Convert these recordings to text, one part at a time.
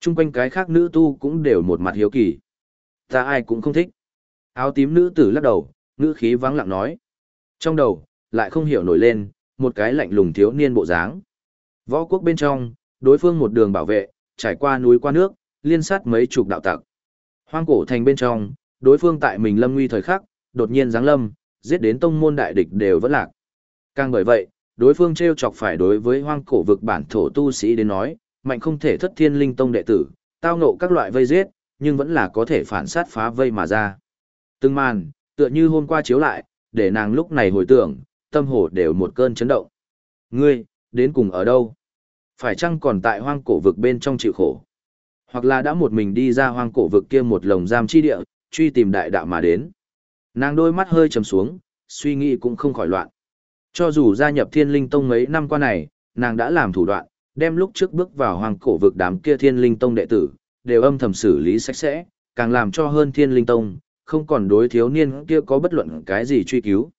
Trung quanh cái khác nữ tu cũng đều một mặt hiếu kỳ. Ta ai cũng không thích. Áo tím nữ tử lắc đầu, nữ khí vắng lặng nói. Trong đầu, lại không hiểu nổi lên, một cái lạnh lùng thiếu niên bộ dáng. Võ quốc bên trong, đối phương một đường bảo vệ, trải qua núi qua nước, liên sát mấy chục đạo tặc. Hoang cổ thành bên trong, đối phương tại mình lâm nguy thời khắc, đột nhiên giáng lâm, giết đến tông môn đại địch đều vẫn lạc. Càng bởi vậy, đối phương treo chọc phải đối với hoang cổ vực bản thổ tu sĩ đến nói, mạnh không thể thất thiên linh tông đệ tử, tao ngộ các loại vây giết, nhưng vẫn là có thể phản sát phá vây mà ra. Từng màn, tựa như hôm qua chiếu lại, để nàng lúc này hồi tưởng, tâm hồ đều một cơn chấn động. Ngươi, đến cùng ở đâu? Phải chăng còn tại hoang cổ vực bên trong chịu khổ? Hoặc là đã một mình đi ra hoang cổ vực kia một lồng giam chi địa, truy tìm đại đạo mà đến. Nàng đôi mắt hơi trầm xuống, suy nghĩ cũng không khỏi loạn. Cho dù gia nhập thiên linh tông mấy năm qua này, nàng đã làm thủ đoạn, đem lúc trước bước vào hoàng cổ vực đám kia thiên linh tông đệ tử, đều âm thầm xử lý sạch sẽ, càng làm cho hơn thiên linh tông, không còn đối thiếu niên kia có bất luận cái gì truy cứu.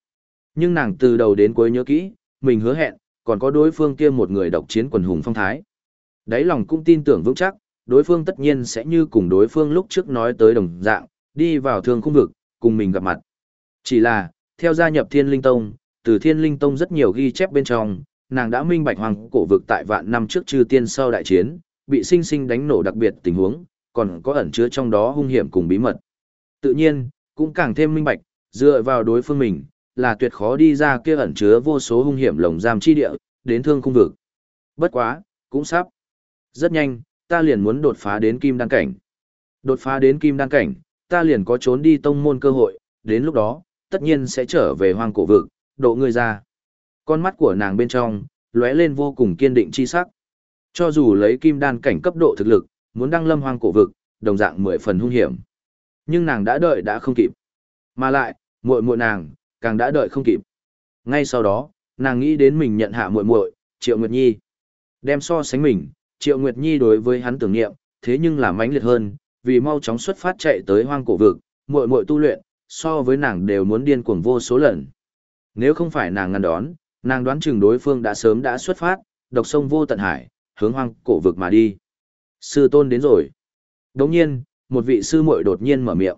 Nhưng nàng từ đầu đến cuối nhớ kỹ, mình hứa hẹn, còn có đối phương kia một người độc chiến quần hùng phong thái. Đấy lòng cũng tin tưởng vững chắc, đối phương tất nhiên sẽ như cùng đối phương lúc trước nói tới đồng dạng, đi vào thương khung vực, cùng mình gặp mặt. Chỉ là, theo gia nhập Thiên Linh Tông, từ Thiên Linh Tông rất nhiều ghi chép bên trong, nàng đã minh bạch hoàng cổ vực tại vạn năm trước trừ tiên sau đại chiến, bị sinh sinh đánh nổ đặc biệt tình huống, còn có ẩn chứa trong đó hung hiểm cùng bí mật. Tự nhiên, cũng càng thêm minh bạch, dựa vào đối phương mình, là tuyệt khó đi ra kia ẩn chứa vô số hung hiểm lồng giam chi địa, đến thương khung vực. Bất quá, cũng sắp. Rất nhanh, ta liền muốn đột phá đến kim đan cảnh. Đột phá đến kim đan cảnh, ta liền có trốn đi tông môn cơ hội, đến lúc đó, tất nhiên sẽ trở về hoang cổ vực, độ ngươi ra. Con mắt của nàng bên trong, lóe lên vô cùng kiên định chi sắc. Cho dù lấy kim đan cảnh cấp độ thực lực, muốn đăng lâm hoang cổ vực, đồng dạng mười phần hung hiểm. Nhưng nàng đã đợi đã không kịp. Mà lại, muội muội nàng, càng đã đợi không kịp. Ngay sau đó, nàng nghĩ đến mình nhận hạ muội muội, Triệu Nguyệt Nhi. Đem so sánh mình, Triệu Nguyệt Nhi đối với hắn tưởng niệm, thế nhưng là mãnh liệt hơn, vì mau chóng xuất phát chạy tới hoang cổ vực, muội muội tu luyện, so với nàng đều muốn điên cuồng vô số lần. Nếu không phải nàng ngăn đón, nàng đoán chừng đối phương đã sớm đã xuất phát, độc sông vô tận hải, hướng hoang cổ vực mà đi. Sư tôn đến rồi. Đồng nhiên, một vị sư muội đột nhiên mở miệng.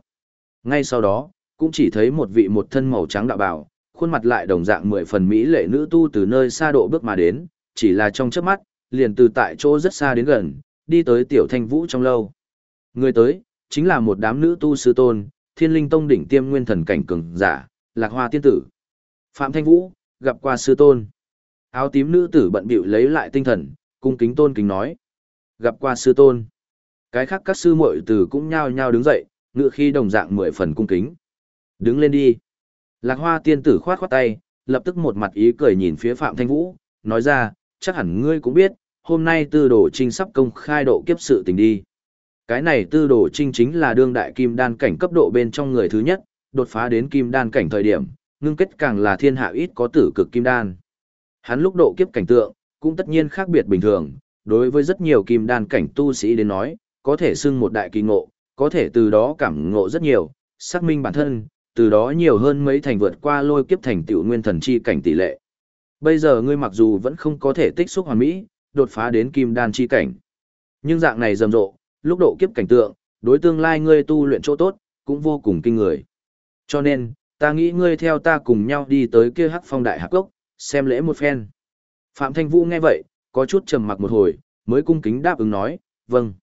Ngay sau đó, cũng chỉ thấy một vị một thân màu trắng đạo bào, khuôn mặt lại đồng dạng mười phần mỹ lệ nữ tu từ nơi xa độ bước mà đến, chỉ là trong chớp mắt, liền từ tại chỗ rất xa đến gần, đi tới tiểu thanh vũ trong lâu. Người tới, chính là một đám nữ tu sư tôn, thiên linh tông đỉnh tiêm nguyên thần cảnh cường giả, lạc hoa tiên tử. Phạm Thanh Vũ, gặp qua sư tôn. Áo tím nữ tử bận bịu lấy lại tinh thần, cung kính tôn kính nói. Gặp qua sư tôn. Cái khác các sư muội tử cũng nhao nhao đứng dậy, ngựa khi đồng dạng mười phần cung kính. Đứng lên đi. Lạc hoa tiên tử khoát khoát tay, lập tức một mặt ý cười nhìn phía Phạm Thanh Vũ, nói ra, chắc hẳn ngươi cũng biết, hôm nay tư đồ trinh sắp công khai độ kiếp sự tình đi. Cái này tư đồ trinh chính là đương đại kim đan cảnh cấp độ bên trong người thứ nhất, đột phá đến kim đan cảnh thời điểm, ngưng kết càng là thiên hạ ít có tử cực kim đan. Hắn lúc độ kiếp cảnh tượng, cũng tất nhiên khác biệt bình thường, đối với rất nhiều kim đan cảnh tu sĩ đến nói, có thể xưng một đại kỳ ngộ, có thể từ đó cảm ngộ rất nhiều, xác minh bản thân, từ đó nhiều hơn mấy thành vượt qua lôi kiếp thành tiểu nguyên thần chi cảnh tỷ lệ. Bây giờ ngươi mặc dù vẫn không có thể tích xúc hoàn mỹ, đột phá đến kim đan chi cảnh. Nhưng dạng này rầm rộ, lúc độ kiếp cảnh tượng, đối tương lai ngươi tu luyện chỗ tốt, cũng vô cùng kinh người. Cho nên, ta nghĩ ngươi theo ta cùng nhau đi tới kia hắc phong đại hạc Cốc xem lễ một phen. Phạm Thanh Vũ nghe vậy, có chút trầm mặc một hồi, mới cung kính đáp ứng nói, vâng.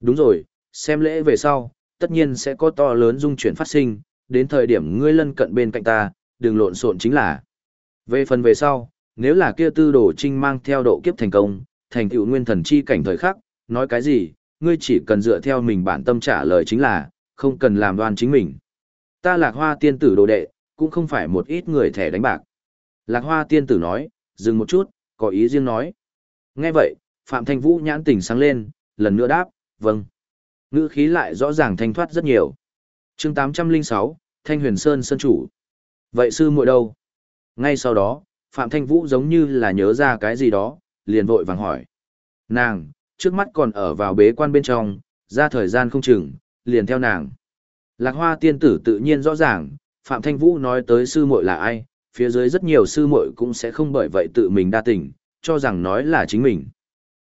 Đúng rồi, xem lễ về sau, tất nhiên sẽ có to lớn dung chuyển phát sinh, đến thời điểm ngươi lân cận bên cạnh ta, đừng lộn xộn chính là. Về phần về sau, nếu là kia tư đồ trinh mang theo độ kiếp thành công, thành tựu nguyên thần chi cảnh thời khắc, nói cái gì, ngươi chỉ cần dựa theo mình bản tâm trả lời chính là, không cần làm đoan chính mình. Ta lạc hoa tiên tử đồ đệ, cũng không phải một ít người thẻ đánh bạc. Lạc hoa tiên tử nói, dừng một chút, có ý riêng nói. Nghe vậy, Phạm Thanh Vũ nhãn tỉnh sáng lên, lần nữa đáp, vâng. Ngữ khí lại rõ ràng thanh thoát rất nhiều. chương 806, Thanh Huyền Sơn Sơn Chủ. Vậy sư muội đâu? Ngay sau đó, Phạm Thanh Vũ giống như là nhớ ra cái gì đó, liền vội vàng hỏi. Nàng, trước mắt còn ở vào bế quan bên trong, ra thời gian không chừng, liền theo nàng. Lạc Hoa tiên tử tự nhiên rõ ràng, Phạm Thanh Vũ nói tới sư muội là ai, phía dưới rất nhiều sư muội cũng sẽ không bởi vậy tự mình đa tình, cho rằng nói là chính mình.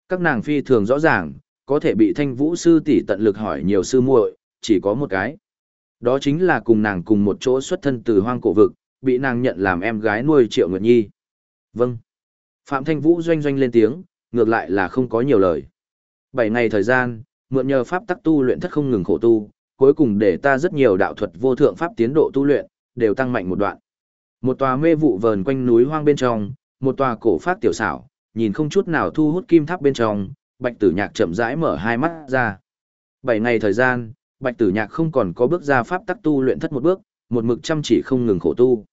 Các nàng phi thường rõ ràng, có thể bị thanh vũ sư tỷ tận lực hỏi nhiều sư muội, chỉ có một cái. Đó chính là cùng nàng cùng một chỗ xuất thân từ hoang cổ vực, bị nàng nhận làm em gái nuôi Triệu Nguyệt Nhi. Vâng. Phạm Thanh Vũ doanh doanh lên tiếng, ngược lại là không có nhiều lời. Bảy ngày thời gian, mượn nhờ pháp tắc tu luyện thất không ngừng khổ tu, cuối cùng để ta rất nhiều đạo thuật vô thượng pháp tiến độ tu luyện, đều tăng mạnh một đoạn. Một tòa mê vụ vờn quanh núi hoang bên trong, một tòa cổ phát tiểu xảo, nhìn không chút nào thu hút kim tháp bên trong, Bạch Tử Nhạc chậm rãi mở hai mắt ra. Bảy ngày thời gian, Bạch Tử Nhạc không còn có bước ra pháp tắc tu luyện thất một bước, một mực chăm chỉ không ngừng khổ tu.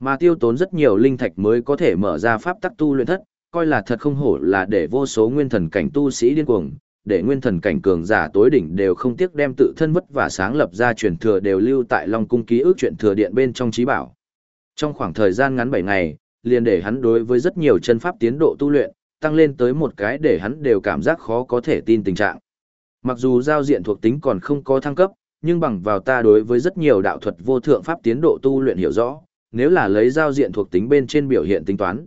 Mà tiêu tốn rất nhiều linh thạch mới có thể mở ra pháp tắc tu luyện thất, coi là thật không hổ là để vô số nguyên thần cảnh tu sĩ điên cuồng, để nguyên thần cảnh cường giả tối đỉnh đều không tiếc đem tự thân vất và sáng lập ra truyền thừa đều lưu tại Long cung ký ức truyền thừa điện bên trong trí bảo. Trong khoảng thời gian ngắn 7 ngày, liền để hắn đối với rất nhiều chân pháp tiến độ tu luyện, tăng lên tới một cái để hắn đều cảm giác khó có thể tin tình trạng. Mặc dù giao diện thuộc tính còn không có thăng cấp, nhưng bằng vào ta đối với rất nhiều đạo thuật vô thượng pháp tiến độ tu luyện hiểu rõ, nếu là lấy giao diện thuộc tính bên trên biểu hiện tính toán.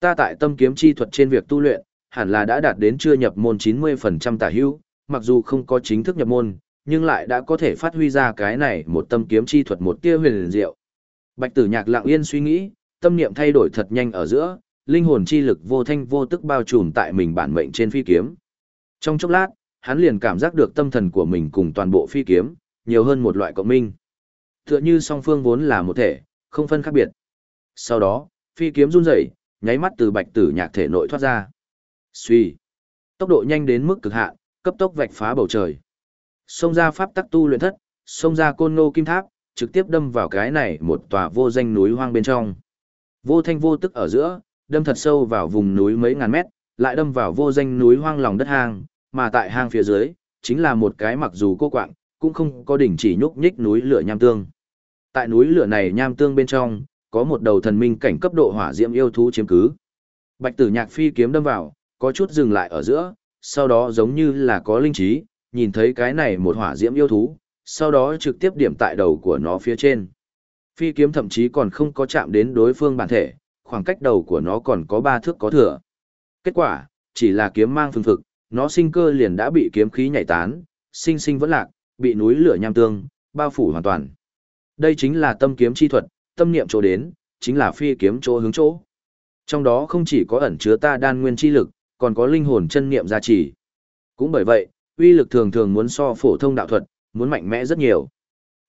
Ta tại tâm kiếm chi thuật trên việc tu luyện, hẳn là đã đạt đến chưa nhập môn 90% tả hữu, mặc dù không có chính thức nhập môn, nhưng lại đã có thể phát huy ra cái này một tâm kiếm chi thuật một tia huyền diệu. Bạch Tử Nhạc lặng yên suy nghĩ, tâm niệm thay đổi thật nhanh ở giữa, linh hồn chi lực vô thanh vô tức bao trùm tại mình bản mệnh trên phi kiếm. Trong chốc lát, hắn liền cảm giác được tâm thần của mình cùng toàn bộ phi kiếm, nhiều hơn một loại cộng minh. Tựa như song phương vốn là một thể, không phân khác biệt. Sau đó, phi kiếm run rẩy, nháy mắt từ bạch tử nhạc thể nội thoát ra. Suy. Tốc độ nhanh đến mức cực hạn, cấp tốc vạch phá bầu trời. Xông ra pháp tắc tu luyện thất, xông ra côn ngô kim tháp, trực tiếp đâm vào cái này một tòa vô danh núi hoang bên trong. Vô thanh vô tức ở giữa, đâm thật sâu vào vùng núi mấy ngàn mét, lại đâm vào vô danh núi hoang lòng đất hang, mà tại hang phía dưới, chính là một cái mặc dù cô quạng, cũng không có đỉnh chỉ nhúc nhích núi lửa nham tương. Tại núi lửa này nham tương bên trong, có một đầu thần minh cảnh cấp độ hỏa diễm yêu thú chiếm cứ. Bạch Tử Nhạc phi kiếm đâm vào, có chút dừng lại ở giữa, sau đó giống như là có linh trí, nhìn thấy cái này một hỏa diễm yêu thú, sau đó trực tiếp điểm tại đầu của nó phía trên. Phi kiếm thậm chí còn không có chạm đến đối phương bản thể, khoảng cách đầu của nó còn có ba thước có thừa. Kết quả, chỉ là kiếm mang phương thực, nó sinh cơ liền đã bị kiếm khí nhảy tán, sinh sinh vẫn lạc, bị núi lửa nham tương, bao phủ hoàn toàn. Đây chính là tâm kiếm chi thuật, tâm niệm chỗ đến, chính là phi kiếm chỗ hướng chỗ. Trong đó không chỉ có ẩn chứa ta đan nguyên chi lực, còn có linh hồn chân niệm gia trì. Cũng bởi vậy, uy lực thường thường muốn so phổ thông đạo thuật, muốn mạnh mẽ rất nhiều.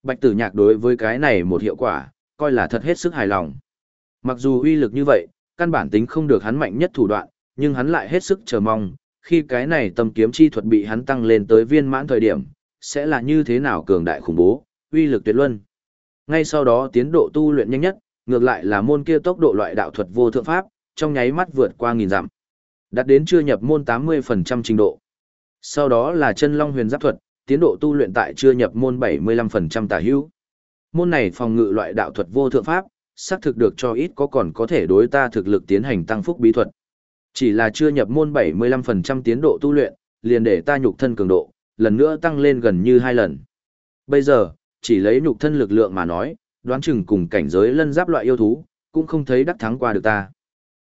Bạch tử nhạc đối với cái này một hiệu quả, coi là thật hết sức hài lòng. Mặc dù uy lực như vậy, căn bản tính không được hắn mạnh nhất thủ đoạn, nhưng hắn lại hết sức chờ mong, khi cái này tâm kiếm chi thuật bị hắn tăng lên tới viên mãn thời điểm, sẽ là như thế nào cường đại khủng bố, uy lực tuyệt luân. Ngay sau đó tiến độ tu luyện nhanh nhất, ngược lại là môn kia tốc độ loại đạo thuật vô thượng pháp, trong nháy mắt vượt qua nghìn dặm. Đạt đến chưa nhập môn 80% trình độ. Sau đó là chân long huyền giáp thuật, tiến độ tu luyện tại chưa nhập môn 75% tả hữu. Môn này phòng ngự loại đạo thuật vô thượng pháp, xác thực được cho ít có còn có thể đối ta thực lực tiến hành tăng phúc bí thuật. Chỉ là chưa nhập môn 75% tiến độ tu luyện, liền để ta nhục thân cường độ, lần nữa tăng lên gần như hai lần. Bây giờ, chỉ lấy nhục thân lực lượng mà nói, đoán chừng cùng cảnh giới lân giáp loại yêu thú, cũng không thấy đắc thắng qua được ta.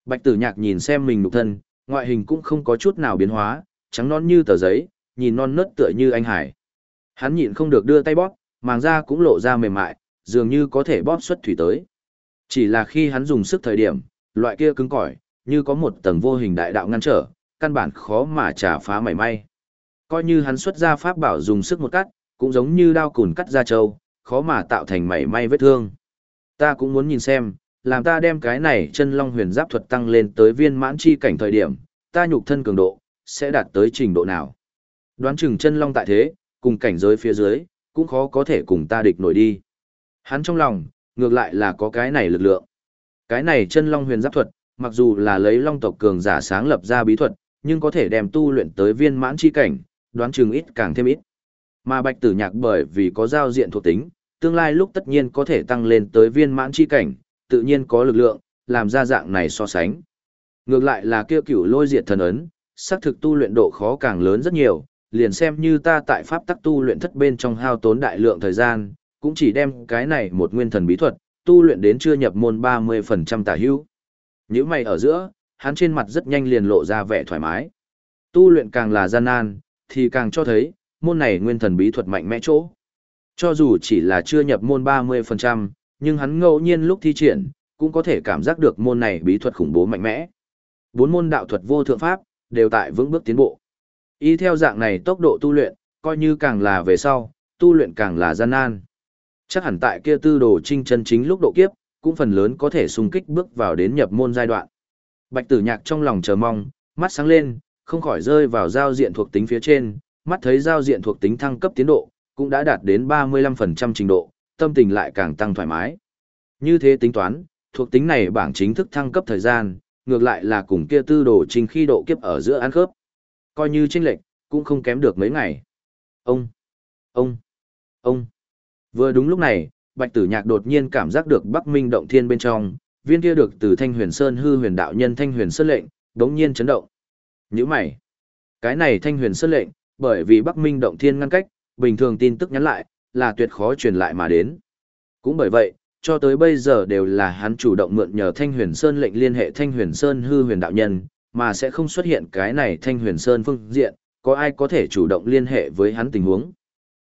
Bạch tử nhạc nhìn xem mình nhục thân, ngoại hình cũng không có chút nào biến hóa, trắng non như tờ giấy, nhìn non nớt tựa như anh hải. Hắn nhịn không được đưa tay bóp, màng da cũng lộ ra mềm mại, dường như có thể bóp xuất thủy tới. Chỉ là khi hắn dùng sức thời điểm, loại kia cứng cỏi, như có một tầng vô hình đại đạo ngăn trở, căn bản khó mà trả phá mảy may. Coi như hắn xuất ra pháp bảo dùng sức một cắt, cũng giống như đao cùn cắt ra trâu, khó mà tạo thành mảy may vết thương. Ta cũng muốn nhìn xem, làm ta đem cái này chân long huyền giáp thuật tăng lên tới viên mãn chi cảnh thời điểm, ta nhục thân cường độ, sẽ đạt tới trình độ nào. Đoán chừng chân long tại thế, cùng cảnh giới phía dưới, cũng khó có thể cùng ta địch nổi đi. Hắn trong lòng, ngược lại là có cái này lực lượng. Cái này chân long huyền giáp thuật, mặc dù là lấy long tộc cường giả sáng lập ra bí thuật, nhưng có thể đem tu luyện tới viên mãn chi cảnh, đoán chừng ít càng thêm ít. Mà bạch tử nhạc bởi vì có giao diện thuộc tính, tương lai lúc tất nhiên có thể tăng lên tới viên mãn chi cảnh, tự nhiên có lực lượng, làm ra dạng này so sánh. Ngược lại là kêu cửu lôi diệt thần ấn, xác thực tu luyện độ khó càng lớn rất nhiều, liền xem như ta tại pháp tắc tu luyện thất bên trong hao tốn đại lượng thời gian, cũng chỉ đem cái này một nguyên thần bí thuật, tu luyện đến chưa nhập môn 30% tả hữu. Những mày ở giữa, hắn trên mặt rất nhanh liền lộ ra vẻ thoải mái. Tu luyện càng là gian nan, thì càng cho thấy, môn này nguyên thần bí thuật mạnh mẽ chỗ. Cho dù chỉ là chưa nhập môn 30%, nhưng hắn ngẫu nhiên lúc thi triển, cũng có thể cảm giác được môn này bí thuật khủng bố mạnh mẽ. Bốn môn đạo thuật vô thượng pháp, đều tại vững bước tiến bộ. Y theo dạng này tốc độ tu luyện, coi như càng là về sau, tu luyện càng là gian nan. Chắc hẳn tại kia tư đồ trinh chân chính lúc độ kiếp, cũng phần lớn có thể xung kích bước vào đến nhập môn giai đoạn. Bạch tử nhạc trong lòng chờ mong, mắt sáng lên, không khỏi rơi vào giao diện thuộc tính phía trên, mắt thấy giao diện thuộc tính thăng cấp tiến độ, cũng đã đạt đến 35% trình độ, tâm tình lại càng tăng thoải mái. Như thế tính toán, thuộc tính này bảng chính thức thăng cấp thời gian, ngược lại là cùng kia tư đồ trình khi độ kiếp ở giữa ăn khớp. Coi như chênh lệch, cũng không kém được mấy ngày. Ông, ông, ông. Vừa đúng lúc này, Bạch Tử Nhạc đột nhiên cảm giác được Bắc Minh động thiên bên trong, viên kia được từ Thanh Huyền Sơn hư huyền đạo nhân Thanh Huyền Sơn lệnh, đống nhiên chấn động. Nhíu mày. Cái này Thanh Huyền Sơn lệnh, bởi vì Bắc Minh động thiên ngăn cách, bình thường tin tức nhắn lại, là tuyệt khó truyền lại mà đến. Cũng bởi vậy, cho tới bây giờ đều là hắn chủ động mượn nhờ Thanh Huyền Sơn lệnh liên hệ Thanh Huyền Sơn hư huyền đạo nhân, mà sẽ không xuất hiện cái này Thanh Huyền Sơn phương diện, có ai có thể chủ động liên hệ với hắn tình huống.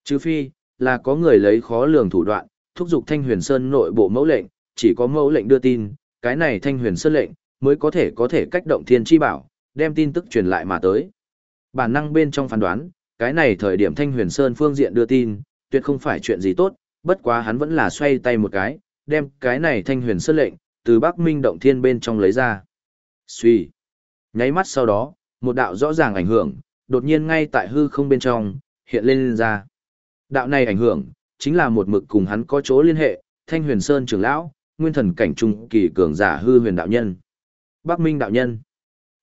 Trừ phi, là có người lấy khó lường thủ đoạn, thúc giục Thanh Huyền Sơn nội bộ mẫu lệnh, chỉ có mẫu lệnh đưa tin, cái này Thanh Huyền Sơn lệnh, mới có thể có thể cách động thiên chi bảo, đem tin tức truyền lại mà tới. Bản năng bên trong phán đoán, cái này thời điểm Thanh Huyền Sơn phương diện đưa tin, tuyệt không phải chuyện gì tốt, bất quá hắn vẫn là xoay tay một cái, đem cái này Thanh Huyền Sơn lệnh, từ Bắc Minh động thiên bên trong lấy ra. Suy. Nháy mắt sau đó, một đạo rõ ràng ảnh hưởng, đột nhiên ngay tại hư không bên trong, hiện lên, lên ra. Đạo này ảnh hưởng, chính là một mực cùng hắn có chỗ liên hệ, Thanh Huyền Sơn trưởng lão, nguyên thần cảnh trung kỳ cường giả hư huyền đạo nhân. Bắc Minh đạo nhân.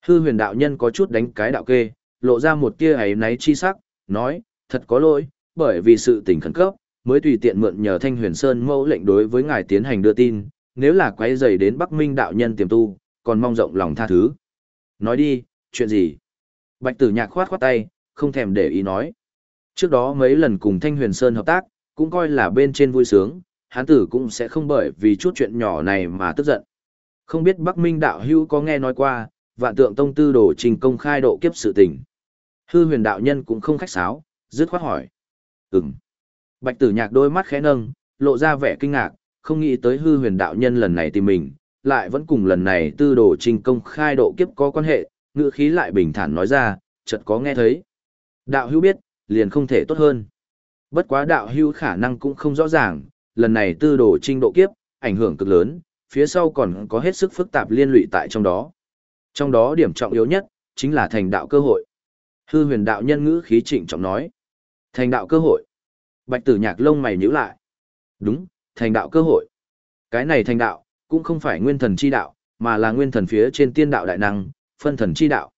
Hư huyền đạo nhân có chút đánh cái đạo kê, lộ ra một tia ấy náy chi sắc, nói, thật có lỗi, bởi vì sự tình khẩn cấp, mới tùy tiện mượn nhờ Thanh Huyền Sơn mẫu lệnh đối với ngài tiến hành đưa tin, nếu là quấy rầy đến Bắc Minh đạo nhân tiềm tu, còn mong rộng lòng tha thứ. Nói đi, chuyện gì? Bạch Tử Nhạc khoát khoát tay, không thèm để ý nói. Trước đó mấy lần cùng Thanh Huyền Sơn hợp tác, cũng coi là bên trên vui sướng, hán tử cũng sẽ không bởi vì chút chuyện nhỏ này mà tức giận. Không biết Bắc Minh đạo hữu có nghe nói qua, vạn tượng tông tư đồ trình công khai độ kiếp sự tình. Hư huyền đạo nhân cũng không khách sáo, dứt khoát hỏi. Ừm. Bạch tử nhạc đôi mắt khẽ nâng, lộ ra vẻ kinh ngạc, không nghĩ tới hư huyền đạo nhân lần này tìm mình, lại vẫn cùng lần này tư đồ trình công khai độ kiếp có quan hệ, ngữ khí lại bình thản nói ra, chợt có nghe thấy. Đạo hữu biết, liền không thể tốt hơn. Bất quá đạo hữu khả năng cũng không rõ ràng, lần này tư đồ Trình độ kiếp, ảnh hưởng cực lớn, phía sau còn có hết sức phức tạp liên lụy tại trong đó. Trong đó điểm trọng yếu nhất, chính là thành đạo cơ hội. Hư huyền đạo nhân ngữ khí trịnh trọng nói. Thành đạo cơ hội. Bạch tử nhạc lông mày nhíu lại. Đúng, thành đạo cơ hội. Cái này thành đạo, cũng không phải nguyên thần chi đạo, mà là nguyên thần phía trên tiên đạo đại năng, phân thần chi đạo.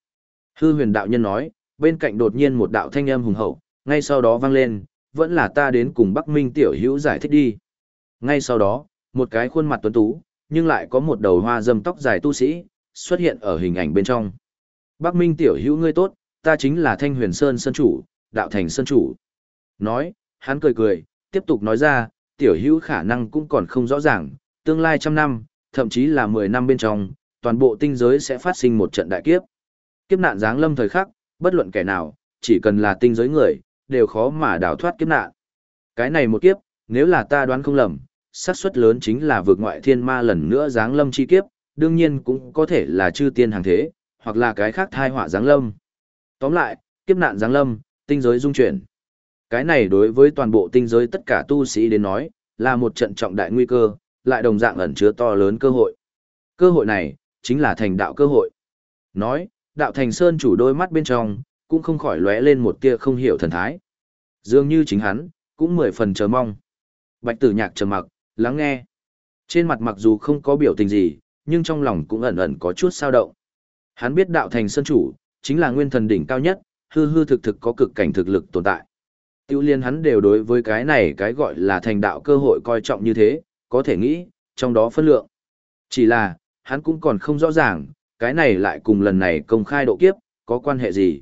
Hư huyền đạo nhân nói, bên cạnh đột nhiên một đạo thanh âm hùng hậu, ngay sau đó vang lên, vẫn là ta đến cùng Bắc Minh tiểu hữu giải thích đi. Ngay sau đó, một cái khuôn mặt tuấn tú, nhưng lại có một đầu hoa dâm tóc dài tu sĩ, xuất hiện ở hình ảnh bên trong. Bắc Minh tiểu hữu ngươi tốt, ta chính là Thanh Huyền Sơn Sơn Chủ, Đạo Thành Sơn Chủ. Nói, hắn cười cười, tiếp tục nói ra, tiểu hữu khả năng cũng còn không rõ ràng, tương lai trăm năm, thậm chí là mười năm bên trong, toàn bộ tinh giới sẽ phát sinh một trận đại kiếp. Kiếp nạn giáng lâm thời khắc, bất luận kẻ nào, chỉ cần là tinh giới người, đều khó mà đào thoát kiếp nạn. Cái này một kiếp, nếu là ta đoán không lầm, xác suất lớn chính là vượt ngoại thiên ma lần nữa giáng lâm chi kiếp, đương nhiên cũng có thể là chư tiên hàng thế, hoặc là cái khác thai họa giáng lâm. Tóm lại, kiếp nạn giáng lâm, tinh giới dung chuyển. Cái này đối với toàn bộ tinh giới tất cả tu sĩ đến nói, là một trận trọng đại nguy cơ, lại đồng dạng ẩn chứa to lớn cơ hội. Cơ hội này, chính là thành đạo cơ hội. Nói, đạo thành sơn chủ đôi mắt bên trong, cũng không khỏi lóe lên một tia không hiểu thần thái. Dường như chính hắn, cũng mười phần chờ mong. Bạch tử nhạc trầm mặc, lắng nghe. Trên mặt mặc dù không có biểu tình gì, nhưng trong lòng cũng ẩn ẩn có chút sao động. Hắn biết đạo thành sơn chủ, chính là nguyên thần đỉnh cao nhất, hư hư thực thực có cực cảnh thực lực tồn tại. Tiêu liên hắn đều đối với cái này cái gọi là thành đạo cơ hội coi trọng như thế, có thể nghĩ, trong đó phân lượng. Chỉ là, hắn cũng còn không rõ ràng, cái này lại cùng lần này công khai độ kiếp, có quan hệ gì.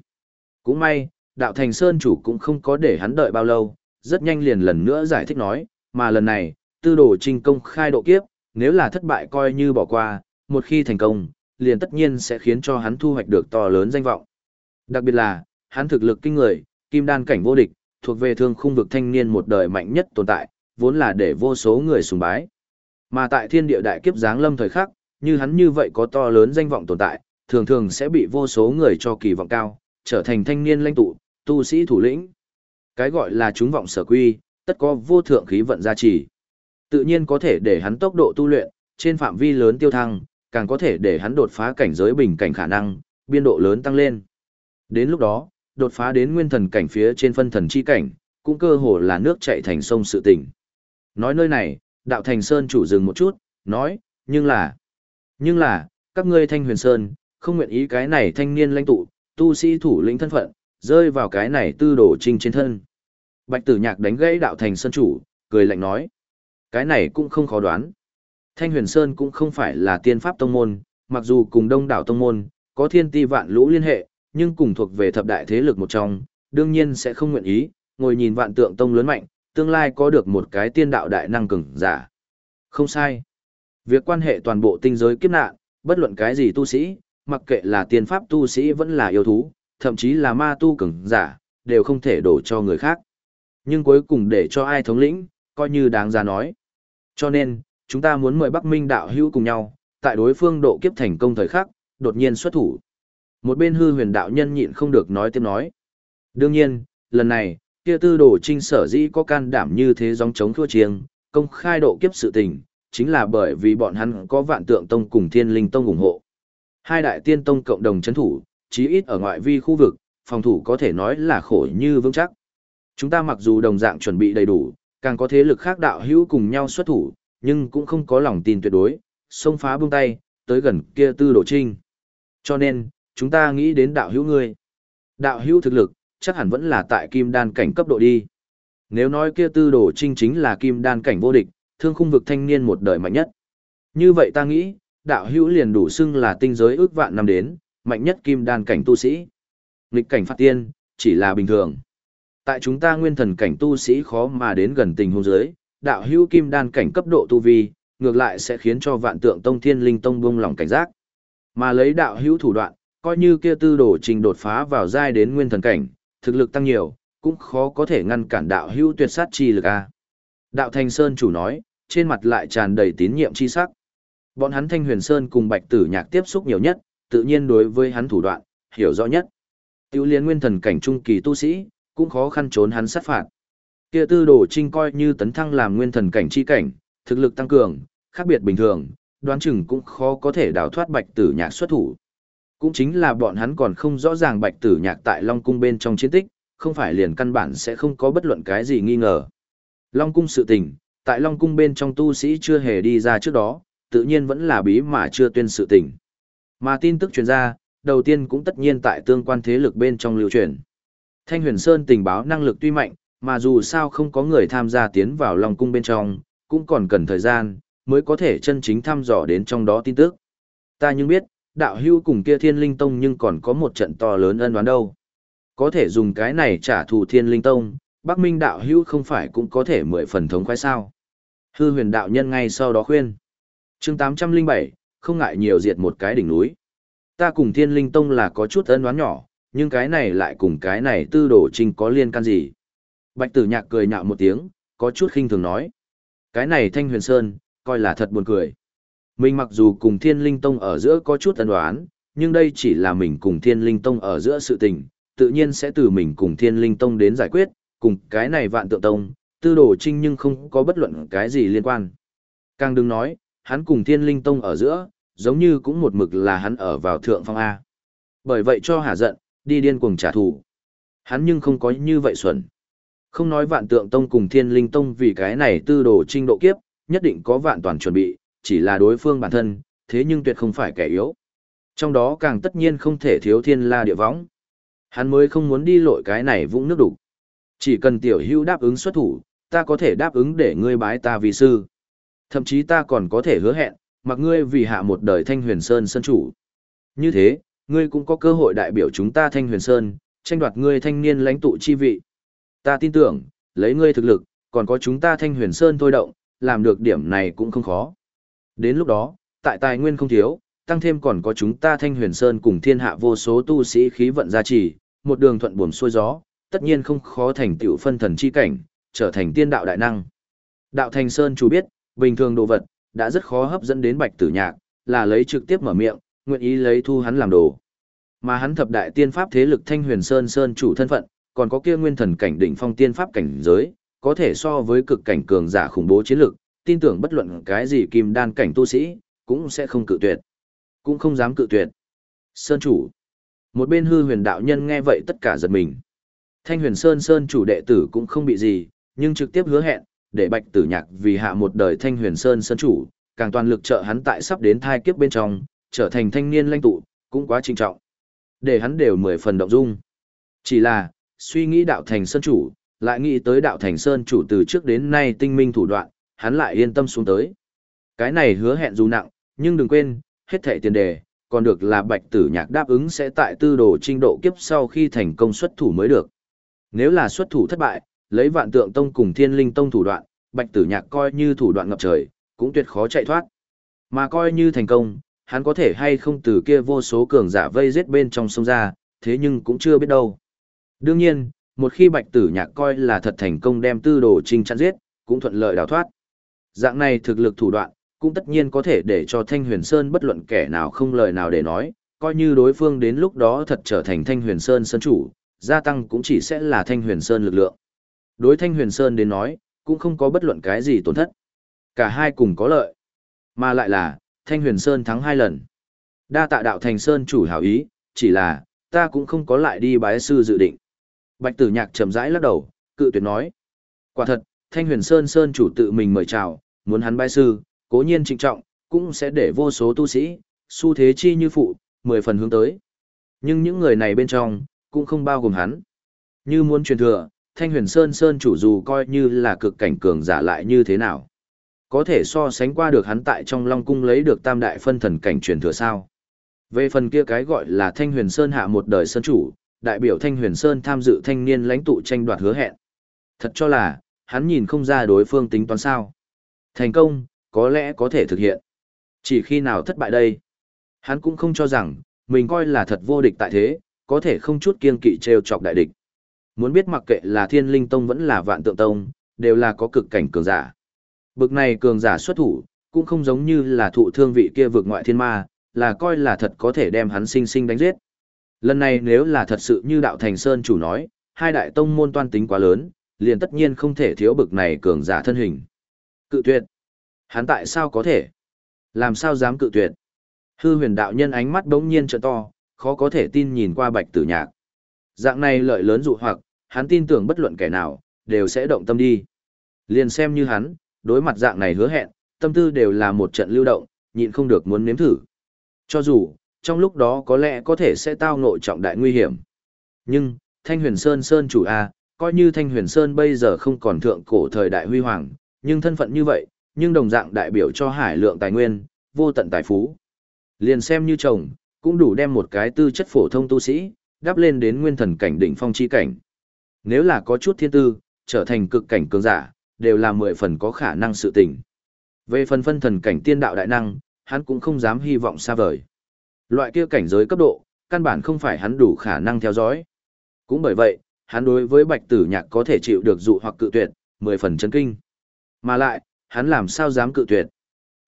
Cũng may, đạo thành sơn chủ cũng không có để hắn đợi bao lâu, rất nhanh liền lần nữa giải thích nói, mà lần này, tư đồ trinh công khai độ kiếp, nếu là thất bại coi như bỏ qua, một khi thành công, liền tất nhiên sẽ khiến cho hắn thu hoạch được to lớn danh vọng. Đặc biệt là, hắn thực lực kinh người, kim đan cảnh vô địch, thuộc về thương khung vực thanh niên một đời mạnh nhất tồn tại, vốn là để vô số người sùng bái. Mà tại thiên địa đại kiếp giáng lâm thời khắc, như hắn như vậy có to lớn danh vọng tồn tại, thường thường sẽ bị vô số người cho kỳ vọng cao, trở thành thanh niên lãnh tụ, tu sĩ thủ lĩnh. Cái gọi là chúng vọng sở quy, tất có vô thượng khí vận gia trì. Tự nhiên có thể để hắn tốc độ tu luyện, trên phạm vi lớn tiêu thăng, càng có thể để hắn đột phá cảnh giới bình cảnh khả năng, biên độ lớn tăng lên. Đến lúc đó, đột phá đến nguyên thần cảnh phía trên phân thần chi cảnh, cũng cơ hồ là nước chảy thành sông sự tỉnh. Nói nơi này, đạo thành sơn chủ dừng một chút, nói, nhưng là, nhưng là, các ngươi thanh huyền sơn, không nguyện ý cái này thanh niên lãnh tụ, tu sĩ thủ lĩnh thân phận, rơi vào cái này tư đổ trinh trên thân. Bạch tử nhạc đánh gãy đạo thành sơn chủ, cười lạnh nói, cái này cũng không khó đoán. Thanh huyền sơn cũng không phải là tiên pháp tông môn, mặc dù cùng đông đảo tông môn, có thiên ti vạn lũ liên hệ, nhưng cùng thuộc về thập đại thế lực một trong, đương nhiên sẽ không nguyện ý, ngồi nhìn vạn tượng tông lớn mạnh, tương lai có được một cái tiên đạo đại năng cường giả. Không sai. Việc quan hệ toàn bộ tinh giới kiếp nạn, bất luận cái gì tu sĩ, mặc kệ là tiên pháp tu sĩ vẫn là yêu thú, thậm chí là ma tu cường giả, đều không thể đổ cho người khác. Nhưng cuối cùng để cho ai thống lĩnh, coi như đáng ra nói. Cho nên, chúng ta muốn mời Bắc Minh đạo hữu cùng nhau, tại đối phương độ kiếp thành công thời khắc, đột nhiên xuất thủ. Một bên hư huyền đạo nhân nhịn không được nói tiếp nói. Đương nhiên, lần này, kia tư đồ trinh sở dĩ có can đảm như thế dòng chống thua chiêng, công khai độ kiếp sự tình, chính là bởi vì bọn hắn có vạn tượng tông cùng thiên linh tông ủng hộ. Hai đại tiên tông cộng đồng chấn thủ, chí ít ở ngoại vi khu vực, phòng thủ có thể nói là khổ như vững chắc. Chúng ta mặc dù đồng dạng chuẩn bị đầy đủ, càng có thế lực khác đạo hữu cùng nhau xuất thủ, nhưng cũng không có lòng tin tuyệt đối, xông phá buông tay, tới gần kia tư đồ trinh. Cho nên, chúng ta nghĩ đến đạo hữu ngươi. Đạo hữu thực lực, chắc hẳn vẫn là tại kim đan cảnh cấp độ đi. Nếu nói kia tư đồ trinh chính là kim đan cảnh vô địch, thương khung vực thanh niên một đời mạnh nhất. Như vậy ta nghĩ, đạo hữu liền đủ xưng là tinh giới ước vạn năm đến, mạnh nhất kim đan cảnh tu sĩ. Nghịch cảnh phát tiên, chỉ là bình thường. Tại chúng ta nguyên thần cảnh tu sĩ khó mà đến gần tình hôn giới, đạo hữu kim đan cảnh cấp độ tu vi, ngược lại sẽ khiến cho vạn tượng tông thiên linh tông bông lòng cảnh giác. Mà lấy đạo hữu thủ đoạn, coi như kia tư đồ trình đột phá vào giai đến nguyên thần cảnh, thực lực tăng nhiều, cũng khó có thể ngăn cản đạo hữu tuyệt sát chi lực a. Đạo Thanh Sơn chủ nói, trên mặt lại tràn đầy tín nhiệm chi sắc. Bọn hắn Thanh Huyền Sơn cùng Bạch Tử Nhạc tiếp xúc nhiều nhất, tự nhiên đối với hắn thủ đoạn, hiểu rõ nhất. Tiêu liên nguyên thần cảnh trung kỳ tu sĩ, cũng khó khăn trốn hắn sát phạt. Kia tư đồ trinh coi như tấn thăng làm nguyên thần cảnh chi cảnh, thực lực tăng cường, khác biệt bình thường, đoán chừng cũng khó có thể đào thoát Bạch Tử Nhạc xuất thủ. Cũng chính là bọn hắn còn không rõ ràng Bạch Tử Nhạc tại Long cung bên trong chiến tích, không phải liền căn bản sẽ không có bất luận cái gì nghi ngờ. Long cung sự tình, tại Long cung bên trong tu sĩ chưa hề đi ra trước đó, tự nhiên vẫn là bí mà chưa tuyên sự tình. Mà tin tức truyền ra, đầu tiên cũng tất nhiên tại tương quan thế lực bên trong lưu truyền. Thanh Huyền Sơn tình báo năng lực tuy mạnh, mà dù sao không có người tham gia tiến vào Long cung bên trong, cũng còn cần thời gian, mới có thể chân chính thăm dò đến trong đó tin tức. Ta nhưng biết, đạo hưu cùng kia thiên linh tông nhưng còn có một trận to lớn ân đoán đâu. Có thể dùng cái này trả thù thiên linh tông, Bắc Minh đạo hưu không phải cũng có thể mười phần thống khoái sao. Hư huyền đạo nhân ngay sau đó khuyên. chương 807, không ngại nhiều diệt một cái đỉnh núi. Ta cùng thiên linh tông là có chút ân đoán nhỏ, nhưng cái này lại cùng cái này tư đổ trinh có liên can gì. Bạch tử nhạc cười nhạo một tiếng, có chút khinh thường nói. Cái này thanh huyền sơn, coi là thật buồn cười. Mình mặc dù cùng thiên linh tông ở giữa có chút ân đoán, nhưng đây chỉ là mình cùng thiên linh tông ở giữa sự tình, tự nhiên sẽ từ mình cùng thiên linh tông đến giải quyết, cùng cái này vạn tượng tông, tư đồ trinh nhưng không có bất luận cái gì liên quan. Càng đừng nói, hắn cùng thiên linh tông ở giữa, giống như cũng một mực là hắn ở vào thượng phong A. Bởi vậy cho hả giận, đi điên cuồng trả thù. Hắn nhưng không có như vậy xuẩn. Không nói vạn tượng tông cùng thiên linh tông vì cái này tư đồ trinh độ kiếp, nhất định có vạn toàn chuẩn bị, chỉ là đối phương bản thân, thế nhưng tuyệt không phải kẻ yếu. Trong đó càng tất nhiên không thể thiếu thiên la địa võng. Hắn mới không muốn đi lội cái này vũng nước đục. Chỉ cần tiểu hữu đáp ứng xuất thủ, ta có thể đáp ứng để ngươi bái ta vì sư. Thậm chí ta còn có thể hứa hẹn, mặc ngươi vì hạ một đời thanh huyền sơn sân chủ. Như thế, ngươi cũng có cơ hội đại biểu chúng ta thanh huyền sơn, tranh đoạt ngươi thanh niên lãnh tụ chi vị. Ta tin tưởng, lấy ngươi thực lực, còn có chúng ta thanh huyền sơn thôi động, làm được điểm này cũng không khó. Đến lúc đó, tại tài nguyên không thiếu, tăng thêm còn có chúng ta thanh huyền sơn cùng thiên hạ vô số tu sĩ khí vận gia trì, một đường thuận buồm xuôi gió, tất nhiên không khó thành tựu phân thần chi cảnh, trở thành tiên đạo đại năng. Đạo Thành Sơn chủ biết, bình thường đồ vật, đã rất khó hấp dẫn đến bạch tử nhạc, là lấy trực tiếp mở miệng, nguyện ý lấy thu hắn làm đồ. Mà hắn thập đại tiên pháp thế lực Thanh Huyền Sơn Sơn chủ thân phận, còn có kia nguyên thần cảnh đỉnh phong tiên pháp cảnh giới, có thể so với cực cảnh cường giả khủng bố chiến lực, tin tưởng bất luận cái gì kim đan cảnh tu sĩ, cũng sẽ không cự tuyệt. Cũng không dám cự tuyệt. Sơn chủ. Một bên hư huyền đạo nhân nghe vậy tất cả giật mình. Thanh huyền Sơn Sơn chủ đệ tử cũng không bị gì, nhưng trực tiếp hứa hẹn, để bạch tử nhạc vì hạ một đời Thanh huyền Sơn Sơn chủ, càng toàn lực trợ hắn tại sắp đến thai kiếp bên trong, trở thành thanh niên lãnh tụ, cũng quá trinh trọng. Để hắn đều mười phần động dung. Chỉ là, suy nghĩ đạo thành Sơn chủ, lại nghĩ tới đạo thành Sơn chủ từ trước đến nay tinh minh thủ đoạn, hắn lại yên tâm xuống tới. Cái này hứa hẹn dù nặng, nhưng đừng quên, hết thẻ tiền đề, còn được là bạch tử nhạc đáp ứng sẽ tại tư đồ trinh độ kiếp sau khi thành công xuất thủ mới được. Nếu là xuất thủ thất bại, lấy vạn tượng tông cùng thiên linh tông thủ đoạn, bạch tử nhạc coi như thủ đoạn ngập trời, cũng tuyệt khó chạy thoát. Mà coi như thành công, hắn có thể hay không từ kia vô số cường giả vây giết bên trong sông ra, thế nhưng cũng chưa biết đâu. Đương nhiên, một khi bạch tử nhạc coi là thật thành công đem tư đồ trinh chặn giết, cũng thuận lợi đào thoát. Dạng này thực lực thủ đoạn, cũng tất nhiên có thể để cho Thanh Huyền Sơn bất luận kẻ nào không lời nào để nói, coi như đối phương đến lúc đó thật trở thành Thanh Huyền Sơn Sơn chủ, gia tăng cũng chỉ sẽ là Thanh Huyền Sơn lực lượng. Đối Thanh Huyền Sơn đến nói, cũng không có bất luận cái gì tổn thất. Cả hai cùng có lợi. Mà lại là, Thanh Huyền Sơn thắng hai lần. Đa tạ đạo Thành Sơn chủ hảo ý, chỉ là, ta cũng không có lại đi bái sư dự định. Bạch tử nhạc chậm rãi lắc đầu, cự tuyệt nói. Quả thật, Thanh Huyền Sơn Sơn chủ tự mình mời chào, muốn hắn bái sư, cố nhiên trịnh trọng, cũng sẽ để vô số tu sĩ, su thế chi như phụ, mười phần hướng tới. Nhưng những người này bên trong, cũng không bao gồm hắn. Như muốn truyền thừa, Thanh Huyền Sơn Sơn chủ dù coi như là cực cảnh cường giả lại như thế nào. Có thể so sánh qua được hắn tại trong Long Cung lấy được tam đại phân thần cảnh truyền thừa sao. Về phần kia cái gọi là Thanh Huyền Sơn hạ một đời Sơn chủ, đại biểu Thanh Huyền Sơn tham dự thanh niên lãnh tụ tranh đoạt hứa hẹn. Thật cho là, hắn nhìn không ra đối phương tính toán sao. Thành công, có lẽ có thể thực hiện. Chỉ khi nào thất bại đây, hắn cũng không cho rằng, mình coi là thật vô địch tại thế, có thể không chút kiên kỵ trêu chọc đại địch. Muốn biết mặc kệ là thiên linh tông vẫn là vạn tượng tông, đều là có cực cảnh cường giả. Bực này cường giả xuất thủ, cũng không giống như là thụ thương vị kia vực ngoại thiên ma, là coi là thật có thể đem hắn sinh sinh đánh giết. Lần này nếu là thật sự như đạo thành sơn chủ nói, hai đại tông môn toan tính quá lớn, liền tất nhiên không thể thiếu bực này cường giả thân hình. Cự tuyệt. Hắn tại sao có thể? Làm sao dám cự tuyệt? Hư huyền đạo nhân ánh mắt đống nhiên trợ to, khó có thể tin nhìn qua bạch tử nhạc. Dạng này lợi lớn dụ hoặc, hắn tin tưởng bất luận kẻ nào, đều sẽ động tâm đi. Liền xem như hắn, đối mặt dạng này hứa hẹn, tâm tư đều là một trận lưu động, nhịn không được muốn nếm thử. Cho dù, trong lúc đó có lẽ có thể sẽ tao ngộ trọng đại nguy hiểm. Nhưng, Thanh Huyền Sơn Sơn chủ A, coi như Thanh Huyền Sơn bây giờ không còn thượng cổ thời đại huy hoàng, nhưng thân phận như vậy, nhưng đồng dạng đại biểu cho hải lượng tài nguyên, vô tận tài phú. Liền xem như chồng, cũng đủ đem một cái tư chất phổ thông tu sĩ, đắp lên đến nguyên thần cảnh đỉnh phong chi cảnh. Nếu là có chút thiên tư, trở thành cực cảnh cường giả, đều là mười phần có khả năng sự tình. Về phần phân thần cảnh tiên đạo đại năng, hắn cũng không dám hy vọng xa vời. Loại kia cảnh giới cấp độ, căn bản không phải hắn đủ khả năng theo dõi. Cũng bởi vậy, hắn đối với bạch tử nhạc có thể chịu được dụ hoặc cự tuyệt, mười phần chấn kinh. Mà lại, hắn làm sao dám cự tuyệt.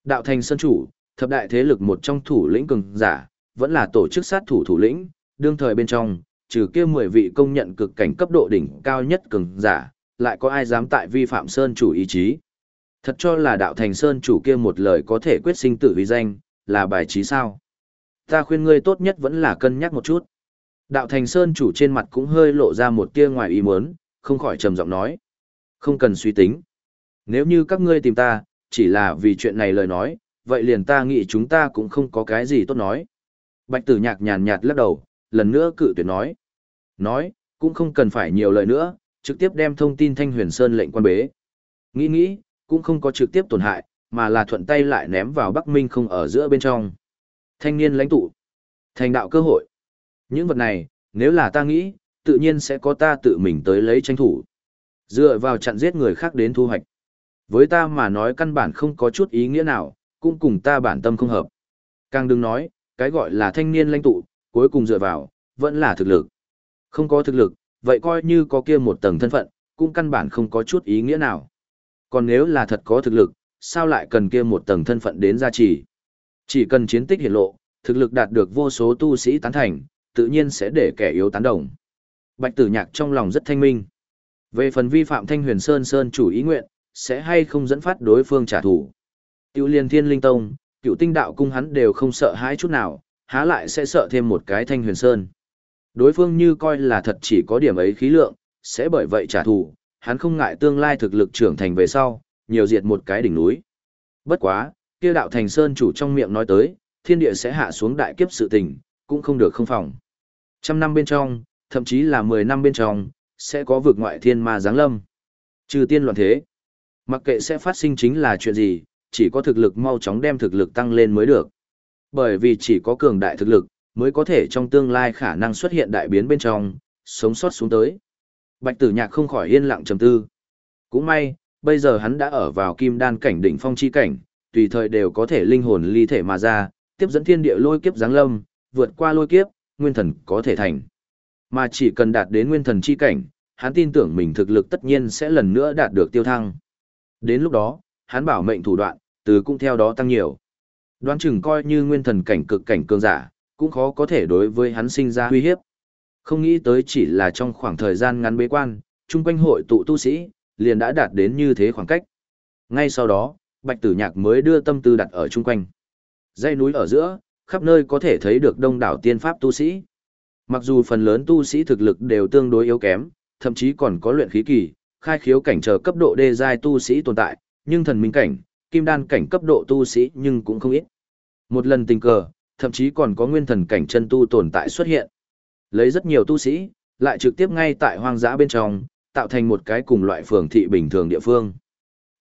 Đạo thành sân chủ, thập đại thế lực một trong thủ lĩnh cường giả, vẫn là tổ chức sát thủ thủ lĩnh, đương thời bên trong, trừ kia 10 vị công nhận cực cảnh cấp độ đỉnh cao nhất cường giả, lại có ai dám tại vi phạm sơn chủ ý chí. Thật cho là đạo thành sơn chủ kia một lời có thể quyết sinh tử vì danh, là bài trí sao. Ta khuyên ngươi tốt nhất vẫn là cân nhắc một chút. Đạo thành sơn chủ trên mặt cũng hơi lộ ra một tia ngoài ý muốn, không khỏi trầm giọng nói. Không cần suy tính. Nếu như các ngươi tìm ta, chỉ là vì chuyện này lời nói, vậy liền ta nghĩ chúng ta cũng không có cái gì tốt nói. Bạch tử nhạc nhàn nhạt lắc đầu, lần nữa cự tuyệt nói. Nói, cũng không cần phải nhiều lời nữa, trực tiếp đem thông tin Thanh Huyền Sơn lệnh quan bế. Nghĩ nghĩ, cũng không có trực tiếp tổn hại, mà là thuận tay lại ném vào Bắc Minh không ở giữa bên trong. Thanh niên lãnh tụ, thành đạo cơ hội. Những vật này, nếu là ta nghĩ, tự nhiên sẽ có ta tự mình tới lấy tranh thủ. Dựa vào chặn giết người khác đến thu hoạch. Với ta mà nói căn bản không có chút ý nghĩa nào, cũng cùng ta bản tâm không hợp. Càng đừng nói, cái gọi là thanh niên lãnh tụ, cuối cùng dựa vào, vẫn là thực lực. Không có thực lực, vậy coi như có kia một tầng thân phận, cũng căn bản không có chút ý nghĩa nào. Còn nếu là thật có thực lực, sao lại cần kia một tầng thân phận đến gia trì? Chỉ cần chiến tích hiển lộ, thực lực đạt được vô số tu sĩ tán thành, tự nhiên sẽ để kẻ yếu tán đồng. Bạch Tử Nhạc trong lòng rất thanh minh. Về phần vi phạm Thanh Huyền Sơn Sơn chủ ý nguyện, sẽ hay không dẫn phát đối phương trả thù. Tiêu Liên Thiên Linh Tông, Cựu Tinh Đạo cung hắn đều không sợ hãi chút nào, há lại sẽ sợ thêm một cái Thanh Huyền Sơn. Đối phương như coi là thật chỉ có điểm ấy khí lượng, sẽ bởi vậy trả thù, hắn không ngại tương lai thực lực trưởng thành về sau, nhiều diệt một cái đỉnh núi. Bất quá, kia đạo thành sơn chủ trong miệng nói tới, thiên địa sẽ hạ xuống đại kiếp sự tình, cũng không được không phòng. Trăm năm bên trong, thậm chí là mười năm bên trong, sẽ có vực ngoại thiên ma giáng lâm. Trừ tiên loạn thế. Mặc kệ sẽ phát sinh chính là chuyện gì, chỉ có thực lực mau chóng đem thực lực tăng lên mới được. Bởi vì chỉ có cường đại thực lực, mới có thể trong tương lai khả năng xuất hiện đại biến bên trong, sống sót xuống tới. Bạch tử nhạc không khỏi yên lặng trầm tư. Cũng may, bây giờ hắn đã ở vào kim đan cảnh đỉnh phong chi cảnh, tùy thời đều có thể linh hồn ly thể mà ra, tiếp dẫn thiên địa lôi kiếp giáng lâm, vượt qua lôi kiếp, nguyên thần có thể thành. Mà chỉ cần đạt đến nguyên thần chi cảnh, hắn tin tưởng mình thực lực tất nhiên sẽ lần nữa đạt được tiêu thăng. Đến lúc đó, hắn bảo mệnh thủ đoạn, từ cũng theo đó tăng nhiều. Đoán chừng coi như nguyên thần cảnh cực cảnh cường giả, cũng khó có thể đối với hắn sinh ra uy hiếp. Không nghĩ tới chỉ là trong khoảng thời gian ngắn bế quan, chung quanh hội tụ tu sĩ, liền đã đạt đến như thế khoảng cách. Ngay sau đó, Bạch Tử Nhạc mới đưa tâm tư đặt ở chung quanh. Dãy núi ở giữa, khắp nơi có thể thấy được đông đảo tiên pháp tu sĩ. Mặc dù phần lớn tu sĩ thực lực đều tương đối yếu kém, thậm chí còn có luyện khí kỳ, khai khiếu cảnh chờ cấp độ đê giai tu sĩ tồn tại, nhưng thần minh cảnh, kim đan cảnh cấp độ tu sĩ nhưng cũng không ít. Một lần tình cờ, thậm chí còn có nguyên thần cảnh chân tu tồn tại xuất hiện. Lấy rất nhiều tu sĩ, lại trực tiếp ngay tại hoang dã bên trong, tạo thành một cái cùng loại phường thị bình thường địa phương.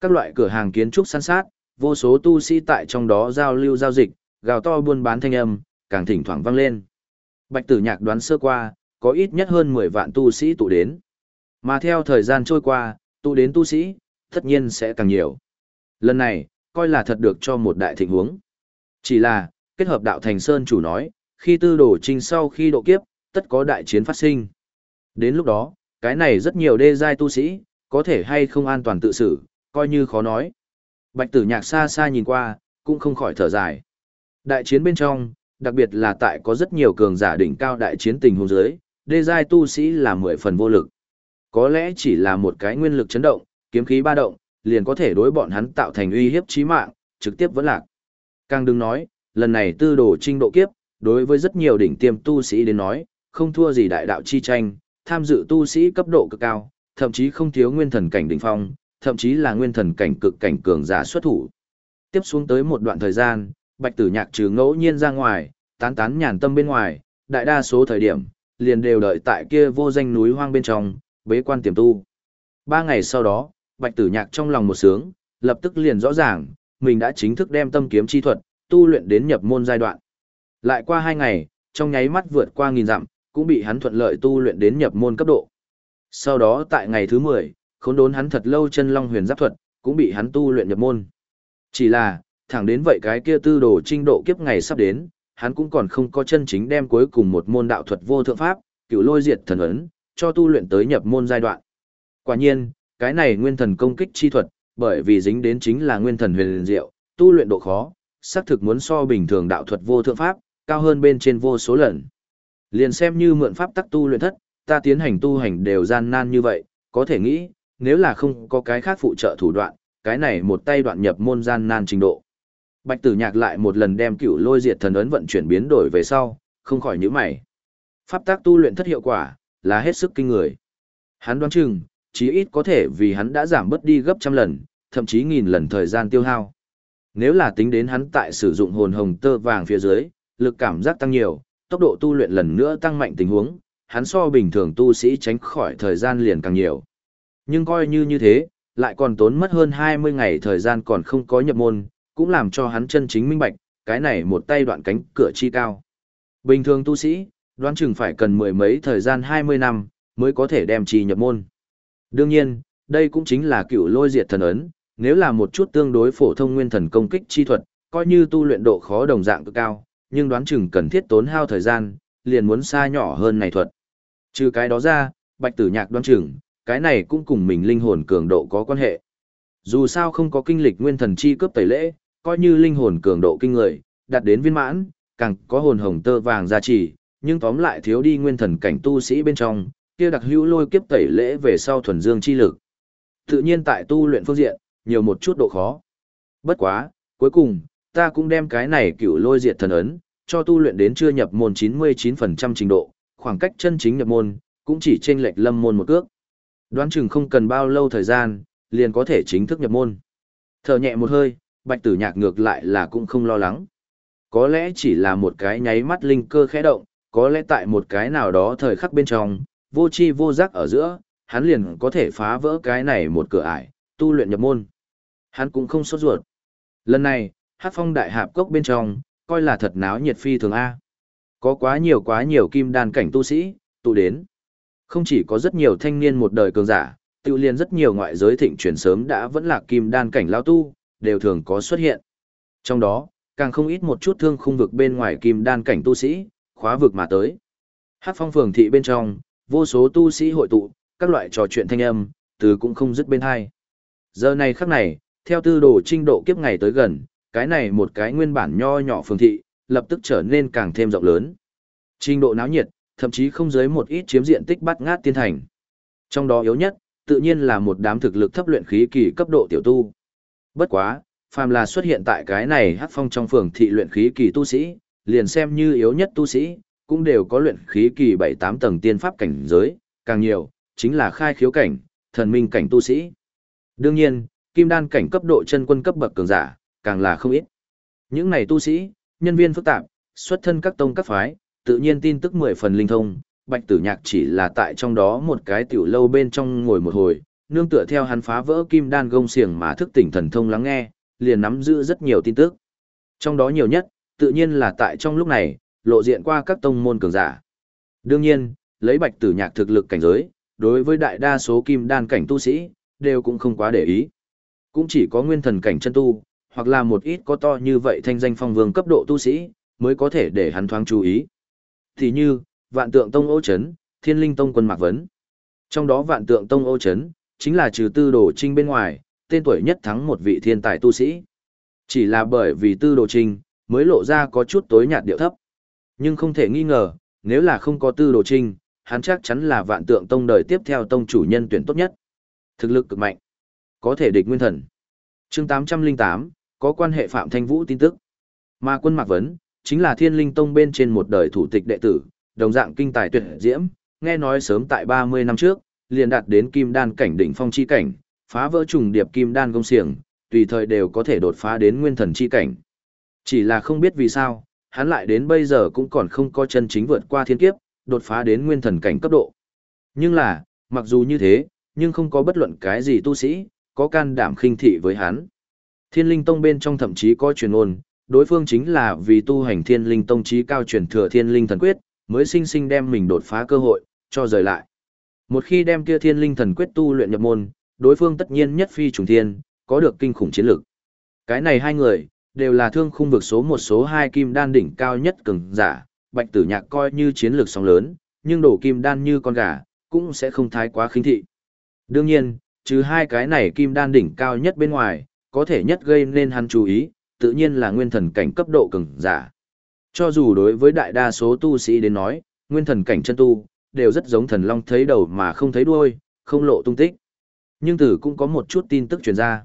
Các loại cửa hàng kiến trúc săn sát, vô số tu sĩ tại trong đó giao lưu giao dịch, gào to buôn bán thanh âm, càng thỉnh thoảng vang lên. Bạch tử nhạc đoán sơ qua, có ít nhất hơn 10 vạn tu sĩ tụ đến. Mà theo thời gian trôi qua, tụ đến tu sĩ, tất nhiên sẽ càng nhiều. Lần này, coi là thật được cho một đại thịnh huống. Chỉ là, kết hợp đạo thành sơn chủ nói, khi tư đồ trinh sau khi độ kiếp, tất có đại chiến phát sinh. Đến lúc đó, cái này rất nhiều đê giai tu sĩ, có thể hay không an toàn tự xử, coi như khó nói. Bạch tử nhạc xa xa nhìn qua, cũng không khỏi thở dài. Đại chiến bên trong, đặc biệt là tại có rất nhiều cường giả đỉnh cao đại chiến tình huống dưới, đê giai tu sĩ là mười phần vô lực. Có lẽ chỉ là một cái nguyên lực chấn động, kiếm khí ba động, liền có thể đối bọn hắn tạo thành uy hiếp chí mạng, trực tiếp vẫn lạc. Càng đừng nói, lần này tư đồ trinh độ kiếp, đối với rất nhiều đỉnh tiêm tu sĩ đến nói, không thua gì đại đạo chi tranh, tham dự tu sĩ cấp độ cực cao, thậm chí không thiếu nguyên thần cảnh đỉnh phong, thậm chí là nguyên thần cảnh cực cảnh cường giả xuất thủ. Tiếp xuống tới một đoạn thời gian, Bạch Tử Nhạc trừ ngẫu nhiên ra ngoài, tán tán nhàn tâm bên ngoài, đại đa số thời điểm, liền đều đợi tại kia vô danh núi hoang bên trong, bế quan tiềm tu. Ba ngày sau đó, Bạch Tử Nhạc trong lòng một sướng, lập tức liền rõ ràng, mình đã chính thức đem tâm kiếm chi thuật, tu luyện đến nhập môn giai đoạn. Lại qua hai ngày, trong nháy mắt vượt qua nghìn dặm, cũng bị hắn thuận lợi tu luyện đến nhập môn cấp độ. Sau đó tại ngày thứ 10, khốn đốn hắn thật lâu chân long huyền giáp thuật, cũng bị hắn tu luyện nhập môn. Chỉ là, thẳng đến vậy cái kia tư đồ trinh độ kiếp ngày sắp đến, hắn cũng còn không có chân chính đem cuối cùng một môn đạo thuật vô thượng pháp, cựu lôi diệt thần ấn, cho tu luyện tới nhập môn giai đoạn. Quả nhiên, cái này nguyên thần công kích chi thuật, bởi vì dính đến chính là nguyên thần huyền diệu, tu luyện độ khó, xác thực muốn so bình thường đạo thuật vô thượng pháp, cao hơn bên trên vô số lần. Liền xem như mượn pháp tắc tu luyện thất, ta tiến hành tu hành đều gian nan như vậy, có thể nghĩ, nếu là không có cái khác phụ trợ thủ đoạn, cái này một tay đoạn nhập môn gian nan trình độ. Bạch tử nhạc lại một lần đem cửu lôi diệt thần ấn vận chuyển biến đổi về sau, không khỏi nhíu mày. Pháp tác tu luyện thất hiệu quả, là hết sức kinh người. Hắn đoán chừng, chí ít có thể vì hắn đã giảm bớt đi gấp trăm lần, thậm chí nghìn lần thời gian tiêu hao. Nếu là tính đến hắn tại sử dụng hồn hồng tơ vàng phía dưới, lực cảm giác tăng nhiều, tốc độ tu luyện lần nữa tăng mạnh tình huống, hắn so bình thường tu sĩ tránh khỏi thời gian liền càng nhiều. Nhưng coi như như thế, lại còn tốn mất hơn 20 ngày thời gian còn không có nhập môn, cũng làm cho hắn chân chính minh bạch, cái này một tay đoạn cánh cửa chi cao. Bình thường tu sĩ, đoán chừng phải cần mười mấy thời gian 20 năm, mới có thể đem chi nhập môn. Đương nhiên, đây cũng chính là cựu lôi diệt thần ấn, nếu là một chút tương đối phổ thông nguyên thần công kích chi thuật, coi như tu luyện độ khó đồng dạng cực cao, nhưng đoán chừng cần thiết tốn hao thời gian, liền muốn xa nhỏ hơn này thuật. Trừ cái đó ra, bạch tử nhạc đoán chừng, cái này cũng cùng mình linh hồn cường độ có quan hệ. Dù sao không có kinh lịch nguyên thần chi cướp tẩy lễ, coi như linh hồn cường độ kinh người, đạt đến viên mãn, càng có hồn hồng tơ vàng gia trì, nhưng tóm lại thiếu đi nguyên thần cảnh tu sĩ bên trong, kia đặc hữu lôi kiếp tẩy lễ về sau thuần dương chi lực. Tự nhiên tại tu luyện phương diện, nhiều một chút độ khó. Bất quá, cuối cùng, ta cũng đem cái này cửu lôi diệt thần ấn, cho tu luyện đến chưa nhập môn 99% trình độ, khoảng cách chân chính nhập môn, cũng chỉ trên lệch lâm môn một cước. Đoán chừng không cần bao lâu thời gian, liền có thể chính thức nhập môn. Thở nhẹ một hơi, bạch tử nhạc ngược lại là cũng không lo lắng. Có lẽ chỉ là một cái nháy mắt linh cơ khẽ động, có lẽ tại một cái nào đó thời khắc bên trong, vô chi vô giác ở giữa, hắn liền có thể phá vỡ cái này một cửa ải, tu luyện nhập môn. Hắn cũng không sốt ruột. Lần này, hát phong đại hạp cốc bên trong, coi là thật náo nhiệt phi thường A. Có quá nhiều quá nhiều kim đan cảnh tu sĩ, tụ đến. Không chỉ có rất nhiều thanh niên một đời cường giả, tự liền rất nhiều ngoại giới thịnh chuyển sớm đã vẫn là kim đan cảnh lao tu, đều thường có xuất hiện. Trong đó, càng không ít một chút thương khung vực bên ngoài kim đan cảnh tu sĩ, khóa vực mà tới. Hát phong phường thị bên trong, vô số tu sĩ hội tụ, các loại trò chuyện thanh âm, từ cũng không dứt bên hai. Giờ này khắc này, theo tư đồ trinh độ kiếp ngày tới gần, cái này một cái nguyên bản nho nhỏ phường thị, lập tức trở nên càng thêm rộng lớn. Trình độ náo nhiệt, thậm chí không dưới một ít chiếm diện tích bắt ngát tiên thành. Trong đó yếu nhất, tự nhiên là một đám thực lực thấp luyện khí kỳ cấp độ tiểu tu. Bất quá, phàm là xuất hiện tại cái này hắc phong trong phường thị luyện khí kỳ tu sĩ, liền xem như yếu nhất tu sĩ, cũng đều có luyện khí kỳ 7-8 tầng tiên pháp cảnh giới, càng nhiều, chính là khai khiếu cảnh, thần minh cảnh tu sĩ. Đương nhiên, kim đan cảnh cấp độ chân quân cấp bậc cường giả, càng là không ít. Những này tu sĩ, nhân viên phức tạp, xuất thân các tông các phái, tự nhiên tin tức mười phần linh thông, Bạch Tử Nhạc chỉ là tại trong đó một cái tiểu lâu bên trong ngồi một hồi, nương tựa theo hắn phá vỡ kim đan gông xiềng mà thức tỉnh thần thông lắng nghe, liền nắm giữ rất nhiều tin tức. Trong đó nhiều nhất, tự nhiên là tại trong lúc này, lộ diện qua các tông môn cường giả. Đương nhiên, lấy Bạch Tử Nhạc thực lực cảnh giới, đối với đại đa số kim đan cảnh tu sĩ, đều cũng không quá để ý. Cũng chỉ có nguyên thần cảnh chân tu, hoặc là một ít có to như vậy thanh danh phong vương cấp độ tu sĩ, mới có thể để hắn thoáng chú ý. Thì như, vạn tượng tông ô chấn, thiên linh tông quân mạc vấn. Trong đó vạn tượng tông ô chấn, chính là trừ tư đồ trinh bên ngoài, tên tuổi nhất thắng một vị thiên tài tu sĩ. Chỉ là bởi vì tư đồ trinh, mới lộ ra có chút tối nhạt điệu thấp. Nhưng không thể nghi ngờ, nếu là không có tư đồ trinh, hắn chắc chắn là vạn tượng tông đời tiếp theo tông chủ nhân tuyển tốt nhất. Thực lực cực mạnh, có thể địch nguyên thần. chương 808, có quan hệ Phạm Thanh Vũ tin tức. Mà quân Mạc Vấn, chính là thiên linh tông bên trên một đời thủ tịch đệ tử, đồng dạng kinh tài tuyệt diễm, nghe nói sớm tại 30 năm trước, liền đạt đến kim đan cảnh đỉnh phong chi cảnh, phá vỡ trùng điệp kim đan công siềng, tùy thời đều có thể đột phá đến nguyên thần chi cảnh. Chỉ là không biết vì sao, hắn lại đến bây giờ cũng còn không có chân chính vượt qua thiên kiếp, đột phá đến nguyên thần cảnh cấp độ. Nhưng là, mặc dù như thế, nhưng không có bất luận cái gì tu sĩ, có can đảm khinh thị với hắn. Thiên linh tông bên trong thậm chí có truyền ôn, đối phương chính là vì tu hành thiên linh tông trí cao truyền thừa thiên linh thần quyết, mới sinh sinh đem mình đột phá cơ hội, cho rời lại. Một khi đem kia thiên linh thần quyết tu luyện nhập môn, đối phương tất nhiên nhất phi trùng thiên, có được kinh khủng chiến lực. Cái này hai người, đều là thương khung vực số một số hai kim đan đỉnh cao nhất cường giả, bạch tử nhạc coi như chiến lược sóng lớn, nhưng đổ kim đan như con gà, cũng sẽ không thái quá khinh thị. Đương nhiên, trừ hai cái này kim đan đỉnh cao nhất bên ngoài, có thể nhất gây nên hắn chú ý, tự nhiên là nguyên thần cảnh cấp độ cường giả. Cho dù đối với đại đa số tu sĩ đến nói, nguyên thần cảnh chân tu, đều rất giống thần long thấy đầu mà không thấy đuôi, không lộ tung tích. Nhưng tử cũng có một chút tin tức truyền ra.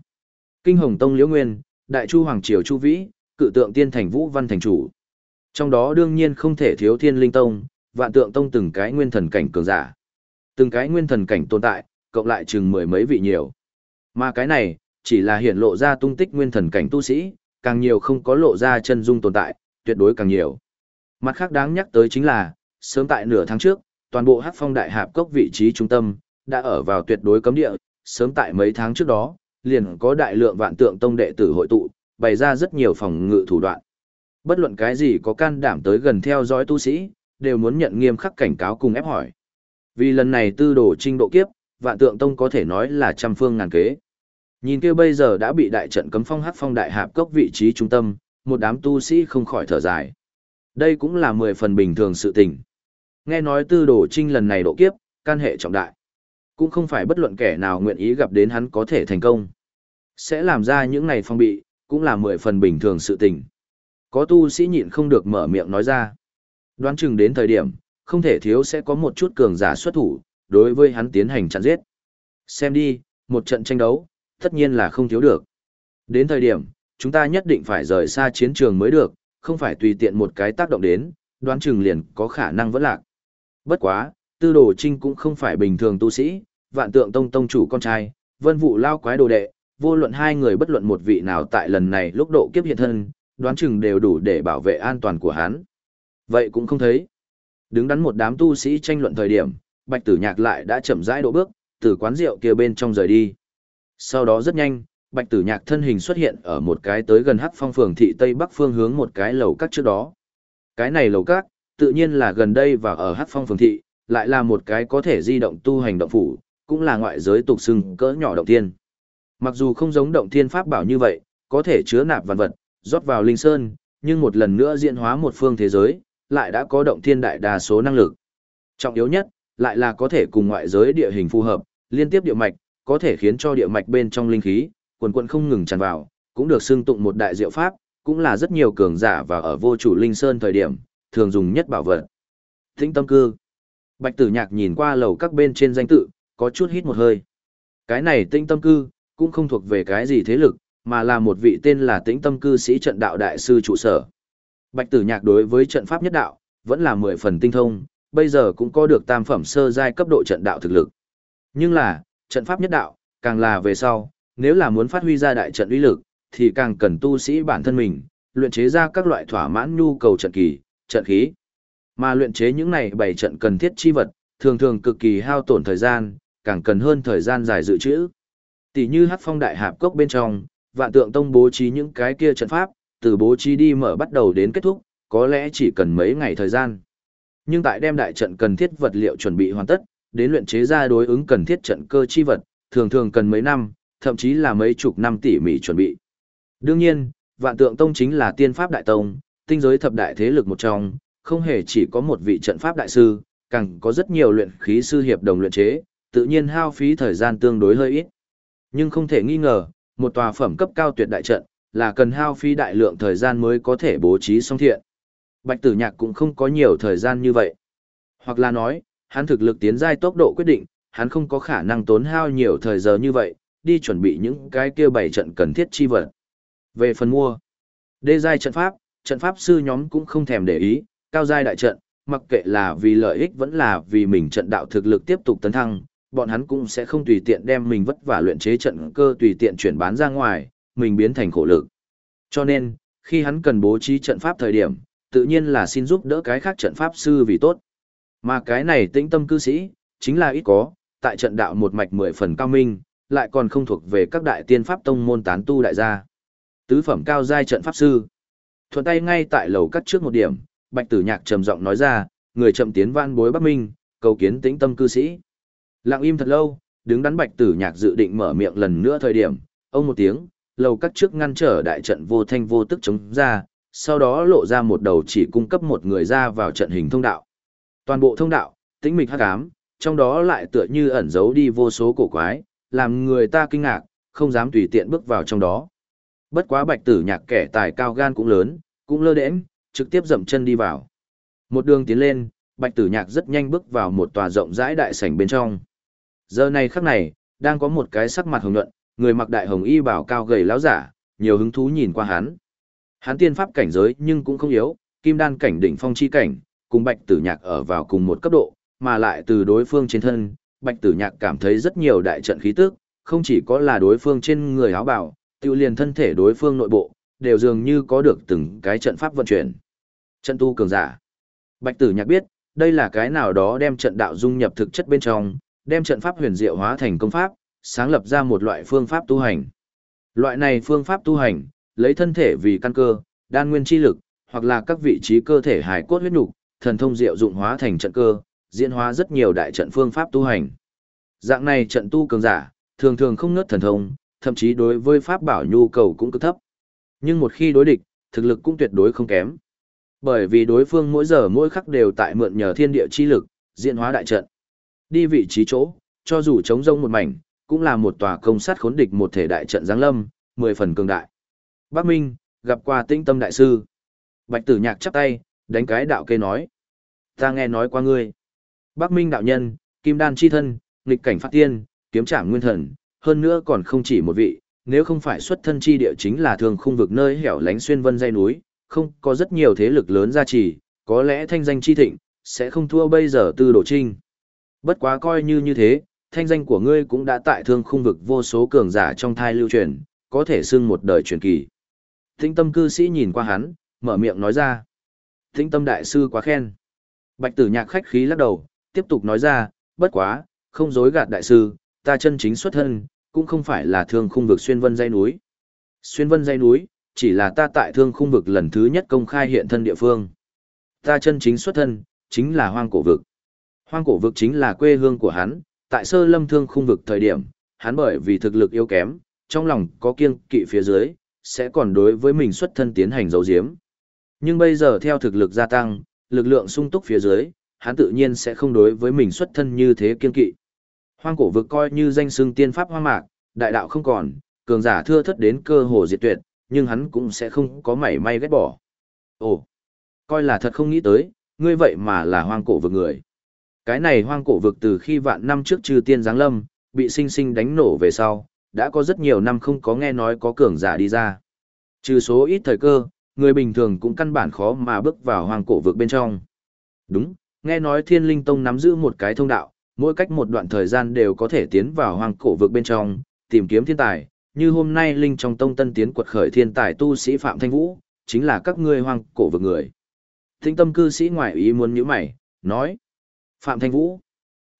Kinh Hồng Tông Liễu Nguyên, Đại Chu Hoàng Triều Chu Vĩ, cự tượng tiên thành Vũ Văn thành chủ. Trong đó đương nhiên không thể thiếu Thiên Linh Tông, Vạn Tượng Tông từng cái nguyên thần cảnh cường giả. Từng cái nguyên thần cảnh tồn tại, cộng lại chừng mười mấy vị nhiều. Mà cái này, chỉ là hiện lộ ra tung tích nguyên thần cảnh tu sĩ, càng nhiều không có lộ ra chân dung tồn tại, tuyệt đối càng nhiều. Mặt khác đáng nhắc tới chính là, sớm tại nửa tháng trước, toàn bộ Hắc Phong Đại Hạp cốc vị trí trung tâm đã ở vào tuyệt đối cấm địa, sớm tại mấy tháng trước đó, liền có đại lượng vạn tượng tông đệ tử hội tụ, bày ra rất nhiều phòng ngự thủ đoạn. Bất luận cái gì có can đảm tới gần theo dõi tu sĩ, đều muốn nhận nghiêm khắc cảnh cáo cùng ép hỏi. Vì lần này tư đồ trinh độ kiếp, vạn tượng tông có thể nói là trăm phương ngàn kế. Nhìn kia bây giờ đã bị đại trận cấm phong hắc phong đại hạp cốc vị trí trung tâm, một đám tu sĩ không khỏi thở dài. Đây cũng là mười phần bình thường sự tình. Nghe nói tư đồ trinh lần này độ kiếp, can hệ trọng đại. Cũng không phải bất luận kẻ nào nguyện ý gặp đến hắn có thể thành công. Sẽ làm ra những này phong bị, cũng là mười phần bình thường sự tình. Có tu sĩ nhịn không được mở miệng nói ra. Đoán chừng đến thời điểm, không thể thiếu sẽ có một chút cường giả xuất thủ, đối với hắn tiến hành chặn giết. Xem đi, một trận tranh đấu, tất nhiên là không thiếu được. Đến thời điểm, chúng ta nhất định phải rời xa chiến trường mới được, không phải tùy tiện một cái tác động đến, đoán chừng liền có khả năng vẫn lạc. Bất quá, tư đồ trinh cũng không phải bình thường tu sĩ, vạn tượng tông tông chủ con trai, vân vụ lao quái đồ đệ, vô luận hai người bất luận một vị nào tại lần này lúc độ kiếp hiện thân, đoán chừng đều đủ để bảo vệ an toàn của hắn. Vậy cũng không thấy. Đứng đắn một đám tu sĩ tranh luận thời điểm, bạch tử nhạc lại đã chậm rãi độ bước, từ quán rượu kia bên trong rời đi. Sau đó rất nhanh, bạch tử nhạc thân hình xuất hiện ở một cái tới gần hắc phong phường thị tây bắc phương hướng một cái lầu các trước đó. Cái này lầu các, tự nhiên là gần đây và ở hắc phong phường thị, lại là một cái có thể di động tu hành động phủ, cũng là ngoại giới tục xưng cỡ nhỏ động thiên. Mặc dù không giống động thiên pháp bảo như vậy, có thể chứa nạp văn vật, rót vào linh sơn, nhưng một lần nữa diễn hóa một phương thế giới, lại đã có động thiên đại đa số năng lực. Trọng yếu nhất, lại là có thể cùng ngoại giới địa hình phù hợp, liên tiếp địa mạch, có thể khiến cho địa mạch bên trong linh khí, quần quần không ngừng tràn vào, cũng được xưng tụng một đại diệu pháp, cũng là rất nhiều cường giả và ở vô chủ linh sơn thời điểm, thường dùng nhất bảo vật. Tĩnh tâm cư. Bạch tử nhạc nhìn qua lầu các bên trên danh tự, có chút hít một hơi. Cái này tĩnh tâm cư, cũng không thuộc về cái gì thế lực, mà là một vị tên là tĩnh tâm cư sĩ trận đạo đại sư trụ sở. Bạch tử nhạc đối với trận pháp nhất đạo, vẫn là mười phần tinh thông, bây giờ cũng có được tam phẩm sơ giai cấp độ trận đạo thực lực. Nhưng là, trận pháp nhất đạo, càng là về sau, nếu là muốn phát huy ra đại trận uy lực, thì càng cần tu sĩ bản thân mình, luyện chế ra các loại thỏa mãn nhu cầu trận kỳ, trận khí. Mà luyện chế những này bảy trận cần thiết chi vật, thường thường cực kỳ hao tổn thời gian, càng cần hơn thời gian dài dự trữ. Tỷ như hát Phong Đại Hạp Cốc bên trong, Vạn Tượng Tông bố trí những cái kia trận pháp, từ bố trí đi mở bắt đầu đến kết thúc, có lẽ chỉ cần mấy ngày thời gian. Nhưng tại đem đại trận cần thiết vật liệu chuẩn bị hoàn tất, đến luyện chế ra đối ứng cần thiết trận cơ chi vật, thường thường cần mấy năm, thậm chí là mấy chục năm tỉ mỉ chuẩn bị. Đương nhiên, Vạn Tượng Tông chính là tiên pháp đại tông, tinh giới thập đại thế lực một trong, không hề chỉ có một vị trận pháp đại sư, càng có rất nhiều luyện khí sư hiệp đồng luyện chế, tự nhiên hao phí thời gian tương đối hơi ít. Nhưng không thể nghi ngờ, một tòa phẩm cấp cao tuyệt đại trận, là cần hao phí đại lượng thời gian mới có thể bố trí xong thiện. Bạch tử nhạc cũng không có nhiều thời gian như vậy. Hoặc là nói, hắn thực lực tiến giai tốc độ quyết định, hắn không có khả năng tốn hao nhiều thời giờ như vậy, đi chuẩn bị những cái kia bảy trận cần thiết chi vật. Về phần mua, đê giai trận pháp, trận pháp sư nhóm cũng không thèm để ý, cao giai đại trận, mặc kệ là vì lợi ích vẫn là vì mình trận đạo thực lực tiếp tục tấn thăng, bọn hắn cũng sẽ không tùy tiện đem mình vất vả luyện chế trận cơ tùy tiện chuyển bán ra ngoài, mình biến thành khổ lực. Cho nên, khi hắn cần bố trí trận pháp thời điểm, tự nhiên là xin giúp đỡ cái khác trận pháp sư vì tốt. Mà cái này tĩnh tâm cư sĩ, chính là ít có, tại trận đạo một mạch mười phần cao minh, lại còn không thuộc về các đại tiên pháp tông môn tán tu đại gia. Tứ phẩm cao giai trận pháp sư. Thuận tay ngay tại lầu cắt trước một điểm, Bạch Tử Nhạc trầm giọng nói ra, người chậm tiến van bối Bắc Minh, cầu kiến tĩnh tâm cư sĩ. Lặng im thật lâu, đứng đắn Bạch Tử Nhạc dự định mở miệng lần nữa thời điểm, ông một tiếng, lầu cắt trước ngăn trở đại trận vô thanh vô tức chống ra, sau đó lộ ra một đầu chỉ cung cấp một người ra vào trận hình thông đạo. Toàn bộ thông đạo, tĩnh mịch hắc ám, trong đó lại tựa như ẩn giấu đi vô số cổ quái, làm người ta kinh ngạc, không dám tùy tiện bước vào trong đó. Bất quá bạch tử nhạc kẻ tài cao gan cũng lớn, cũng lơ đễnh, trực tiếp dậm chân đi vào. Một đường tiến lên, bạch tử nhạc rất nhanh bước vào một tòa rộng rãi đại sảnh bên trong. Giờ này khắc này, đang có một cái sắc mặt hồng nhuận, người mặc đại hồng y bảo cao gầy láo giả, nhiều hứng thú nhìn qua hắn. Hắn tiên pháp cảnh giới nhưng cũng không yếu, kim đan cảnh đỉnh phong chi cảnh, cùng bạch tử nhạc ở vào cùng một cấp độ, mà lại từ đối phương trên thân, bạch tử nhạc cảm thấy rất nhiều đại trận khí tức, không chỉ có là đối phương trên người áo bảo, tiêu liền thân thể đối phương nội bộ, đều dường như có được từng cái trận pháp vận chuyển. Trận tu cường giả. Bạch tử nhạc biết, đây là cái nào đó đem trận đạo dung nhập thực chất bên trong, đem trận pháp huyền diệu hóa thành công pháp, sáng lập ra một loại phương pháp tu hành. Loại này phương pháp tu hành, lấy thân thể vì căn cơ, đan nguyên chi lực, hoặc là các vị trí cơ thể hài cốt huyết nục, thần thông diệu dụng hóa thành trận cơ, diễn hóa rất nhiều đại trận phương pháp tu hành. Dạng này trận tu cường giả, thường thường không ngớt thần thông, thậm chí đối với pháp bảo nhu cầu cũng cực thấp. Nhưng một khi đối địch, thực lực cũng tuyệt đối không kém. Bởi vì đối phương mỗi giờ mỗi khắc đều tại mượn nhờ thiên địa chi lực, diễn hóa đại trận. Đi vị trí chỗ, cho dù chống rông một mảnh, cũng là một tòa công sát khốn địch một thể đại trận giáng lâm, mười phần cường đại. Bắc Minh, gặp qua tinh tâm đại sư. Bạch tử nhạc chắp tay, đánh cái đạo kê nói. Ta nghe nói qua ngươi. Bắc Minh đạo nhân, kim đan chi thân, nghịch cảnh phát tiên, kiếm trảm nguyên thần, hơn nữa còn không chỉ một vị, nếu không phải xuất thân chi địa chính là thường khung vực nơi hẻo lánh xuyên vân dây núi, không có rất nhiều thế lực lớn gia trì, có lẽ thanh danh chi thịnh, sẽ không thua bây giờ tư đổ trinh. Bất quá coi như như thế, thanh danh của ngươi cũng đã tại thương khung vực vô số cường giả trong thai lưu truyền, có thể xưng một đời truyền kỳ. Tĩnh tâm cư sĩ nhìn qua hắn, mở miệng nói ra. Tĩnh tâm đại sư quá khen. Bạch tử nhạc khách khí lắc đầu, tiếp tục nói ra, bất quá, không dối gạt đại sư, ta chân chính xuất thân, cũng không phải là thương khung vực xuyên vân dây núi. Xuyên vân dây núi, chỉ là ta tại thương khung vực lần thứ nhất công khai hiện thân địa phương. Ta chân chính xuất thân, chính là hoang cổ vực. Hoang cổ vực chính là quê hương của hắn, tại sơ lâm thương khung vực thời điểm, hắn bởi vì thực lực yếu kém, trong lòng có kiêng kỵ phía dưới, sẽ còn đối với mình xuất thân tiến hành giấu diếm. Nhưng bây giờ theo thực lực gia tăng, lực lượng sung túc phía dưới, hắn tự nhiên sẽ không đối với mình xuất thân như thế kiêng kỵ. Hoang cổ vực coi như danh xưng tiên pháp hoang mạc, đại đạo không còn, cường giả thưa thất đến cơ hồ diệt tuyệt, nhưng hắn cũng sẽ không có mảy may ghét bỏ. Ồ, coi là thật không nghĩ tới, ngươi vậy mà là hoang cổ vực người. Cái này hoang cổ vực từ khi vạn năm trước trừ tiên giáng lâm, bị sinh sinh đánh nổ về sau, đã có rất nhiều năm không có nghe nói có cường giả đi ra. Trừ số ít thời cơ, người bình thường cũng căn bản khó mà bước vào hoang cổ vực bên trong. Đúng, nghe nói thiên linh tông nắm giữ một cái thông đạo, mỗi cách một đoạn thời gian đều có thể tiến vào hoang cổ vực bên trong, tìm kiếm thiên tài, như hôm nay linh trong tông tân tiến quật khởi thiên tài tu sĩ Phạm Thanh Vũ, chính là các ngươi hoang cổ vực người. Thinh tâm cư sĩ ngoại ý muốn nhíu mày, nói. Phạm Thanh Vũ.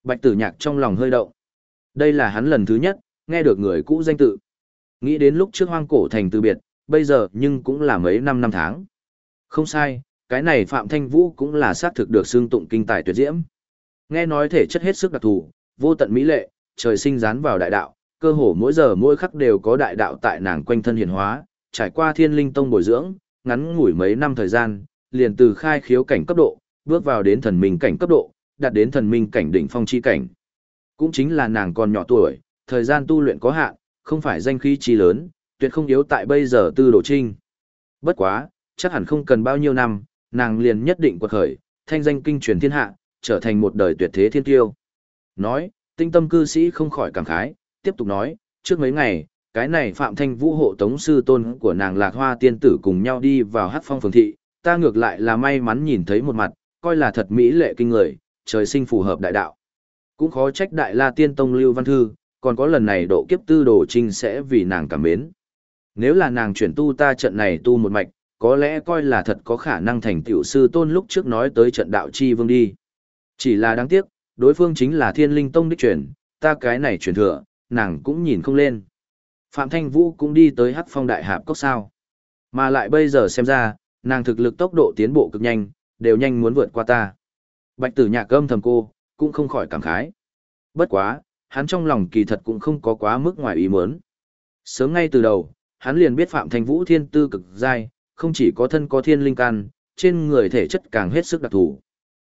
Bạch tử nhạc trong lòng hơi động. Đây là hắn lần thứ nhất, nghe được người cũ danh tự. Nghĩ đến lúc trước hoang cổ thành từ biệt, bây giờ nhưng cũng là mấy năm năm tháng. Không sai, cái này Phạm Thanh Vũ cũng là xác thực được xương tụng kinh tài tuyệt diễm. Nghe nói thể chất hết sức đặc thù, vô tận mỹ lệ, trời sinh dán vào đại đạo, cơ hồ mỗi giờ mỗi khắc đều có đại đạo tại nàng quanh thân hiển hóa, trải qua thiên linh tông bồi dưỡng, ngắn ngủi mấy năm thời gian, liền từ khai khiếu cảnh cấp độ, bước vào đến thần minh cảnh cấp độ, đạt đến thần minh cảnh đỉnh phong chi cảnh. Cũng chính là nàng còn nhỏ tuổi, thời gian tu luyện có hạn, không phải danh khí chi lớn, tuyệt không yếu tại bây giờ tư đồ trinh. Bất quá, chắc hẳn không cần bao nhiêu năm, nàng liền nhất định quật khởi, thanh danh kinh truyền thiên hạ, trở thành một đời tuyệt thế thiên tiêu. Nói, tinh tâm cư sĩ không khỏi cảm khái, tiếp tục nói, trước mấy ngày, cái này Phạm Thanh Vũ hộ tống sư tôn của nàng Lạc Hoa tiên tử cùng nhau đi vào hát phong phường thị, ta ngược lại là may mắn nhìn thấy một mặt, coi là thật mỹ lệ kinh người, trời sinh phù hợp đại đạo. Cũng khó trách đại la tiên tông lưu văn thư, còn có lần này độ kiếp tư đồ trinh sẽ vì nàng cảm mến. Nếu là nàng chuyển tu ta trận này tu một mạch, có lẽ coi là thật có khả năng thành tiểu sư tôn lúc trước nói tới trận đạo chi vương đi. Chỉ là đáng tiếc, đối phương chính là thiên linh tông đích truyền, ta cái này truyền thừa, nàng cũng nhìn không lên. Phạm Thanh Vũ cũng đi tới hắc phong đại hạp cốc sao. Mà lại bây giờ xem ra, nàng thực lực tốc độ tiến bộ cực nhanh, đều nhanh muốn vượt qua ta. Bạch tử nhạc âm thầm cô, cũng không khỏi cảm khái. Bất quá, hắn trong lòng kỳ thật cũng không có quá mức ngoài ý muốn. Sớm ngay từ đầu, hắn liền biết Phạm Thanh Vũ thiên tư cực dai, không chỉ có thân có thiên linh căn, trên người thể chất càng hết sức đặc thù.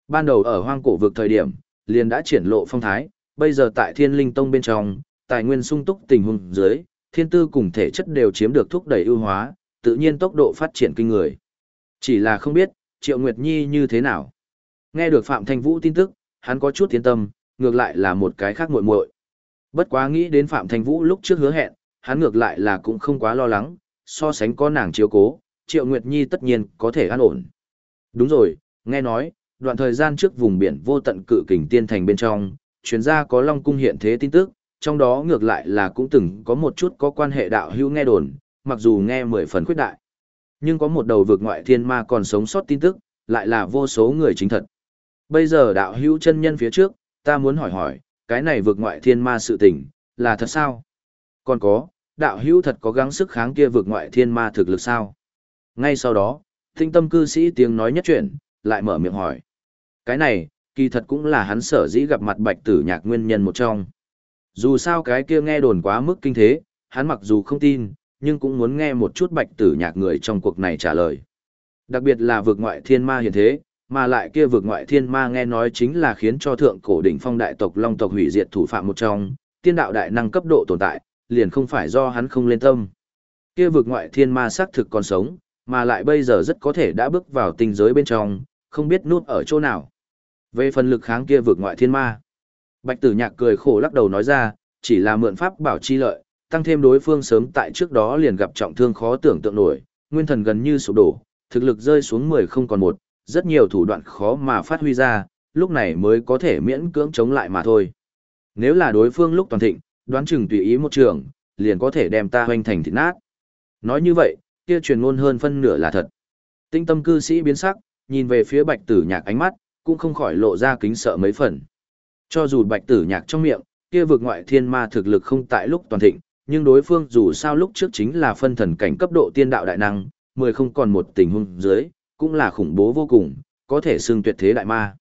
Ban đầu ở hoang cổ vực thời điểm, liền đã triển lộ phong thái, bây giờ tại thiên linh tông bên trong, tài nguyên sung túc tình huống dưới, thiên tư cùng thể chất đều chiếm được thúc đẩy ưu hóa, tự nhiên tốc độ phát triển kinh người. Chỉ là không biết, Triệu Nguyệt Nhi như thế nào. Nghe được Phạm Thanh Vũ tin tức, hắn có chút tiến tâm, ngược lại là một cái khác muội muội. Bất quá nghĩ đến Phạm Thanh Vũ lúc trước hứa hẹn, hắn ngược lại là cũng không quá lo lắng, so sánh có nàng chiếu cố, Triệu Nguyệt Nhi tất nhiên có thể an ổn. Đúng rồi, nghe nói, đoạn thời gian trước vùng biển vô tận cự kình tiên thành bên trong, chuyến ra có Long Cung hiện thế tin tức, trong đó ngược lại là cũng từng có một chút có quan hệ đạo hữu nghe đồn, mặc dù nghe mười phần khuyết đại. Nhưng có một đầu vực ngoại thiên ma còn sống sót tin tức, lại là vô số người chính thật. Bây giờ đạo hữu chân nhân phía trước, ta muốn hỏi hỏi, cái này vực ngoại thiên ma sự tình, là thật sao? Còn có, đạo hữu thật có gắng sức kháng kia vực ngoại thiên ma thực lực sao? Ngay sau đó, tinh tâm cư sĩ tiếng nói nhất chuyển, lại mở miệng hỏi. Cái này, kỳ thật cũng là hắn sở dĩ gặp mặt bạch tử nhạc nguyên nhân một trong. Dù sao cái kia nghe đồn quá mức kinh thế, hắn mặc dù không tin, nhưng cũng muốn nghe một chút bạch tử nhạc người trong cuộc này trả lời. Đặc biệt là vực ngoại thiên ma hiện thế, mà lại kia vực ngoại thiên ma nghe nói chính là khiến cho thượng cổ đỉnh phong đại tộc long tộc hủy diệt thủ phạm một trong, tiên đạo đại năng cấp độ tồn tại, liền không phải do hắn không lên tâm. Kia vực ngoại thiên ma xác thực còn sống, mà lại bây giờ rất có thể đã bước vào tinh giới bên trong, không biết nút ở chỗ nào. Về phần lực kháng kia vực ngoại thiên ma, Bạch Tử Nhạc cười khổ lắc đầu nói ra, chỉ là mượn pháp bảo chi lợi, tăng thêm đối phương sớm tại trước đó liền gặp trọng thương khó tưởng tượng nổi, nguyên thần gần như sụp đổ, thực lực rơi xuống 10 không còn một, rất nhiều thủ đoạn khó mà phát huy ra, lúc này mới có thể miễn cưỡng chống lại mà thôi. Nếu là đối phương lúc toàn thịnh, đoán chừng tùy ý một trường, liền có thể đem ta hoành thành thịt nát. Nói như vậy, kia truyền ngôn hơn phân nửa là thật. Tinh tâm cư sĩ biến sắc, nhìn về phía bạch tử nhạc ánh mắt, cũng không khỏi lộ ra kính sợ mấy phần. Cho dù bạch tử nhạc trong miệng, kia vực ngoại thiên ma thực lực không tại lúc toàn thịnh, nhưng đối phương dù sao lúc trước chính là phân thần cảnh cấp độ tiên đạo đại năng, mười không còn một tình huống dưới, cũng là khủng bố vô cùng, có thể xưng tuyệt thế đại ma.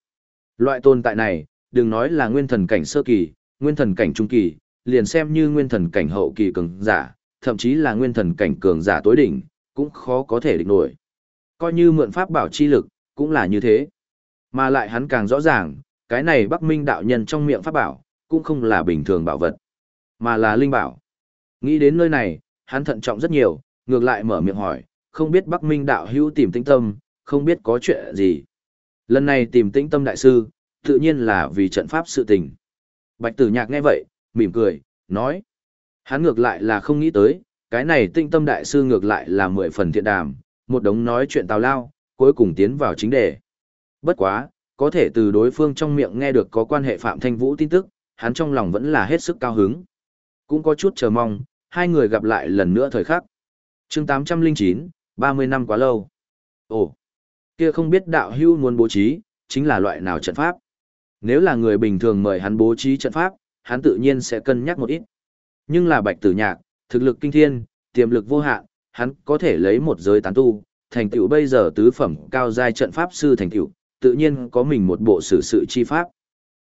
Loại tồn tại này, đừng nói là nguyên thần cảnh sơ kỳ, nguyên thần cảnh trung kỳ, liền xem như nguyên thần cảnh hậu kỳ cường giả, thậm chí là nguyên thần cảnh cường giả tối đỉnh, cũng khó có thể địch nổi. Coi như mượn pháp bảo chi lực, cũng là như thế. Mà lại hắn càng rõ ràng, cái này Bắc Minh đạo nhân trong miệng pháp bảo, cũng không là bình thường bảo vật, mà là linh bảo. Nghĩ đến nơi này, hắn thận trọng rất nhiều, ngược lại mở miệng hỏi, không biết Bắc Minh đạo hữu tìm tinh tâm, không biết có chuyện gì. Lần này tìm tĩnh tâm đại sư, tự nhiên là vì trận pháp sự tình. Bạch tử nhạc nghe vậy, mỉm cười, nói. Hắn ngược lại là không nghĩ tới, cái này tinh tâm đại sư ngược lại là mười phần thiện đàm, một đống nói chuyện tào lao, cuối cùng tiến vào chính đề. Bất quá, có thể từ đối phương trong miệng nghe được có quan hệ Phạm Thanh Vũ tin tức, hắn trong lòng vẫn là hết sức cao hứng. Cũng có chút chờ mong, hai người gặp lại lần nữa thời khắc. chương 809, 30 năm quá lâu. Ồ, kia không biết đạo hưu muốn bố trí, chính là loại nào trận pháp. Nếu là người bình thường mời hắn bố trí trận pháp, hắn tự nhiên sẽ cân nhắc một ít. Nhưng là bạch tử nhạc, thực lực kinh thiên, tiềm lực vô hạn, hắn có thể lấy một giới tán tu, thành tựu bây giờ tứ phẩm cao giai trận pháp sư thành tựu, tự nhiên có mình một bộ sử sự chi pháp.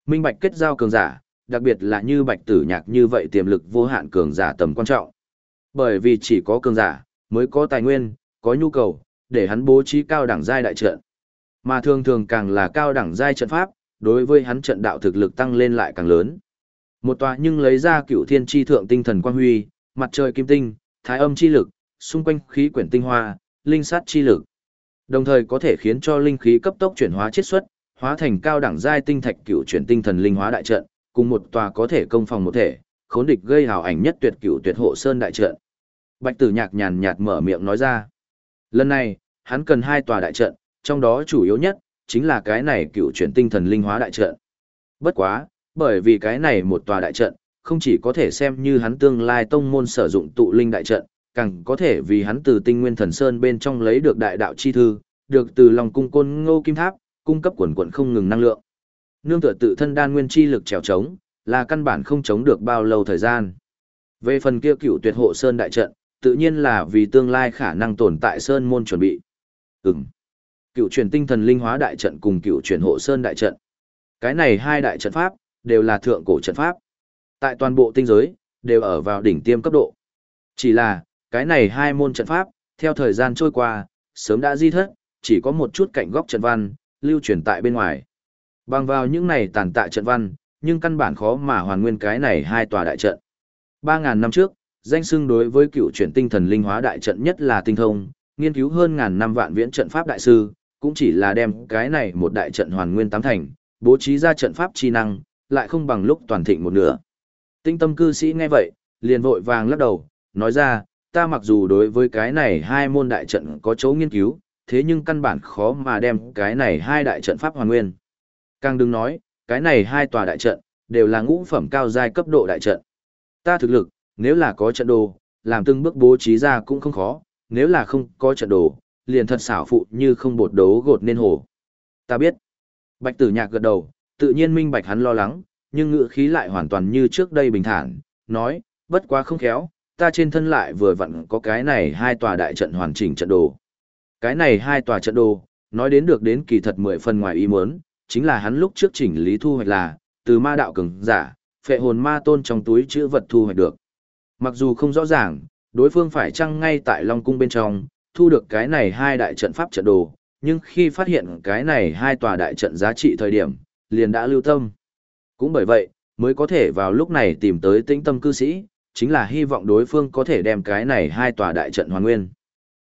Minh bạch kết giao cường giả, đặc biệt là như bạch tử nhạc như vậy tiềm lực vô hạn cường giả tầm quan trọng. Bởi vì chỉ có cường giả, mới có tài nguyên, có nhu cầu, để hắn bố trí cao đẳng giai đại trận. Mà thường thường càng là cao đẳng giai trận pháp, đối với hắn trận đạo thực lực tăng lên lại càng lớn. Một tòa nhưng lấy ra cựu thiên tri thượng tinh thần quang huy, mặt trời kim tinh, thái âm chi lực, xung quanh khí quyển tinh hoa, linh sát chi lực. Đồng thời có thể khiến cho linh khí cấp tốc chuyển hóa chiết xuất, hóa thành cao đẳng giai tinh thạch cựu chuyển tinh thần linh hóa đại trận, cùng một tòa có thể công phòng một thể, khốn địch gây hào ảnh nhất tuyệt cựu tuyệt hộ sơn đại trận. Bạch Tử Nhạc nhàn nhạt mở miệng nói ra. Lần này, hắn cần hai tòa đại trận, trong đó chủ yếu nhất chính là cái này cựu chuyển tinh thần linh hóa đại trận. Bất quá, bởi vì cái này một tòa đại trận, không chỉ có thể xem như hắn tương lai tông môn sử dụng tụ linh đại trận, càng có thể vì hắn từ tinh nguyên thần sơn bên trong lấy được đại đạo chi thư, được từ lòng cung côn ngô kim tháp, cung cấp quần quần không ngừng năng lượng. Nương tựa tự thân đan nguyên chi lực trèo trống, là căn bản không chống được bao lâu thời gian. Về phần kia cựu tuyệt hộ sơn đại trận, tự nhiên là vì tương lai khả năng tồn tại sơn môn chuẩn bị. Ừm. Cựu truyền tinh thần linh hóa đại trận cùng cựu truyền hộ sơn đại trận. Cái này hai đại trận pháp, đều là thượng cổ trận pháp. Tại toàn bộ tinh giới, đều ở vào đỉnh tiêm cấp độ. Chỉ là, cái này hai môn trận pháp, theo thời gian trôi qua, sớm đã di thất, chỉ có một chút cạnh góc trận văn, lưu truyền tại bên ngoài. Bằng vào những này tàn tạ trận văn, nhưng căn bản khó mà hoàn nguyên cái này hai tòa đại trận. 3.000 năm trước, danh xưng đối với cựu chuyển tinh thần linh hóa đại trận nhất là tinh thông, nghiên cứu hơn ngàn năm vạn viễn trận pháp đại sư, cũng chỉ là đem cái này một đại trận hoàn nguyên tám thành, bố trí ra trận pháp chi năng, lại không bằng lúc toàn thịnh một nửa. Tinh tâm cư sĩ nghe vậy, liền vội vàng lắc đầu, nói ra, ta mặc dù đối với cái này hai môn đại trận có chỗ nghiên cứu, thế nhưng căn bản khó mà đem cái này hai đại trận pháp hoàn nguyên. Càng đừng nói, cái này hai tòa đại trận, đều là ngũ phẩm cao giai cấp độ đại trận. Ta thực lực, nếu là có trận đồ, làm từng bước bố trí ra cũng không khó, nếu là không có trận đồ, liền thật xảo phụ như không bột đấu gột nên hồ. Ta biết. Bạch tử nhạc gật đầu, tự nhiên minh bạch hắn lo lắng, nhưng ngựa khí lại hoàn toàn như trước đây bình thản, nói, bất quá không khéo, ta trên thân lại vừa vặn có cái này hai tòa đại trận hoàn chỉnh trận đồ. Cái này hai tòa trận đồ, nói đến được đến kỳ thật mười phần ngoài ý muốn, chính là hắn lúc trước chỉnh lý thu hoạch là, từ ma đạo cường giả, phệ hồn ma tôn trong túi chữ vật thu hoạch được. Mặc dù không rõ ràng, đối phương phải chăng ngay tại Long Cung bên trong, thu được cái này hai đại trận pháp trận đồ, nhưng khi phát hiện cái này hai tòa đại trận giá trị thời điểm, liền đã lưu tâm. Cũng bởi vậy, mới có thể vào lúc này tìm tới tĩnh tâm cư sĩ, chính là hy vọng đối phương có thể đem cái này hai tòa đại trận hoàn nguyên.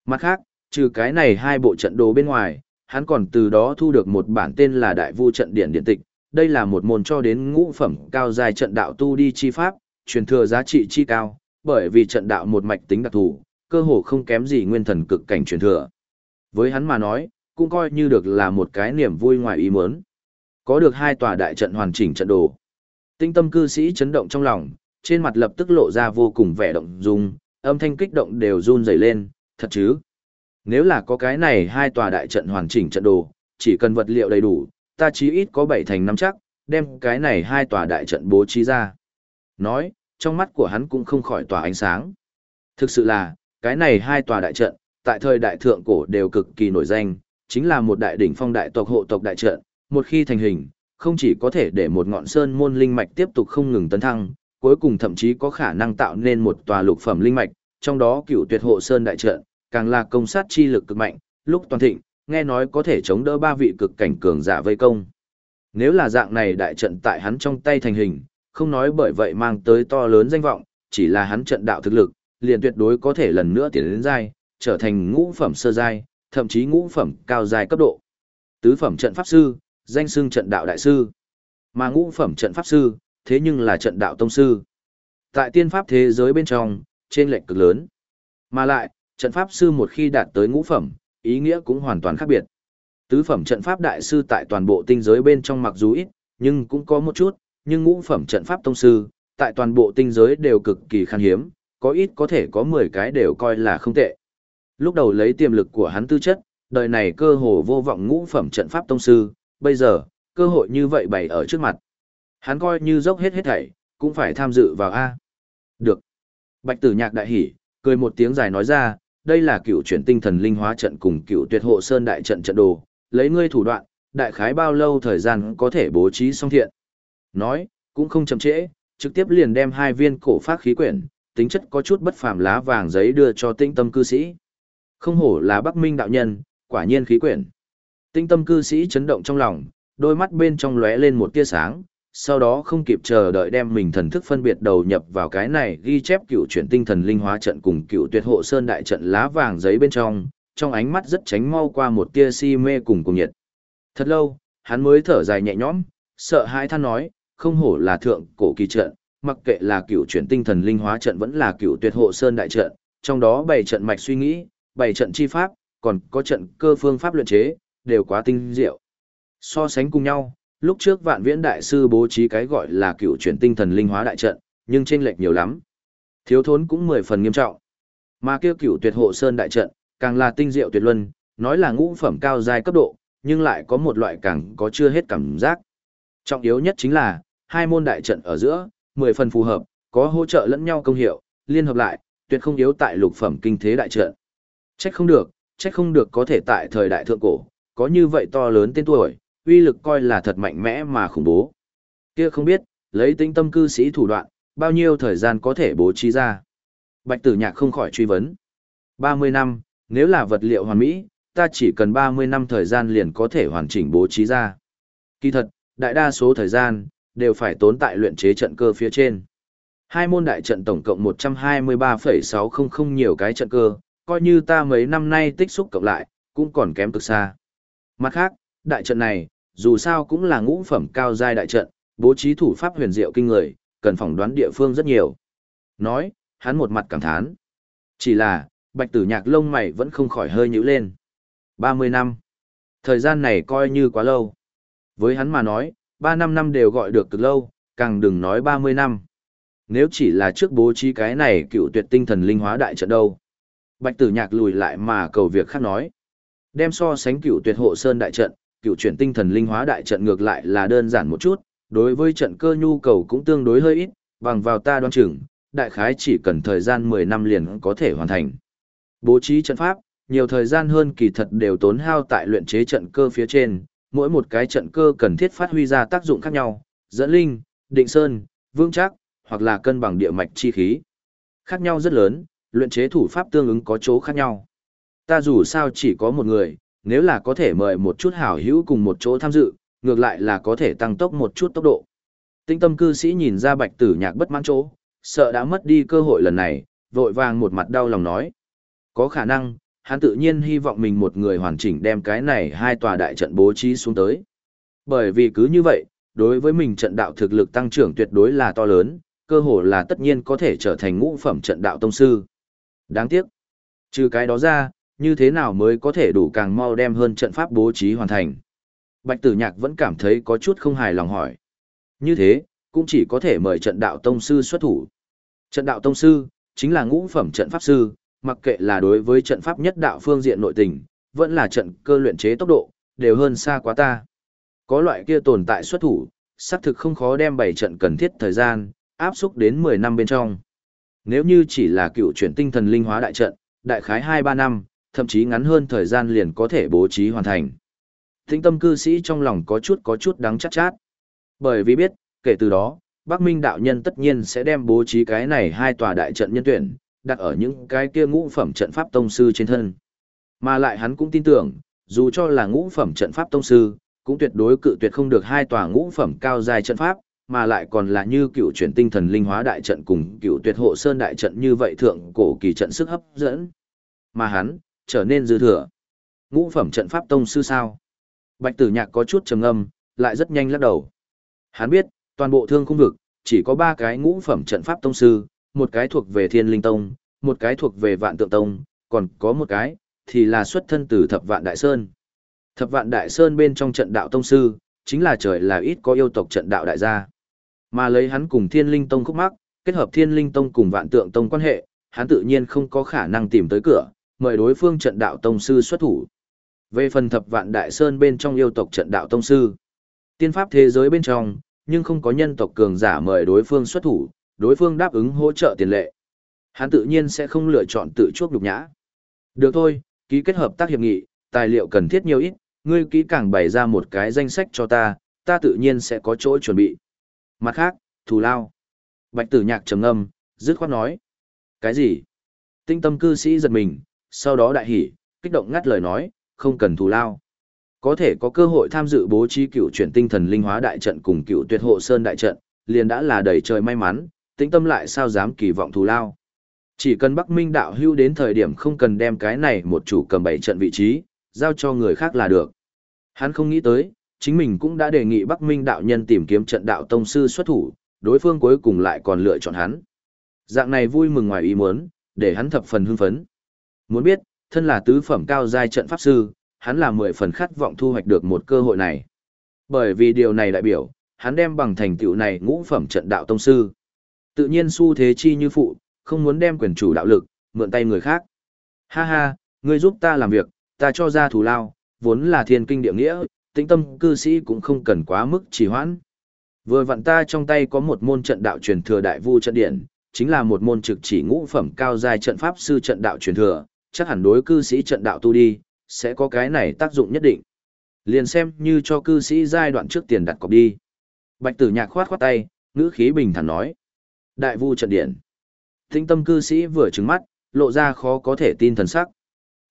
Mặt khác, trừ cái này hai bộ trận đồ bên ngoài, hắn còn từ đó thu được một bản tên là Đại Vu trận điển điện tịch, đây là một môn cho đến ngũ phẩm cao dài trận đạo tu đi chi pháp, truyền thừa giá trị chi cao, bởi vì trận đạo một mạch tính đặc thù, cơ hồ không kém gì nguyên thần cực cảnh truyền thừa. Với hắn mà nói, cũng coi như được là một cái niềm vui ngoài ý muốn. Có được hai tòa đại trận hoàn chỉnh trận đồ. Tinh tâm cư sĩ chấn động trong lòng, trên mặt lập tức lộ ra vô cùng vẻ động dung, âm thanh kích động đều run rẩy lên, thật chứ? Nếu là có cái này hai tòa đại trận hoàn chỉnh trận đồ, chỉ cần vật liệu đầy đủ, ta chí ít có bảy thành năm chắc, đem cái này hai tòa đại trận bố trí ra. Nói, trong mắt của hắn cũng không khỏi tỏa ánh sáng. Thực sự là, cái này hai tòa đại trận, tại thời đại thượng cổ đều cực kỳ nổi danh, chính là một đại đỉnh phong đại tộc hộ tộc đại trận, một khi thành hình, không chỉ có thể để một ngọn sơn môn linh mạch tiếp tục không ngừng tấn thăng, cuối cùng thậm chí có khả năng tạo nên một tòa lục phẩm linh mạch, trong đó cửu tuyệt hộ sơn đại trận, càng là công sát chi lực cực mạnh, lúc toàn thịnh, nghe nói có thể chống đỡ ba vị cực cảnh cường giả vây công. Nếu là dạng này đại trận tại hắn trong tay thành hình, không nói bởi vậy mang tới to lớn danh vọng, chỉ là hắn trận đạo thực lực, liền tuyệt đối có thể lần nữa tiến đến giai, trở thành ngũ phẩm sơ giai, thậm chí ngũ phẩm cao giai cấp độ. Tứ phẩm trận pháp sư, danh xưng trận đạo đại sư. Mà ngũ phẩm trận pháp sư, thế nhưng là trận đạo tông sư. Tại tiên pháp thế giới bên trong, trên lệnh cực lớn. Mà lại, trận pháp sư một khi đạt tới ngũ phẩm, ý nghĩa cũng hoàn toàn khác biệt. Tứ phẩm trận pháp đại sư tại toàn bộ tinh giới bên trong mặc dù ít, nhưng cũng có một chút, nhưng ngũ phẩm trận pháp tông sư, tại toàn bộ tinh giới đều cực kỳ khan hiếm, có ít có thể có 10 cái đều coi là không tệ. Lúc đầu lấy tiềm lực của hắn tư chất, đời này cơ hồ vô vọng ngũ phẩm trận pháp tông sư, bây giờ, cơ hội như vậy bày ở trước mặt. Hắn coi như dốc hết hết thảy, cũng phải tham dự vào A. Được. Bạch tử nhạc đại hỉ, cười một tiếng dài nói ra, đây là cựu chuyển tinh thần linh hóa trận cùng cựu tuyệt hộ sơn đại trận trận đồ, lấy ngươi thủ đoạn, đại khái bao lâu thời gian có thể bố trí xong thiện. Nói, cũng không chậm trễ, trực tiếp liền đem hai viên cổ phát khí quyển, tính chất có chút bất phàm lá vàng giấy đưa cho tinh tâm cư sĩ. Không hổ là Bắc Minh đạo nhân, quả nhiên khí quyển. Tinh tâm cư sĩ chấn động trong lòng, đôi mắt bên trong lóe lên một tia sáng, sau đó không kịp chờ đợi đem mình thần thức phân biệt đầu nhập vào cái này ghi chép cựu chuyển tinh thần linh hóa trận cùng cựu tuyệt hộ sơn đại trận lá vàng giấy bên trong, trong ánh mắt rất tránh mau qua một tia si mê cùng cùng nhiệt. Thật lâu, hắn mới thở dài nhẹ nhõm, sợ hãi than nói, không hổ là thượng cổ kỳ trận, mặc kệ là cựu chuyển tinh thần linh hóa trận vẫn là cựu tuyệt hộ sơn đại trận, trong đó bảy trận mạch suy nghĩ, bảy trận chi pháp, còn có trận cơ phương pháp luyện chế, đều quá tinh diệu. So sánh cùng nhau, lúc trước vạn viễn đại sư bố trí cái gọi là cựu chuyển tinh thần linh hóa đại trận, nhưng chênh lệch nhiều lắm. Thiếu thốn cũng mười phần nghiêm trọng. Mà kia cựu tuyệt hộ sơn đại trận, càng là tinh diệu tuyệt luân, nói là ngũ phẩm cao giai cấp độ, nhưng lại có một loại càng có chưa hết cảm giác. Trọng yếu nhất chính là, hai môn đại trận ở giữa, mười phần phù hợp, có hỗ trợ lẫn nhau công hiệu, liên hợp lại, tuyệt không yếu tại lục phẩm kinh thế đại trận. Trách không được, trách không được có thể tại thời đại thượng cổ, có như vậy to lớn tên tuổi, uy lực coi là thật mạnh mẽ mà khủng bố. Kia không biết, lấy tinh tâm cư sĩ thủ đoạn, bao nhiêu thời gian có thể bố trí ra. Bạch tử nhạc không khỏi truy vấn. 30 năm, nếu là vật liệu hoàn mỹ, ta chỉ cần 30 năm thời gian liền có thể hoàn chỉnh bố trí ra. Kỳ thật, đại đa số thời gian, đều phải tốn tại luyện chế trận cơ phía trên. Hai môn đại trận tổng cộng 123,600 nhiều cái trận cơ, coi như ta mấy năm nay tích xúc cộng lại, cũng còn kém cực xa. Mặt khác, đại trận này, dù sao cũng là ngũ phẩm cao giai đại trận, bố trí thủ pháp huyền diệu kinh người, cần phỏng đoán địa phương rất nhiều. Nói, hắn một mặt cảm thán. Chỉ là, bạch tử nhạc lông mày vẫn không khỏi hơi nhíu lên. 30 năm. Thời gian này coi như quá lâu. Với hắn mà nói, Ba năm năm đều gọi được cực lâu, càng đừng nói 30 năm. Nếu chỉ là trước bố trí cái này cựu tuyệt tinh thần linh hóa đại trận đâu. Bạch tử nhạc lùi lại mà cầu việc khác nói. Đem so sánh cựu tuyệt hộ sơn đại trận, cựu chuyển tinh thần linh hóa đại trận ngược lại là đơn giản một chút, đối với trận cơ nhu cầu cũng tương đối hơi ít, bằng vào ta đoán chừng, đại khái chỉ cần thời gian 10 năm liền có thể hoàn thành. Bố trí trận pháp, nhiều thời gian hơn kỳ thật đều tốn hao tại luyện chế trận cơ phía trên, mỗi một cái trận cơ cần thiết phát huy ra tác dụng khác nhau, dẫn linh, định sơn, vương chắc, hoặc là cân bằng địa mạch chi khí. Khác nhau rất lớn, luyện chế thủ pháp tương ứng có chỗ khác nhau. Ta dù sao chỉ có một người, nếu là có thể mời một chút hảo hữu cùng một chỗ tham dự, ngược lại là có thể tăng tốc một chút tốc độ. Tinh tâm cư sĩ nhìn ra bạch tử nhạc bất mãn chỗ, sợ đã mất đi cơ hội lần này, vội vàng một mặt đau lòng nói. Có khả năng, hắn tự nhiên hy vọng mình một người hoàn chỉnh đem cái này hai tòa đại trận bố trí xuống tới. Bởi vì cứ như vậy, đối với mình trận đạo thực lực tăng trưởng tuyệt đối là to lớn, cơ hồ là tất nhiên có thể trở thành ngũ phẩm trận đạo tông sư. Đáng tiếc. Trừ cái đó ra, như thế nào mới có thể đủ càng mau đem hơn trận pháp bố trí hoàn thành. Bạch tử nhạc vẫn cảm thấy có chút không hài lòng hỏi. Như thế, cũng chỉ có thể mời trận đạo tông sư xuất thủ. Trận đạo tông sư, chính là ngũ phẩm trận pháp sư, mặc kệ là đối với trận pháp nhất đạo phương diện nội tình, vẫn là trận cơ luyện chế tốc độ, đều hơn xa quá ta. Có loại kia tồn tại xuất thủ, xác thực không khó đem bảy trận cần thiết thời gian, áp xúc đến 10 năm bên trong. Nếu như chỉ là cựu chuyển tinh thần linh hóa đại trận, đại khái 2-3 năm, thậm chí ngắn hơn thời gian liền có thể bố trí hoàn thành. Thính tâm cư sĩ trong lòng có chút có chút đắng chát chát. Bởi vì biết, kể từ đó, Bắc Minh đạo nhân tất nhiên sẽ đem bố trí cái này hai tòa đại trận nhân tuyển, đặt ở những cái kia ngũ phẩm trận pháp tông sư trên thân. Mà lại hắn cũng tin tưởng, dù cho là ngũ phẩm trận pháp tông sư, cũng tuyệt đối cự tuyệt không được hai tòa ngũ phẩm cao dài trận pháp, mà lại còn là như cựu chuyển tinh thần linh hóa đại trận cùng cựu tuyệt hộ sơn đại trận như vậy thượng cổ kỳ trận sức hấp dẫn. Mà hắn, trở nên dư thừa. Ngũ phẩm trận pháp tông sư sao? Bạch tử nhạc có chút trầm ngâm, lại rất nhanh lắc đầu. Hắn biết, toàn bộ thương khung vực, chỉ có ba cái ngũ phẩm trận pháp tông sư, một cái thuộc về thiên linh tông, một cái thuộc về vạn tượng tông, còn có một cái, thì là xuất thân từ thập vạn đại sơn. Thập vạn đại sơn bên trong trận đạo tông sư, chính là trời là ít có yêu tộc trận đạo đại gia. Mà lấy hắn cùng thiên linh tông khúc mắc, kết hợp thiên linh tông cùng vạn tượng tông quan hệ, hắn tự nhiên không có khả năng tìm tới cửa, mời đối phương trận đạo tông sư xuất thủ. Về phần thập vạn đại sơn bên trong yêu tộc trận đạo tông sư, tiên pháp thế giới bên trong, nhưng không có nhân tộc cường giả mời đối phương xuất thủ, đối phương đáp ứng hỗ trợ tiền lệ. Hắn tự nhiên sẽ không lựa chọn tự chuốc nhục nhã. Được thôi, ký kết hợp tác hiệp nghị, tài liệu cần thiết nhiều ít, ngươi kỹ càng bày ra một cái danh sách cho ta, ta tự nhiên sẽ có chỗ chuẩn bị. Mặt khác, thù lao. Bạch tử nhạc trầm ngâm, dứt khoát nói. Cái gì? Tinh tâm cư sĩ giật mình, sau đó đại hỉ, kích động ngắt lời nói, không cần thù lao. Có thể có cơ hội tham dự bố trí cựu chuyển tinh thần linh hóa đại trận cùng cựu tuyệt hộ sơn đại trận, liền đã là đầy trời may mắn, tĩnh tâm lại sao dám kỳ vọng thù lao. Chỉ cần Bắc Minh đạo hưu đến thời điểm không cần đem cái này một chủ cầm bảy trận vị trí, giao cho người khác là được. Hắn không nghĩ tới, chính mình cũng đã đề nghị Bắc Minh đạo nhân tìm kiếm trận đạo tông sư xuất thủ, đối phương cuối cùng lại còn lựa chọn hắn. Dạng này vui mừng ngoài ý muốn, để hắn thập phần hưng phấn. Muốn biết, thân là tứ phẩm cao giai trận pháp sư, hắn là mười phần khát vọng thu hoạch được một cơ hội này. Bởi vì điều này đại biểu, hắn đem bằng thành tựu này ngũ phẩm trận đạo tông sư. Tự nhiên xu thế chi như phụ, không muốn đem quyền chủ đạo lực, mượn tay người khác. Ha ha, ngươi giúp ta làm việc, ta cho ra thù lao, vốn là thiên kinh địa nghĩa, tĩnh tâm cư sĩ cũng không cần quá mức trì hoãn. Vừa vặn ta trong tay có một môn trận đạo truyền thừa đại vu trận điển, chính là một môn trực chỉ ngũ phẩm cao giai trận pháp sư trận đạo truyền thừa, chắc hẳn đối cư sĩ trận đạo tu đi, sẽ có cái này tác dụng nhất định. Liền xem như cho cư sĩ giai đoạn trước tiền đặt cọc đi. Bạch tử nhạc khoát khoát tay, ngữ khí bình thản nói. Đại vu trận điện, Tinh tâm cư sĩ vừa trứng mắt, lộ ra khó có thể tin thần sắc.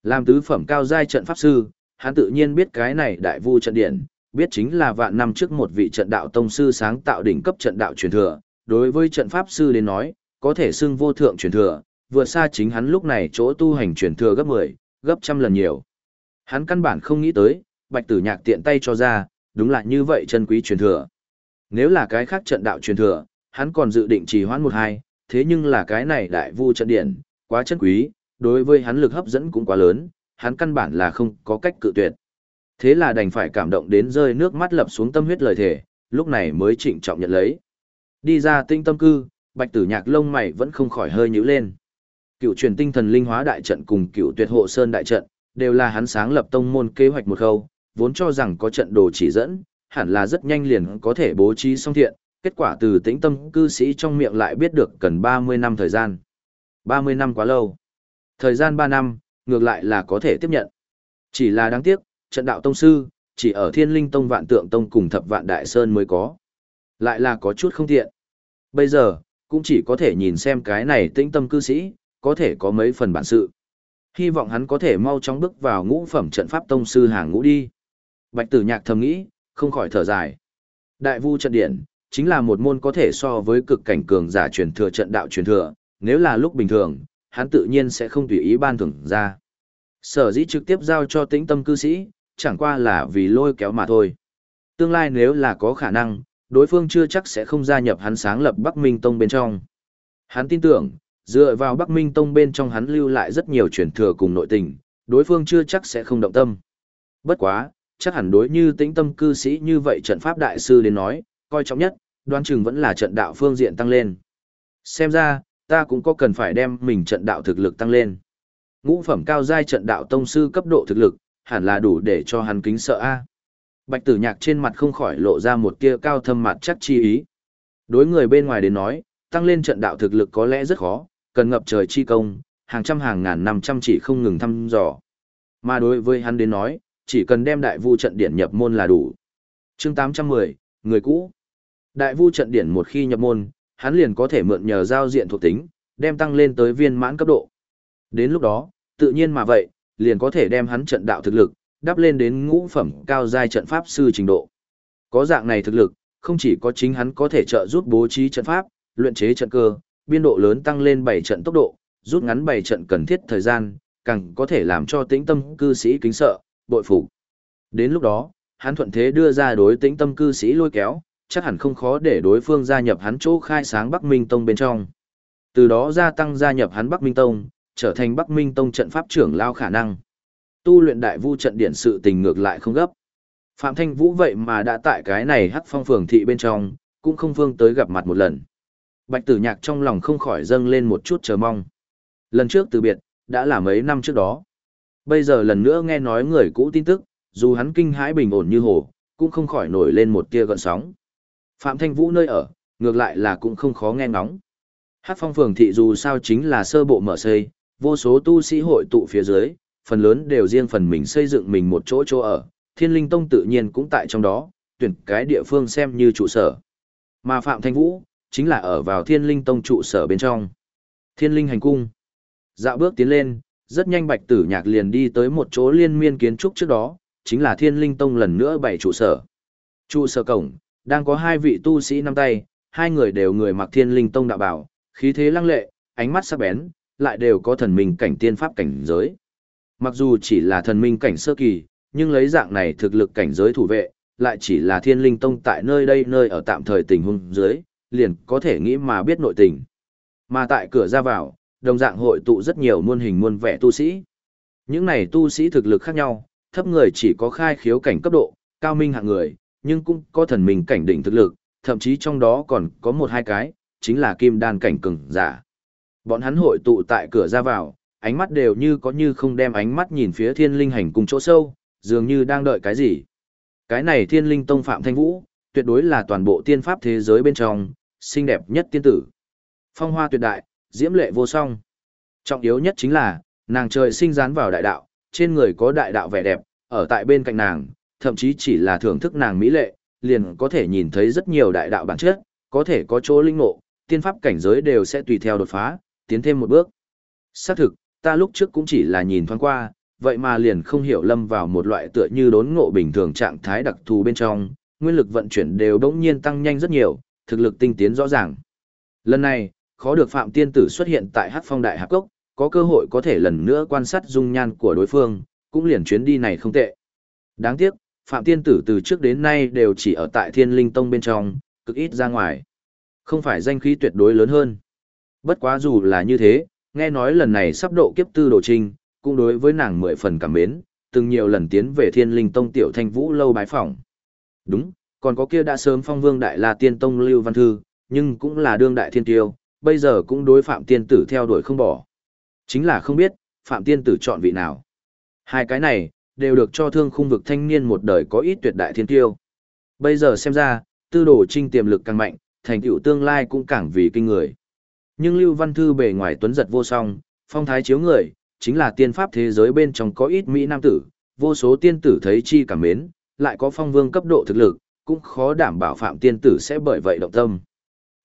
Làm tứ phẩm cao giai trận pháp sư, hắn tự nhiên biết cái này đại vu trận điện, biết chính là vạn năm trước một vị trận đạo tông sư sáng tạo đỉnh cấp trận đạo truyền thừa, đối với trận pháp sư đến nói, có thể xưng vô thượng truyền thừa, vượt xa chính hắn lúc này chỗ tu hành truyền thừa gấp 10, gấp trăm lần nhiều. Hắn căn bản không nghĩ tới, Bạch Tử Nhạc tiện tay cho ra, đúng là như vậy chân quý truyền thừa. Nếu là cái khác trận đạo truyền thừa, hắn còn dự định trì hoãn một hai, thế nhưng là cái này đại vu trận điện, quá chân quý, đối với hắn lực hấp dẫn cũng quá lớn, hắn căn bản là không có cách cự tuyệt. Thế là đành phải cảm động đến rơi nước mắt lập xuống tâm huyết lời thể, lúc này mới trịnh trọng nhận lấy. Đi ra tinh tâm cư, bạch tử nhạc lông mày vẫn không khỏi hơi nhíu lên. Cựu truyền tinh thần linh hóa đại trận cùng cựu tuyệt hộ sơn đại trận, đều là hắn sáng lập tông môn kế hoạch một khâu, vốn cho rằng có trận đồ chỉ dẫn, hẳn là rất nhanh liền có thể bố trí xong thiện, kết quả từ tĩnh tâm cư sĩ trong miệng lại biết được cần 30 năm thời gian. 30 năm quá lâu. Thời gian 3 năm, ngược lại là có thể tiếp nhận. Chỉ là đáng tiếc, trận đạo tông sư, chỉ ở thiên linh tông vạn tượng tông cùng thập vạn đại sơn mới có. Lại là có chút không tiện. Bây giờ, cũng chỉ có thể nhìn xem cái này tĩnh tâm cư sĩ, có thể có mấy phần bản sự. Hy vọng hắn có thể mau chóng bước vào ngũ phẩm trận pháp tông sư hàng ngũ đi. Bạch tử nhạc thầm nghĩ, không khỏi thở dài. Đại vu trận điện, chính là một môn có thể so với cực cảnh cường giả truyền thừa trận đạo truyền thừa, nếu là lúc bình thường, hắn tự nhiên sẽ không tùy ý ban thưởng ra. Sở dĩ trực tiếp giao cho tĩnh tâm cư sĩ, chẳng qua là vì lôi kéo mà thôi. Tương lai nếu là có khả năng, đối phương chưa chắc sẽ không gia nhập hắn sáng lập Bắc Minh Tông bên trong. Hắn tin tưởng, dựa vào Bắc Minh Tông bên trong hắn lưu lại rất nhiều truyền thừa cùng nội tình, đối phương chưa chắc sẽ không động tâm. Bất quá, chắc hẳn đối như tĩnh tâm cư sĩ như vậy trận pháp đại sư đến nói, coi trọng nhất, đoán chừng vẫn là trận đạo phương diện tăng lên. Xem ra, ta cũng có cần phải đem mình trận đạo thực lực tăng lên. Ngũ phẩm cao giai trận đạo tông sư cấp độ thực lực, hẳn là đủ để cho hắn kính sợ a. Bạch Tử Nhạc trên mặt không khỏi lộ ra một tia cao thâm mặt chắc chi ý. Đối người bên ngoài đến nói, tăng lên trận đạo thực lực có lẽ rất khó, cần ngập trời chi công, hàng trăm hàng ngàn năm trăm chỉ không ngừng thăm dò. Mà đối với hắn đến nói, chỉ cần đem đại vu trận điển nhập môn là đủ. Chương 810, người cũ. Đại vu trận điển một khi nhập môn, hắn liền có thể mượn nhờ giao diện thuộc tính, đem tăng lên tới viên mãn cấp độ. Đến lúc đó, tự nhiên mà vậy, liền có thể đem hắn trận đạo thực lực, đắp lên đến ngũ phẩm cao giai trận pháp sư trình độ. Có dạng này thực lực, không chỉ có chính hắn có thể trợ giúp bố trí trận pháp, luyện chế trận cơ, biên độ lớn tăng lên 7 trận tốc độ, rút ngắn 7 trận cần thiết thời gian, càng có thể làm cho tĩnh tâm cư sĩ kính sợ, bội phục. Đến lúc đó, hắn thuận thế đưa ra đối tĩnh tâm cư sĩ lôi kéo, chắc hẳn không khó để đối phương gia nhập hắn chỗ khai sáng Bắc Minh Tông bên trong. Từ đó gia tăng gia nhập hắn Bắc Minh Tông, trở thành Bắc Minh Tông trận pháp trưởng lao khả năng. Tu luyện đại vu trận điện sự tình ngược lại không gấp. Phạm Thanh Vũ vậy mà đã tại cái này hắc phong phường thị bên trong, cũng không vương tới gặp mặt một lần. Bạch tử nhạc trong lòng không khỏi dâng lên một chút chờ mong. Lần trước từ biệt, đã là mấy năm trước đó. Bây giờ lần nữa nghe nói người cũ tin tức, dù hắn kinh hãi bình ổn như hồ, cũng không khỏi nổi lên một tia gợn sóng. Phạm Thanh Vũ nơi ở, ngược lại là cũng không khó nghe ngóng. Hát phong phường thị dù sao chính là sơ bộ mở xây, vô số tu sĩ hội tụ phía dưới, phần lớn đều riêng phần mình xây dựng mình một chỗ chỗ ở, thiên linh tông tự nhiên cũng tại trong đó, tuyển cái địa phương xem như trụ sở. Mà Phạm Thanh Vũ, chính là ở vào thiên linh tông trụ sở bên trong. Thiên linh hành cung. Dạo bước tiến lên, rất nhanh bạch tử nhạc liền đi tới một chỗ liên miên kiến trúc trước đó, chính là thiên linh tông lần nữa bảy trụ sở. Trụ sở cổng, đang có hai vị tu sĩ năm tay, hai người đều người mặc thiên linh tông đạo bảo, khí thế lăng lệ, ánh mắt sắc bén, lại đều có thần minh cảnh tiên pháp cảnh giới. Mặc dù chỉ là thần minh cảnh sơ kỳ, nhưng lấy dạng này thực lực cảnh giới thủ vệ, lại chỉ là thiên linh tông tại nơi đây nơi ở tạm thời tình huống dưới, liền có thể nghĩ mà biết nội tình. Mà tại cửa ra vào, đồng dạng hội tụ rất nhiều muôn hình muôn vẻ tu sĩ. Những này tu sĩ thực lực khác nhau, thấp người chỉ có khai khiếu cảnh cấp độ, cao minh hạng người, nhưng cũng có thần minh cảnh đỉnh thực lực, thậm chí trong đó còn có một hai cái, chính là kim đan cảnh cường giả. Bọn hắn hội tụ tại cửa ra vào, ánh mắt đều như có như không đem ánh mắt nhìn phía thiên linh hành cùng chỗ sâu, dường như đang đợi cái gì. Cái này thiên linh tông phạm thanh vũ, tuyệt đối là toàn bộ tiên pháp thế giới bên trong, xinh đẹp nhất tiên tử. Phong hoa tuyệt đại, diễm lệ vô song. Trọng yếu nhất chính là, nàng trời sinh dán vào đại đạo, trên người có đại đạo vẻ đẹp, ở tại bên cạnh nàng, thậm chí chỉ là thưởng thức nàng mỹ lệ, liền có thể nhìn thấy rất nhiều đại đạo bản chất, có thể có chỗ linh ngộ, tiên pháp cảnh giới đều sẽ tùy theo đột phá, tiến thêm một bước. Xác thực, ta lúc trước cũng chỉ là nhìn thoáng qua, vậy mà liền không hiểu lâm vào một loại tựa như đốn ngộ bình thường trạng thái đặc thù bên trong, nguyên lực vận chuyển đều đống nhiên tăng nhanh rất nhiều, thực lực tinh tiến rõ ràng. Lần này, khó được Phạm Tiên Tử xuất hiện tại Hắc Phong Đại Hạp Cốc, có cơ hội có thể lần nữa quan sát dung nhan của đối phương, cũng liền chuyến đi này không tệ. Đáng tiếc, Phạm Tiên Tử từ trước đến nay đều chỉ ở tại Thiên Linh Tông bên trong, cực ít ra ngoài. Không phải danh khí tuyệt đối lớn hơn. Bất quá dù là như thế, nghe nói lần này sắp độ kiếp tư đồ trinh, cũng đối với nàng mười phần cảm mến, từng nhiều lần tiến về Thiên Linh Tông tiểu thanh vũ lâu bái phỏng. Đúng, còn có kia đã sớm phong vương đại la tiên tông Lưu Văn Thư, nhưng cũng là đương đại thiên tiêu, bây giờ cũng đối Phạm Tiên Tử theo đuổi không bỏ. Chính là không biết, Phạm Tiên Tử chọn vị nào. Hai cái này, đều được cho thương khung vực thanh niên một đời có ít tuyệt đại thiên tiêu. Bây giờ xem ra, tư đồ trinh tiềm lực càng mạnh, thành tựu tương lai cũng càng vì kinh người. Nhưng Lưu Văn Thư bề ngoài tuấn giật vô song, phong thái chiếu người, chính là tiên pháp thế giới bên trong có ít mỹ nam tử, vô số tiên tử thấy chi cảm mến, lại có phong vương cấp độ thực lực, cũng khó đảm bảo phạm tiên tử sẽ bởi vậy động tâm.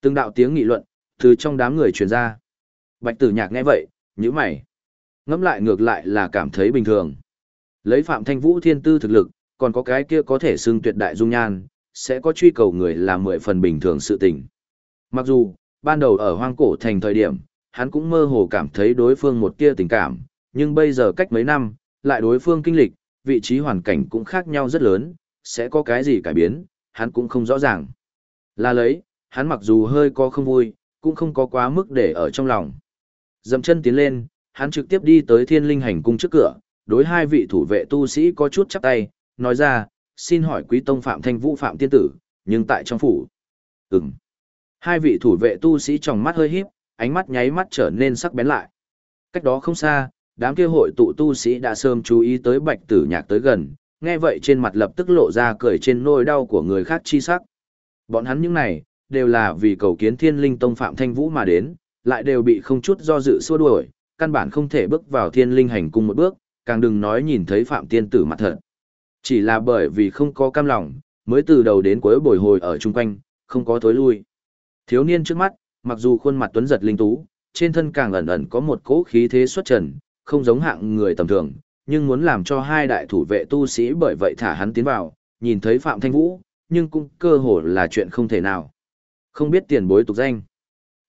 Từng đạo tiếng nghị luận, từ trong đám người truyền ra. Bạch tử nhạc nghe vậy, nhíu mày. Ngẫm lại ngược lại là cảm thấy bình thường. Lấy Phạm Thanh Vũ thiên tư thực lực, còn có cái kia có thể xưng tuyệt đại dung nhan, sẽ có truy cầu người là mười phần bình thường sự tình. Mặc dù, ban đầu ở hoang cổ thành thời điểm, hắn cũng mơ hồ cảm thấy đối phương một tia tình cảm, nhưng bây giờ cách mấy năm, lại đối phương kinh lịch, vị trí hoàn cảnh cũng khác nhau rất lớn, sẽ có cái gì cải biến, hắn cũng không rõ ràng. Là lấy, hắn mặc dù hơi có không vui, cũng không có quá mức để ở trong lòng. Dậm chân tiến lên, hắn trực tiếp đi tới thiên linh hành cung trước cửa, đối hai vị thủ vệ tu sĩ có chút chắp tay, nói ra, xin hỏi quý tông Phạm Thanh Vũ Phạm Tiên Tử, nhưng tại trong phủ. Ừm. Hai vị thủ vệ tu sĩ trong mắt hơi híp, ánh mắt nháy mắt trở nên sắc bén lại. Cách đó không xa, đám kia hội tụ tu sĩ đã sớm chú ý tới bạch tử nhạc tới gần, nghe vậy trên mặt lập tức lộ ra cười trên nỗi đau của người khác chi sắc. Bọn hắn những này, đều là vì cầu kiến thiên linh tông Phạm Thanh Vũ mà đến, lại đều bị không chút do dự xua đuổi, căn bản không thể bước vào thiên linh hành cung một bước, càng đừng nói nhìn thấy Phạm Tiên Tử mặt thật. Chỉ là bởi vì không có cam lòng, mới từ đầu đến cuối bồi hồi ở chung quanh, không có tối lui. Thiếu niên trước mắt, mặc dù khuôn mặt tuấn giật linh tú, trên thân càng ẩn ẩn có một cỗ khí thế xuất trần, không giống hạng người tầm thường, nhưng muốn làm cho hai đại thủ vệ tu sĩ bởi vậy thả hắn tiến vào, nhìn thấy Phạm Thanh Vũ, nhưng cũng cơ hồ là chuyện không thể nào. Không biết tiền bối tục danh.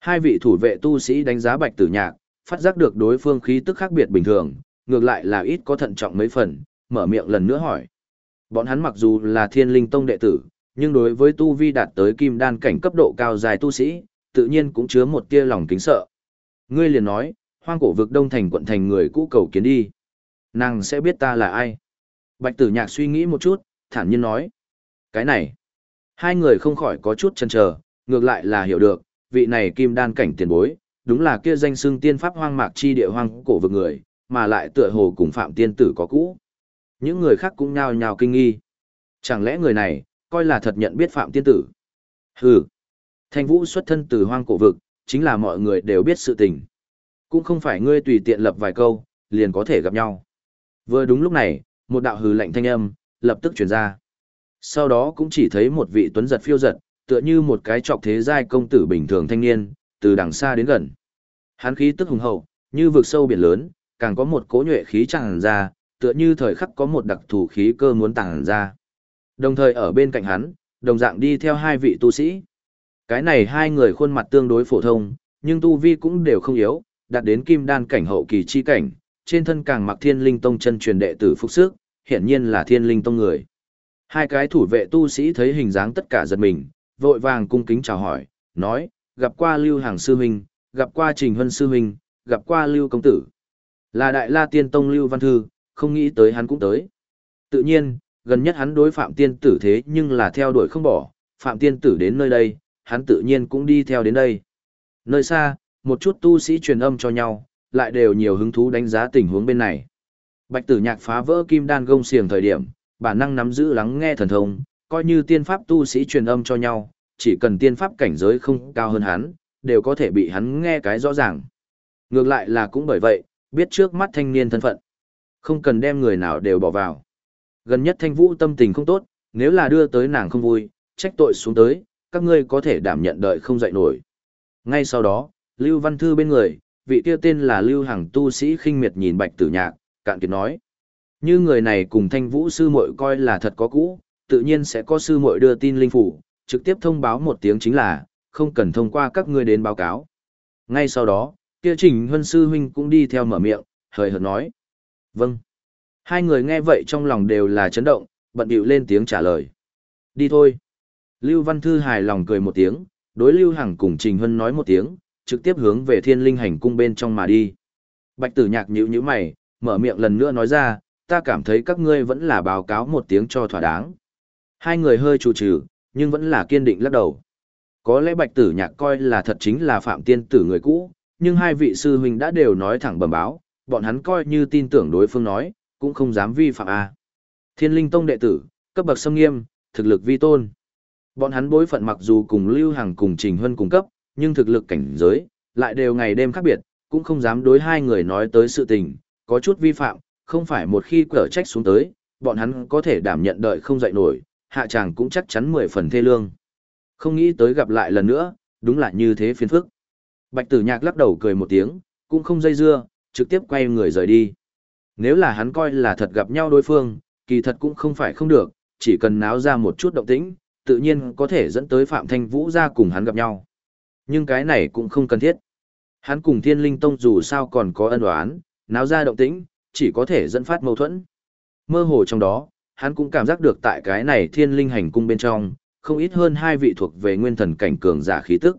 Hai vị thủ vệ tu sĩ đánh giá bạch tử nhạc, phát giác được đối phương khí tức khác biệt bình thường, ngược lại là ít có thận trọng mấy phần, mở miệng lần nữa hỏi. Bọn hắn mặc dù là thiên linh tông đệ tử, nhưng đối với tu vi đạt tới kim đan cảnh cấp độ cao dài tu sĩ, tự nhiên cũng chứa một tia lòng kính sợ. Ngươi liền nói, hoang cổ vực đông thành quận thành người cũ cầu kiến đi. Nàng sẽ biết ta là ai. Bạch tử nhạc suy nghĩ một chút, thản nhiên nói. Cái này, hai người không khỏi có chút chần chờ, ngược lại là hiểu được, vị này kim đan cảnh tiền bối, đúng là kia danh xưng tiên pháp hoang mạc chi địa hoang cổ vực người, mà lại tựa hồ cùng phạm tiên tử có cũ. Những người khác cũng nhao nhao kinh nghi. Chẳng lẽ người này, coi là thật nhận biết phạm tiên tử? Hừ. Thanh vũ xuất thân từ hoang cổ vực, chính là mọi người đều biết sự tình. Cũng không phải ngươi tùy tiện lập vài câu, liền có thể gặp nhau. Vừa đúng lúc này, một đạo hừ lạnh thanh âm, lập tức truyền ra. Sau đó cũng chỉ thấy một vị tuấn giật phiêu giật, tựa như một cái trọc thế giai công tử bình thường thanh niên, từ đằng xa đến gần. Hắn khí tức hùng hậu, như vực sâu biển lớn, càng có một cỗ nhuệ khí tràn ra, tựa như thời khắc có một đặc thù khí cơ muốn tàng ra. Đồng thời ở bên cạnh hắn, đồng dạng đi theo hai vị tu sĩ. Cái này hai người khuôn mặt tương đối phổ thông, nhưng tu vi cũng đều không yếu, đạt đến kim đan cảnh hậu kỳ chi cảnh, trên thân càng mặc thiên linh tông chân truyền đệ tử phục sức, hiển nhiên là thiên linh tông người. Hai cái thủ vệ tu sĩ thấy hình dáng tất cả giật mình, vội vàng cung kính chào hỏi, nói, gặp qua lưu hàng sư huynh, gặp qua trình huân sư huynh, gặp qua lưu công tử. Là đại la tiên tông lưu văn thư, không nghĩ tới hắn cũng tới. Tự nhiên, gần nhất hắn đối phạm tiên tử thế nhưng là theo đuổi không bỏ, phạm tiên tử đến nơi đây, hắn tự nhiên cũng đi theo đến đây. Nơi xa, một chút tu sĩ truyền âm cho nhau, lại đều nhiều hứng thú đánh giá tình huống bên này. Bạch tử nhạc phá vỡ kim đan gông xiềng thời điểm, bản năng nắm giữ lắng nghe thần thông, coi như tiên pháp tu sĩ truyền âm cho nhau, chỉ cần tiên pháp cảnh giới không cao hơn hắn, đều có thể bị hắn nghe cái rõ ràng. Ngược lại là cũng bởi vậy, biết trước mắt thanh niên thân phận. Không cần đem người nào đều bỏ vào. Gần nhất thanh vũ tâm tình không tốt, nếu là đưa tới nàng không vui, trách tội xuống tới, các ngươi có thể đảm nhận đợi không dậy nổi. Ngay sau đó, Lưu Văn Thư bên người, vị kia tên là Lưu Hằng tu sĩ khinh miệt nhìn Bạch Tử Nhạc, cạn kiệt nói. Như người này cùng thanh vũ sư muội coi là thật có cũ, tự nhiên sẽ có sư muội đưa tin linh phủ, trực tiếp thông báo một tiếng chính là, không cần thông qua các ngươi đến báo cáo. Ngay sau đó, kia trình huân sư huynh cũng đi theo mở miệng, hời hợt nói. Vâng. Hai người nghe vậy trong lòng đều là chấn động, bận điệu lên tiếng trả lời. Đi thôi. Lưu Văn Thư hài lòng cười một tiếng, đối Lưu Hằng cùng Trình Huân nói một tiếng, trực tiếp hướng về thiên linh hành cung bên trong mà đi. Bạch tử nhạc nhữ nhíu mày, mở miệng lần nữa nói ra, ta cảm thấy các ngươi vẫn là báo cáo một tiếng cho thỏa đáng. Hai người hơi trù trừ, nhưng vẫn là kiên định lắc đầu. Có lẽ bạch tử nhạc coi là thật chính là phạm tiên tử người cũ, nhưng hai vị sư huynh đã đều nói thẳng bẩm báo, bọn hắn coi như tin tưởng đối phương nói, cũng không dám vi phạm a. Thiên linh tông đệ tử, cấp bậc sâm nghiêm, thực lực vi tôn. Bọn hắn bối phận mặc dù cùng Lưu Hằng cùng Trình Huân cùng cấp, nhưng thực lực cảnh giới, lại đều ngày đêm khác biệt, cũng không dám đối hai người nói tới sự tình, có chút vi phạm, không phải một khi cở trách xuống tới, bọn hắn có thể đảm nhận đợi không dậy nổi, hạ chàng cũng chắc chắn mười phần thê lương. Không nghĩ tới gặp lại lần nữa, đúng là như thế phiền phức. Bạch tử nhạc lắc đầu cười một tiếng, cũng không dây dưa, trực tiếp quay người rời đi. Nếu là hắn coi là thật gặp nhau đối phương, kỳ thật cũng không phải không được, chỉ cần náo ra một chút động tĩnh, tự nhiên có thể dẫn tới Phạm Thanh Vũ ra cùng hắn gặp nhau. Nhưng cái này cũng không cần thiết. Hắn cùng Thiên Linh Tông dù sao còn có ân oán, náo ra động tĩnh, chỉ có thể dẫn phát mâu thuẫn. Mơ hồ trong đó, hắn cũng cảm giác được tại cái này Thiên Linh hành cung bên trong, không ít hơn hai vị thuộc về nguyên thần cảnh cường giả khí tức.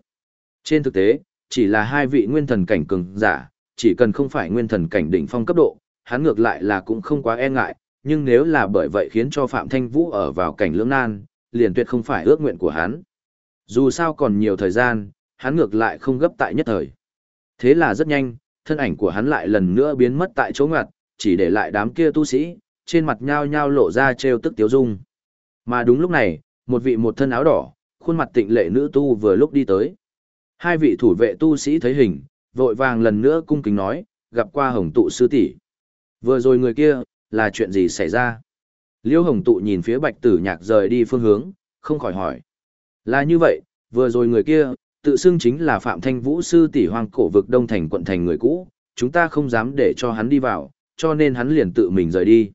Trên thực tế, chỉ là hai vị nguyên thần cảnh cường giả, chỉ cần không phải nguyên thần cảnh đỉnh phong cấp độ, hắn ngược lại là cũng không quá e ngại, nhưng nếu là bởi vậy khiến cho Phạm Thanh Vũ ở vào cảnh lưỡng nan, liền tuyệt không phải ước nguyện của hắn. Dù sao còn nhiều thời gian, hắn ngược lại không gấp tại nhất thời. Thế là rất nhanh, thân ảnh của hắn lại lần nữa biến mất tại chỗ ngoặt, chỉ để lại đám kia tu sĩ, trên mặt nhao nhao lộ ra trêu tức tiếu dung. Mà đúng lúc này, một vị một thân áo đỏ, khuôn mặt tịnh lệ nữ tu vừa lúc đi tới. Hai vị thủ vệ tu sĩ thấy hình, vội vàng lần nữa cung kính nói, gặp qua hồng tụ sư tỷ. Vừa rồi người kia, là chuyện gì xảy ra? Liêu hồng tụ nhìn phía bạch tử nhạc rời đi phương hướng, không khỏi hỏi. Là như vậy, vừa rồi người kia, tự xưng chính là Phạm Thanh Vũ sư tỷ hoang cổ vực Đông Thành quận thành người cũ, chúng ta không dám để cho hắn đi vào, cho nên hắn liền tự mình rời đi.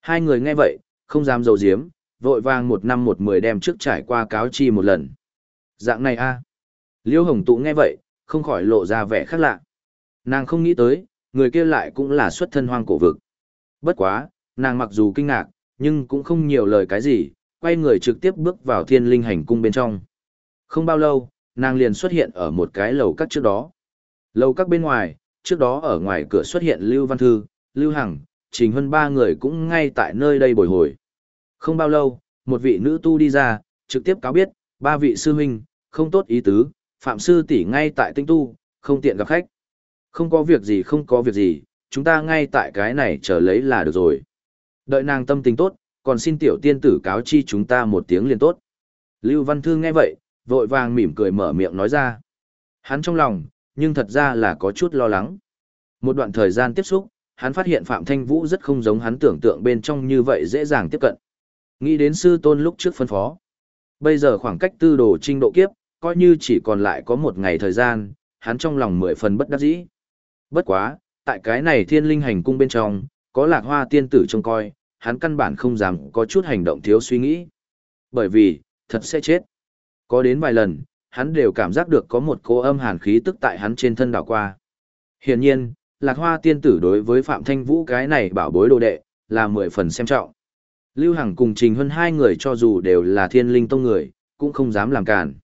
Hai người nghe vậy, không dám dầu diếm, vội vàng một năm một mười đem trước trải qua cáo chi một lần. Dạng này a Liêu hồng tụ nghe vậy, không khỏi lộ ra vẻ khác lạ. Nàng không nghĩ tới, người kia lại cũng là xuất thân hoang cổ vực. Bất quá, nàng mặc dù kinh ngạc, nhưng cũng không nhiều lời cái gì, quay người trực tiếp bước vào thiên linh hành cung bên trong. Không bao lâu, nàng liền xuất hiện ở một cái lầu các trước đó. Lầu các bên ngoài, trước đó ở ngoài cửa xuất hiện Lưu Văn Thư, Lưu Hằng, Trình Hân ba người cũng ngay tại nơi đây bồi hồi. Không bao lâu, một vị nữ tu đi ra, trực tiếp cáo biết, ba vị sư huynh, không tốt ý tứ, phạm sư tỷ ngay tại tinh tu, không tiện gặp khách. Không có việc gì không có việc gì, chúng ta ngay tại cái này chờ lấy là được rồi. Đợi nàng tâm tình tốt, còn xin tiểu tiên tử cáo chi chúng ta một tiếng liền tốt. Lưu Văn Thư nghe vậy, vội vàng mỉm cười mở miệng nói ra. Hắn trong lòng, nhưng thật ra là có chút lo lắng. Một đoạn thời gian tiếp xúc, hắn phát hiện Phạm Thanh Vũ rất không giống hắn tưởng tượng bên trong như vậy dễ dàng tiếp cận. Nghĩ đến sư tôn lúc trước phân phó. Bây giờ khoảng cách tư đồ trinh độ kiếp, coi như chỉ còn lại có một ngày thời gian, hắn trong lòng mười phần bất đắc dĩ. Bất quá, tại cái này thiên linh hành cung bên trong, có lạc hoa tiên tử trông coi, hắn căn bản không dám có chút hành động thiếu suy nghĩ. Bởi vì, thật sẽ chết. Có đến vài lần, hắn đều cảm giác được có một cô âm hàn khí tức tại hắn trên thân đảo qua. Hiển nhiên, lạc hoa tiên tử đối với Phạm Thanh Vũ cái này bảo bối đồ đệ, là mười phần xem trọng. Lưu Hằng cùng Trình Hân hai người cho dù đều là thiên linh tông người, cũng không dám làm cản.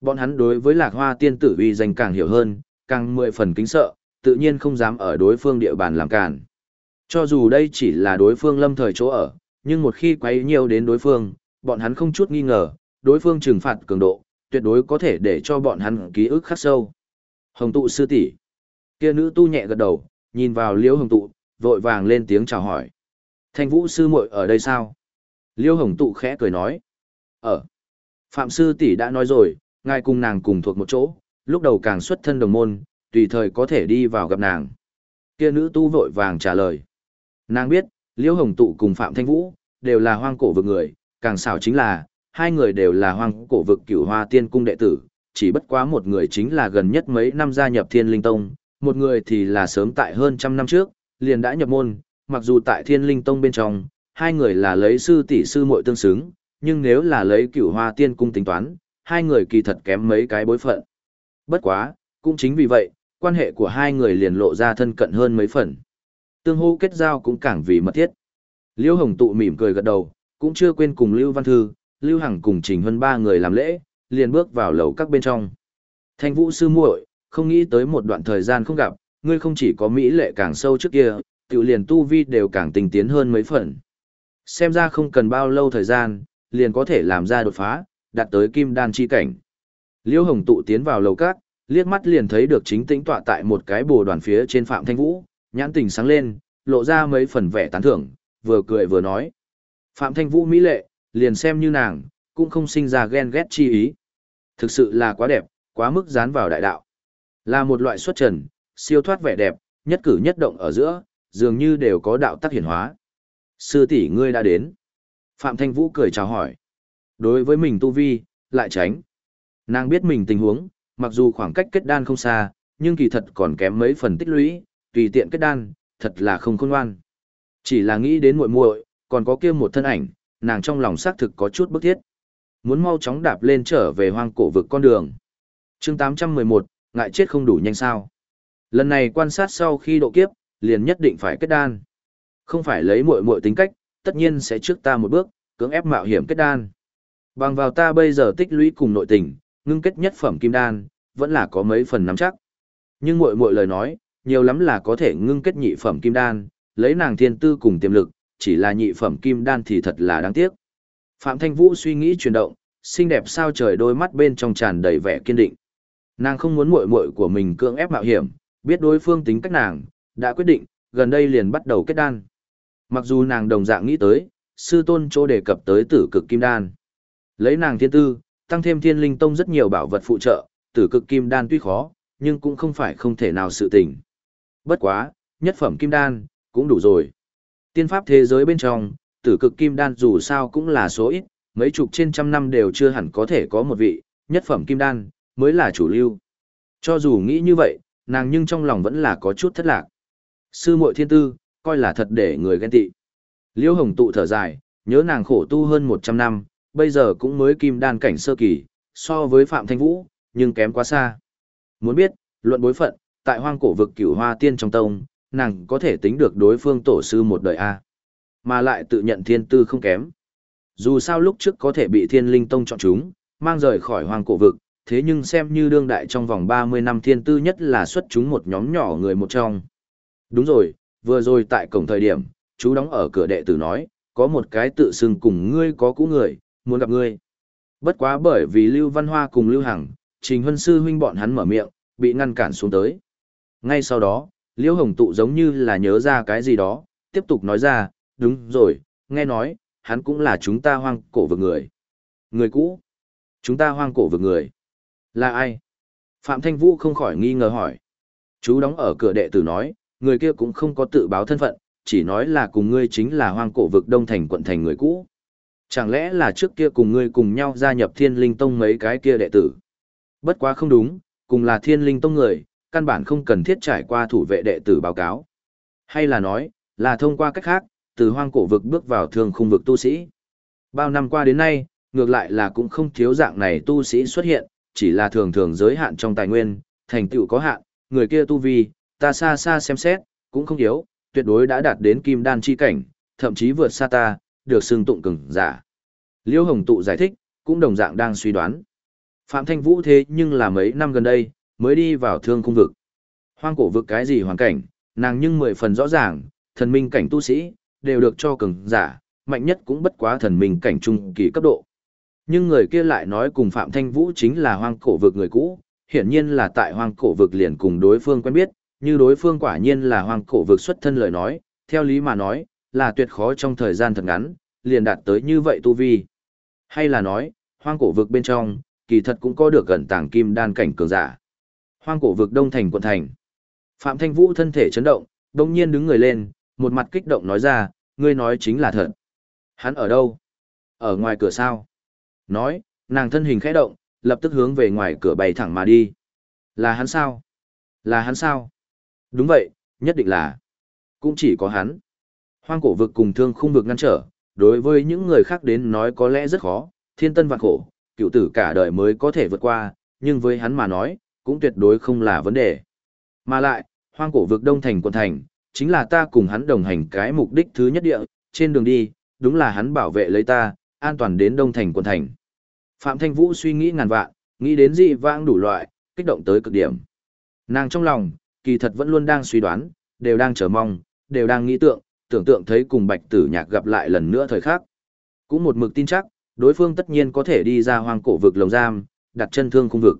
Bọn hắn đối với lạc hoa tiên tử uy danh càng hiểu hơn, càng mười phần kính sợ, tự nhiên không dám ở đối phương địa bàn làm cản. Cho dù đây chỉ là đối phương lâm thời chỗ ở, nhưng một khi quấy nhiều đến đối phương, bọn hắn không chút nghi ngờ, đối phương trừng phạt cường độ, tuyệt đối có thể để cho bọn hắn ký ức khắc sâu. Hồng tụ sư tỷ kia nữ tu nhẹ gật đầu, nhìn vào liễu hồng tụ, vội vàng lên tiếng chào hỏi. Thanh vũ sư muội ở đây sao? Liễu hồng tụ khẽ cười nói. Ở. Phạm sư tỷ đã nói rồi, ngài cùng nàng cùng thuộc một chỗ, lúc đầu càng xuất thân đồng môn, tùy thời có thể đi vào gặp nàng. Kia nữ tu vội vàng trả lời. Nàng biết, Liễu Hồng Tụ cùng Phạm Thanh Vũ, đều là hoang cổ vực người, càng xảo chính là, hai người đều là hoang cổ vực cửu hoa tiên cung đệ tử, chỉ bất quá một người chính là gần nhất mấy năm gia nhập thiên linh tông, một người thì là sớm tại hơn trăm năm trước, liền đã nhập môn, mặc dù tại thiên linh tông bên trong, hai người là lấy sư tỷ sư muội tương xứng, nhưng nếu là lấy cửu hoa tiên cung tính toán, hai người kỳ thật kém mấy cái bối phận. Bất quá, cũng chính vì vậy, quan hệ của hai người liền lộ ra thân cận hơn mấy phần. Tương hô kết giao cũng càng vì mật thiết. Liêu Hồng tụ mỉm cười gật đầu, cũng chưa quên cùng Lưu Văn Thư, Lưu Hằng cùng Trình Hân ba người làm lễ, liền bước vào lầu các bên trong. Thanh Vũ sư muội, không nghĩ tới một đoạn thời gian không gặp, ngươi không chỉ có mỹ lệ càng sâu trước kia, tiểu liền tu vi đều càng tinh tiến hơn mấy phần. Xem ra không cần bao lâu thời gian, liền có thể làm ra đột phá, đạt tới kim đan chi cảnh. Liêu Hồng tụ tiến vào lầu các, liếc mắt liền thấy được chính tĩnh tọa tại một cái bồ đoàn phía trên Phạm Thanh Vũ, nhãn tình sáng lên, lộ ra mấy phần vẻ tán thưởng, vừa cười vừa nói. Phạm Thanh Vũ mỹ lệ, liền xem như nàng, cũng không sinh ra ghen ghét chi ý. Thực sự là quá đẹp, quá mức dán vào đại đạo. Là một loại xuất trần, siêu thoát vẻ đẹp, nhất cử nhất động ở giữa, dường như đều có đạo tắc hiển hóa. Sư tỷ ngươi đã đến. Phạm Thanh Vũ cười chào hỏi. Đối với mình tu vi, lại tránh. Nàng biết mình tình huống, mặc dù khoảng cách kết đan không xa, nhưng kỳ thật còn kém mấy phần tích lũy, tùy tiện kết đan, thật là không khôn ngoan. Chỉ là nghĩ đến muội muội, còn có kia một thân ảnh, nàng trong lòng xác thực có chút bức thiết. Muốn mau chóng đạp lên trở về hoang cổ vực con đường. chương 811, ngại chết không đủ nhanh sao. Lần này quan sát sau khi độ kiếp, liền nhất định phải kết đan. Không phải lấy muội muội tính cách, tất nhiên sẽ trước ta một bước, cưỡng ép mạo hiểm kết đan. Bằng vào ta bây giờ tích lũy cùng nội tình, ngưng kết nhất phẩm kim đan, vẫn là có mấy phần nắm chắc. Nhưng muội muội lời nói, nhiều lắm là có thể ngưng kết nhị phẩm kim đan, lấy nàng thiên tư cùng tiềm lực, chỉ là nhị phẩm kim đan thì thật là đáng tiếc. Phạm Thanh Vũ suy nghĩ chuyển động, xinh đẹp sao trời đôi mắt bên trong tràn đầy vẻ kiên định. Nàng không muốn muội muội của mình cưỡng ép mạo hiểm, biết đối phương tính cách nàng, đã quyết định, gần đây liền bắt đầu kết đan. Mặc dù nàng đồng dạng nghĩ tới, sư tôn chỗ đề cập tới tử cực kim đan. Lấy nàng thiên tư, tăng thêm thiên linh tông rất nhiều bảo vật phụ trợ, tử cực kim đan tuy khó, nhưng cũng không phải không thể nào sự tình. Bất quá, nhất phẩm kim đan, cũng đủ rồi. Tiên pháp thế giới bên trong, tử cực kim đan dù sao cũng là số ít, mấy chục trên trăm năm đều chưa hẳn có thể có một vị, nhất phẩm kim đan, mới là chủ lưu. Cho dù nghĩ như vậy, nàng nhưng trong lòng vẫn là có chút thất lạc. Sư muội thiên tư, coi là thật để người ghen tị. Liêu hồng tụ thở dài, nhớ nàng khổ tu hơn 100 năm, bây giờ cũng mới kim đan cảnh sơ kỳ, so với Phạm Thanh Vũ, nhưng kém quá xa. Muốn biết, luận bối phận, tại hoang cổ vực cửu hoa tiên trong tông, nàng có thể tính được đối phương tổ sư một đời A. Mà lại tự nhận thiên tư không kém. Dù sao lúc trước có thể bị thiên linh tông chọn chúng, mang rời khỏi hoang cổ vực, thế nhưng xem như đương đại trong vòng 30 năm thiên tư nhất là xuất chúng một nhóm nhỏ người một trong. Đúng rồi, vừa rồi tại cổng thời điểm, chú đóng ở cửa đệ tử nói, có một cái tự xưng cùng ngươi có cũ người, muốn gặp ngươi. Bất quá bởi vì Lưu Văn Hoa cùng Lưu Hằng, Trình Huân Sư huynh bọn hắn mở miệng, bị ngăn cản xuống tới. Ngay sau đó, Liễu Hồng Tụ giống như là nhớ ra cái gì đó, tiếp tục nói ra, đúng rồi, nghe nói, hắn cũng là chúng ta hoang cổ vực người. Người cũ. Chúng ta hoang cổ vực người. Là ai? Phạm Thanh Vũ không khỏi nghi ngờ hỏi. Chú đóng ở cửa đệ tử nói, người kia cũng không có tự báo thân phận, chỉ nói là cùng ngươi chính là hoang cổ vực đông thành quận thành người cũ. Chẳng lẽ là trước kia cùng ngươi cùng nhau gia nhập thiên linh tông mấy cái kia đệ tử? Bất quá không đúng, cùng là thiên linh tông người, căn bản không cần thiết trải qua thủ vệ đệ tử báo cáo. Hay là nói, là thông qua cách khác, từ hoang cổ vực bước vào thường khung vực tu sĩ. Bao năm qua đến nay, ngược lại là cũng không thiếu dạng này tu sĩ xuất hiện, chỉ là thường thường giới hạn trong tài nguyên, thành tựu có hạn, người kia tu vi, ta xa xa xem xét, cũng không yếu, tuyệt đối đã đạt đến kim đan chi cảnh, thậm chí vượt xa ta, được xưng tụng cường giả. Liêu Hồng Tụ giải thích, cũng đồng dạng đang suy đoán. Phạm Thanh Vũ thế nhưng là mấy năm gần đây, mới đi vào thương cung vực. Hoang cổ vực cái gì hoàn cảnh, nàng nhưng mười phần rõ ràng, thần minh cảnh tu sĩ, đều được cho cường giả, mạnh nhất cũng bất quá thần minh cảnh trung kỳ cấp độ. Nhưng người kia lại nói cùng Phạm Thanh Vũ chính là hoang cổ vực người cũ, hiển nhiên là tại hoang cổ vực liền cùng đối phương quen biết, như đối phương quả nhiên là hoang cổ vực xuất thân lời nói, theo lý mà nói, là tuyệt khó trong thời gian thật ngắn, liền đạt tới như vậy tu vi. Hay là nói, hoang cổ vực bên trong, kỳ thật cũng có được gần tàng kim đan cảnh cường giả. Hoang cổ vực đông thành quận thành. Phạm Thanh Vũ thân thể chấn động, đồng nhiên đứng người lên, một mặt kích động nói ra, ngươi nói chính là thật. Hắn ở đâu? Ở ngoài cửa sao? Nói, nàng thân hình khẽ động, lập tức hướng về ngoài cửa bay thẳng mà đi. Là hắn sao? Là hắn sao? Đúng vậy, nhất định là. Cũng chỉ có hắn. Hoang cổ vực cùng thương khung vực ngăn trở, đối với những người khác đến nói có lẽ rất khó, thiên tân vạn khổ, cựu tử cả đời mới có thể vượt qua, nhưng với hắn mà nói, cũng tuyệt đối không là vấn đề. Mà lại, hoang cổ vực đông thành quận thành, chính là ta cùng hắn đồng hành cái mục đích thứ nhất địa, trên đường đi, đúng là hắn bảo vệ lấy ta, an toàn đến đông thành quận thành. Phạm Thanh Vũ suy nghĩ ngàn vạn, nghĩ đến dị vãng đủ loại, kích động tới cực điểm. Nàng trong lòng, kỳ thật vẫn luôn đang suy đoán, đều đang chờ mong, đều đang nghĩ tượng, tưởng tượng thấy cùng bạch tử nhạc gặp lại lần nữa thời khắc. Cũng một mực tin chắc, đối phương tất nhiên có thể đi ra hoang cổ vực lồng giam, đặt chân thương khung vực.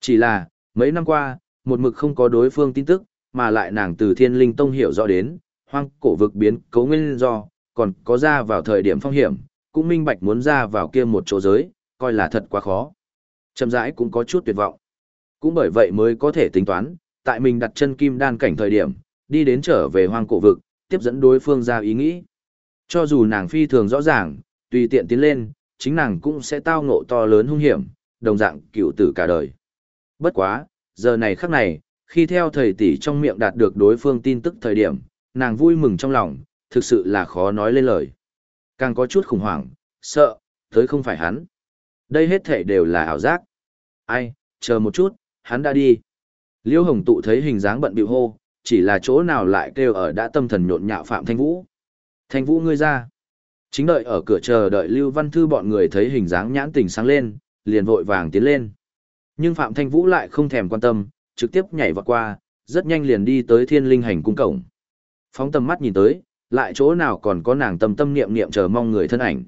Chỉ là, mấy năm qua, một mực không có đối phương tin tức, mà lại nàng từ thiên linh tông hiểu rõ đến, hoang cổ vực biến cấu nguyên do, còn có ra vào thời điểm phong hiểm, cũng minh bạch muốn ra vào kia một chỗ giới, coi là thật quá khó. Chậm rãi cũng có chút tuyệt vọng. Cũng bởi vậy mới có thể tính toán, tại mình đặt chân kim đan cảnh thời điểm, đi đến trở về hoang cổ vực, tiếp dẫn đối phương ra ý nghĩ. Cho dù nàng phi thường rõ ràng, tùy tiện tiến lên, chính nàng cũng sẽ tao ngộ to lớn hung hiểm, đồng dạng cựu tử cả đời. Bất quá, giờ này khắc này, khi theo thầy tỷ trong miệng đạt được đối phương tin tức thời điểm, nàng vui mừng trong lòng, thực sự là khó nói lên lời. Càng có chút khủng hoảng, sợ, tới không phải hắn. Đây hết thể đều là ảo giác. Ai, chờ một chút, hắn đã đi. Liêu Hồng tụ thấy hình dáng bận bịu hô, chỉ là chỗ nào lại kêu ở đã tâm thần nhộn nhạo Phạm Thanh Vũ. Thanh Vũ ngươi ra. Chính đợi ở cửa chờ đợi Lưu Văn Thư bọn người thấy hình dáng nhãn tình sáng lên, liền vội vàng tiến lên. Nhưng Phạm Thanh Vũ lại không thèm quan tâm, trực tiếp nhảy vọt qua, rất nhanh liền đi tới thiên linh hành cung cổng. Phóng tầm mắt nhìn tới, lại chỗ nào còn có nàng tâm tâm niệm niệm chờ mong người thân ảnh.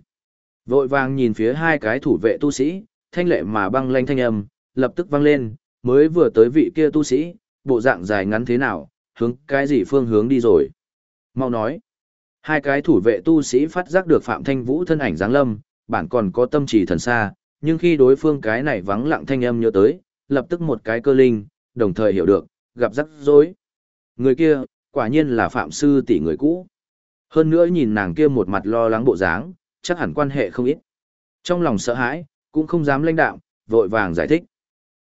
Vội vàng nhìn phía hai cái thủ vệ tu sĩ, thanh lệ mà băng lanh thanh âm, lập tức vang lên, mới vừa tới vị kia tu sĩ, bộ dạng dài ngắn thế nào, hướng cái gì phương hướng đi rồi. Mau nói, hai cái thủ vệ tu sĩ phát giác được Phạm Thanh Vũ thân ảnh dáng lâm, bản còn có tâm trì thần xa, nhưng khi đối phương cái này vắng lặng thanh âm nhớ tới, lập tức một cái cơ linh, đồng thời hiểu được, gặp rắc rối. Người kia, quả nhiên là Phạm Sư tỷ người cũ. Hơn nữa nhìn nàng kia một mặt lo lắng bộ dáng, chắc hẳn quan hệ không ít. Trong lòng sợ hãi, cũng không dám lãnh đạo, vội vàng giải thích.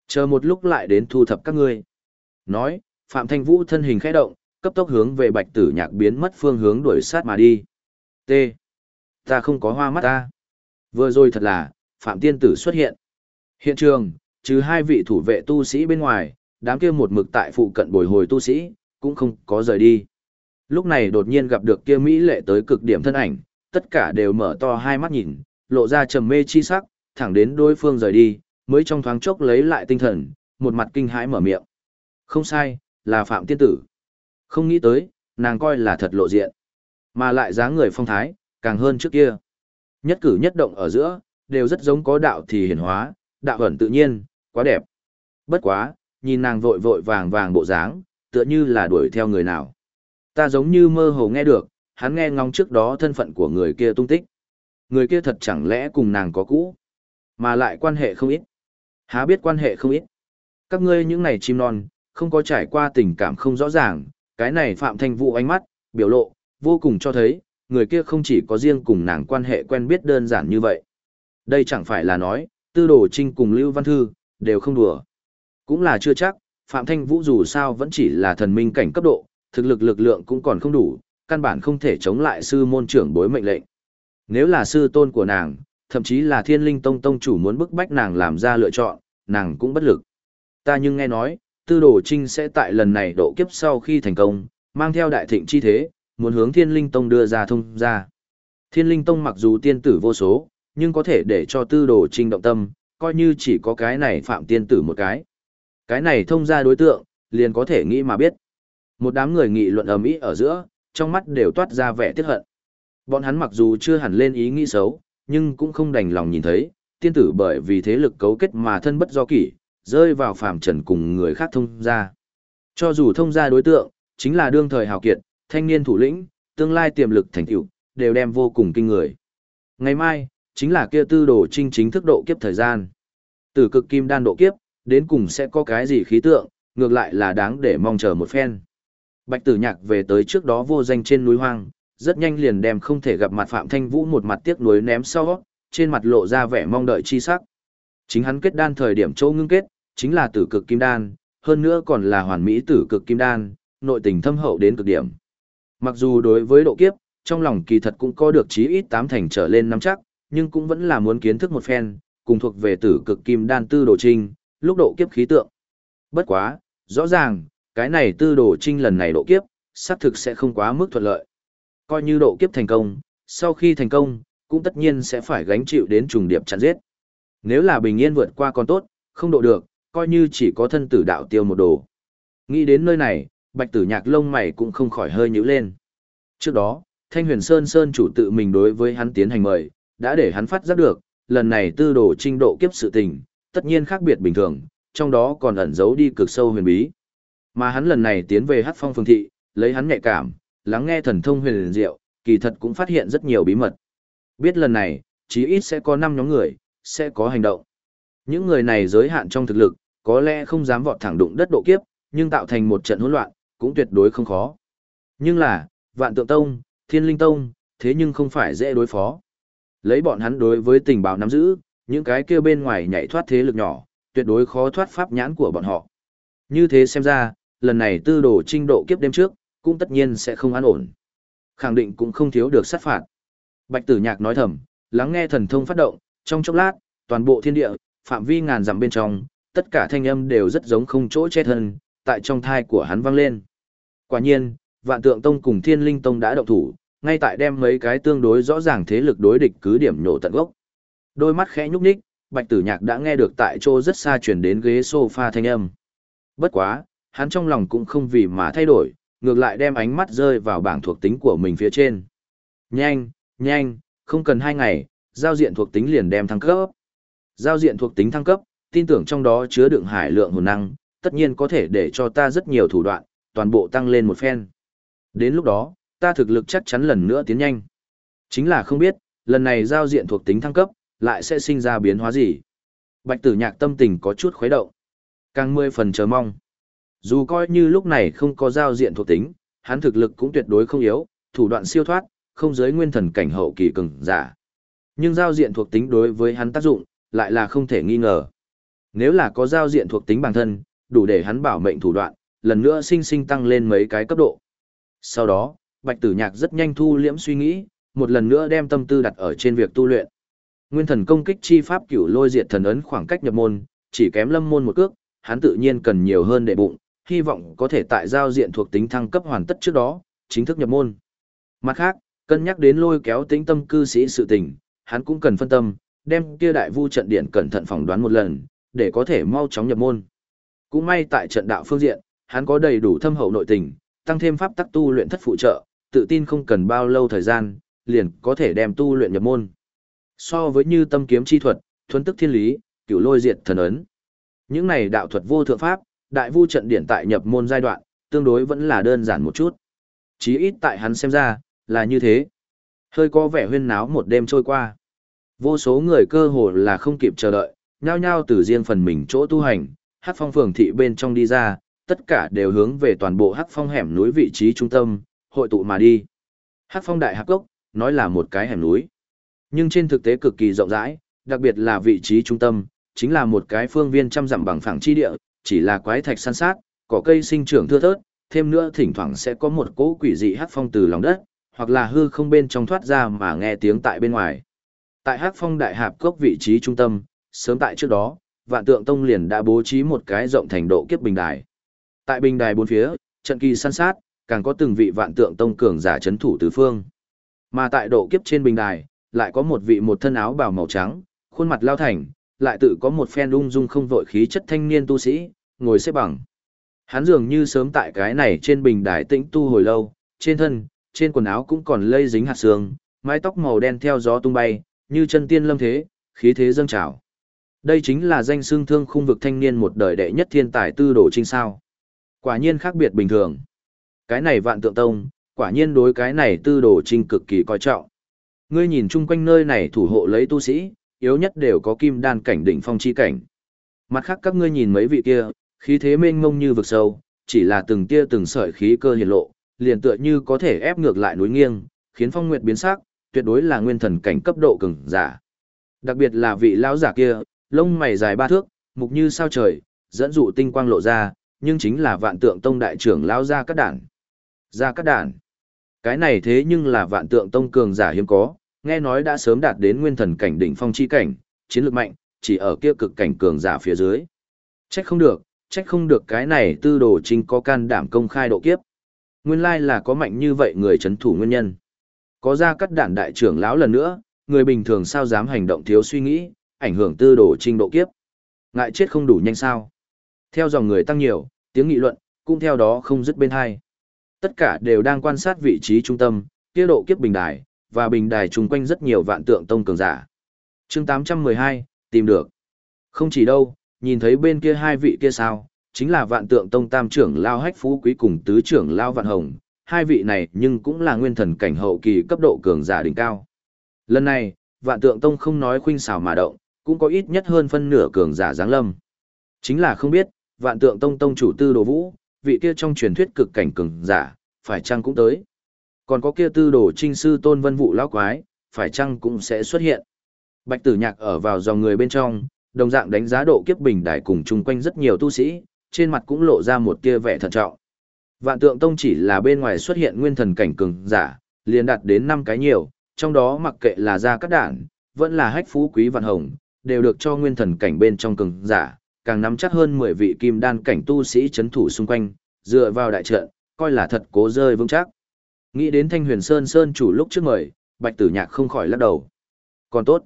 Chờ một lúc lại đến thu thập các ngươi. Nói, Phạm Thanh Vũ thân hình khẽ động, cấp tốc hướng về bạch tử nhạc biến mất phương hướng đuổi sát mà đi. T. Ta không có hoa mắt ta. Vừa rồi thật là, Phạm Tiên Tử xuất hiện. Hiện trường, trừ hai vị thủ vệ tu sĩ bên ngoài, đám kia một mực tại phụ cận bồi hồi tu sĩ, cũng không có rời đi. Lúc này đột nhiên gặp được kia Mỹ lệ tới cực điểm thân ảnh, tất cả đều mở to hai mắt nhìn, lộ ra trầm mê chi sắc, thẳng đến đối phương rời đi, mới trong thoáng chốc lấy lại tinh thần, một mặt kinh hãi mở miệng. Không sai, là Phạm Tiên Tử. Không nghĩ tới, nàng coi là thật lộ diện. Mà lại dáng người phong thái, càng hơn trước kia. Nhất cử nhất động ở giữa, đều rất giống có đạo thì hiển hóa, đạo ẩn tự nhiên, quá đẹp. Bất quá, nhìn nàng vội vội vàng vàng bộ dáng, tựa như là đuổi theo người nào. Ta giống như mơ hồ nghe được, hắn nghe ngóng trước đó thân phận của người kia tung tích. Người kia thật chẳng lẽ cùng nàng có cũ, mà lại quan hệ không ít. Há biết quan hệ không ít. Các ngươi những này chim non, không có trải qua tình cảm không rõ ràng, cái này Phạm Thanh Vũ ánh mắt, biểu lộ, vô cùng cho thấy, người kia không chỉ có riêng cùng nàng quan hệ quen biết đơn giản như vậy. Đây chẳng phải là nói, tư đồ trinh cùng Lưu Văn Thư, đều không đùa. Cũng là chưa chắc, Phạm Thanh Vũ dù sao vẫn chỉ là thần minh cảnh cấp độ, thực lực lực lượng cũng còn không đủ, căn bản không thể chống lại sư môn trưởng bối mệnh lệnh. Nếu là sư tôn của nàng, thậm chí là thiên linh tông tông chủ muốn bức bách nàng làm ra lựa chọn, nàng cũng bất lực. Ta nhưng nghe nói, tư đồ trinh sẽ tại lần này độ kiếp sau khi thành công, mang theo đại thịnh chi thế, muốn hướng thiên linh tông đưa ra thông ra. Thiên linh tông mặc dù tiên tử vô số, nhưng có thể để cho tư đồ trinh động tâm, coi như chỉ có cái này phạm tiên tử một cái. Cái này thông ra đối tượng, liền có thể nghĩ mà biết. Một đám người nghị luận ầm ĩ ở giữa, trong mắt đều toát ra vẻ tiếc hận. Bọn hắn mặc dù chưa hẳn lên ý nghĩ xấu, nhưng cũng không đành lòng nhìn thấy, tiên tử bởi vì thế lực cấu kết mà thân bất do kỷ, rơi vào phàm trần cùng người khác thông gia, Cho dù thông gia đối tượng, chính là đương thời hào kiệt, thanh niên thủ lĩnh, tương lai tiềm lực thành tựu, đều đem vô cùng kinh người. Ngày mai, chính là kia tư đồ trinh chính thức độ kiếp thời gian. từ cực kim đan độ kiếp, đến cùng sẽ có cái gì khí tượng, ngược lại là đáng để mong chờ một phen. Bạch tử nhạc về tới trước đó vô danh trên núi hoang, rất nhanh liền đem không thể gặp mặt Phạm Thanh Vũ một mặt tiếc nuối ném sau, trên mặt lộ ra vẻ mong đợi chi sắc. Chính hắn kết đan thời điểm châu ngưng kết, chính là tử cực kim đan, hơn nữa còn là hoàn mỹ tử cực kim đan, nội tình thâm hậu đến cực điểm. Mặc dù đối với độ kiếp, trong lòng kỳ thật cũng có được chí ít tám thành trở lên nắm chắc, nhưng cũng vẫn là muốn kiến thức một phen, cùng thuộc về tử cực kim đan tư đồ trinh, lúc độ kiếp khí tượng. Bất quá, rõ ràng, cái này tư đồ trinh lần này độ kiếp, xác thực sẽ không quá mức thuận lợi. Coi như độ kiếp thành công, sau khi thành công, cũng tất nhiên sẽ phải gánh chịu đến trùng điệp chặn giết. Nếu là bình yên vượt qua còn tốt, không độ được, coi như chỉ có thân tử đạo tiêu một đồ. Nghĩ đến nơi này, bạch tử nhạc lông mày cũng không khỏi hơi nhíu lên. Trước đó, Thanh huyền Sơn Sơn chủ tự mình đối với hắn tiến hành mời, đã để hắn phát giác được, lần này tư đồ trinh độ kiếp sự tình, tất nhiên khác biệt bình thường, trong đó còn ẩn giấu đi cực sâu huyền bí. Mà hắn lần này tiến về Hát Phong Phương Thị, lấy hắn nhạy cảm, lắng nghe thần thông huyền diệu, kỳ thật cũng phát hiện rất nhiều bí mật. Biết lần này, chí ít sẽ có 5 nhóm người, sẽ có hành động. Những người này giới hạn trong thực lực, có lẽ không dám vọt thẳng đụng đất độ kiếp, nhưng tạo thành một trận hỗn loạn, cũng tuyệt đối không khó. Nhưng là, Vạn Tượng Tông, Thiên Linh Tông, thế nhưng không phải dễ đối phó. Lấy bọn hắn đối với tình báo nắm giữ, những cái kia bên ngoài nhảy thoát thế lực nhỏ, tuyệt đối khó thoát pháp nhãn của bọn họ. Như thế xem ra, lần này tư đồ trinh độ kiếp đêm trước, cũng tất nhiên sẽ không an ổn. Khẳng định cũng không thiếu được sát phạt. Bạch tử nhạc nói thầm, lắng nghe thần thông phát động, trong chốc lát, toàn bộ thiên địa, phạm vi ngàn dặm bên trong, tất cả thanh âm đều rất giống không chỗ che thân, tại trong thai của hắn vang lên. Quả nhiên, vạn tượng tông cùng thiên linh tông đã động thủ, ngay tại đem mấy cái tương đối rõ ràng thế lực đối địch cứ điểm nhổ tận gốc. Đôi mắt khẽ nhúc nhích, bạch tử nhạc đã nghe được tại chỗ rất xa chuyển đến ghế sofa thanh âm. Bất quá, hắn trong lòng cũng không vì mà thay đổi, ngược lại đem ánh mắt rơi vào bảng thuộc tính của mình phía trên. Nhanh, nhanh, không cần hai ngày, giao diện thuộc tính liền đem thăng cấp. Giao diện thuộc tính thăng cấp, tin tưởng trong đó chứa đựng hải lượng hồn năng, tất nhiên có thể để cho ta rất nhiều thủ đoạn, toàn bộ tăng lên một phen. Đến lúc đó, ta thực lực chắc chắn lần nữa tiến nhanh. Chính là không biết, lần này giao diện thuộc tính thăng cấp, lại sẽ sinh ra biến hóa gì. Bạch tử nhạc tâm tình có chút khuấy động. Càng mười phần chờ mong. Dù coi như lúc này không có giao diện thuộc tính, hắn thực lực cũng tuyệt đối không yếu, thủ đoạn siêu thoát, không giới nguyên thần cảnh hậu kỳ cường giả. Nhưng giao diện thuộc tính đối với hắn tác dụng, lại là không thể nghi ngờ. Nếu là có giao diện thuộc tính bản thân, đủ để hắn bảo mệnh thủ đoạn, lần nữa sinh sinh tăng lên mấy cái cấp độ. Sau đó, Bạch Tử Nhạc rất nhanh thu liễm suy nghĩ, một lần nữa đem tâm tư đặt ở trên việc tu luyện. Nguyên thần công kích chi pháp cửu lôi diệt thần ấn khoảng cách nhập môn, chỉ kém lâm môn một cước, hắn tự nhiên cần nhiều hơn để bụng, hy vọng có thể tại giao diện thuộc tính thăng cấp hoàn tất trước đó, chính thức nhập môn. Mặt khác, cân nhắc đến lôi kéo tính tâm cư sĩ sự tình, hắn cũng cần phân tâm, đem kia đại vu trận điện cẩn thận phỏng đoán một lần, để có thể mau chóng nhập môn. Cũng may tại trận đạo phương diện, hắn có đầy đủ thâm hậu nội tình, tăng thêm pháp tắc tu luyện thất phụ trợ, tự tin không cần bao lâu thời gian, liền có thể đem tu luyện nhập môn. So với như tâm kiếm chi thuật, thuần tức thiên lý, cửu lôi diệt thần ấn. Những này đạo thuật vô thượng pháp, đại vu trận điển tại nhập môn giai đoạn, tương đối vẫn là đơn giản một chút. Chí ít tại hắn xem ra, là như thế. Hơi có vẻ huyên náo một đêm trôi qua. Vô số người cơ hồ là không kịp chờ đợi, nhao nhao từ riêng phần mình chỗ tu hành, hắc phong phường thị bên trong đi ra, tất cả đều hướng về toàn bộ hắc phong hẻm núi vị trí trung tâm, hội tụ mà đi. Hắc phong đại hạc gốc, nói là một cái hẻm núi. Nhưng trên thực tế cực kỳ rộng rãi, đặc biệt là vị trí trung tâm, chính là một cái phương viên trăm dặm bằng phẳng chi địa, chỉ là quái thạch san sát, cỏ cây sinh trưởng thưa thớt, thêm nữa thỉnh thoảng sẽ có một cỗ quỷ dị hắc phong từ lòng đất, hoặc là hư không bên trong thoát ra mà nghe tiếng tại bên ngoài. Tại hắc phong đại hạp cốc vị trí trung tâm, sớm tại trước đó, vạn tượng tông liền đã bố trí một cái rộng thành độ kiếp bình đài. Tại bình đài bốn phía, trận kỳ săn sát, càng có từng vị vạn tượng tông cường giả chấn thủ tứ phương. Mà tại độ kiếp trên bình đài, lại có một vị một thân áo bào màu trắng, khuôn mặt lao thành, lại tự có một phen ung dung không vội khí chất thanh niên tu sĩ, ngồi xếp bằng. Hắn dường như sớm tại cái này trên bình đài tĩnh tu hồi lâu, trên thân, trên quần áo cũng còn lây dính hạt sương, mái tóc màu đen theo gió tung bay, như chân tiên lâm thế, khí thế dâng trào. Đây chính là danh xương thương khung vực thanh niên một đời đệ nhất thiên tài tư đồ trinh sao. Quả nhiên khác biệt bình thường. Cái này vạn tượng tông, quả nhiên đối cái này tư đồ trinh cực kỳ coi trọng. Ngươi nhìn chung quanh nơi này thủ hộ lấy tu sĩ, yếu nhất đều có kim đan cảnh đỉnh phong chi cảnh. Mặt khác các ngươi nhìn mấy vị kia, khí thế mênh mông như vực sâu, chỉ là từng tia từng sợi khí cơ hiển lộ, liền tựa như có thể ép ngược lại núi nghiêng, khiến phong nguyệt biến sắc, tuyệt đối là nguyên thần cảnh cấp độ cường giả. Đặc biệt là vị lão giả kia, lông mày dài ba thước, mục như sao trời, dẫn dụ tinh quang lộ ra, nhưng chính là vạn tượng tông đại trưởng lão gia cát đản. Gia cát đản. Cái này thế nhưng là vạn tượng tông cường giả hiếm có, nghe nói đã sớm đạt đến nguyên thần cảnh đỉnh phong chi cảnh, chiến lược mạnh, chỉ ở kia cực cảnh cường giả phía dưới. Trách không được, trách không được cái này tư đồ chính có can đảm công khai độ kiếp. Nguyên lai là có mạnh như vậy người chấn thủ nguyên nhân. Có ra cắt đản đại trưởng lão lần nữa, người bình thường sao dám hành động thiếu suy nghĩ, ảnh hưởng tư đồ trình độ kiếp. Ngại chết không đủ nhanh sao. Theo dòng người tăng nhiều, tiếng nghị luận, cũng theo đó không dứt bên hai. Tất cả đều đang quan sát vị trí trung tâm, kia độ kiếp bình đài, và bình đài chung quanh rất nhiều vạn tượng tông cường giả. chương 812, tìm được. Không chỉ đâu, nhìn thấy bên kia hai vị kia sao, chính là vạn tượng tông tam trưởng lao hách phú quý cùng tứ trưởng lao vạn hồng, hai vị này nhưng cũng là nguyên thần cảnh hậu kỳ cấp độ cường giả đỉnh cao. Lần này, vạn tượng tông không nói khuynh xảo mà động, cũng có ít nhất hơn phân nửa cường giả giáng lâm. Chính là không biết, vạn tượng tông tông chủ tư đồ vũ, vị kia trong truyền thuyết cực cảnh cường giả, phải chăng cũng tới. Còn có kia tư đồ trinh sư tôn vân vụ lão quái, phải chăng cũng sẽ xuất hiện. Bạch tử nhạc ở vào dòng người bên trong, đồng dạng đánh giá độ kiếp bình đài cùng chung quanh rất nhiều tu sĩ, trên mặt cũng lộ ra một tia vẻ thận trọng. Vạn tượng tông chỉ là bên ngoài xuất hiện nguyên thần cảnh cường giả, liền đạt đến 5 cái nhiều, trong đó mặc kệ là gia cát đản, vẫn là hách phú quý vạn hồng, đều được cho nguyên thần cảnh bên trong cường giả, càng nắm chắc hơn 10 vị kim đan cảnh tu sĩ chấn thủ xung quanh, dựa vào đại trận, coi là thật cố rơi vững chắc. Nghĩ đến Thanh Huyền Sơn Sơn chủ lúc trước mời, Bạch Tử Nhạc không khỏi lắc đầu. Còn tốt.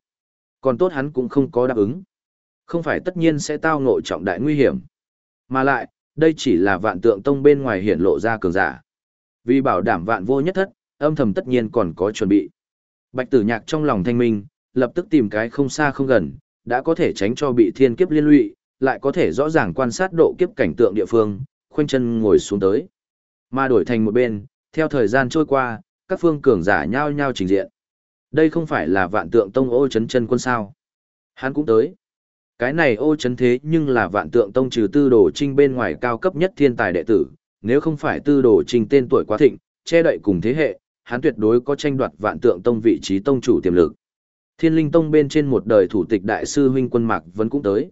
Còn tốt hắn cũng không có đáp ứng. Không phải tất nhiên sẽ tao ngộ trọng đại nguy hiểm. Mà lại, đây chỉ là vạn tượng tông bên ngoài hiển lộ ra cường giả. Vì bảo đảm vạn vô nhất thất, âm thầm tất nhiên còn có chuẩn bị. Bạch Tử Nhạc trong lòng thanh minh, lập tức tìm cái không xa không gần, đã có thể tránh cho bị thiên kiếp liên lụy, lại có thể rõ ràng quan sát độ kiếp cảnh tượng địa phương, khoanh chân ngồi xuống tới. Mà đổi thành một bên, theo thời gian trôi qua, các phương cường giả nhau nhau trình diện. Đây không phải là vạn tượng tông ô chấn chân quân sao. Hắn cũng tới. Cái này ô chấn thế nhưng là vạn tượng tông trừ tư đồ trinh bên ngoài cao cấp nhất thiên tài đệ tử, nếu không phải tư đồ trinh tên tuổi quá thịnh, che đậy cùng thế hệ, hắn tuyệt đối có tranh đoạt vạn tượng tông vị trí tông chủ tiềm lực. Thiên linh tông bên trên một đời thủ tịch đại sư huynh quân mạc vẫn cũng tới.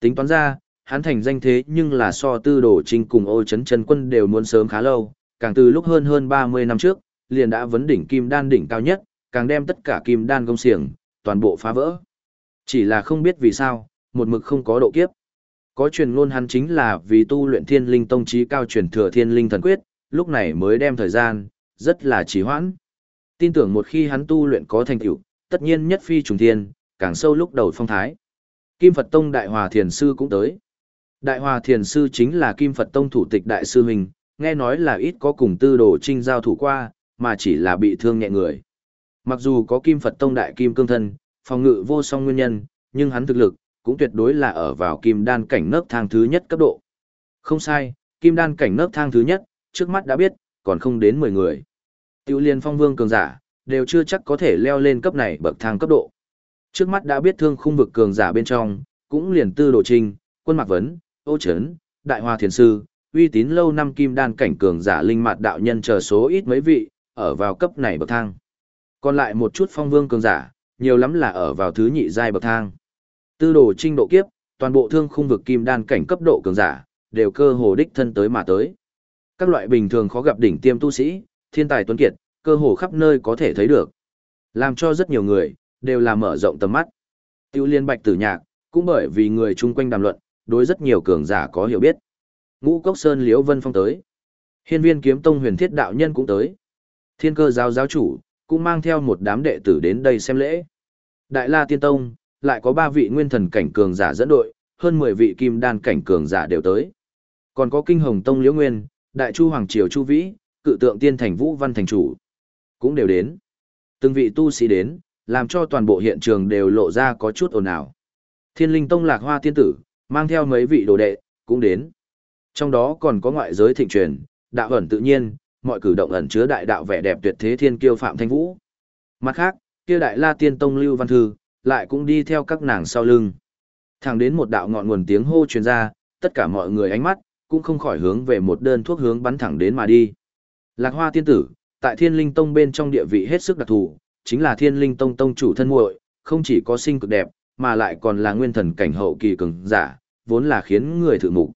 Tính toán ra, hắn thành danh thế nhưng là so tư đồ trinh cùng ô chấn chân quân đều muốn sớm khá lâu, càng từ lúc hơn hơn 30 năm trước, liền đã vấn đỉnh kim đan đỉnh cao nhất, càng đem tất cả kim đan công xiềng, toàn bộ phá vỡ. Chỉ là không biết vì sao, một mực không có độ kiếp. Có truyền ngôn hắn chính là vì tu luyện thiên linh tông trí cao truyền thừa thiên linh thần quyết, lúc này mới đem thời gian, rất là trì hoãn. Tin tưởng một khi hắn tu luyện có thành tựu, tất nhiên nhất phi trùng thiên, càng sâu lúc đầu phong thái. Kim Phật Tông Đại Hòa Thiền Sư cũng tới. Đại Hòa Thiền Sư chính là Kim Phật Tông thủ tịch Đại Sư Mình, nghe nói là ít có cùng tư đồ trinh giao thủ qua, mà chỉ là bị thương nhẹ người. Mặc dù có Kim Phật Tông Đại Kim Cương Thân, phòng ngự vô song nguyên nhân, nhưng hắn thực lực, cũng tuyệt đối là ở vào Kim Đan cảnh nấp thang thứ nhất cấp độ. Không sai, Kim Đan cảnh nấp thang thứ nhất, trước mắt đã biết, còn không đến 10 người. Tiêu liên phong vương cường giả, đều chưa chắc có thể leo lên cấp này bậc thang cấp độ. Trước mắt đã biết thương khung vực cường giả bên trong, cũng liền tư đồ trinh, quân mạc vấn, ô chấn, đại hoa thiền sư, uy tín lâu năm kim đan cảnh cường giả linh mạt đạo nhân chờ số ít mấy vị, ở vào cấp này bậc thang. Còn lại một chút phong vương cường giả, nhiều lắm là ở vào thứ nhị giai bậc thang. Tư đồ trinh độ kiếp, toàn bộ thương khung vực kim đan cảnh cấp độ cường giả, đều cơ hồ đích thân tới mà tới. Các loại bình thường khó gặp đỉnh tiêm tu sĩ, thiên tài tuấn kiệt, cơ hồ khắp nơi có thể thấy được. Làm cho rất nhiều người, đều là mở rộng tầm mắt. Tiêu liên bạch tử nhạc, cũng bởi vì người chung quanh đàm luận, đối rất nhiều cường giả có hiểu biết. Ngũ Cốc Sơn Liễu Vân Phong tới. Hiên viên kiếm tông huyền thiết đạo nhân cũng tới. Thiên cơ giáo giáo chủ, cũng mang theo một đám đệ tử đến đây xem lễ. Đại La Tiên Tông, lại có ba vị nguyên thần cảnh cường giả dẫn đội, hơn 10 vị kim đan cảnh cường giả đều tới. Còn có Kinh Hồng Tông Liễu Nguyên, Đại Chu Hoàng Triều Chu Vĩ, cự tượng tiên thành Vũ Văn Thành Chủ, cũng đều đến. Từng vị tu sĩ đến, làm cho toàn bộ hiện trường đều lộ ra có chút ồn ào. Thiên Linh Tông Lạc Hoa Tiên Tử, mang theo mấy vị đồ đệ, cũng đến. Trong đó còn có ngoại giới thịnh truyền, đạo ẩn tự nhiên, mọi cử động ẩn chứa đại đạo vẻ đẹp tuyệt thế thiên kiêu Phạm Thanh Vũ. Mặt khác, kia đại La Tiên Tông Lưu Văn Thư, lại cũng đi theo các nàng sau lưng. Thẳng đến một đạo ngọn nguồn tiếng hô truyền ra, tất cả mọi người ánh mắt, cũng không khỏi hướng về một đơn thuốc hướng bắn thẳng đến mà đi. Lạc Hoa Tiên Tử, tại Thiên Linh Tông bên trong địa vị hết sức đặc thù, chính là Thiên Linh Tông tông chủ thân muội, không chỉ có sinh cực đẹp, mà lại còn là nguyên thần cảnh hậu kỳ cường giả, vốn là khiến người thử mục.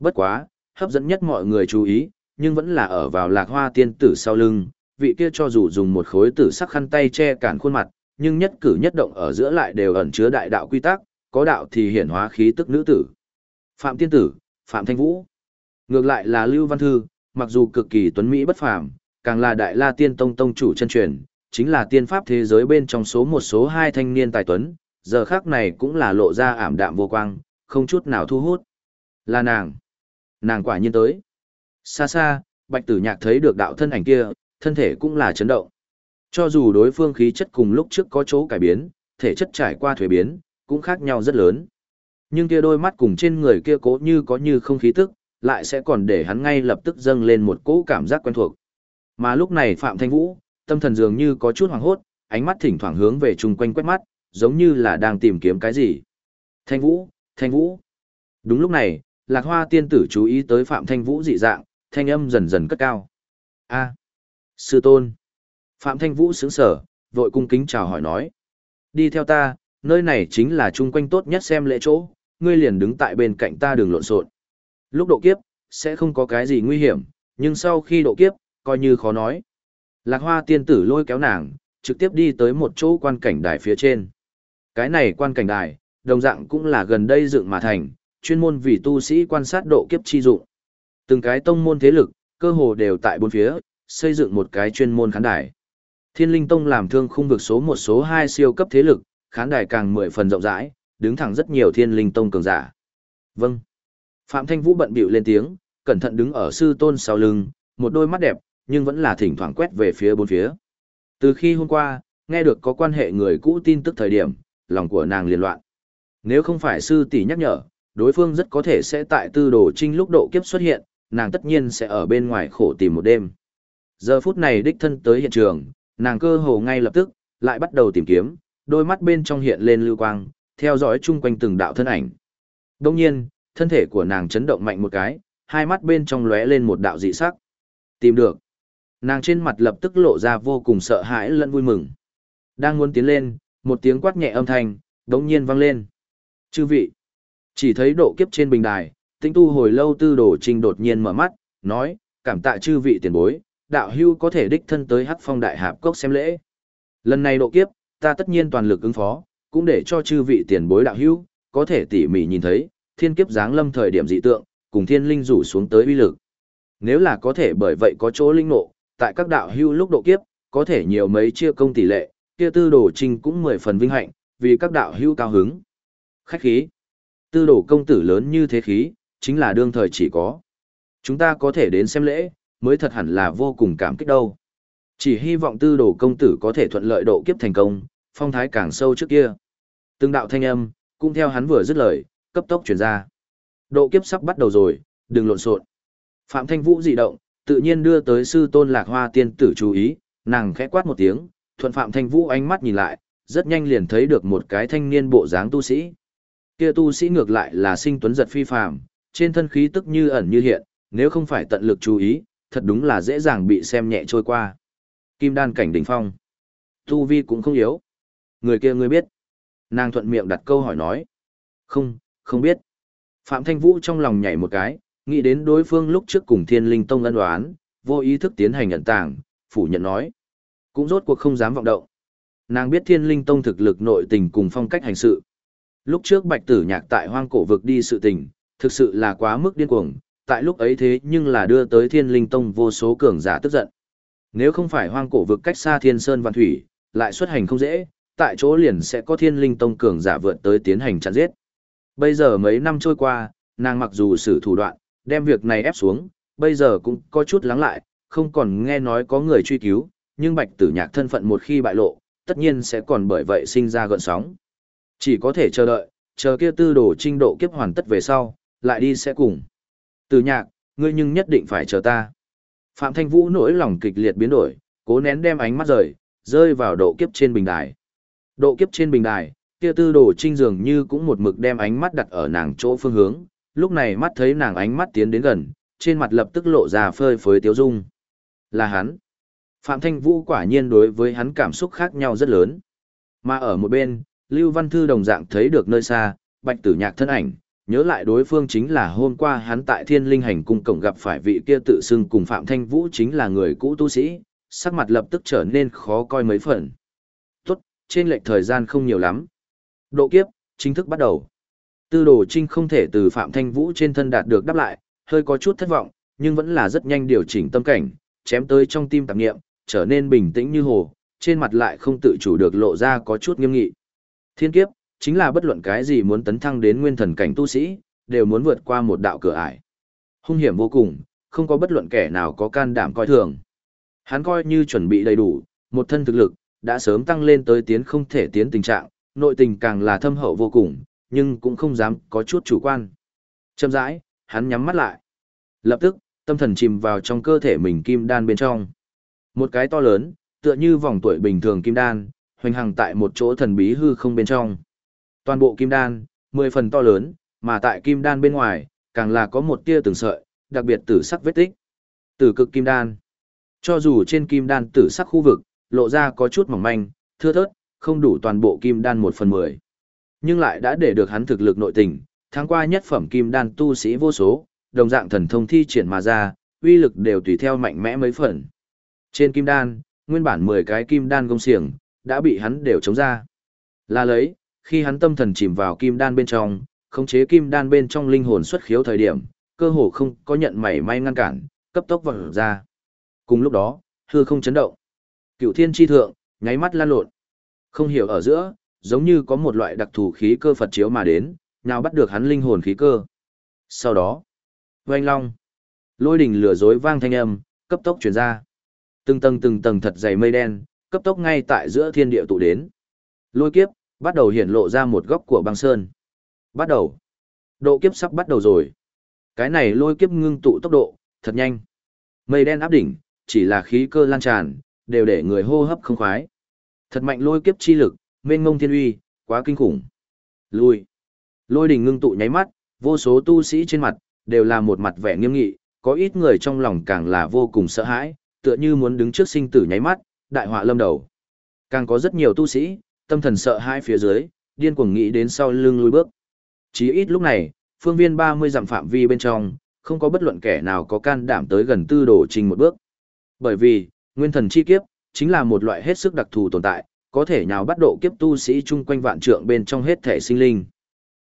Bất quá, hấp dẫn nhất mọi người chú ý, nhưng vẫn là ở vào Lạc Hoa Tiên Tử sau lưng, vị kia cho dù dùng một khối tử sắc khăn tay che cản khuôn mặt, nhưng nhất cử nhất động ở giữa lại đều ẩn chứa đại đạo quy tắc, có đạo thì hiển hóa khí tức nữ tử. Phạm Tiên Tử, Phạm Thanh Vũ. Ngược lại là Lưu Văn Thư, mặc dù cực kỳ tuấn mỹ bất phàm, càng là đại la tiên tông tông chủ chân truyền, chính là tiên pháp thế giới bên trong số một số hai thanh niên tài tuấn, giờ khác này cũng là lộ ra ảm đạm vô quang, không chút nào thu hút. Là nàng. Nàng quả nhiên tới. Xa xa, bạch tử nhạc thấy được đạo thân ảnh kia, thân thể cũng là chấn động. Cho dù đối phương khí chất cùng lúc trước có chỗ cải biến, thể chất trải qua thuế biến, cũng khác nhau rất lớn. Nhưng kia đôi mắt cùng trên người kia cố như có như không khí tức, lại sẽ còn để hắn ngay lập tức dâng lên một cỗ cảm giác quen thuộc. Mà lúc này Phạm Thanh Vũ, tâm thần dường như có chút hoảng hốt, ánh mắt thỉnh thoảng hướng về chung quanh quét mắt, giống như là đang tìm kiếm cái gì. Thanh Vũ, Thanh Vũ. Đúng lúc này, Lạc Hoa tiên tử chú ý tới Phạm Thanh Vũ dị dạng, thanh âm dần dần cất cao. A, sư tôn. Phạm Thanh Vũ sững sở, vội cung kính chào hỏi nói. Đi theo ta, nơi này chính là chung quanh tốt nhất xem lễ chỗ, ngươi liền đứng tại bên cạnh ta đường lộn xộn. Lúc độ kiếp, sẽ không có cái gì nguy hiểm, nhưng sau khi độ kiếp, coi như khó nói. Lạc hoa tiên tử lôi kéo nàng, trực tiếp đi tới một chỗ quan cảnh đài phía trên. Cái này quan cảnh đài, đồng dạng cũng là gần đây dựng mà thành, chuyên môn vì tu sĩ quan sát độ kiếp chi dụng. Từng cái tông môn thế lực, cơ hồ đều tại bốn phía, xây dựng một cái chuyên môn khán đài. Thiên Linh Tông làm thương khung vực số một số hai siêu cấp thế lực, khán đài càng mười phần rộng rãi, đứng thẳng rất nhiều Thiên Linh Tông cường giả. Vâng. Phạm Thanh Vũ bận bịu lên tiếng, cẩn thận đứng ở sư tôn sau lưng, một đôi mắt đẹp, nhưng vẫn là thỉnh thoảng quét về phía bốn phía. Từ khi hôm qua, nghe được có quan hệ người cũ tin tức thời điểm, lòng của nàng liền loạn. Nếu không phải sư tỷ nhắc nhở, đối phương rất có thể sẽ tại tư đồ trinh lúc độ kiếp xuất hiện, nàng tất nhiên sẽ ở bên ngoài khổ tìm một đêm. Giờ phút này đích thân tới hiện trường, nàng cơ hồ ngay lập tức, lại bắt đầu tìm kiếm, đôi mắt bên trong hiện lên lưu quang, theo dõi chung quanh từng đạo thân ảnh. Đông nhiên, thân thể của nàng chấn động mạnh một cái, hai mắt bên trong lóe lên một đạo dị sắc. Tìm được. Nàng trên mặt lập tức lộ ra vô cùng sợ hãi lẫn vui mừng. Đang muốn tiến lên, một tiếng quát nhẹ âm thanh, đống nhiên vang lên. Chư vị. Chỉ thấy độ kiếp trên bình đài, tinh tu hồi lâu tư đồ trình đột nhiên mở mắt, nói, cảm tạ chư vị tiền bối, đạo hưu có thể đích thân tới hắc phong đại hạp cốc xem lễ. Lần này độ kiếp, ta tất nhiên toàn lực ứng phó, cũng để cho chư vị tiền bối đạo hưu, có thể tỉ mỉ nhìn thấy, thiên kiếp giáng lâm thời điểm dị tượng, cùng thiên linh rủ xuống tới uy lực. Nếu là có thể bởi vậy có chỗ linh nộ, tại các đạo hưu lúc độ kiếp, có thể nhiều mấy chia công tỷ lệ, kia tư đồ trình cũng mười phần vinh hạnh, vì các đạo hưu cao hứng. Khách khí. Tư đồ công tử lớn như thế khí, chính là đương thời chỉ có. Chúng ta có thể đến xem lễ, mới thật hẳn là vô cùng cảm kích đâu. Chỉ hy vọng tư đồ công tử có thể thuận lợi độ kiếp thành công, phong thái càng sâu trước kia. Từng đạo thanh âm, cũng theo hắn vừa dứt lời, cấp tốc chuyển ra. Độ kiếp sắp bắt đầu rồi, đừng lộn xộn. Phạm Thanh Vũ dị động, tự nhiên đưa tới sư tôn lạc hoa tiên tử chú ý, nàng khẽ quát một tiếng, thuận Phạm Thanh Vũ ánh mắt nhìn lại, rất nhanh liền thấy được một cái thanh niên bộ dáng tu sĩ. Kia tu sĩ ngược lại là sinh tuấn giật phi phàm, trên thân khí tức như ẩn như hiện, nếu không phải tận lực chú ý, thật đúng là dễ dàng bị xem nhẹ trôi qua. Kim đan cảnh đỉnh phong. Tu vi cũng không yếu. Người kia ngươi biết. Nàng thuận miệng đặt câu hỏi nói. Không, không biết. Phạm Thanh Vũ trong lòng nhảy một cái, nghĩ đến đối phương lúc trước cùng thiên linh tông ân đoán, vô ý thức tiến hành nhận tảng, phủ nhận nói. Cũng rốt cuộc không dám vọng động. Nàng biết thiên linh tông thực lực nội tình cùng phong cách hành sự. Lúc trước bạch tử nhạc tại hoang cổ vực đi sự tình, thực sự là quá mức điên cuồng, tại lúc ấy thế nhưng là đưa tới thiên linh tông vô số cường giả tức giận. Nếu không phải hoang cổ vực cách xa thiên sơn văn thủy, lại xuất hành không dễ, tại chỗ liền sẽ có thiên linh tông cường giả vượt tới tiến hành chặn giết. Bây giờ mấy năm trôi qua, nàng mặc dù sử thủ đoạn, đem việc này ép xuống, bây giờ cũng có chút lắng lại, không còn nghe nói có người truy cứu, nhưng bạch tử nhạc thân phận một khi bại lộ, tất nhiên sẽ còn bởi vậy sinh ra gợn sóng. Chỉ có thể chờ đợi, chờ kia tư đồ trinh độ kiếp hoàn tất về sau, lại đi sẽ cùng. Tử nhạc, ngươi nhưng nhất định phải chờ ta. Phạm Thanh Vũ nỗi lòng kịch liệt biến đổi, cố nén đem ánh mắt rời, rơi vào độ kiếp trên bình đài. Độ kiếp trên bình đài, kia tư đồ trinh dường như cũng một mực đem ánh mắt đặt ở nàng chỗ phương hướng, lúc này mắt thấy nàng ánh mắt tiến đến gần, trên mặt lập tức lộ ra phơi phới tiếu dung. Là hắn. Phạm Thanh Vũ quả nhiên đối với hắn cảm xúc khác nhau rất lớn. Mà ở một bên, Lưu Văn Thư đồng dạng thấy được nơi xa, bạch tử nhạc thân ảnh, nhớ lại đối phương chính là hôm qua hắn tại thiên linh hành cung cổng gặp phải vị kia tự xưng cùng Phạm Thanh Vũ chính là người cũ tu sĩ, sắc mặt lập tức trở nên khó coi mấy phần. Tốt, trên lệch thời gian không nhiều lắm. Độ kiếp, chính thức bắt đầu. Tư đồ trinh không thể từ Phạm Thanh Vũ trên thân đạt được đáp lại, hơi có chút thất vọng, nhưng vẫn là rất nhanh điều chỉnh tâm cảnh, chém tới trong tim tạp nghiệm, trở nên bình tĩnh như hồ, trên mặt lại không tự chủ được lộ ra có chút nghiêm nghị. Thiên kiếp, chính là bất luận cái gì muốn tấn thăng đến nguyên thần cảnh tu sĩ, đều muốn vượt qua một đạo cửa ải. Hung hiểm vô cùng, không có bất luận kẻ nào có can đảm coi thường. Hắn coi như chuẩn bị đầy đủ, một thân thực lực, đã sớm tăng lên tới tiến không thể tiến tình trạng, nội tình càng là thâm hậu vô cùng, nhưng cũng không dám có chút chủ quan. Châm rãi, hắn nhắm mắt lại. Lập tức, tâm thần chìm vào trong cơ thể mình kim đan bên trong. Một cái to lớn, tựa như vòng tuổi bình thường kim đan, hoành hằng tại một chỗ thần bí hư không bên trong. Toàn bộ kim đan, mười phần to lớn, mà tại kim đan bên ngoài, càng là có một tia từng sợi, đặc biệt tử sắc vết tích. Tử cực kim đan. Cho dù trên kim đan tử sắc khu vực, lộ ra có chút mỏng manh, thưa thớt, không đủ toàn bộ kim đan một phần mười. Nhưng lại đã để được hắn thực lực nội tình, tháng qua nhất phẩm kim đan tu sĩ vô số, đồng dạng thần thông thi triển mà ra, uy lực đều tùy theo mạnh mẽ mấy phần. Trên kim đan, nguyên bản 10 cái kim đan công xiềng, đã bị hắn đều chống ra. Là lấy, khi hắn tâm thần chìm vào kim đan bên trong, khống chế kim đan bên trong linh hồn xuất khiếu thời điểm, cơ hồ không có nhận mảy may ngăn cản, cấp tốc vọt ra. Cùng lúc đó, hư không chấn động. cửu thiên chi thượng, nháy mắt lan lộn. Không hiểu ở giữa, giống như có một loại đặc thù khí cơ Phật chiếu mà đến, nào bắt được hắn linh hồn khí cơ. Sau đó, oanh long, lôi đỉnh lửa dối vang thanh âm, cấp tốc truyền ra. Từng tầng từng tầng thật dày mây đen, cấp tốc ngay tại giữa thiên địa tụ đến. Lôi kiếp, bắt đầu hiển lộ ra một góc của băng sơn. Bắt đầu. Độ kiếp sắp bắt đầu rồi. Cái này lôi kiếp ngưng tụ tốc độ, thật nhanh. Mây đen áp đỉnh, chỉ là khí cơ lan tràn, đều để người hô hấp không khoái. Thật mạnh lôi kiếp chi lực, mênh mông thiên uy, quá kinh khủng. Lui. Lôi đình ngưng tụ nháy mắt, vô số tu sĩ trên mặt, đều là một mặt vẻ nghiêm nghị, có ít người trong lòng càng là vô cùng sợ hãi, tựa như muốn đứng trước sinh tử nháy mắt, đại họa lâm đầu. Càng có rất nhiều tu sĩ, tâm thần sợ hãi phía dưới, điên cuồng nghĩ đến sau lưng lui bước. Chỉ ít lúc này, phương viên 30 dặm phạm vi bên trong, không có bất luận kẻ nào có can đảm tới gần tư đồ trình một bước. Bởi vì, nguyên thần chi kiếp, chính là một loại hết sức đặc thù tồn tại, có thể nhào bắt độ kiếp tu sĩ chung quanh vạn trượng bên trong hết thể sinh linh.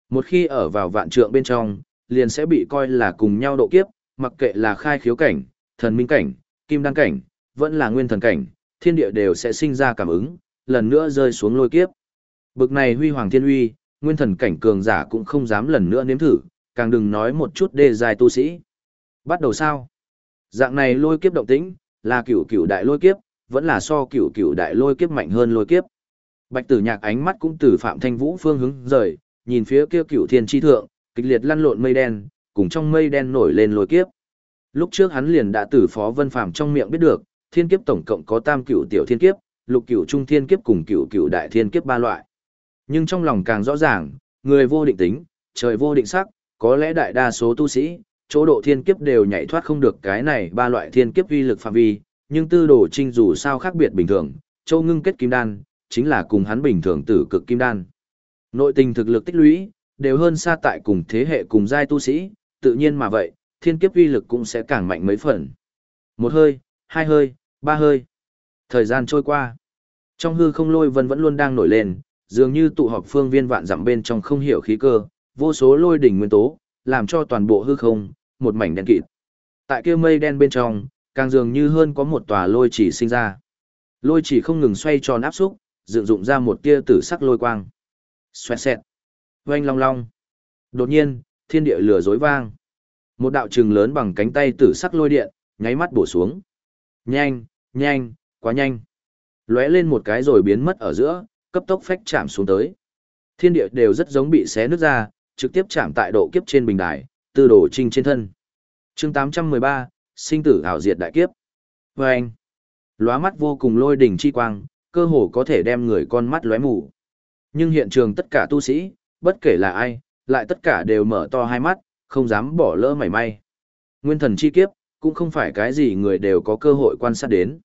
Một khi ở vào vạn trượng bên trong, liền sẽ bị coi là cùng nhau độ kiếp, mặc kệ là khai khiếu cảnh, thần minh cảnh, kim đăng cảnh, vẫn là nguyên thần cảnh, thiên địa đều sẽ sinh ra cảm ứng, lần nữa rơi xuống lôi kiếp. Bực này huy hoàng thiên uy, nguyên thần cảnh cường giả cũng không dám lần nữa nếm thử, càng đừng nói một chút đề dài tu sĩ. Bắt đầu sao? Dạng này lôi kiếp động tĩnh, là cửu cửu đại lôi kiếp, vẫn là so cửu cửu đại lôi kiếp mạnh hơn lôi kiếp. Bạch tử nhạc ánh mắt cũng từ Phạm Thanh Vũ phương hướng rời, nhìn phía kia cửu thiên chi thượng, kịch liệt lăn lộn mây đen, cùng trong mây đen nổi lên lôi kiếp. Lúc trước hắn liền đã từ Phó Vân Phàm trong miệng biết được, thiên kiếp tổng cộng có tam cửu tiểu thiên kiếp, lục cửu trung thiên kiếp cùng cửu cửu đại thiên kiếp ba loại. Nhưng trong lòng càng rõ ràng, người vô định tính, trời vô định sắc, có lẽ đại đa số tu sĩ, chỗ độ thiên kiếp đều nhảy thoát không được cái này ba loại thiên kiếp uy lực phạm vi, nhưng tư đồ trinh dù sao khác biệt bình thường, châu ngưng kết kim đan, chính là cùng hắn bình thường tử cực kim đan. Nội tình thực lực tích lũy, đều hơn xa tại cùng thế hệ cùng giai tu sĩ, tự nhiên mà vậy, thiên kiếp uy lực cũng sẽ càng mạnh mấy phần. Một hơi, hai hơi, ba hơi. Thời gian trôi qua. Trong hư không lôi vân vẫn luôn đang nổi lên, dường như tụ họp phương viên vạn dặm bên trong không hiểu khí cơ, vô số lôi đỉnh nguyên tố, làm cho toàn bộ hư không, một mảnh đen kịt. Tại kia mây đen bên trong, càng dường như hơn có một tòa lôi chỉ sinh ra. Lôi chỉ không ngừng xoay tròn áp xúc, dựng dụng ra một tia tử sắc lôi quang. Xoẹt xẹt. Oanh long long. Đột nhiên, thiên địa lửa rối vang. Một đạo trừng lớn bằng cánh tay tử sắc lôi điện, nháy mắt bổ xuống. Nhanh, nhanh, quá nhanh. Lóe lên một cái rồi biến mất ở giữa, cấp tốc phách chạm xuống tới. Thiên địa đều rất giống bị xé nứt ra, trực tiếp chạm tại độ kiếp trên bình đài, tư đổ trinh trên thân. chương 813, sinh tử ảo diệt đại kiếp. Và anh, lóa mắt vô cùng lôi đỉnh chi quang, cơ hồ có thể đem người con mắt lóe mù. Nhưng hiện trường tất cả tu sĩ, bất kể là ai, lại tất cả đều mở to hai mắt, không dám bỏ lỡ mảy may. Nguyên thần chi kiếp, cũng không phải cái gì người đều có cơ hội quan sát đến.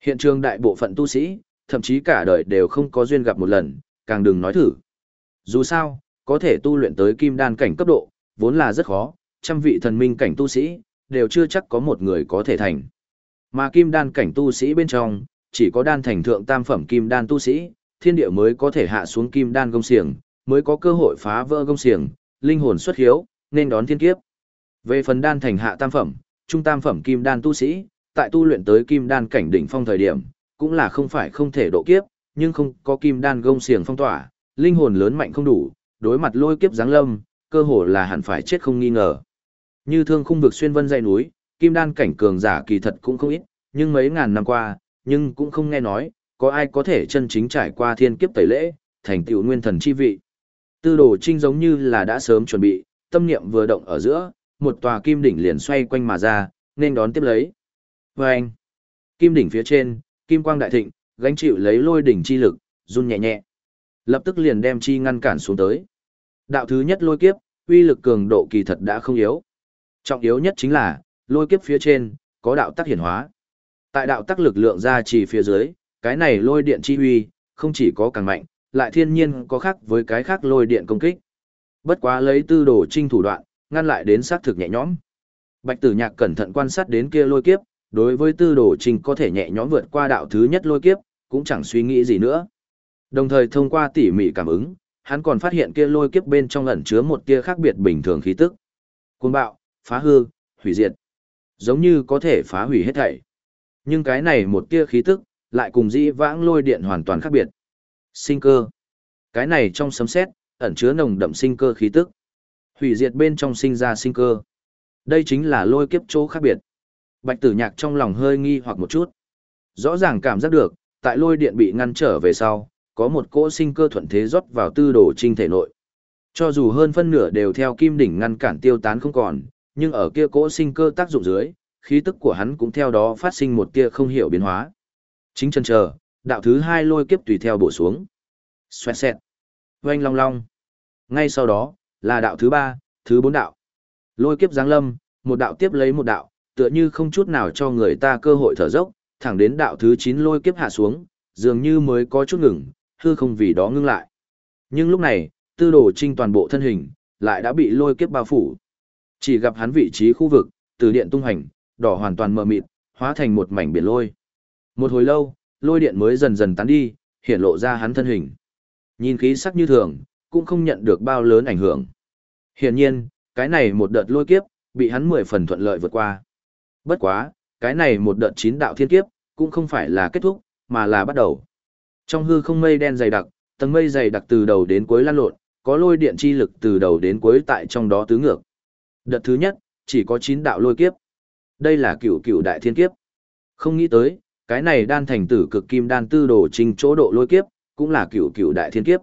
Hiện trường đại bộ phận tu sĩ, thậm chí cả đời đều không có duyên gặp một lần, càng đừng nói thử. Dù sao, có thể tu luyện tới kim đan cảnh cấp độ, vốn là rất khó, trăm vị thần minh cảnh tu sĩ, đều chưa chắc có một người có thể thành. Mà kim đan cảnh tu sĩ bên trong, chỉ có đan thành thượng tam phẩm kim đan tu sĩ, thiên địa mới có thể hạ xuống kim đan gông xiềng, mới có cơ hội phá vỡ gông xiềng, linh hồn xuất hiếu, nên đón thiên kiếp. Về phần đan thành hạ tam phẩm, trung tam phẩm kim đan tu sĩ, tại tu luyện tới kim đan cảnh đỉnh phong thời điểm, cũng là không phải không thể độ kiếp, nhưng không có kim đan gông xiềng phong tỏa, linh hồn lớn mạnh không đủ, đối mặt lôi kiếp giáng lâm, cơ hồ là hẳn phải chết không nghi ngờ. Như thương khung vực xuyên vân dãy núi, kim đan cảnh cường giả kỳ thật cũng không ít, nhưng mấy ngàn năm qua, nhưng cũng không nghe nói, có ai có thể chân chính trải qua thiên kiếp tẩy lễ, thành tựu nguyên thần chi vị. Tư đồ trinh giống như là đã sớm chuẩn bị, tâm niệm vừa động ở giữa, một tòa kim đỉnh liền xoay quanh mà ra, nên đón tiếp lấy. Và anh, kim đỉnh phía trên, kim quang đại thịnh, gánh chịu lấy lôi đỉnh chi lực, run nhẹ nhẹ. Lập tức liền đem chi ngăn cản xuống tới. Đạo thứ nhất lôi kiếp, uy lực cường độ kỳ thật đã không yếu. Trọng yếu nhất chính là, lôi kiếp phía trên, có đạo tắc hiển hóa. Tại đạo tắc lực lượng ra chỉ phía dưới, cái này lôi điện chi huy không chỉ có càng mạnh, lại thiên nhiên có khác với cái khác lôi điện công kích. Bất quá lấy tư đồ trinh thủ đoạn, ngăn lại đến xác thực nhẹ nhõm. Bạch Tử Nhạc cẩn thận quan sát đến kia lôi kiếp, đối với tư đồ trinh có thể nhẹ nhõm vượt qua đạo thứ nhất lôi kiếp, cũng chẳng suy nghĩ gì nữa. Đồng thời thông qua tỉ mỉ cảm ứng, hắn còn phát hiện kia lôi kiếp bên trong ẩn chứa một tia khác biệt bình thường khí tức. Cuồng bạo, phá hư, hủy diệt. Giống như có thể phá hủy hết thảy. Nhưng cái này một tia khí tức, lại cùng dĩ vãng lôi điện hoàn toàn khác biệt. Sinh cơ. Cái này trong sấm sét ẩn chứa nồng đậm sinh cơ khí tức. Hủy diệt bên trong sinh ra sinh cơ. Đây chính là lôi kiếp chỗ khác biệt. Bạch tử nhạc trong lòng hơi nghi hoặc một chút. Rõ ràng cảm giác được, tại lôi điện bị ngăn trở về sau, có một cỗ sinh cơ thuận thế rót vào tư đồ trinh thể nội. Cho dù hơn phân nửa đều theo kim đỉnh ngăn cản tiêu tán không còn, nhưng ở kia cỗ sinh cơ tác dụng dưới, khí tức của hắn cũng theo đó phát sinh một tia không hiểu biến hóa. Chính chân chờ, đạo thứ hai lôi kiếp tùy theo bổ xuống. Xoẹt xẹt. Oanh long long. Ngay sau đó, là đạo thứ ba, thứ bốn đạo. Lôi kiếp giáng lâm, một đạo tiếp lấy một đạo, tựa như không chút nào cho người ta cơ hội thở dốc, thẳng đến đạo thứ chín lôi kiếp hạ xuống, dường như mới có chút ngừng, hư không vì đó ngưng lại. Nhưng lúc này, tư đồ trinh toàn bộ thân hình, lại đã bị lôi kiếp bao phủ. Chỉ gặp hắn vị trí khu vực, từ điện tung hành, đỏ hoàn toàn mờ mịt, hóa thành một mảnh biển lôi. Một hồi lâu, lôi điện mới dần dần tán đi, hiện lộ ra hắn thân hình. Nhìn khí sắc như thường, cũng không nhận được bao lớn ảnh hưởng. Hiển nhiên, cái này một đợt lôi kiếp, bị hắn mười phần thuận lợi vượt qua. Bất quá, cái này một đợt chín đạo thiên kiếp, cũng không phải là kết thúc, mà là bắt đầu. Trong hư không mây đen dày đặc, tầng mây dày đặc từ đầu đến cuối lan lộn, có lôi điện chi lực từ đầu đến cuối tại trong đó tứ ngược. Đợt thứ nhất, chỉ có 9 đạo lôi kiếp. Đây là cửu cửu đại thiên kiếp. Không nghĩ tới, cái này đan thành tử cực kim đan tư đồ trình chỗ độ lôi kiếp, cũng là cửu cửu đại thiên kiếp.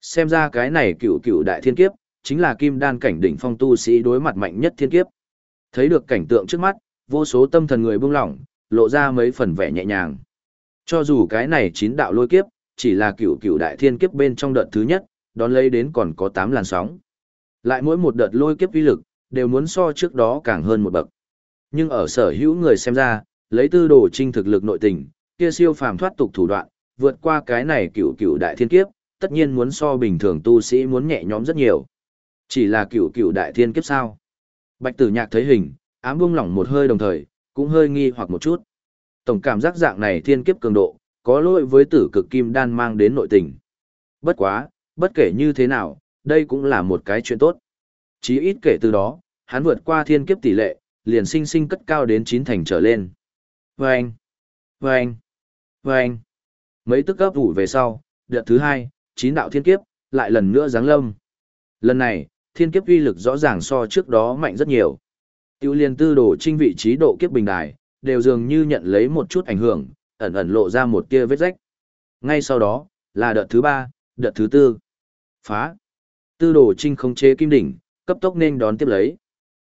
Xem ra cái này cửu cửu đại thiên kiếp, chính là kim đan cảnh đỉnh phong tu sĩ đối mặt mạnh nhất thiên kiếp. Thấy được cảnh tượng trước mắt, vô số tâm thần người buông lỏng, lộ ra mấy phần vẻ nhẹ nhàng. Cho dù cái này chín đạo lôi kiếp, chỉ là cửu cửu đại thiên kiếp bên trong đợt thứ nhất, đón lấy đến còn có 8 làn sóng. Lại mỗi một đợt lôi kiếp uy lực, đều muốn so trước đó càng hơn một bậc. Nhưng ở sở hữu người xem ra, lấy tư đồ trinh thực lực nội tình, kia siêu phàm thoát tục thủ đoạn, vượt qua cái này cửu cửu đại thiên kiếp, tất nhiên muốn so bình thường tu sĩ muốn nhẹ nhõm rất nhiều. Chỉ là cửu cửu đại thiên kiếp sao? Bạch Tử Nhạc thấy hình, ám buông lỏng một hơi đồng thời, cũng hơi nghi hoặc một chút. Tổng cảm giác dạng này thiên kiếp cường độ, có lỗi với tử cực kim đan mang đến nội tình. Bất quá, bất kể như thế nào, đây cũng là một cái chuyện tốt. Chí ít kể từ đó, hắn vượt qua thiên kiếp tỷ lệ, liền sinh sinh cất cao đến chín thành trở lên. Vâng! Vâng! Vâng! Mấy tức gấp ủ về sau, đợt thứ hai, chín đạo thiên kiếp, lại lần nữa giáng lâm. Lần này, thiên kiếp uy lực rõ ràng so trước đó mạnh rất nhiều. Tiêu liên tư đồ trinh vị trí độ kiếp bình đài, đều dường như nhận lấy một chút ảnh hưởng, ẩn ẩn lộ ra một tia vết rách. Ngay sau đó, là đợt thứ ba, đợt thứ tư. Phá. Tư đồ trinh không chế kim đỉnh, cấp tốc nên đón tiếp lấy.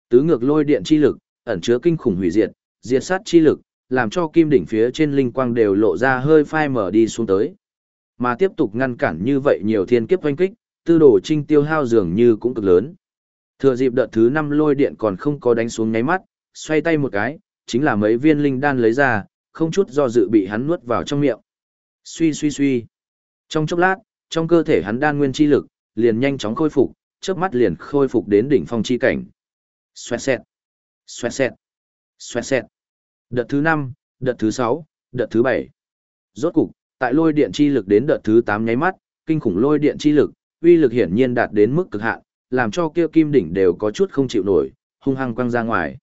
Tứ ngược lôi điện chi lực, ẩn chứa kinh khủng hủy diệt, diệt sát chi lực, làm cho kim đỉnh phía trên linh quang đều lộ ra hơi phai mở đi xuống tới. Mà tiếp tục ngăn cản như vậy nhiều thiên kiếp oanh kích, tư đồ trinh tiêu hao dường như cũng cực lớn. Thừa dịp đợt thứ năm lôi điện còn không có đánh xuống nháy mắt, xoay tay một cái, chính là mấy viên linh đan lấy ra, không chút do dự bị hắn nuốt vào trong miệng. Suy suy suy. Trong chốc lát, trong cơ thể hắn đan nguyên chi lực, liền nhanh chóng khôi phục, chớp mắt liền khôi phục đến đỉnh phong chi cảnh. Xoẹt xẹt. Xoẹt xẹt. Xoẹt xẹt. Đợt thứ 5, đợt thứ 6, đợt thứ 7. Rốt cục, tại lôi điện chi lực đến đợt thứ 8 nháy mắt, kinh khủng lôi điện chi lực, uy lực hiển nhiên đạt đến mức cực hạn, làm cho kia kim đỉnh đều có chút không chịu nổi, hung hăng quăng ra ngoài.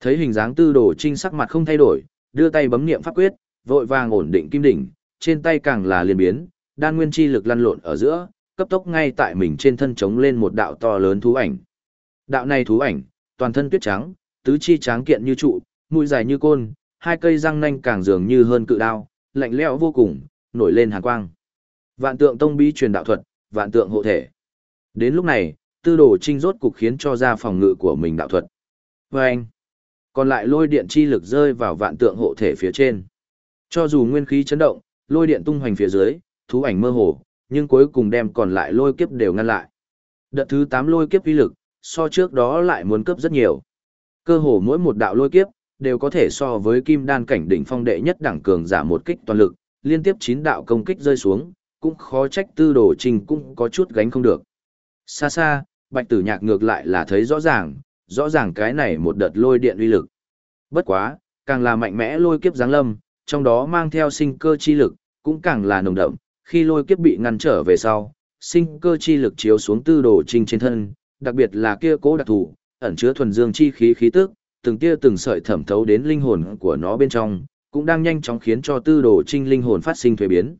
Thấy hình dáng tư đồ trinh sắc mặt không thay đổi, đưa tay bấm niệm pháp quyết, vội vàng ổn định kim đỉnh, trên tay càng là liên biến, đan nguyên chi lực lăn lộn ở giữa, cấp tốc ngay tại mình trên thân chống lên một đạo to lớn thú ảnh. Đạo này thú ảnh, toàn thân tuyết trắng, tứ chi tráng kiện như trụ, mũi dài như côn, hai cây răng nanh càng dường như hơn cự đao, lạnh lẽo vô cùng, nổi lên hàn quang. Vạn tượng tông bí truyền đạo thuật, vạn tượng hộ thể. Đến lúc này, tư đồ trinh rốt cục khiến cho ra phòng ngự của mình đạo thuật. Và anh, còn lại lôi điện chi lực rơi vào vạn tượng hộ thể phía trên. Cho dù nguyên khí chấn động, lôi điện tung hoành phía dưới, thú ảnh mơ hồ, nhưng cuối cùng đem còn lại lôi kiếp đều ngăn lại. Đợt thứ 8 lôi kiếp uy lực, so trước đó lại muốn cấp rất nhiều. Cơ hồ mỗi một đạo lôi kiếp, đều có thể so với kim đan cảnh đỉnh phong đệ nhất đẳng cường giả một kích toàn lực, liên tiếp 9 đạo công kích rơi xuống, cũng khó trách tư đồ trình cũng có chút gánh không được. Xa xa, bạch tử nhạc ngược lại là thấy rõ ràng, rõ ràng cái này một đợt lôi điện uy lực. Bất quá, càng là mạnh mẽ lôi kiếp giáng lâm, trong đó mang theo sinh cơ chi lực, cũng càng là nồng đậm, khi lôi kiếp bị ngăn trở về sau, sinh cơ chi lực chiếu xuống tư đồ trinh trên thân, đặc biệt là kia cố đặc thù, ẩn chứa thuần dương chi khí khí tức, từng tia từng sợi thẩm thấu đến linh hồn của nó bên trong, cũng đang nhanh chóng khiến cho tư đồ trinh linh hồn phát sinh thuế biến.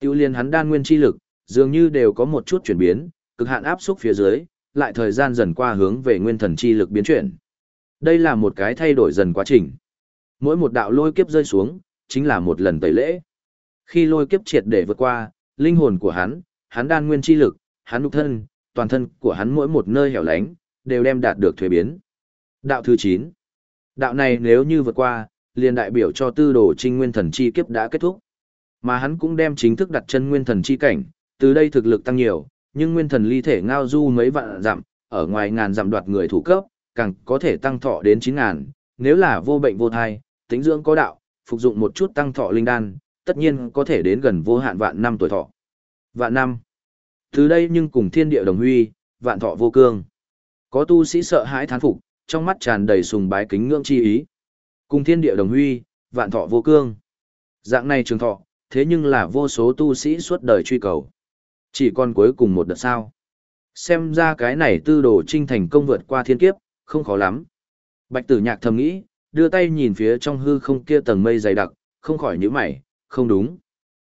Tiêu liên hắn đan nguyên chi lực, dường như đều có một chút chuyển biến, cực hạn áp xúc phía dưới, lại thời gian dần qua hướng về nguyên thần chi lực biến chuyển. Đây là một cái thay đổi dần quá trình. Mỗi một đạo lôi kiếp rơi xuống, chính là một lần tẩy lễ. Khi lôi kiếp triệt để vượt qua, linh hồn của hắn, hắn đan nguyên chi lực, hắn nhục thân, toàn thân của hắn mỗi một nơi hẻo lánh, đều đem đạt được thuế biến. Đạo thứ 9. Đạo này nếu như vượt qua, liền đại biểu cho tư đồ trinh nguyên thần chi kiếp đã kết thúc. Mà hắn cũng đem chính thức đặt chân nguyên thần chi cảnh, từ đây thực lực tăng nhiều, nhưng nguyên thần ly thể ngao du mấy vạn dặm, ở ngoài ngàn dặm đoạt người thủ cấp, càng có thể tăng thọ đến chín ngàn, nếu là vô bệnh vô thai, tính dưỡng có đạo, phục dụng một chút tăng thọ linh đan, tất nhiên có thể đến gần vô hạn vạn năm tuổi thọ. Vạn năm. Từ đây nhưng cùng thiên địa đồng huy, vạn thọ vô cương. Có tu sĩ sợ hãi thán phục, trong mắt tràn đầy sùng bái kính ngưỡng chi ý. Cùng thiên địa đồng huy, vạn thọ vô cương. Dạng này trường thọ, thế nhưng là vô số tu sĩ suốt đời truy cầu. Chỉ còn cuối cùng một đợt sao. Xem ra cái này tư đồ trinh thành công vượt qua thiên kiếp, không khó lắm. Bạch tử nhạc thầm nghĩ, đưa tay nhìn phía trong hư không kia tầng mây dày đặc, không khỏi nhíu mày, không đúng.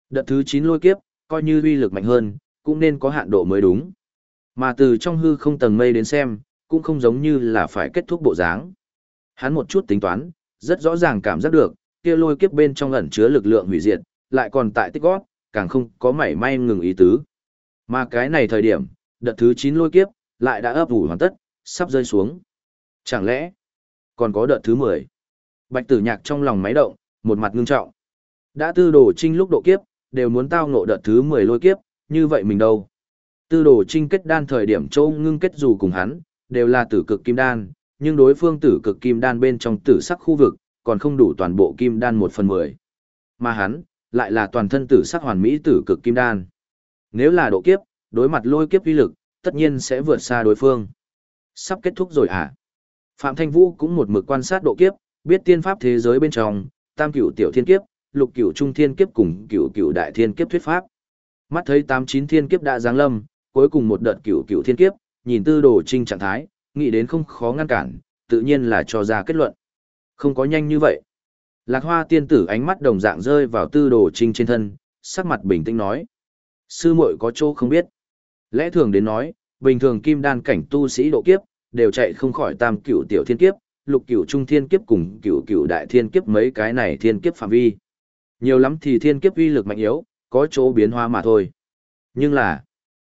Đợt thứ 9 lôi kiếp, coi như uy lực mạnh hơn, cũng nên có hạn độ mới đúng. Mà từ trong hư không tầng mây đến xem, cũng không giống như là phải kết thúc bộ dáng. Hắn một chút tính toán, rất rõ ràng cảm giác được, kia lôi kiếp bên trong ẩn chứa lực lượng hủy diệt, lại còn tại tích gót, càng không có mảy may ngừng ý tứ. Mà cái này thời điểm, đợt thứ 9 lôi kiếp, lại đã ấp ủ hoàn tất, sắp rơi xuống. Chẳng lẽ, còn có đợt thứ 10? Bạch tử nhạc trong lòng máy động, một mặt ngưng trọng. Đã tư đồ trinh lúc độ kiếp, đều muốn tao ngộ đợt thứ 10 lôi kiếp, như vậy mình đâu? Tư đồ trinh kết đan thời điểm châu ngưng kết dù cùng hắn, đều là tử cực kim đan, nhưng đối phương tử cực kim đan bên trong tử sắc khu vực, còn không đủ toàn bộ kim đan 1 phần 10. Mà hắn, lại là toàn thân tử sắc hoàn mỹ tử cực kim đan. Nếu là độ kiếp, đối mặt lôi kiếp uy lực, tất nhiên sẽ vượt xa đối phương. Sắp kết thúc rồi à? Phạm Thanh Vũ cũng một mực quan sát độ kiếp, biết tiên pháp thế giới bên trong, tam cửu tiểu thiên kiếp, lục cửu trung thiên kiếp cùng cửu cửu đại thiên kiếp thuyết pháp. Mắt thấy tám chín thiên kiếp đã giáng lâm, cuối cùng một đợt cửu cửu thiên kiếp, nhìn tư đồ trinh trạng thái, nghĩ đến không khó ngăn cản, tự nhiên là cho ra kết luận. Không có nhanh như vậy. Lạc hoa tiên tử ánh mắt đồng dạng rơi vào tư đồ trinh trên thân, sắc mặt bình tĩnh nói. Sư muội có chỗ không biết. Lẽ thường đến nói, bình thường kim đan cảnh tu sĩ độ kiếp, đều chạy không khỏi tam cửu tiểu thiên kiếp, lục cửu trung thiên kiếp cùng cửu cửu đại thiên kiếp mấy cái này thiên kiếp phạm vi. Nhiều lắm thì thiên kiếp uy lực mạnh yếu, có chỗ biến hóa mà thôi. Nhưng là,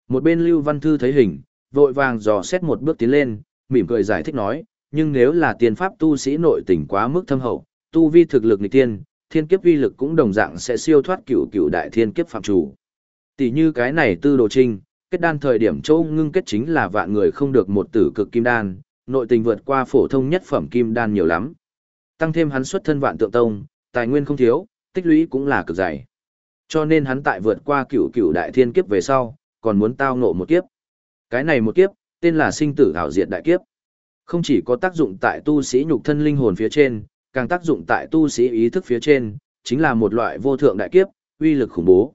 một bên Lưu Văn Thư thấy hình, vội vàng dò xét một bước tiến lên, mỉm cười giải thích nói, nhưng nếu là tiên pháp tu sĩ nội tình quá mức thâm hậu, tu vi thực lực nghịch tiên, thiên kiếp uy lực cũng đồng dạng sẽ siêu thoát cửu cửu đại thiên kiếp phạm chủ. Tỷ như cái này tư đồ trinh, kết đan thời điểm châu ngưng kết chính là vạn người không được một tử cực kim đan, nội tình vượt qua phổ thông nhất phẩm kim đan nhiều lắm. Tăng thêm hắn xuất thân vạn tượng tông, tài nguyên không thiếu, tích lũy cũng là cực dày. Cho nên hắn tại vượt qua cửu cửu đại thiên kiếp về sau, còn muốn tao ngộ một kiếp. Cái này một kiếp, tên là sinh tử hảo diệt đại kiếp. Không chỉ có tác dụng tại tu sĩ nhục thân linh hồn phía trên, càng tác dụng tại tu sĩ ý thức phía trên, chính là một loại vô thượng đại kiếp, uy lực khủng bố.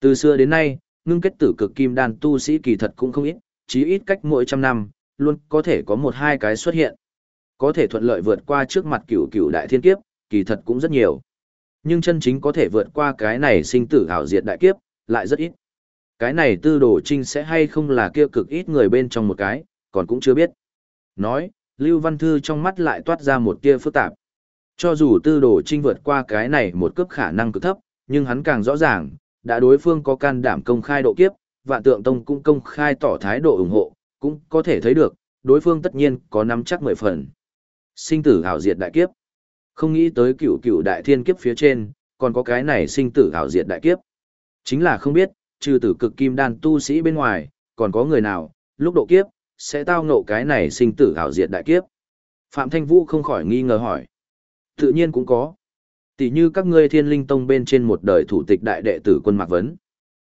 Từ xưa đến nay, ngưng kết tử cực kim đan tu sĩ kỳ thật cũng không ít, chí ít cách mỗi trăm năm, luôn có thể có một hai cái xuất hiện. Có thể thuận lợi vượt qua trước mặt cửu cửu đại thiên kiếp, kỳ thật cũng rất nhiều. Nhưng chân chính có thể vượt qua cái này sinh tử hảo diệt đại kiếp, lại rất ít. Cái này tư đồ trinh sẽ hay không là kia cực ít người bên trong một cái, còn cũng chưa biết. Nói, Lưu Văn Thư trong mắt lại toát ra một tia phức tạp. Cho dù tư đồ trinh vượt qua cái này một cấp khả năng cực thấp, nhưng hắn càng rõ ràng, đã đối phương có can đảm công khai độ kiếp, vạn tượng tông cũng công khai tỏ thái độ ủng hộ, cũng có thể thấy được, đối phương tất nhiên có nắm chắc mười phần. Sinh tử hảo diệt đại kiếp. Không nghĩ tới cựu cựu đại thiên kiếp phía trên, còn có cái này sinh tử hảo diệt đại kiếp. Chính là không biết, trừ tử cực kim đan tu sĩ bên ngoài, còn có người nào, lúc độ kiếp, sẽ tao ngộ cái này sinh tử hảo diệt đại kiếp. Phạm Thanh Vũ không khỏi nghi ngờ hỏi. Tự nhiên cũng có. Tỷ như các ngươi thiên linh tông bên trên một đời thủ tịch đại đệ tử quân Mạc Vấn.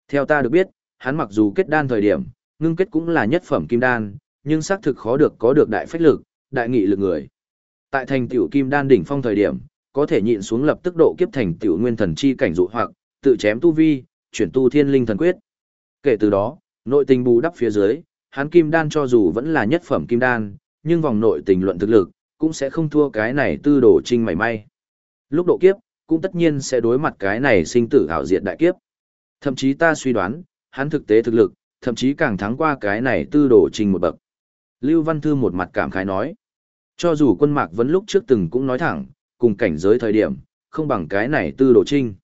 Theo ta được biết, hắn mặc dù kết đan thời điểm, ngưng kết cũng là nhất phẩm kim đan, nhưng xác thực khó được có được đại phách lực, đại nghị lực người. Tại thành tiểu kim đan đỉnh phong thời điểm, có thể nhịn xuống lập tức độ kiếp thành tiểu nguyên thần chi cảnh dụ hoặc, tự chém tu vi, chuyển tu thiên linh thần quyết. Kể từ đó, nội tình bù đắp phía dưới, hắn kim đan cho dù vẫn là nhất phẩm kim đan, nhưng vòng nội tình luận thực lực, cũng sẽ không thua cái này tư đồ trinh mảy may. Lúc độ kiếp, cũng tất nhiên sẽ đối mặt cái này sinh tử hảo diệt đại kiếp. Thậm chí ta suy đoán, hắn thực tế thực lực, thậm chí càng thắng qua cái này tư đồ trinh một bậc. Lưu Văn Thư một mặt cảm khái nói. Cho dù quân mạc vẫn lúc trước từng cũng nói thẳng, cùng cảnh giới thời điểm, không bằng cái này tư đồ trinh.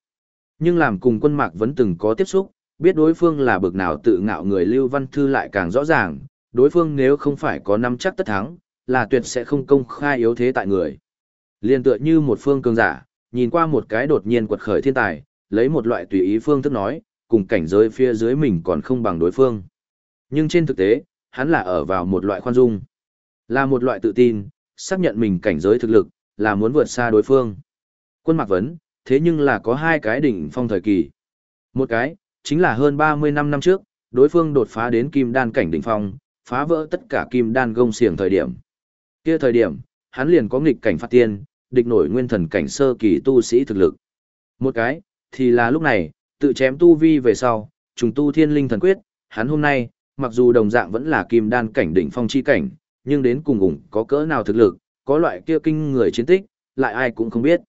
Nhưng làm cùng quân mạc vẫn từng có tiếp xúc, biết đối phương là bực nào tự ngạo người Lưu Văn Thư lại càng rõ ràng, đối phương nếu không phải có năm chắc tất thắng, là tuyệt sẽ không công khai yếu thế tại người. Liên tựa như một phương cường giả, nhìn qua một cái đột nhiên quật khởi thiên tài, lấy một loại tùy ý phương thức nói, cùng cảnh giới phía dưới mình còn không bằng đối phương. Nhưng trên thực tế, hắn là ở vào một loại khoan dung, là một loại tự tin, xác nhận mình cảnh giới thực lực, là muốn vượt xa đối phương. Quân Mạc Vấn, thế nhưng là có hai cái đỉnh phong thời kỳ. Một cái, chính là hơn 30 năm năm trước, đối phương đột phá đến kim đan cảnh đỉnh phong, phá vỡ tất cả kim đan gông xiềng thời điểm. Kia thời điểm, hắn liền có nghịch cảnh phát tiên, địch nổi nguyên thần cảnh sơ kỳ tu sĩ thực lực. Một cái, thì là lúc này, tự chém tu vi về sau, trùng tu thiên linh thần quyết, hắn hôm nay, mặc dù đồng dạng vẫn là kim đan cảnh đỉnh phong chi cảnh, nhưng đến cùng ủng có cỡ nào thực lực, có loại kia kinh người chiến tích, lại ai cũng không biết.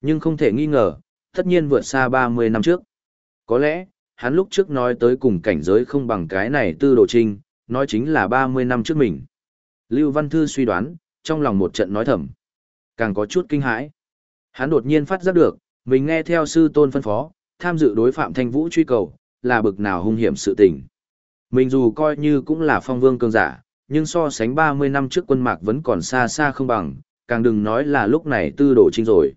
Nhưng không thể nghi ngờ, tất nhiên vượt xa 30 năm trước. Có lẽ, hắn lúc trước nói tới cùng cảnh giới không bằng cái này tư đồ trinh, nói chính là 30 năm trước mình. Lưu Văn Thư suy đoán, trong lòng một trận nói thầm. Càng có chút kinh hãi. Hắn đột nhiên phát giác được, mình nghe theo sư tôn phân phó, tham dự đối phạm thanh vũ truy cầu, là bực nào hung hiểm sự tình. Mình dù coi như cũng là phong vương cường giả, nhưng so sánh 30 năm trước quân mạc vẫn còn xa xa không bằng, càng đừng nói là lúc này tư đổ trinh rồi.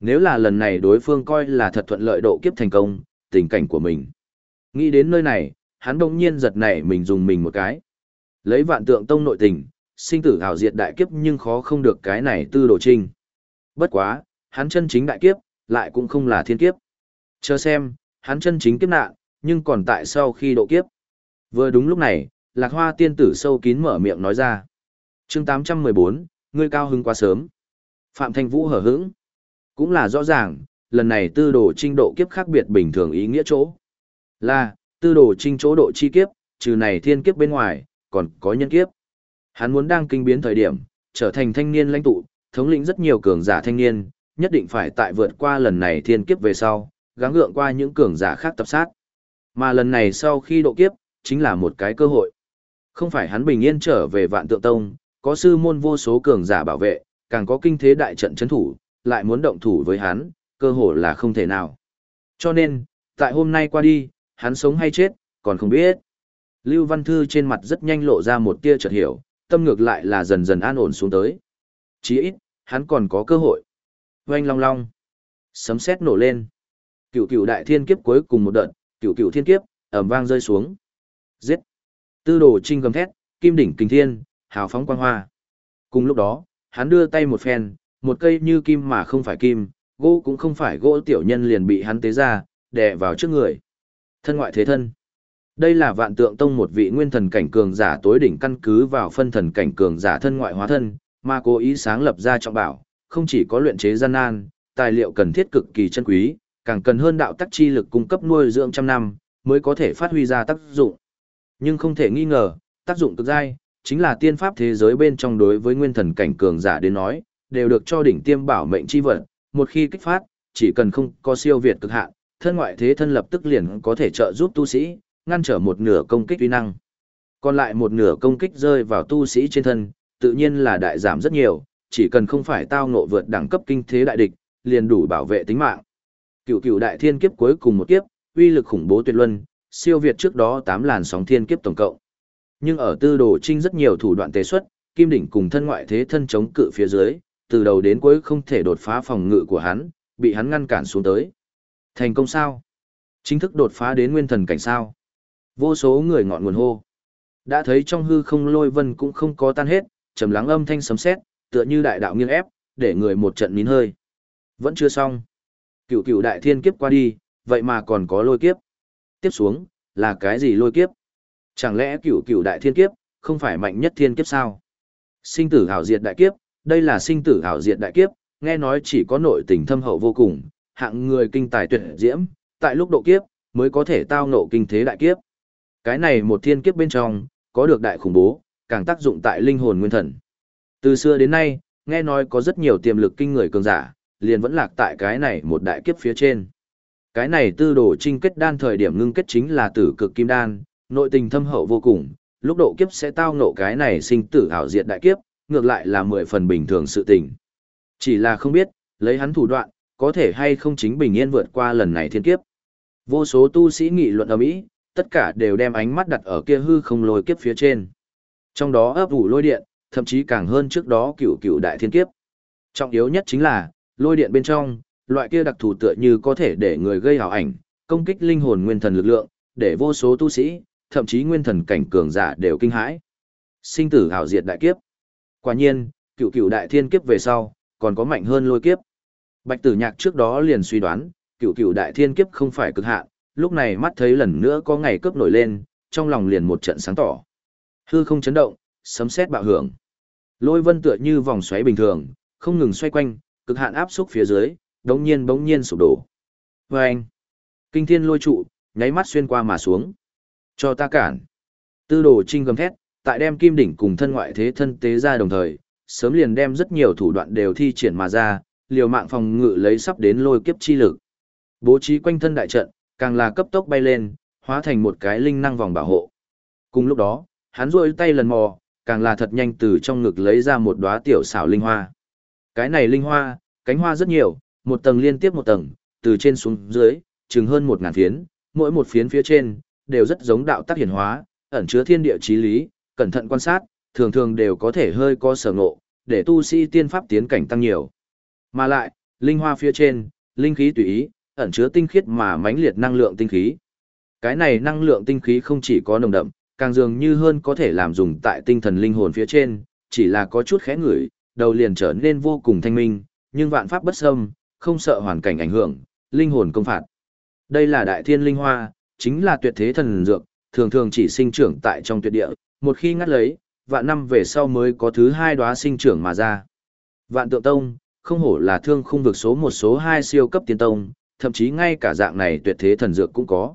Nếu là lần này đối phương coi là thật thuận lợi độ kiếp thành công, tình cảnh của mình. Nghĩ đến nơi này, hắn đông nhiên giật nảy mình dùng mình một cái. Lấy vạn tượng tông nội tình, sinh tử hào diệt đại kiếp nhưng khó không được cái này tư đồ trinh. Bất quá, hắn chân chính đại kiếp, lại cũng không là thiên kiếp. Chờ xem, hắn chân chính kiếp nạn, nhưng còn tại sau khi độ kiếp. Vừa đúng lúc này, lạc hoa tiên tử sâu kín mở miệng nói ra. chương 814, ngươi cao hưng quá sớm. Phạm Thanh Vũ hở hững. Cũng là rõ ràng, lần này tư đồ trinh độ kiếp khác biệt bình thường ý nghĩa chỗ. Là, tư đồ trinh chỗ độ chi kiếp, trừ này thiên kiếp bên ngoài, còn có nhân kiếp. Hắn muốn đang kinh biến thời điểm, trở thành thanh niên lãnh tụ, thống lĩnh rất nhiều cường giả thanh niên, nhất định phải tại vượt qua lần này thiên kiếp về sau, gắng gượng qua những cường giả khác tập sát. Mà lần này sau khi độ kiếp, chính là một cái cơ hội. Không phải hắn bình yên trở về vạn tượng tông, có sư môn vô số cường giả bảo vệ, càng có kinh thế đại trận chấn thủ, lại muốn động thủ với hắn, cơ hội là không thể nào. Cho nên, tại hôm nay qua đi, hắn sống hay chết, còn không biết. Lưu Văn Thư trên mặt rất nhanh lộ ra một tia chợt hiểu, tâm ngược lại là dần dần an ổn xuống tới. Chí ít, hắn còn có cơ hội. Oanh long long. Sấm sét nổ lên. Cựu cựu đại thiên kiếp cuối cùng một đợt, cựu cựu thiên kiếp, ầm vang rơi xuống. Giết. Tư đồ trinh gầm thét, kim đỉnh kinh thiên, hào phóng quang hoa. Cùng lúc đó, hắn đưa tay một phen, một cây như kim mà không phải kim, gỗ cũng không phải gỗ tiểu nhân liền bị hắn tế ra, đè vào trước người. Thân ngoại thế thân. Đây là vạn tượng tông một vị nguyên thần cảnh cường giả tối đỉnh căn cứ vào phân thần cảnh cường giả thân ngoại hóa thân, mà cố ý sáng lập ra trọng bảo, không chỉ có luyện chế gian nan, tài liệu cần thiết cực kỳ chân quý, càng cần hơn đạo tắc chi lực cung cấp nuôi dưỡng trăm năm, mới có thể phát huy ra tác dụng. Nhưng không thể nghi ngờ, tác dụng cực dai, chính là tiên pháp thế giới bên trong đối với nguyên thần cảnh cường giả đến nói, đều được cho đỉnh tiêm bảo mệnh chi vật, một khi kích phát, chỉ cần không có siêu việt cực hạn, thân ngoại thế thân lập tức liền có thể trợ giúp tu sĩ, ngăn trở một nửa công kích uy năng. Còn lại một nửa công kích rơi vào tu sĩ trên thân, tự nhiên là đại giảm rất nhiều, chỉ cần không phải tao ngộ vượt đẳng cấp kinh thế đại địch, liền đủ bảo vệ tính mạng. Cựu cựu đại thiên kiếp cuối cùng một kiếp, uy lực khủng bố tuyệt luân, siêu việt trước đó 8 làn sóng thiên kiếp tổng cộng. Nhưng ở tư đồ trinh rất nhiều thủ đoạn tế xuất, kim đỉnh cùng thân ngoại thế thân chống cự phía dưới, từ đầu đến cuối không thể đột phá phòng ngự của hắn, bị hắn ngăn cản xuống tới. Thành công sao? Chính thức đột phá đến nguyên thần cảnh sao? Vô số người ngọn nguồn hô. Đã thấy trong hư không lôi vân cũng không có tan hết, trầm lắng âm thanh sấm sét, tựa như đại đạo nghiêng ép, để người một trận nín hơi. Vẫn chưa xong. Cựu cựu đại thiên kiếp qua đi, vậy mà còn có lôi kiếp. Tiếp xuống, là cái gì lôi kiếp? Chẳng lẽ cựu cựu đại thiên kiếp, không phải mạnh nhất thiên kiếp sao? Sinh tử hảo diệt đại kiếp, đây là sinh tử hảo diệt đại kiếp, nghe nói chỉ có nội tình thâm hậu vô cùng, hạng người kinh tài tuyệt diễm, tại lúc độ kiếp, mới có thể tao nộ kinh thế đại kiếp. Cái này một thiên kiếp bên trong, có được đại khủng bố, càng tác dụng tại linh hồn nguyên thần. Từ xưa đến nay, nghe nói có rất nhiều tiềm lực kinh người cường giả, liền vẫn lạc tại cái này một đại kiếp phía trên. Cái này tư đồ trinh kết đan thời điểm ngưng kết chính là tử cực kim đan, nội tình thâm hậu vô cùng, lúc độ kiếp sẽ tao nộ cái này sinh tử ảo diệt đại kiếp, ngược lại là mười phần bình thường sự tình. Chỉ là không biết, lấy hắn thủ đoạn, có thể hay không chính bình yên vượt qua lần này thiên kiếp. Vô số tu sĩ nghị luận ở Mỹ, tất cả đều đem ánh mắt đặt ở kia hư không lôi kiếp phía trên. Trong đó ấp ủ lôi điện, thậm chí càng hơn trước đó cựu cựu đại thiên kiếp. Trọng yếu nhất chính là, lôi điện bên trong, loại kia đặc thù tựa như có thể để người gây ảo ảnh, công kích linh hồn nguyên thần lực lượng, để vô số tu sĩ, thậm chí nguyên thần cảnh cường giả đều kinh hãi. Sinh tử hào diệt đại kiếp. Quả nhiên, cựu cựu đại thiên kiếp về sau, còn có mạnh hơn lôi kiếp. Bạch tử nhạc trước đó liền suy đoán, cựu cựu đại thiên kiếp không phải cực hạn, lúc này mắt thấy lần nữa có ngày cướp nổi lên, trong lòng liền một trận sáng tỏ. Hư không chấn động, sấm sét bạo hưởng. Lôi vân tựa như vòng xoáy bình thường, không ngừng xoay quanh, cực hạn áp xúc phía dưới, đống nhiên bỗng nhiên sụp đổ. Và anh, kinh thiên lôi trụ, nháy mắt xuyên qua mà xuống. Cho ta cản. Tư đồ trinh gầm thét, tại đem kim đỉnh cùng thân ngoại thế thân tế ra đồng thời, sớm liền đem rất nhiều thủ đoạn đều thi triển mà ra, liều mạng phòng ngự lấy sắp đến lôi kiếp chi lực. Bố trí quanh thân đại trận, càng là cấp tốc bay lên, hóa thành một cái linh năng vòng bảo hộ. Cùng lúc đó, hắn rôi tay lần mò, càng là thật nhanh từ trong ngực lấy ra một đóa tiểu xảo linh hoa. Cái này linh hoa, cánh hoa rất nhiều, một tầng liên tiếp một tầng, từ trên xuống dưới, chừng hơn một ngàn phiến, mỗi một phiến phía trên, đều rất giống đạo tác hiển hóa, ẩn chứa thiên địa chí lý, cẩn thận quan sát, thường thường đều có thể hơi có sở ngộ, để tu sĩ tiên pháp tiến cảnh tăng nhiều. Mà lại, linh hoa phía trên, linh khí tùy ý, ẩn chứa tinh khiết mà mãnh liệt năng lượng tinh khí. Cái này năng lượng tinh khí không chỉ có nồng đậm, càng dường như hơn có thể làm dùng tại tinh thần linh hồn phía trên, chỉ là có chút khẽ ngửi, đầu liền trở nên vô cùng thanh minh, nhưng vạn pháp bất xâm, không sợ hoàn cảnh ảnh hưởng, linh hồn công phạt. Đây là đại thiên linh hoa, chính là tuyệt thế thần dược, thường thường chỉ sinh trưởng tại trong tuyệt địa, một khi ngắt lấy, vạn năm về sau mới có thứ hai đóa sinh trưởng mà ra. Vạn tượng tông, không hổ là thương khung vực số một số hai siêu cấp tiên tông, thậm chí ngay cả dạng này tuyệt thế thần dược cũng có.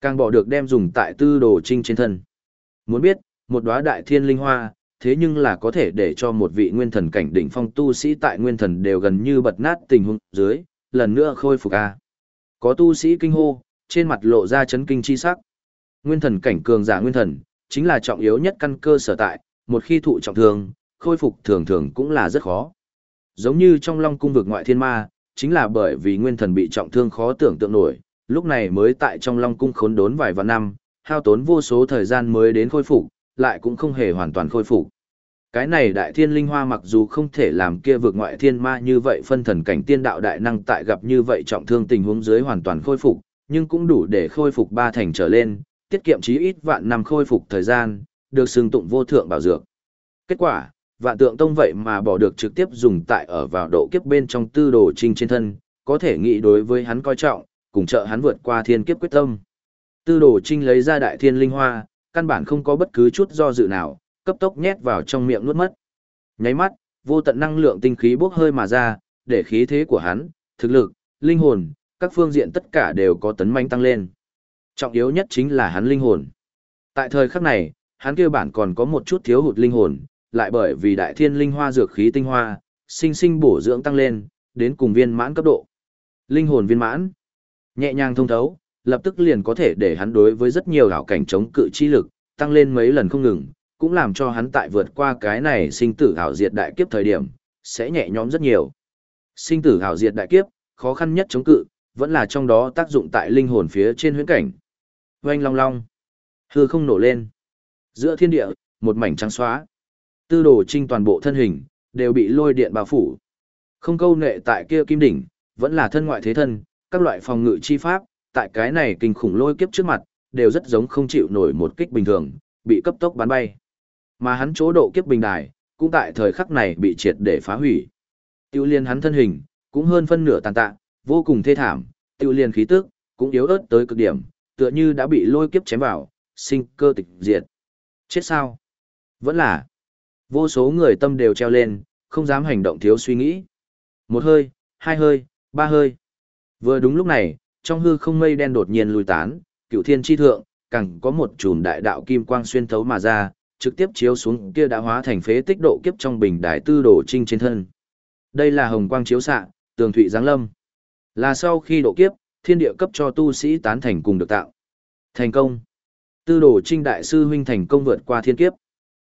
Càng bỏ được đem dùng tại tư đồ trinh trên thân. Muốn biết, một đóa đại thiên linh hoa, thế nhưng là có thể để cho một vị nguyên thần cảnh đỉnh phong tu sĩ tại nguyên thần đều gần như bật nát tình huống dưới, lần nữa khôi phục a. Có tu sĩ kinh hô, trên mặt lộ ra chấn kinh chi sắc. Nguyên thần cảnh cường giả nguyên thần, chính là trọng yếu nhất căn cơ sở tại, một khi thụ trọng thương, khôi phục thường thường cũng là rất khó. Giống như trong Long cung vực ngoại thiên ma, chính là bởi vì nguyên thần bị trọng thương khó tưởng tượng nổi, lúc này mới tại trong Long cung khốn đốn vài vạn năm, hao tốn vô số thời gian mới đến khôi phục, lại cũng không hề hoàn toàn khôi phục. Cái này đại thiên linh hoa mặc dù không thể làm kia vượt ngoại thiên ma như vậy phân thần cảnh tiên đạo đại năng tại gặp như vậy trọng thương tình huống dưới hoàn toàn khôi phục, nhưng cũng đủ để khôi phục ba thành trở lên, tiết kiệm chí ít vạn năm khôi phục thời gian, được xưng tụng vô thượng bảo dược. Kết quả, vạn tượng tông vậy mà bỏ được trực tiếp dùng tại ở vào độ kiếp bên trong tư đồ trinh trên thân, có thể nghĩ đối với hắn coi trọng, cùng trợ hắn vượt qua thiên kiếp quyết tâm. Tư đồ trinh lấy ra đại thiên linh hoa, căn bản không có bất cứ chút do dự nào, cấp tốc nhét vào trong miệng nuốt mất. Nháy mắt, vô tận năng lượng tinh khí bốc hơi mà ra, để khí thế của hắn, thực lực, linh hồn, các phương diện tất cả đều có tấn manh tăng lên. Trọng yếu nhất chính là hắn linh hồn. Tại thời khắc này, hắn kia bản còn có một chút thiếu hụt linh hồn, lại bởi vì đại thiên linh hoa dược khí tinh hoa, sinh sinh bổ dưỡng tăng lên, đến cùng viên mãn cấp độ. Linh hồn viên mãn, nhẹ nhàng thông thấu, lập tức liền có thể để hắn đối với rất nhiều ảo cảnh chống cự chi lực, tăng lên mấy lần không ngừng, cũng làm cho hắn tại vượt qua cái này sinh tử ảo diệt đại kiếp thời điểm, sẽ nhẹ nhõm rất nhiều. Sinh tử ảo diệt đại kiếp, khó khăn nhất chống cự, vẫn là trong đó tác dụng tại linh hồn phía trên huyễn cảnh. Oanh long long, hư không nổ lên. Giữa thiên địa, một mảnh trắng xóa. Tư đồ trinh toàn bộ thân hình, đều bị lôi điện bao phủ. Không câu nệ tại kia kim đỉnh, vẫn là thân ngoại thế thân, các loại phòng ngự chi pháp, tại cái này kinh khủng lôi kiếp trước mặt, đều rất giống không chịu nổi một kích bình thường, bị cấp tốc bắn bay. Mà hắn chỗ độ kiếp bình đài, cũng tại thời khắc này bị triệt để phá hủy. Tiêu liên hắn thân hình, cũng hơn phân nửa tàn tạ, vô cùng thê thảm, tiêu liên khí tức, cũng yếu ớt tới cực điểm, tựa như đã bị lôi kiếp chém vào, sinh cơ tịch diệt. Chết sao? Vẫn là. Vô số người tâm đều treo lên, không dám hành động thiếu suy nghĩ. Một hơi, hai hơi, ba hơi. Vừa đúng lúc này, trong hư không mây đen đột nhiên lùi tán, cựu thiên chi thượng, càng có một chùm đại đạo kim quang xuyên thấu mà ra, trực tiếp chiếu xuống kia đã hóa thành phế tích độ kiếp trong bình đại tư đồ trinh trên thân. Đây là hồng quang chiếu xạ, tường thụy giáng lâm. Là sau khi độ kiếp, thiên địa cấp cho tu sĩ tán thành cùng được tạo. Thành công. Tư đồ trinh đại sư huynh thành công vượt qua thiên kiếp.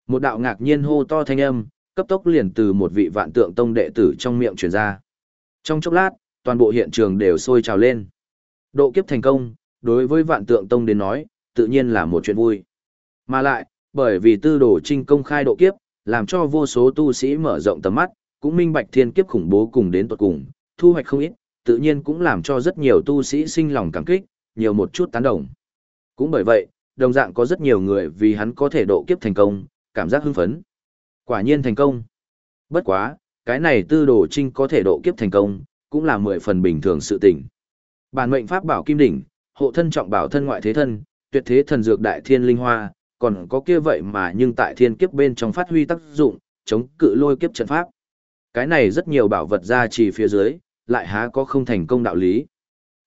Một đạo ngạc nhiên hô to thanh âm, cấp tốc liền từ một vị vạn tượng tông đệ tử trong miệng truyền ra. Trong chốc lát, toàn bộ hiện trường đều sôi trào lên. Độ kiếp thành công, đối với vạn tượng tông đến nói, tự nhiên là một chuyện vui. Mà lại, bởi vì tư đồ trinh công khai độ kiếp, làm cho vô số tu sĩ mở rộng tầm mắt, cũng minh bạch thiên kiếp khủng bố cùng đến tuật cùng, thu hoạch không ít, tự nhiên cũng làm cho rất nhiều tu sĩ sinh lòng cảm kích, nhiều một chút tán đồng. Cũng bởi vậy, đồng dạng có rất nhiều người vì hắn có thể độ kiếp thành công, cảm giác hưng phấn. Quả nhiên thành công. Bất quá, cái này tư đồ trinh có thể độ kiếp thành công, cũng là mười phần bình thường sự tình. Bản mệnh pháp bảo kim đỉnh, hộ thân trọng bảo thân ngoại thế thân, tuyệt thế thần dược đại thiên linh hoa, còn có kia vậy mà nhưng tại thiên kiếp bên trong phát huy tác dụng, chống cự lôi kiếp trận pháp. Cái này rất nhiều bảo vật ra chỉ phía dưới, lại há có không thành công đạo lý.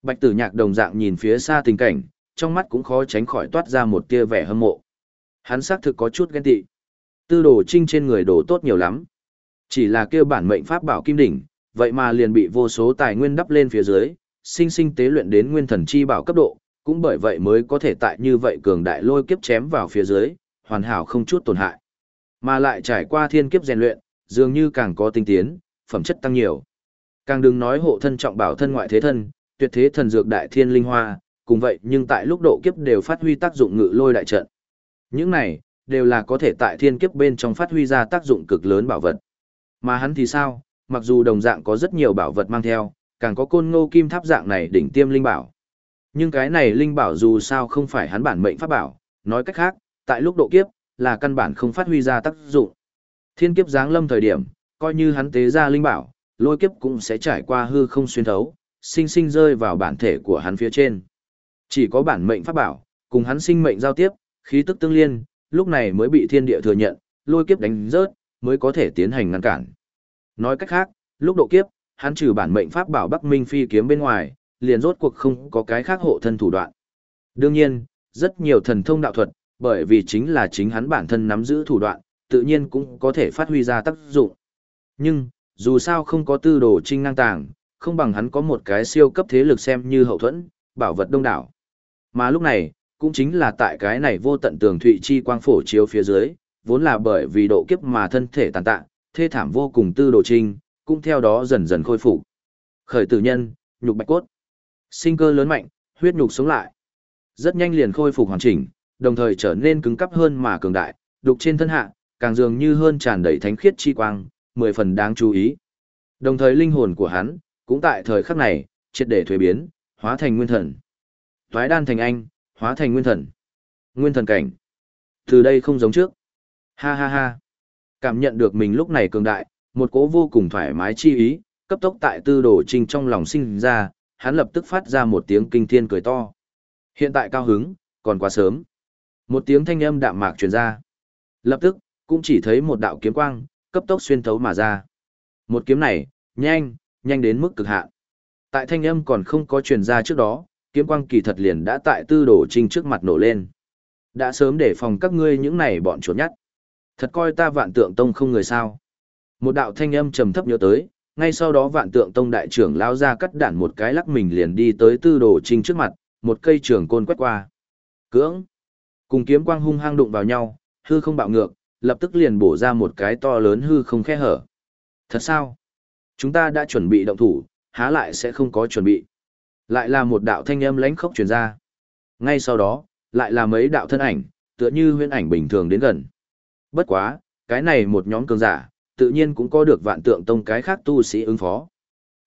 Bạch tử nhạc đồng dạng nhìn phía xa tình cảnh, trong mắt cũng khó tránh khỏi toát ra một tia vẻ hâm mộ. Hắn xác thực có chút ghen tị. Tư đồ trinh trên người đồ tốt nhiều lắm. Chỉ là kêu bản mệnh pháp bảo kim đỉnh, vậy mà liền bị vô số tài nguyên đắp lên phía dưới, sinh sinh tế luyện đến nguyên thần chi bảo cấp độ, cũng bởi vậy mới có thể tại như vậy cường đại lôi kiếp chém vào phía dưới, hoàn hảo không chút tổn hại. Mà lại trải qua thiên kiếp rèn luyện, dường như càng có tinh tiến, phẩm chất tăng nhiều. Càng đừng nói hộ thân trọng bảo thân ngoại thế thân, tuyệt thế thần dược đại thiên linh hoa, cùng vậy nhưng tại lúc độ kiếp đều phát huy tác dụng ngự lôi đại trận. Những này, đều là có thể tại thiên kiếp bên trong phát huy ra tác dụng cực lớn bảo vật. Mà hắn thì sao, mặc dù đồng dạng có rất nhiều bảo vật mang theo, càng có côn ngô kim tháp dạng này đỉnh tiêm linh bảo. Nhưng cái này linh bảo dù sao không phải hắn bản mệnh pháp bảo, nói cách khác, tại lúc độ kiếp, là căn bản không phát huy ra tác dụng. Thiên kiếp giáng lâm thời điểm, coi như hắn tế ra linh bảo, lôi kiếp cũng sẽ trải qua hư không xuyên thấu, sinh sinh rơi vào bản thể của hắn phía trên. Chỉ có bản mệnh pháp bảo, cùng hắn sinh mệnh giao tiếp, khí tức tương liên, lúc này mới bị thiên địa thừa nhận, lôi kiếp đánh rớt, mới có thể tiến hành ngăn cản. Nói cách khác, lúc độ kiếp, hắn trừ bản mệnh pháp bảo Bắc Minh phi kiếm bên ngoài, liền rốt cuộc không có cái khác hộ thân thủ đoạn. Đương nhiên, rất nhiều thần thông đạo thuật, bởi vì chính là chính hắn bản thân nắm giữ thủ đoạn, tự nhiên cũng có thể phát huy ra tác dụng. Nhưng, dù sao không có tư đồ trinh năng tàng, không bằng hắn có một cái siêu cấp thế lực xem như hậu thuẫn, bảo vật đông đảo. Mà lúc này, cũng chính là tại cái này vô tận tường thụy chi quang phổ chiếu phía dưới, vốn là bởi vì độ kiếp mà thân thể tàn tạ, thê thảm vô cùng tư đồ trinh, cũng theo đó dần dần khôi phục. Khởi tử nhân, nhục bạch cốt. Sinh cơ lớn mạnh, huyết nhục sống lại. Rất nhanh liền khôi phục hoàn chỉnh, đồng thời trở nên cứng cắp hơn mà cường đại, đục trên thân hạ, càng dường như hơn tràn đầy thánh khiết chi quang, mười phần đáng chú ý. Đồng thời linh hồn của hắn, cũng tại thời khắc này, triệt để thuế biến, hóa thành nguyên thần. Toái đan thành anh, hóa thành nguyên thần. Nguyên thần cảnh. Từ đây không giống trước. Ha ha ha. Cảm nhận được mình lúc này cường đại, một cố vô cùng thoải mái chi ý, cấp tốc tại tư đồ trinh trong lòng sinh ra, hắn lập tức phát ra một tiếng kinh thiên cười to. Hiện tại cao hứng, còn quá sớm. Một tiếng thanh âm đạm mạc truyền ra. Lập tức, cũng chỉ thấy một đạo kiếm quang, cấp tốc xuyên thấu mà ra. Một kiếm này, nhanh, nhanh đến mức cực hạn. Tại thanh âm còn không có truyền ra trước đó, kiếm quang kỳ thật liền đã tại tư đồ trinh trước mặt nổ lên. Đã sớm để phòng các ngươi những này bọn chuột nhắt. Thật coi ta vạn tượng tông không người sao. Một đạo thanh âm trầm thấp nhớ tới, ngay sau đó vạn tượng tông đại trưởng lao ra cắt đạn một cái lắc mình liền đi tới tư đồ trinh trước mặt, một cây trường côn quét qua. Cưỡng! Cùng kiếm quang hung hang đụng vào nhau, hư không bạo ngược, lập tức liền bổ ra một cái to lớn hư không khe hở. Thật sao? Chúng ta đã chuẩn bị động thủ, há lại sẽ không có chuẩn bị. Lại là một đạo thanh âm lánh khốc truyền ra. Ngay sau đó, lại là mấy đạo thân ảnh, tựa như huyễn ảnh bình thường đến gần. Bất quá, cái này một nhóm cường giả, tự nhiên cũng có được vạn tượng tông cái khác tu sĩ ứng phó.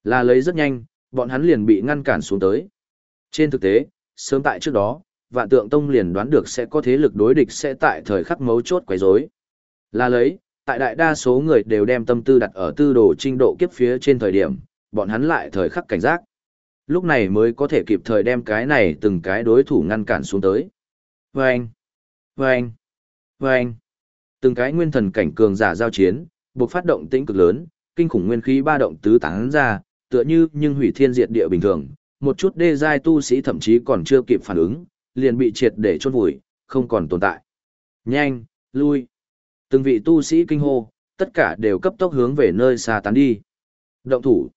Là lấy rất nhanh, bọn hắn liền bị ngăn cản xuống tới. Trên thực tế, sớm tại trước đó, vạn tượng tông liền đoán được sẽ có thế lực đối địch sẽ tại thời khắc mấu chốt quấy rối. Là lấy, tại đại đa số người đều đem tâm tư đặt ở tư đồ trinh độ kiếp phía trên thời điểm, bọn hắn lại thời khắc cảnh giác. Lúc này mới có thể kịp thời đem cái này từng cái đối thủ ngăn cản xuống tới. Vâng! Vâng! Vâng! Từng cái nguyên thần cảnh cường giả giao chiến, buộc phát động tĩnh cực lớn, kinh khủng nguyên khí ba động tứ tán ra, tựa như nhưng hủy thiên diệt địa bình thường, một chút đê giai tu sĩ thậm chí còn chưa kịp phản ứng, liền bị triệt để chôn vùi, không còn tồn tại. Nhanh, lui. Từng vị tu sĩ kinh hô, tất cả đều cấp tốc hướng về nơi xa tán đi. Động thủ.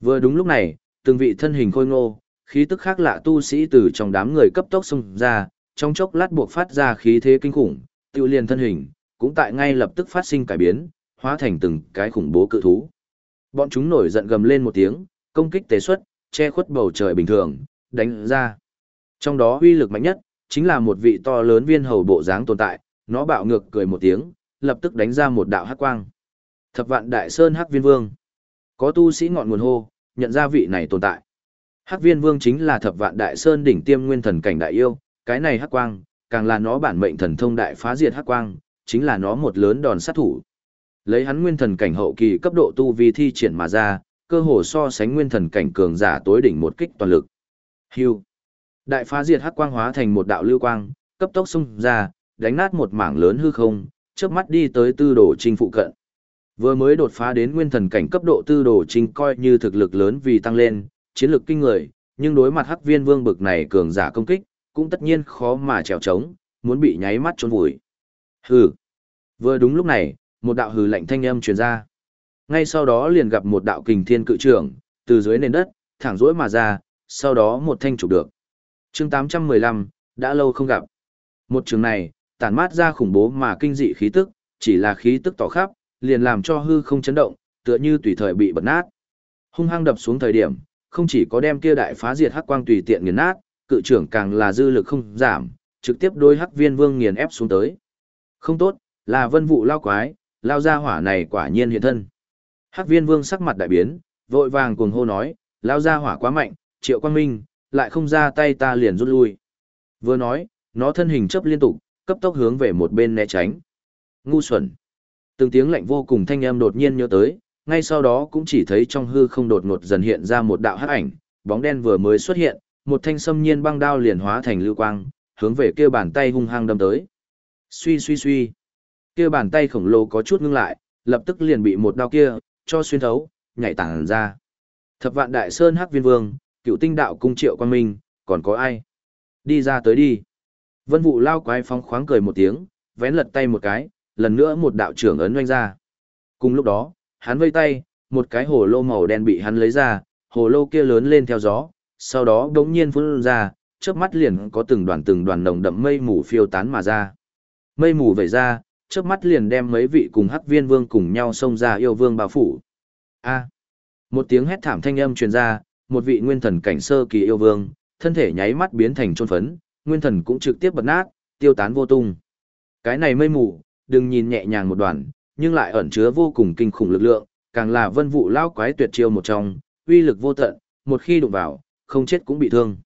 Vừa đúng lúc này, từng vị thân hình khôi ngô, khí tức khác lạ tu sĩ từ trong đám người cấp tốc xông ra, trong chốc lát buộc phát ra khí thế kinh khủng, tiêu liền thân hình, cũng tại ngay lập tức phát sinh cải biến, hóa thành từng cái khủng bố cự thú. Bọn chúng nổi giận gầm lên một tiếng, công kích tế xuất, che khuất bầu trời bình thường, đánh ra. Trong đó uy lực mạnh nhất, chính là một vị to lớn viên hầu bộ dáng tồn tại, nó bạo ngược cười một tiếng, lập tức đánh ra một đạo hắc quang. Thập vạn đại sơn hắc viên vương. Có tu sĩ ngọn nguồn hô, nhận ra vị này tồn tại. Hắc viên vương chính là thập vạn đại sơn đỉnh tiêm nguyên thần cảnh đại yêu, cái này hắc quang, càng là nó bản mệnh thần thông đại phá diệt hắc quang, chính là nó một lớn đòn sát thủ. Lấy hắn nguyên thần cảnh hậu kỳ cấp độ tu vi thi triển mà ra, cơ hồ so sánh nguyên thần cảnh cường giả tối đỉnh một kích toàn lực. Hưu. Đại phá diệt hắc quang hóa thành một đạo lưu quang, cấp tốc xung ra, đánh nát một mảng lớn hư không, chớp mắt đi tới tư đồ trinh phụ cận. Vừa mới đột phá đến nguyên thần cảnh cấp độ tư đồ trinh coi như thực lực lớn vì tăng lên, chiến lực kinh người, nhưng đối mặt hắc viên vương bực này cường giả công kích, cũng tất nhiên khó mà trèo trống, muốn bị nháy mắt trốn vùi. Hừ. Vừa đúng lúc này, một đạo hừ lạnh thanh âm truyền ra. Ngay sau đó liền gặp một đạo kình thiên cự trưởng, từ dưới nền đất, thẳng rỗi mà ra, sau đó một thanh chụp được. chương 815, đã lâu không gặp. Một trường này, tản mát ra khủng bố mà kinh dị khí tức, chỉ là khí tức tỏ khắp, liền làm cho hư không chấn động, tựa như tùy thời bị bật nát. Hung hăng đập xuống thời điểm, không chỉ có đem kia đại phá diệt hắc quang tùy tiện nghiền nát, cự trưởng càng là dư lực không giảm, trực tiếp đôi hắc viên vương nghiền ép xuống tới. Không tốt, là vân vụ lao quái, lao ra hỏa này quả nhiên hiện thân. Hắc viên vương sắc mặt đại biến, vội vàng cuồng hô nói, lao ra hỏa quá mạnh, triệu quang minh, lại không ra tay ta liền rút lui. Vừa nói, nó thân hình chấp liên tục, cấp tốc hướng về một bên né tránh. Ngu xuẩn. Từng tiếng lạnh vô cùng thanh âm đột nhiên nhớ tới, ngay sau đó cũng chỉ thấy trong hư không đột ngột dần hiện ra một đạo hắc ảnh, bóng đen vừa mới xuất hiện, một thanh sâm nhiên băng đao liền hóa thành lưu quang, hướng về kia bàn tay hung hăng đâm tới. Suy suy suy. Kia bàn tay khổng lồ có chút ngưng lại, lập tức liền bị một đao kia cho xuyên thấu, nhảy tản ra. Thập vạn đại sơn hắc viên vương, cựu tinh đạo cung triệu quan minh, còn có ai? Đi ra tới đi. Vân vụ lao quái phóng khoáng cười một tiếng, vén lật tay một cái, lần nữa một đạo trưởng ấn oanh ra. Cùng lúc đó, hắn vây tay, một cái hồ lô màu đen bị hắn lấy ra, hồ lô kia lớn lên theo gió, sau đó đống nhiên phun ra, trước mắt liền có từng đoàn từng đoàn nồng đậm mây mù phiêu tán mà ra. Mây mù vẩy ra, chớp mắt liền đem mấy vị cùng hắc viên vương cùng nhau xông ra yêu vương bao phủ. A. một tiếng hét thảm thanh âm truyền ra, một vị nguyên thần cảnh sơ kỳ yêu vương, thân thể nháy mắt biến thành trôn phấn, nguyên thần cũng trực tiếp bật nát, tiêu tán vô tung. Cái này mây mù, đừng nhìn nhẹ nhàng một đoàn, nhưng lại ẩn chứa vô cùng kinh khủng lực lượng, càng là vân vụ lao quái tuyệt chiêu một trong, uy lực vô tận, một khi đụng vào, không chết cũng bị thương.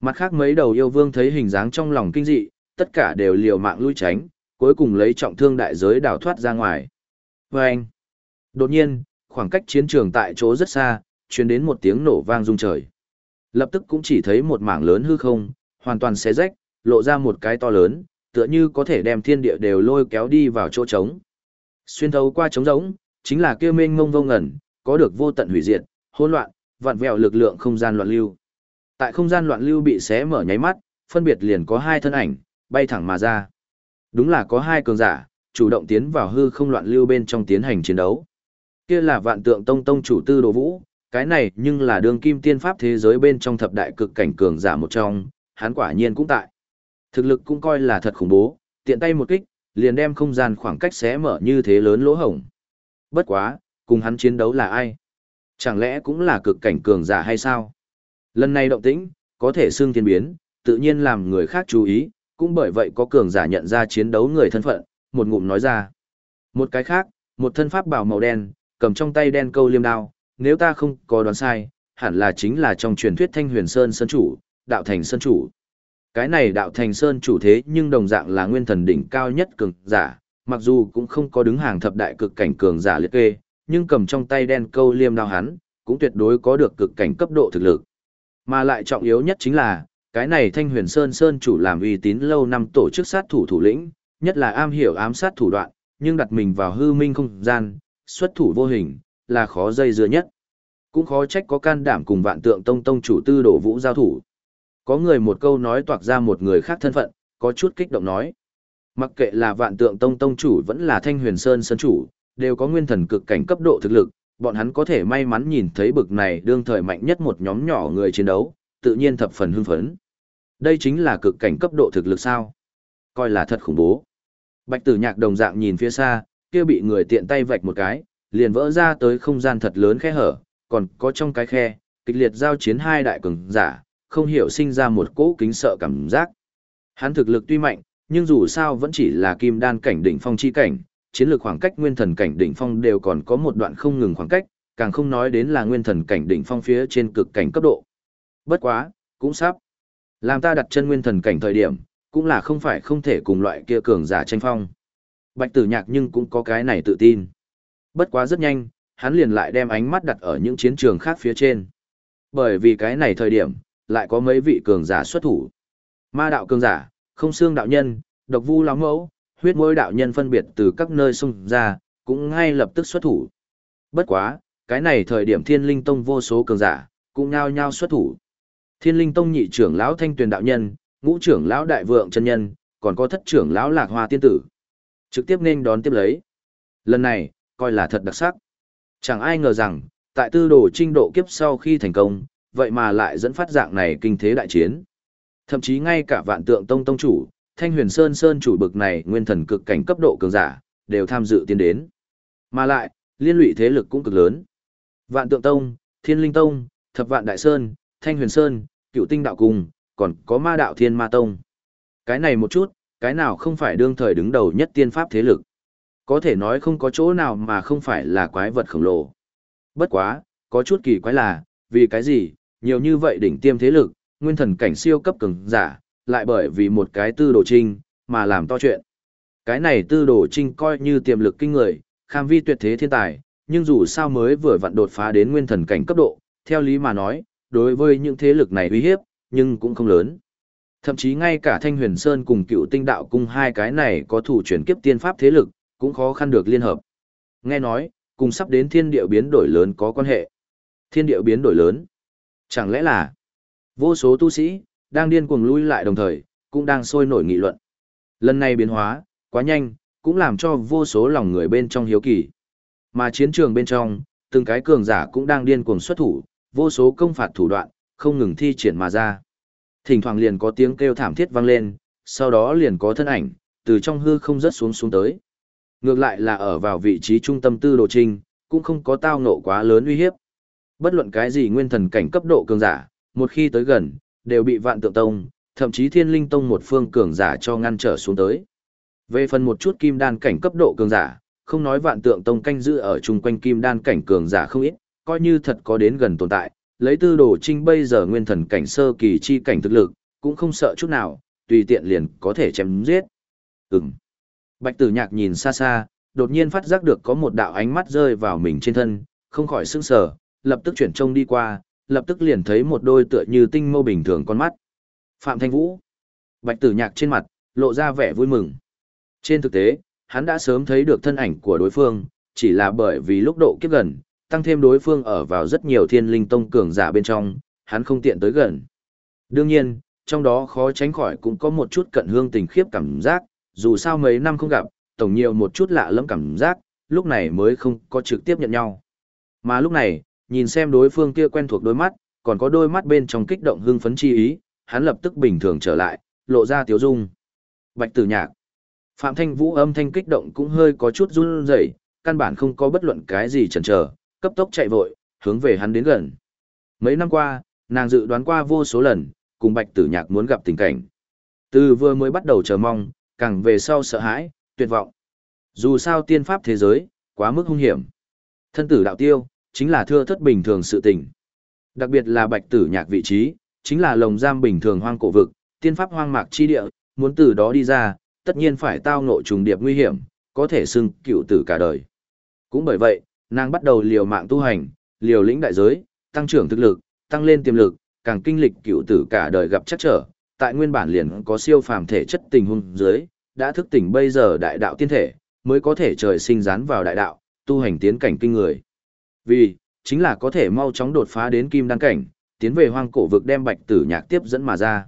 Mặt khác mấy đầu yêu vương thấy hình dáng trong lòng kinh dị, tất cả đều liều mạng lui tránh, cuối cùng lấy trọng thương đại giới đào thoát ra ngoài. Và anh, đột nhiên, khoảng cách chiến trường tại chỗ rất xa, truyền đến một tiếng nổ vang rung trời. Lập tức cũng chỉ thấy một mảng lớn hư không, hoàn toàn xé rách, lộ ra một cái to lớn, tựa như có thể đem thiên địa đều lôi kéo đi vào chỗ trống. Xuyên thấu qua trống rỗng, chính là kia mênh mông vô ngẩn, có được vô tận hủy diệt, hỗn loạn, vặn vẹo lực lượng không gian loạn lưu. Tại không gian loạn lưu bị xé mở nháy mắt, phân biệt liền có hai thân ảnh, bay thẳng mà ra. Đúng là có hai cường giả, chủ động tiến vào hư không loạn lưu bên trong tiến hành chiến đấu. Kia là vạn tượng tông tông chủ tư đồ vũ, cái này nhưng là đường kim tiên pháp thế giới bên trong thập đại cực cảnh cường giả một trong, hắn quả nhiên cũng tại. Thực lực cũng coi là thật khủng bố, tiện tay một kích, liền đem không gian khoảng cách xé mở như thế lớn lỗ hổng. Bất quá, cùng hắn chiến đấu là ai? Chẳng lẽ cũng là cực cảnh cường giả hay sao? Lần này động tĩnh, có thể xương thiên biến, tự nhiên làm người khác chú ý, cũng bởi vậy có cường giả nhận ra chiến đấu người thân phận, một ngụm nói ra. Một cái khác, một thân pháp bảo màu đen, cầm trong tay đen câu liêm đao, nếu ta không có đoán sai, hẳn là chính là trong truyền thuyết Thanh Huyền Sơn Sơn Chủ, Đạo Thành Sơn Chủ. Cái này Đạo Thành Sơn Chủ thế nhưng đồng dạng là nguyên thần đỉnh cao nhất cường giả, mặc dù cũng không có đứng hàng thập đại cực cảnh cường giả liệt kê, nhưng cầm trong tay đen câu liêm đao hắn, cũng tuyệt đối có được cực cảnh cấp độ thực lực. Mà lại trọng yếu nhất chính là, cái này Thanh Huyền Sơn Sơn chủ làm uy tín lâu năm tổ chức sát thủ thủ lĩnh, nhất là am hiểu ám sát thủ đoạn, nhưng đặt mình vào hư minh không gian, xuất thủ vô hình, là khó dây dưa nhất. Cũng khó trách có can đảm cùng vạn tượng tông tông chủ tư đổ vũ giao thủ. Có người một câu nói toạc ra một người khác thân phận, có chút kích động nói. Mặc kệ là vạn tượng tông tông chủ vẫn là thanh huyền sơn sơn chủ, đều có nguyên thần cực cảnh cấp độ thực lực, bọn hắn có thể may mắn nhìn thấy bực này đương thời mạnh nhất một nhóm nhỏ người chiến đấu, tự nhiên thập phần hưng phấn. Đây chính là cực cảnh cấp độ thực lực sao? Coi là thật khủng bố. Bạch tử nhạc đồng dạng nhìn phía xa, kia bị người tiện tay vạch một cái, liền vỡ ra tới không gian thật lớn khe hở, còn có trong cái khe, kịch liệt giao chiến hai đại cường giả, không hiểu sinh ra một cỗ kính sợ cảm giác. Hắn thực lực tuy mạnh, nhưng dù sao vẫn chỉ là kim đan cảnh đỉnh phong chi cảnh, chiến lược khoảng cách nguyên thần cảnh đỉnh phong đều còn có một đoạn không ngừng khoảng cách, càng không nói đến là nguyên thần cảnh đỉnh phong phía trên cực cảnh cấp độ. Bất quá, cũng sắp. Làm ta đặt chân nguyên thần cảnh thời điểm, cũng là không phải không thể cùng loại kia cường giả tranh phong. Bạch tử nhạc nhưng cũng có cái này tự tin. Bất quá rất nhanh, hắn liền lại đem ánh mắt đặt ở những chiến trường khác phía trên. Bởi vì cái này thời điểm, lại có mấy vị cường giả xuất thủ. Ma đạo cường giả, không xương đạo nhân, độc vu lóng mẫu, huyết môi đạo nhân phân biệt từ các nơi xung ra, cũng ngay lập tức xuất thủ. Bất quá, cái này thời điểm thiên linh tông vô số cường giả, cũng nhao nhao xuất thủ. Thiên linh tông nhị trưởng lão thanh tuyền đạo nhân, ngũ trưởng lão đại vượng chân nhân, còn có thất trưởng lão lạc hoa tiên tử. Trực tiếp nên đón tiếp lấy. Lần này, coi là thật đặc sắc. Chẳng ai ngờ rằng, tại tư đồ trinh độ kiếp sau khi thành công, vậy mà lại dẫn phát dạng này kinh thế đại chiến. Thậm chí ngay cả vạn tượng tông tông chủ, thanh huyền sơn sơn chủ bực này nguyên thần cực cảnh cấp độ cường giả, đều tham dự tiến đến. Mà lại, liên lụy thế lực cũng cực lớn. Vạn tượng tông, thiên linh tông, thập vạn đại sơn, thanh huyền sơn, cựu tinh đạo cung, còn có ma đạo thiên ma tông. Cái này một chút, cái nào không phải đương thời đứng đầu nhất tiên pháp thế lực. Có thể nói không có chỗ nào mà không phải là quái vật khổng lồ. Bất quá, có chút kỳ quái là, vì cái gì, nhiều như vậy đỉnh tiêm thế lực, nguyên thần cảnh siêu cấp cường giả, lại bởi vì một cái tư đồ trinh, mà làm to chuyện. Cái này tư đồ trinh coi như tiềm lực kinh người, kham vi tuyệt thế thiên tài, nhưng dù sao mới vừa vặn đột phá đến nguyên thần cảnh cấp độ, theo lý mà nói, đối với những thế lực này uy hiếp, nhưng cũng không lớn. Thậm chí ngay cả Thanh Huyền Sơn cùng cựu tinh đạo cung hai cái này có thủ chuyển kiếp tiên pháp thế lực, cũng khó khăn được liên hợp. Nghe nói, cùng sắp đến thiên địa biến đổi lớn có quan hệ. Thiên địa biến đổi lớn. Chẳng lẽ là vô số tu sĩ, đang điên cuồng lui lại đồng thời, cũng đang sôi nổi nghị luận. Lần này biến hóa, quá nhanh, cũng làm cho vô số lòng người bên trong hiếu kỳ. Mà chiến trường bên trong, từng cái cường giả cũng đang điên cuồng xuất thủ, vô số công phạt thủ đoạn, không ngừng thi triển mà ra. Thỉnh thoảng liền có tiếng kêu thảm thiết vang lên, sau đó liền có thân ảnh, từ trong hư không rớt xuống xuống tới. Ngược lại là ở vào vị trí trung tâm tư đồ trinh, cũng không có tao nộ quá lớn uy hiếp. Bất luận cái gì nguyên thần cảnh cấp độ cường giả, một khi tới gần, đều bị vạn tượng tông, thậm chí thiên linh tông một phương cường giả cho ngăn trở xuống tới. Về phần một chút kim đan cảnh cấp độ cường giả, không nói vạn tượng tông canh giữ ở chung quanh kim đan cảnh cường giả không ít, coi như thật có đến gần tồn tại, lấy tư đồ trinh bây giờ nguyên thần cảnh sơ kỳ chi cảnh thực lực, cũng không sợ chút nào, tùy tiện liền có thể chém giết. Ừm. Bạch tử nhạc nhìn xa xa, đột nhiên phát giác được có một đạo ánh mắt rơi vào mình trên thân, không khỏi sững sờ, lập tức chuyển trông đi qua, lập tức liền thấy một đôi tựa như tinh mâu bình thường con mắt. Phạm Thanh Vũ. Bạch tử nhạc trên mặt, lộ ra vẻ vui mừng. Trên thực tế, hắn đã sớm thấy được thân ảnh của đối phương, chỉ là bởi vì lúc độ kiếp gần, tăng thêm đối phương ở vào rất nhiều thiên linh tông cường giả bên trong, hắn không tiện tới gần. Đương nhiên, trong đó khó tránh khỏi cũng có một chút cận hương tình khiếp cảm giác, dù sao mấy năm không gặp, tổng nhiều một chút lạ lẫm cảm giác, lúc này mới không có trực tiếp nhận nhau. Mà lúc này, nhìn xem đối phương kia quen thuộc đôi mắt, còn có đôi mắt bên trong kích động hưng phấn chi ý, hắn lập tức bình thường trở lại, lộ ra tiếu dung. Bạch tử nhạc. Phạm Thanh Vũ âm thanh kích động cũng hơi có chút run rẩy, căn bản không có bất luận cái gì chần chờ, cấp tốc chạy vội, hướng về hắn đến gần. Mấy năm qua, nàng dự đoán qua vô số lần, cùng Bạch Tử Nhạc muốn gặp tình cảnh. Từ vừa mới bắt đầu chờ mong, càng về sau sợ hãi, tuyệt vọng. Dù sao tiên pháp thế giới, quá mức hung hiểm. Thân tử đạo tiêu, chính là thưa thất bình thường sự tình. Đặc biệt là Bạch Tử Nhạc vị trí, chính là lồng giam bình thường hoang cổ vực, tiên pháp hoang mạc chi địa, muốn từ đó đi ra, tất nhiên phải tao ngộ trùng điệp nguy hiểm, có thể xưng cựu tử cả đời. Cũng bởi vậy, nàng bắt đầu liều mạng tu hành, liều lĩnh đại giới, tăng trưởng thực lực, tăng lên tiềm lực, càng kinh lịch cựu tử cả đời gặp chắc trở, tại nguyên bản liền có siêu phàm thể chất tình huống dưới, đã thức tỉnh bây giờ đại đạo tiên thể, mới có thể trời sinh rán vào đại đạo, tu hành tiến cảnh kinh người. Vì, chính là có thể mau chóng đột phá đến kim đăng cảnh, tiến về hoang cổ vực đem bạch tử nhạc tiếp dẫn mà ra.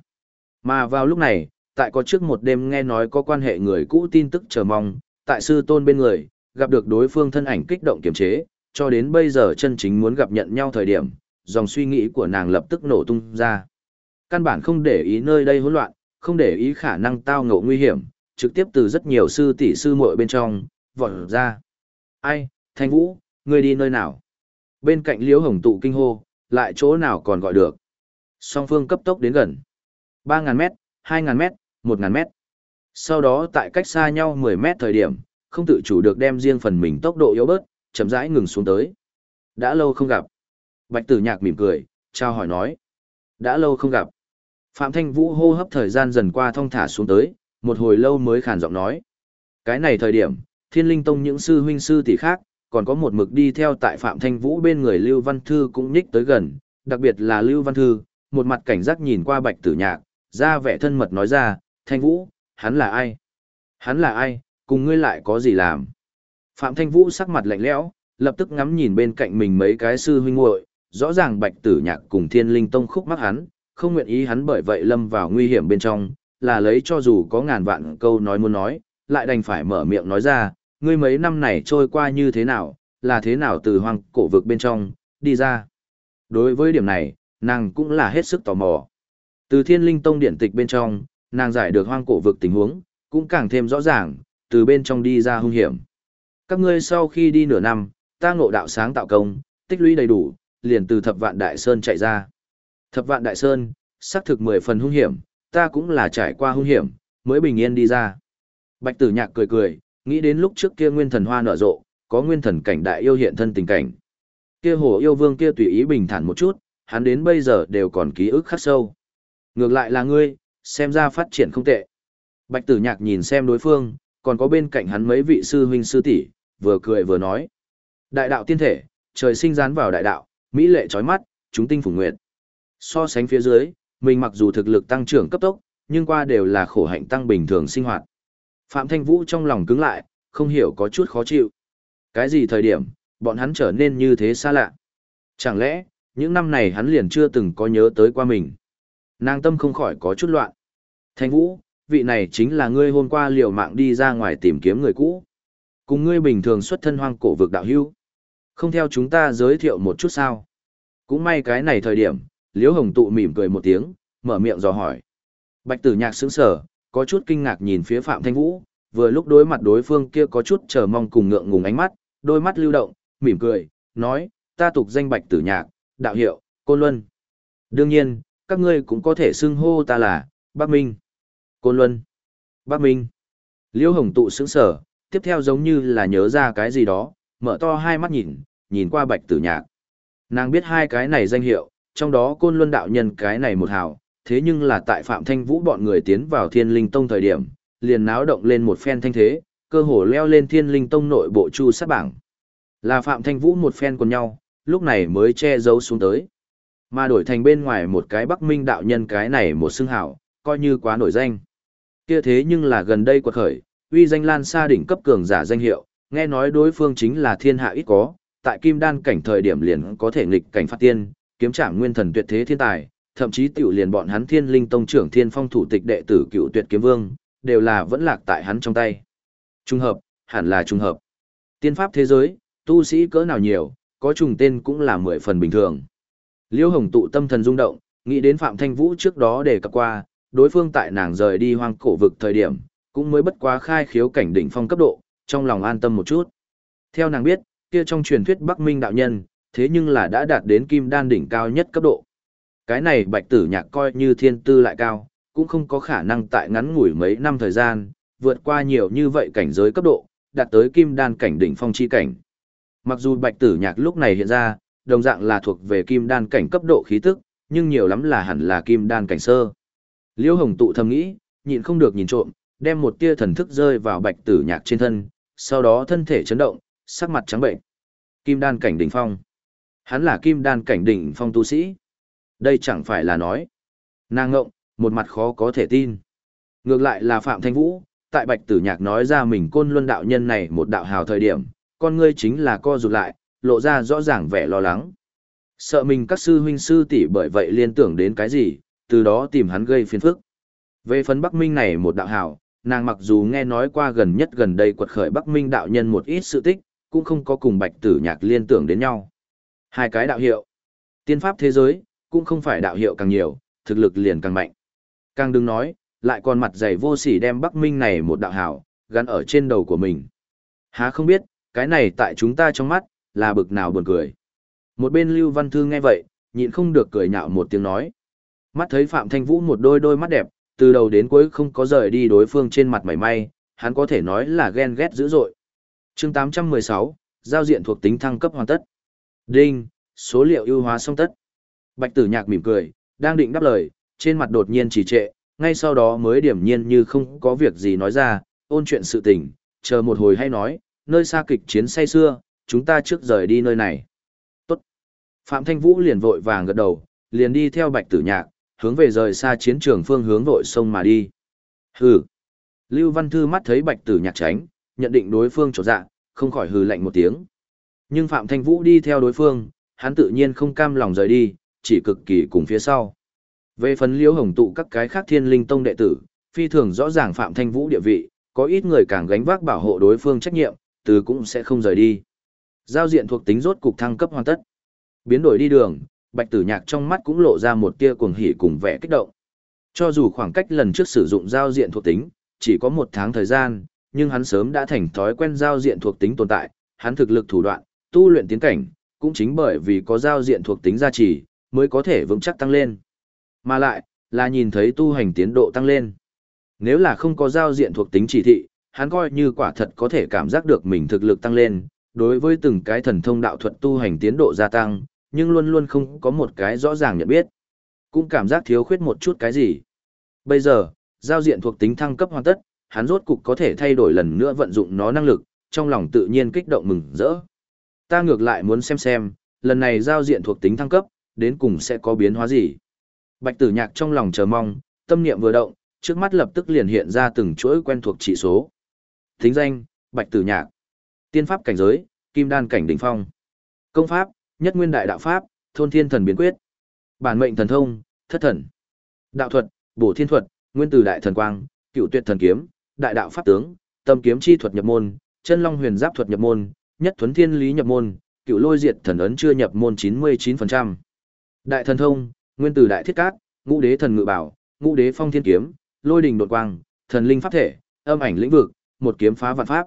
Mà vào lúc này, tại có trước một đêm nghe nói có quan hệ người cũ tin tức chờ mong, tại sư tôn bên người, gặp được đối phương thân ảnh kích động kiềm chế, cho đến bây giờ chân chính muốn gặp nhận nhau thời điểm, dòng suy nghĩ của nàng lập tức nổ tung ra. Căn bản không để ý nơi đây hỗn loạn, không để ý khả năng tao ngộ nguy hiểm, trực tiếp từ rất nhiều sư tỷ sư muội bên trong, vọt ra. Ai, Thanh Vũ, ngươi đi nơi nào? Bên cạnh Liễu Hồng tụ kinh hô, lại chỗ nào còn gọi được. Song phương cấp tốc đến gần. 3.000 mét, 2.000 mét, 1.000 mét. Sau đó tại cách xa nhau 10 mét thời điểm, không tự chủ được đem riêng phần mình tốc độ yếu bớt, chậm rãi ngừng xuống tới. Đã lâu không gặp. Bạch tử nhạc mỉm cười, chào hỏi nói. Đã lâu không gặp. Phạm Thanh Vũ hô hấp thời gian dần qua thong thả xuống tới, một hồi lâu mới khàn giọng nói. Cái này thời điểm, thiên linh tông những sư huynh sư tỷ khác, còn có một mực đi theo tại Phạm Thanh Vũ bên người Lưu Văn Thư cũng nhích tới gần, đặc biệt là Lưu Văn Thư, một mặt cảnh giác nhìn qua bạch tử nhạc, ra vẻ thân mật nói ra, Thanh Vũ, hắn là ai? Hắn là ai, cùng ngươi lại có gì làm? Phạm Thanh Vũ sắc mặt lạnh lẽo, lập tức ngắm nhìn bên cạnh mình mấy cái sư huynh muội, rõ ràng bạch tử nhạc cùng thiên linh tông khúc mắc hắn, không nguyện ý hắn bởi vậy lâm vào nguy hiểm bên trong, là lấy cho dù có ngàn vạn câu nói muốn nói, lại đành phải mở miệng nói ra, ngươi mấy năm này trôi qua như thế nào, là thế nào từ hoang cổ vực bên trong, đi ra. Đối với điểm này, nàng cũng là hết sức tò mò. Từ thiên linh tông điện tịch bên trong, nàng giải được hoang cổ vực tình huống, cũng càng thêm rõ ràng, từ bên trong đi ra hung hiểm. Các ngươi sau khi đi nửa năm, ta ngộ đạo sáng tạo công, tích lũy đầy đủ, liền từ thập vạn đại sơn chạy ra. Thập vạn đại sơn, xác thực mười phần hung hiểm, ta cũng là trải qua hung hiểm, mới bình yên đi ra. Bạch tử nhạc cười cười, nghĩ đến lúc trước kia nguyên thần hoa nở rộ, có nguyên thần cảnh đại yêu hiện thân tình cảnh. Kia hồ yêu vương kia tùy ý bình thản một chút, hắn đến bây giờ đều còn ký ức khắc sâu. Ngược lại là ngươi, xem ra phát triển không tệ. Bạch tử nhạc nhìn xem đối phương, còn có bên cạnh hắn mấy vị sư huynh sư tỷ, vừa cười vừa nói. Đại đạo tiên thể, trời sinh dán vào đại đạo, mỹ lệ chói mắt, chúng tinh phủ nguyệt. So sánh phía dưới, mình mặc dù thực lực tăng trưởng cấp tốc, nhưng qua đều là khổ hạnh tăng bình thường sinh hoạt. Phạm Thanh Vũ trong lòng cứng lại, không hiểu có chút khó chịu. Cái gì thời điểm, bọn hắn trở nên như thế xa lạ? Chẳng lẽ, những năm này hắn liền chưa từng có nhớ tới qua mình? Nàng tâm không khỏi có chút loạn. Thanh Vũ, vị này chính là ngươi hôm qua liều mạng đi ra ngoài tìm kiếm người cũ. Cùng ngươi bình thường xuất thân hoang cổ vực đạo hưu. Không theo chúng ta giới thiệu một chút sao? Cũng may cái này thời điểm, Liễu Hồng tụ mỉm cười một tiếng, mở miệng dò hỏi. Bạch Tử Nhạc sững sờ, có chút kinh ngạc nhìn phía Phạm Thanh Vũ, vừa lúc đối mặt đối phương kia có chút chờ mong cùng ngượng ngùng ánh mắt, đôi mắt lưu động, mỉm cười, nói, ta tục danh Bạch Tử Nhạc, đạo hiệu, Côn Luân. Đương nhiên, các ngươi cũng có thể xưng hô ta là, Bắc Minh. Côn Luân. Bắc Minh. Liễu Hồng tụ sững sờ, tiếp theo giống như là nhớ ra cái gì đó, mở to hai mắt nhìn, nhìn qua Bạch Tử Nhạc. Nàng biết hai cái này danh hiệu, trong đó Côn Luân đạo nhân cái này một hào, thế nhưng là tại Phạm Thanh Vũ bọn người tiến vào Thiên Linh Tông thời điểm, liền náo động lên một phen thanh thế, cơ hồ leo lên Thiên Linh Tông nội bộ chu sát bảng. Là Phạm Thanh Vũ một phen còn nhau, lúc này mới che giấu xuống tới. Mà đổi thành bên ngoài một cái Bắc Minh đạo nhân cái này một xưng hảo, coi như quá nổi danh. Kia thế nhưng là gần đây quật khởi, uy danh lan xa đỉnh cấp cường giả danh hiệu, nghe nói đối phương chính là thiên hạ ít có, tại kim đan cảnh thời điểm liền có thể nghịch cảnh phát tiên, kiếm trạng nguyên thần tuyệt thế thiên tài, thậm chí tiểu liền bọn hắn Thiên Linh Tông trưởng Thiên Phong thủ tịch đệ tử Cựu Tuyệt Kiếm Vương, đều là vẫn lạc tại hắn trong tay. Trung hợp, hẳn là trung hợp. Tiên pháp thế giới, tu sĩ cỡ nào nhiều, có trùng tên cũng là mười phần bình thường. Liêu Hồng tụ tâm thần rung động, nghĩ đến Phạm Thanh Vũ trước đó để cập qua, đối phương tại nàng rời đi hoang cổ vực thời điểm, cũng mới bất quá khai khiếu cảnh đỉnh phong cấp độ, trong lòng an tâm một chút. Theo nàng biết, kia trong truyền thuyết Bắc Minh đạo nhân, thế nhưng là đã đạt đến kim đan đỉnh cao nhất cấp độ. Cái này bạch tử nhạc coi như thiên tư lại cao, cũng không có khả năng tại ngắn ngủi mấy năm thời gian, vượt qua nhiều như vậy cảnh giới cấp độ, đạt tới kim đan cảnh đỉnh phong chi cảnh. Mặc dù bạch tử nhạc lúc này hiện ra, đồng dạng là thuộc về kim đan cảnh cấp độ khí tức, nhưng nhiều lắm là hẳn là kim đan cảnh sơ. Liêu hồng tụ thầm nghĩ, nhịn không được nhìn trộm, đem một tia thần thức rơi vào bạch tử nhạc trên thân, sau đó thân thể chấn động, sắc mặt trắng bệnh. Kim đan cảnh đỉnh phong. Hắn là kim đan cảnh đỉnh phong tu sĩ. Đây chẳng phải là nói. Nàng ngộng, một mặt khó có thể tin. Ngược lại là Phạm Thanh Vũ, tại Bạch Tử Nhạc nói ra mình côn luân đạo nhân này một đạo hào thời điểm, con ngươi chính là co rụt lại, lộ ra rõ ràng vẻ lo lắng. Sợ mình các sư huynh sư tỷ bởi vậy liên tưởng đến cái gì, từ đó tìm hắn gây phiền phức. Về phần Bắc Minh này một đạo hảo nàng mặc dù nghe nói qua gần nhất gần đây quật khởi Bắc Minh đạo nhân một ít sự tích, cũng không có cùng Bạch Tử Nhạc liên tưởng đến nhau. Hai cái đạo hiệu. Tiên pháp thế giới, cũng không phải đạo hiệu càng nhiều, thực lực liền càng mạnh. Càng đừng nói, lại còn mặt dày vô sỉ đem Bắc Minh này một đạo hảo, gắn ở trên đầu của mình. Há không biết, cái này tại chúng ta trong mắt, là bực nào buồn cười. Một bên Lưu Văn Thư nghe vậy, nhịn không được cười nhạo một tiếng nói. Mắt thấy Phạm Thanh Vũ một đôi đôi mắt đẹp, từ đầu đến cuối không có rời đi đối phương trên mặt mảy may, hắn có thể nói là ghen ghét dữ dội. chương 816, giao diện thuộc tính thăng cấp hoàn tất. Đinh, số liệu ưu hóa xong tất. Bạch tử nhạc mỉm cười, đang định đáp lời, trên mặt đột nhiên trì trệ, ngay sau đó mới điểm nhiên như không có việc gì nói ra, ôn chuyện sự tình, chờ một hồi hay nói, nơi xa kịch chiến say xưa, chúng ta trước rời đi nơi này. Tốt. Phạm Thanh Vũ liền vội vàng gật đầu, liền đi theo bạch tử nhạc, hướng về rời xa chiến trường phương hướng vội sông mà đi. Hừ. Lưu Văn Thư mắt thấy bạch tử nhạc tránh, nhận định đối phương chỗ dạ, không khỏi hừ lạnh một tiếng. Nhưng Phạm Thanh Vũ đi theo đối phương, hắn tự nhiên không cam lòng rời đi, chỉ cực kỳ cùng phía sau. Về phần liễu hồng tụ các cái khác thiên linh tông đệ tử, phi thường rõ ràng Phạm Thanh Vũ địa vị, có ít người càng gánh vác bảo hộ đối phương trách nhiệm, từ cũng sẽ không rời đi. Giao diện thuộc tính rốt cục thăng cấp hoàn tất. Biến đổi đi đường, Bạch Tử Nhạc trong mắt cũng lộ ra một tia cuồng hỉ cùng vẻ kích động. Cho dù khoảng cách lần trước sử dụng giao diện thuộc tính, chỉ có một tháng thời gian, nhưng hắn sớm đã thành thói quen giao diện thuộc tính tồn tại, hắn thực lực thủ đoạn, tu luyện tiến cảnh, cũng chính bởi vì có giao diện thuộc tính gia trì, mới có thể vững chắc tăng lên. Mà lại, là nhìn thấy tu hành tiến độ tăng lên. Nếu là không có giao diện thuộc tính chỉ thị, hắn coi như quả thật có thể cảm giác được mình thực lực tăng lên, đối với từng cái thần thông đạo thuật tu hành tiến độ gia tăng, nhưng luôn luôn không có một cái rõ ràng nhận biết. Cũng cảm giác thiếu khuyết một chút cái gì. Bây giờ, giao diện thuộc tính thăng cấp hoàn tất, hắn rốt cục có thể thay đổi lần nữa vận dụng nó năng lực, trong lòng tự nhiên kích động mừng rỡ. Ta ngược lại muốn xem xem, lần này giao diện thuộc tính thăng cấp, đến cùng sẽ có biến hóa gì. Bạch tử nhạc trong lòng chờ mong, tâm niệm vừa động, trước mắt lập tức liền hiện ra từng chuỗi quen thuộc chỉ số. Thính danh, Bạch tử nhạc. Tiên pháp cảnh giới, Kim đan cảnh đỉnh phong. Công pháp, Nhất nguyên đại đạo pháp, Thôn thiên thần biến quyết. Bản mệnh thần thông, Thất thần. Đạo thuật, Bổ thiên thuật, Nguyên từ đại thần quang, Cựu tuyệt thần kiếm, Đại đạo pháp tướng, Tâm kiếm chi thuật nhập môn, Chân long huyền giáp thuật nhập môn, Nhất thuấn thiên lý nhập môn, Cựu lôi diệt thần ấn chưa nhập môn 99%. Đại thần thông, nguyên từ đại thiết cát, ngũ đế thần ngự bảo, ngũ đế phong thiên kiếm, lôi đình đột quang, thần linh pháp thể, âm ảnh lĩnh vực, một kiếm phá vạn pháp.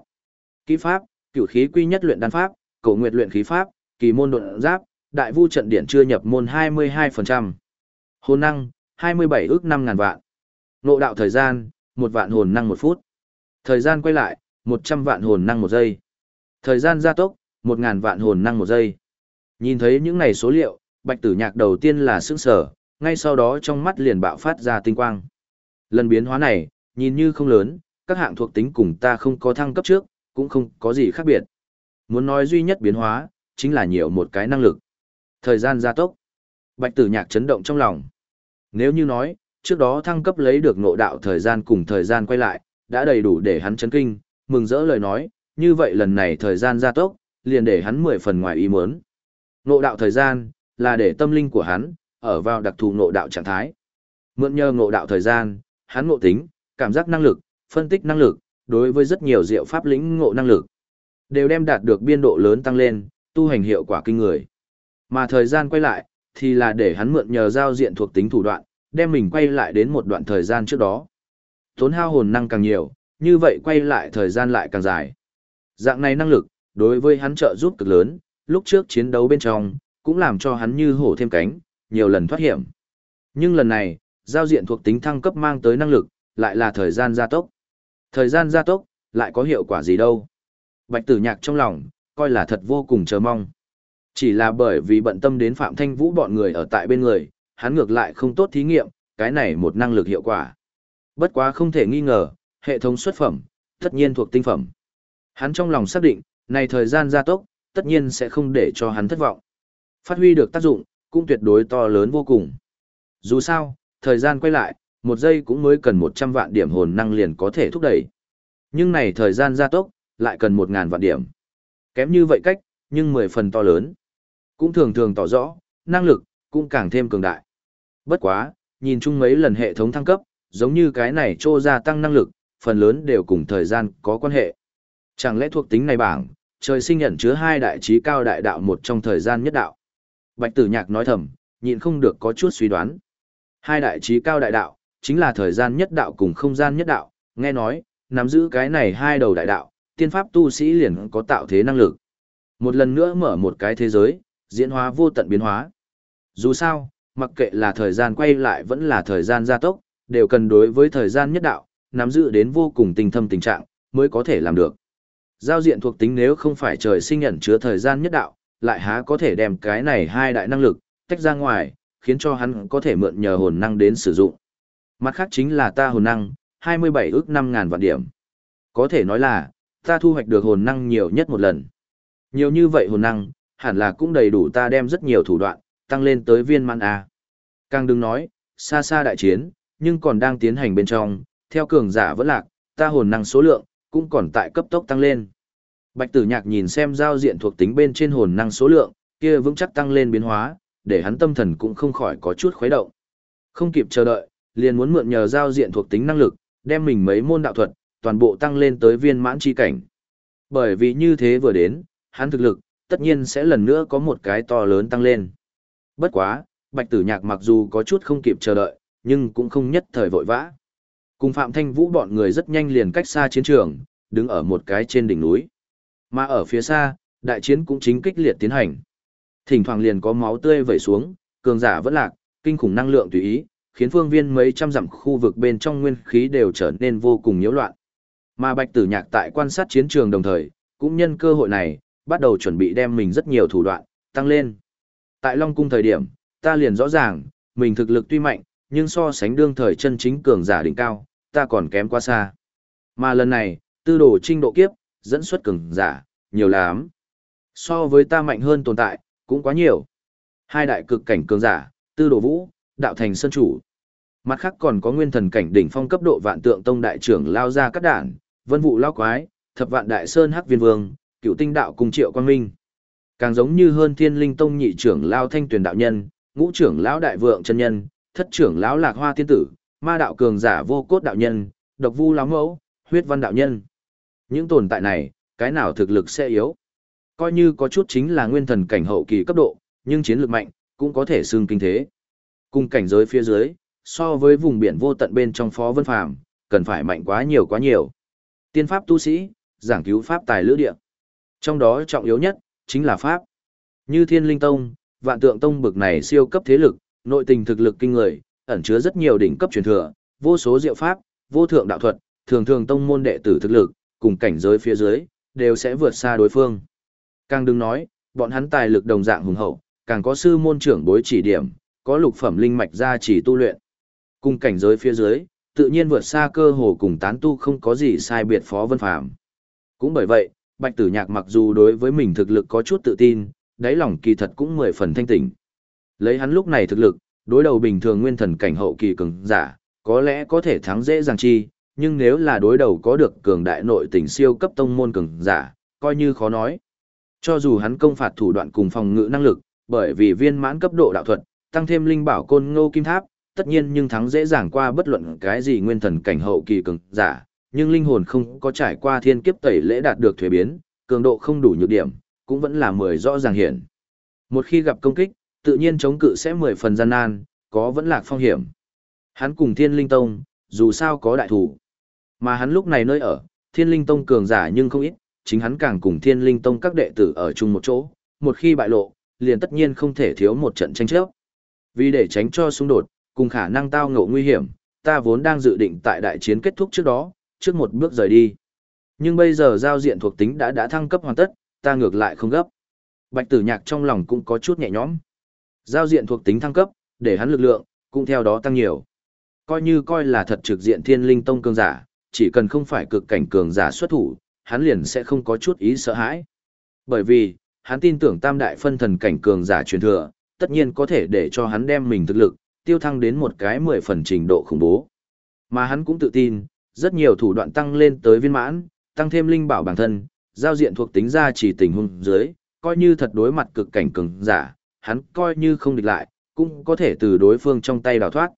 Kỹ pháp, cửu khí quy nhất luyện đan pháp, cổ nguyệt luyện khí pháp, kỳ môn độn giáp, đại vu trận điện chưa nhập môn 22%. Hồn năng, 27 ước 5 ngàn vạn. Nộ đạo thời gian, 1 vạn hồn năng một phút. Thời gian quay lại, 100 vạn hồn năng một giây. Thời gian gia tốc, 1 ngàn vạn hồn năng một giây. Nhìn thấy những này số liệu, bạch tử nhạc đầu tiên là sững sở, ngay sau đó trong mắt liền bạo phát ra tinh quang. Lần biến hóa này, nhìn như không lớn, các hạng thuộc tính cùng ta không có thăng cấp trước, cũng không có gì khác biệt. Muốn nói duy nhất biến hóa, chính là nhiều một cái năng lực. Thời gian gia tốc. Bạch tử nhạc chấn động trong lòng. Nếu như nói, trước đó thăng cấp lấy được ngộ đạo thời gian cùng thời gian quay lại, đã đầy đủ để hắn chấn kinh, mừng rỡ lời nói, như vậy lần này thời gian gia tốc, liền để hắn mười phần ngoài ý muốn. Ngộ đạo thời gian, là để tâm linh của hắn, ở vào đặc thù ngộ đạo trạng thái. Mượn nhờ ngộ đạo thời gian, hắn ngộ tính, cảm giác năng lực, phân tích năng lực, đối với rất nhiều diệu pháp lĩnh ngộ năng lực, đều đem đạt được biên độ lớn tăng lên, tu hành hiệu quả kinh người. Mà thời gian quay lại, thì là để hắn mượn nhờ giao diện thuộc tính thủ đoạn, đem mình quay lại đến một đoạn thời gian trước đó. Tốn hao hồn năng càng nhiều, như vậy quay lại thời gian lại càng dài. Dạng này năng lực, đối với hắn trợ giúp cực lớn, lúc trước chiến đấu bên trong, cũng làm cho hắn như hổ thêm cánh, nhiều lần thoát hiểm. Nhưng lần này, giao diện thuộc tính thăng cấp mang tới năng lực, lại là thời gian gia tốc. Thời gian gia tốc, lại có hiệu quả gì đâu. Bạch tử nhạc trong lòng, coi là thật vô cùng chờ mong. Chỉ là bởi vì bận tâm đến Phạm Thanh Vũ bọn người ở tại bên người, hắn ngược lại không tốt thí nghiệm, cái này một năng lực hiệu quả. Bất quá không thể nghi ngờ, hệ thống xuất phẩm, tất nhiên thuộc tinh phẩm. Hắn trong lòng xác định, này thời gian gia tốc, tất nhiên sẽ không để cho hắn thất vọng. Phát huy được tác dụng, cũng tuyệt đối to lớn vô cùng. Dù sao, thời gian quay lại, một giây cũng mới cần 100 vạn điểm hồn năng liền có thể thúc đẩy. Nhưng này thời gian gia tốc, lại cần 1.000 vạn điểm. Kém như vậy cách, nhưng 10 phần to lớn. Cũng thường thường tỏ rõ, năng lực, cũng càng thêm cường đại. Bất quá, nhìn chung mấy lần hệ thống thăng cấp, giống như cái này trô gia tăng năng lực, phần lớn đều cùng thời gian có quan hệ. Chẳng lẽ thuộc tính này bảng, trời sinh nhận chứa hai đại trí cao đại đạo một trong thời gian nhất đạo. Bạch tử nhạc nói thầm, nhịn không được có chút suy đoán. Hai đại trí cao đại đạo, chính là thời gian nhất đạo cùng không gian nhất đạo, nghe nói, nắm giữ cái này hai đầu đại đạo, tiên pháp tu sĩ liền có tạo thế năng lực. Một lần nữa mở một cái thế giới, diễn hóa vô tận biến hóa. Dù sao, mặc kệ là thời gian quay lại vẫn là thời gian gia tốc, đều cần đối với thời gian nhất đạo, nắm giữ đến vô cùng tinh thâm tình trạng, mới có thể làm được. Giao diện thuộc tính nếu không phải trời sinh nhận chứa thời gian nhất đạo, lại há có thể đem cái này hai đại năng lực, tách ra ngoài, khiến cho hắn có thể mượn nhờ hồn năng đến sử dụng. Mặt khác chính là ta hồn năng, 27 ước 5.000 vạn điểm. Có thể nói là, ta thu hoạch được hồn năng nhiều nhất một lần. Nhiều như vậy hồn năng, hẳn là cũng đầy đủ ta đem rất nhiều thủ đoạn, tăng lên tới viên mãn A. Càng đừng nói, xa xa đại chiến, nhưng còn đang tiến hành bên trong, theo cường giả vẫn lạc, ta hồn năng số lượng, cũng còn tại cấp tốc tăng lên. Bạch tử nhạc nhìn xem giao diện thuộc tính bên trên hồn năng số lượng, kia vững chắc tăng lên biến hóa, để hắn tâm thần cũng không khỏi có chút khuấy động. Không kịp chờ đợi, liền muốn mượn nhờ giao diện thuộc tính năng lực, đem mình mấy môn đạo thuật, toàn bộ tăng lên tới viên mãn chi cảnh. Bởi vì như thế vừa đến, hắn thực lực, tất nhiên sẽ lần nữa có một cái to lớn tăng lên. Bất quá, Bạch Tử Nhạc mặc dù có chút không kịp chờ đợi, nhưng cũng không nhất thời vội vã. Cùng Phạm Thanh Vũ bọn người rất nhanh liền cách xa chiến trường, đứng ở một cái trên đỉnh núi. Mà ở phía xa, đại chiến cũng chính kích liệt tiến hành. Thỉnh thoảng liền có máu tươi vẩy xuống, cường giả vẫn lạc, kinh khủng năng lượng tùy ý, khiến phương viên mấy trăm dặm khu vực bên trong nguyên khí đều trở nên vô cùng nhiễu loạn. Mà Bạch Tử Nhạc tại quan sát chiến trường đồng thời, cũng nhân cơ hội này, bắt đầu chuẩn bị đem mình rất nhiều thủ đoạn tăng lên. Tại Long cung thời điểm, ta liền rõ ràng, mình thực lực tuy mạnh, nhưng so sánh đương thời chân chính cường giả đỉnh cao, ta còn kém quá xa. Mà lần này, tư đồ trinh độ kiếp, dẫn xuất cường giả, nhiều lắm. So với ta mạnh hơn tồn tại, cũng quá nhiều. Hai đại cực cảnh cường giả, tư đồ vũ, đạo thành sơn chủ. Mặt khác còn có nguyên thần cảnh đỉnh phong cấp độ vạn tượng tông đại trưởng lao ra cắt đản, vân vụ lao quái, thập vạn đại sơn hắc viên vương, cựu tinh đạo cùng triệu quang minh. Càng giống như hơn thiên linh tông nhị trưởng lao thanh tuyển đạo nhân, ngũ trưởng lão đại vượng chân nhân, thất trưởng lão lạc hoa tiên tử, ma đạo cường giả vô cốt đạo nhân, độc vu lão mẫu, huyết văn đạo nhân. Những tồn tại này, cái nào thực lực sẽ yếu? Coi như có chút chính là nguyên thần cảnh hậu kỳ cấp độ, nhưng chiến lược mạnh, cũng có thể xưng kinh thế. Cùng cảnh giới phía dưới, so với vùng biển vô tận bên trong phó vân phàm, cần phải mạnh quá nhiều quá nhiều. Tiên pháp tu sĩ, giảng cứu pháp tài lữ địa. Trong đó trọng yếu nhất, chính là pháp. Như thiên linh tông, vạn tượng tông bực này siêu cấp thế lực, nội tình thực lực kinh người, ẩn chứa rất nhiều đỉnh cấp truyền thừa, vô số diệu pháp, vô thượng đạo thuật, thường thường tông môn đệ tử thực lực, cùng cảnh giới phía dưới, đều sẽ vượt xa đối phương. Càng đừng nói, bọn hắn tài lực đồng dạng hùng hậu, càng có sư môn trưởng bối chỉ điểm, có lục phẩm linh mạch gia chỉ tu luyện. Cùng cảnh giới phía dưới, tự nhiên vượt xa cơ hồ cùng tán tu không có gì sai biệt phó vân phàm. Cũng bởi vậy, Bạch Tử Nhạc mặc dù đối với mình thực lực có chút tự tin, đáy lòng kỳ thật cũng mười phần thanh tỉnh. Lấy hắn lúc này thực lực, đối đầu bình thường nguyên thần cảnh hậu kỳ cường giả, có lẽ có thể thắng dễ dàng chi, nhưng nếu là đối đầu có được cường đại nội tình siêu cấp tông môn cường giả, coi như khó nói. Cho dù hắn công phạt thủ đoạn cùng phòng ngự năng lực, bởi vì viên mãn cấp độ đạo thuật, tăng thêm linh bảo côn ngô kim tháp, tất nhiên nhưng thắng dễ dàng qua bất luận cái gì nguyên thần cảnh hậu kỳ cường giả, nhưng linh hồn không có trải qua thiên kiếp tẩy lễ đạt được thuế biến, cường độ không đủ nhược điểm, cũng vẫn là mười rõ ràng hiển. Một khi gặp công kích, tự nhiên chống cự sẽ mười phần gian nan, có vẫn lạc phong hiểm. Hắn cùng Thiên Linh Tông, dù sao có đại thủ. Mà hắn lúc này nơi ở, Thiên Linh Tông cường giả nhưng không ít, chính hắn càng cùng Thiên Linh Tông các đệ tử ở chung một chỗ, một khi bại lộ, liền tất nhiên không thể thiếu một trận tranh chấp. Vì để tránh cho xung đột, cùng khả năng tao ngộ nguy hiểm, ta vốn đang dự định tại đại chiến kết thúc trước đó, trước một bước rời đi. Nhưng bây giờ giao diện thuộc tính đã đã thăng cấp hoàn tất, ta ngược lại không gấp. Bạch tử nhạc trong lòng cũng có chút nhẹ nhõm. Giao diện thuộc tính thăng cấp, để hắn lực lượng, cũng theo đó tăng nhiều. Coi như coi là thật trực diện thiên linh tông cường giả, chỉ cần không phải cực cảnh cường giả xuất thủ, hắn liền sẽ không có chút ý sợ hãi. Bởi vì, hắn tin tưởng tam đại phân thần cảnh cường giả truyền thừa, tất nhiên có thể để cho hắn đem mình thực lực, tiêu thăng đến một cái mười phần trình độ khủng bố. Mà hắn cũng tự tin, rất nhiều thủ đoạn tăng lên tới viên mãn, tăng thêm linh bảo bản thân, giao diện thuộc tính ra chỉ tình huống dưới, coi như thật đối mặt cực cảnh cường giả, hắn coi như không địch lại, cũng có thể từ đối phương trong tay đào thoát.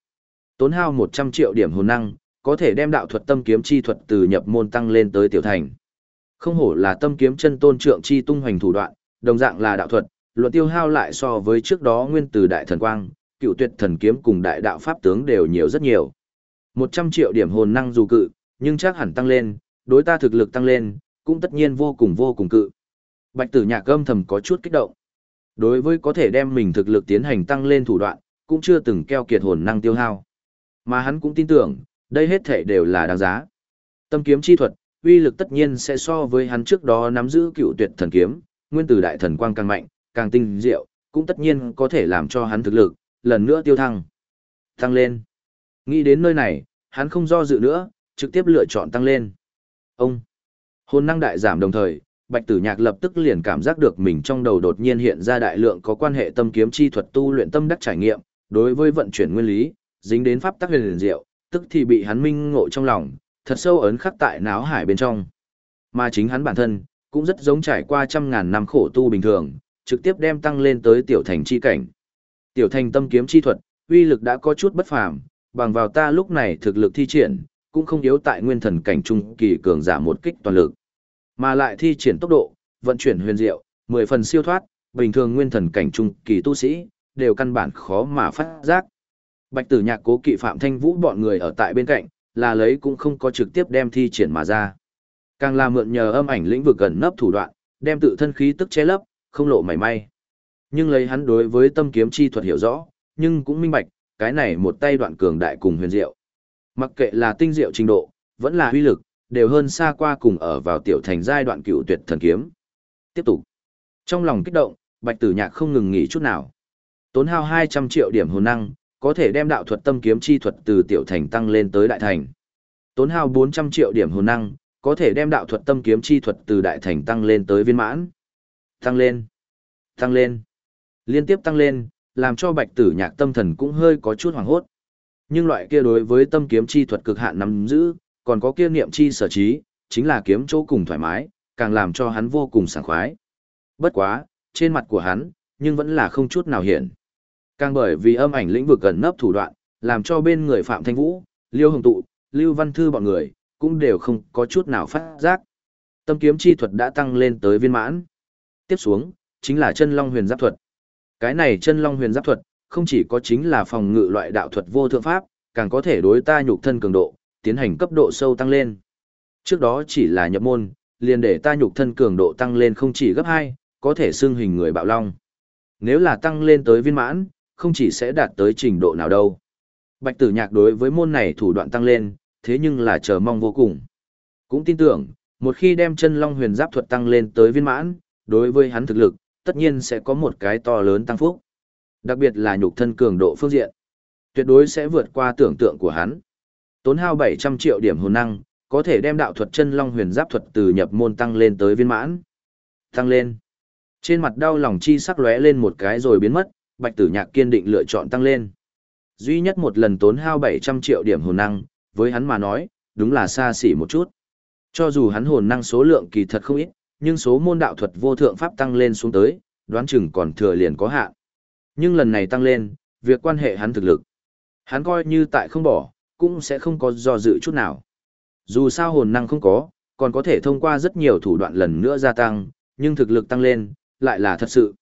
Tốn hao 100 triệu điểm hồn năng, có thể đem đạo thuật tâm kiếm chi thuật từ nhập môn tăng lên tới tiểu thành. Không hổ là tâm kiếm chân tôn trượng chi tung hoành thủ đoạn, đồng dạng là đạo thuật, luận tiêu hao lại so với trước đó nguyên từ đại thần quang, cựu tuyệt thần kiếm cùng đại đạo pháp tướng đều nhiều rất nhiều. 100 triệu điểm hồn năng dù cự, nhưng chắc hẳn tăng lên, đối ta thực lực tăng lên, cũng tất nhiên vô cùng vô cùng cự. Bạch tử nhạc âm thầm có chút kích động. Đối với có thể đem mình thực lực tiến hành tăng lên thủ đoạn, cũng chưa từng keo kiệt hồn năng tiêu hao. Mà hắn cũng tin tưởng, đây hết thể đều là đáng giá. Tâm kiếm chi thuật, uy lực tất nhiên sẽ so với hắn trước đó nắm giữ cựu tuyệt thần kiếm, nguyên tử đại thần quang càng mạnh, càng tinh diệu, cũng tất nhiên có thể làm cho hắn thực lực, lần nữa tiêu thăng. Tăng lên. Nghĩ đến nơi này, hắn không do dự nữa, trực tiếp lựa chọn tăng lên. Ông. Hồn năng đại giảm đồng thời, Bạch Tử Nhạc lập tức liền cảm giác được mình trong đầu đột nhiên hiện ra đại lượng có quan hệ tâm kiếm chi thuật tu luyện tâm đắc trải nghiệm, đối với vận chuyển nguyên lý, dính đến pháp tắc huyền liền diệu, tức thì bị hắn minh ngộ trong lòng, thật sâu ấn khắc tại náo hải bên trong. Mà chính hắn bản thân, cũng rất giống trải qua trăm ngàn năm khổ tu bình thường, trực tiếp đem tăng lên tới tiểu thành chi cảnh. Tiểu thành tâm kiếm chi thuật, uy lực đã có chút bất phàm, bằng vào ta lúc này thực lực thi triển, cũng không yếu tại nguyên thần cảnh trung kỳ cường giả một kích toàn lực. Mà lại thi triển tốc độ, vận chuyển huyền diệu, mười phần siêu thoát, bình thường nguyên thần cảnh trung kỳ tu sĩ, đều căn bản khó mà phát giác. Bạch tử nhạc cố kỵ Phạm Thanh Vũ bọn người ở tại bên cạnh, là lấy cũng không có trực tiếp đem thi triển mà ra. Càng là mượn nhờ âm ảnh lĩnh vực gần nấp thủ đoạn, đem tự thân khí tức che lấp, không lộ mảy may. Nhưng lấy hắn đối với tâm kiếm chi thuật hiểu rõ, nhưng cũng minh bạch, cái này một tay đoạn cường đại cùng huyền diệu. Mặc kệ là tinh diệu trình độ, vẫn là huy lực, đều hơn xa qua cùng ở vào tiểu thành giai đoạn cựu tuyệt thần kiếm. Tiếp tục. Trong lòng kích động, Bạch Tử Nhạc không ngừng nghỉ chút nào. Tốn hao 200 triệu điểm hồn năng, có thể đem đạo thuật tâm kiếm chi thuật từ tiểu thành tăng lên tới đại thành. Tốn hao 400 triệu điểm hồn năng, có thể đem đạo thuật tâm kiếm chi thuật từ đại thành tăng lên tới viên mãn. Tăng lên, tăng lên, liên tiếp tăng lên, làm cho bạch tử nhạc tâm thần cũng hơi có chút hoảng hốt. Nhưng loại kia đối với tâm kiếm chi thuật cực hạn nắm giữ, còn có kia niệm chi sở trí, chính là kiếm chỗ cùng thoải mái, càng làm cho hắn vô cùng sảng khoái. Bất quá, trên mặt của hắn, nhưng vẫn là không chút nào hiện. Càng bởi vì âm ảnh lĩnh vực gần nấp thủ đoạn, làm cho bên người Phạm Thanh Vũ, Liêu Hồng Tụ, Lưu Văn Thư bọn người, cũng đều không có chút nào phát giác. Tâm kiếm chi thuật đã tăng lên tới viên mãn. Tiếp xuống, chính là chân long huyền giáp thuật. Cái này chân long huyền giáp thuật, không chỉ có chính là phòng ngự loại đạo thuật vô thượng pháp, càng có thể đối ta nhục thân cường độ, tiến hành cấp độ sâu tăng lên. Trước đó chỉ là nhập môn, liền để ta nhục thân cường độ tăng lên không chỉ gấp 2, có thể xưng hình người bạo long. Nếu là tăng lên tới viên mãn, không chỉ sẽ đạt tới trình độ nào đâu. Bạch tử nhạc đối với môn này thủ đoạn tăng lên, thế nhưng là chờ mong vô cùng. Cũng tin tưởng, một khi đem chân long huyền giáp thuật tăng lên tới viên mãn, đối với hắn thực lực, tất nhiên sẽ có một cái to lớn tăng phúc. Đặc biệt là nhục thân cường độ phương diện. Tuyệt đối sẽ vượt qua tưởng tượng của hắn. Tốn hao 700 triệu điểm hồn năng, có thể đem đạo thuật chân long huyền giáp thuật từ nhập môn tăng lên tới viên mãn. Tăng lên. Trên mặt đau lòng chi sắc lóe lên một cái rồi biến mất, Bạch Tử Nhạc kiên định lựa chọn tăng lên. Duy nhất một lần tốn hao 700 triệu điểm hồn năng, với hắn mà nói, đúng là xa xỉ một chút. Cho dù hắn hồn năng số lượng kỳ thật không ít, nhưng số môn đạo thuật vô thượng pháp tăng lên xuống tới, đoán chừng còn thừa liền có hạn. Nhưng lần này tăng lên, việc quan hệ hắn thực lực. Hắn coi như tại không bỏ, cũng sẽ không có do dự chút nào. Dù sao hồn năng không có, còn có thể thông qua rất nhiều thủ đoạn lần nữa gia tăng, nhưng thực lực tăng lên, lại là thật sự.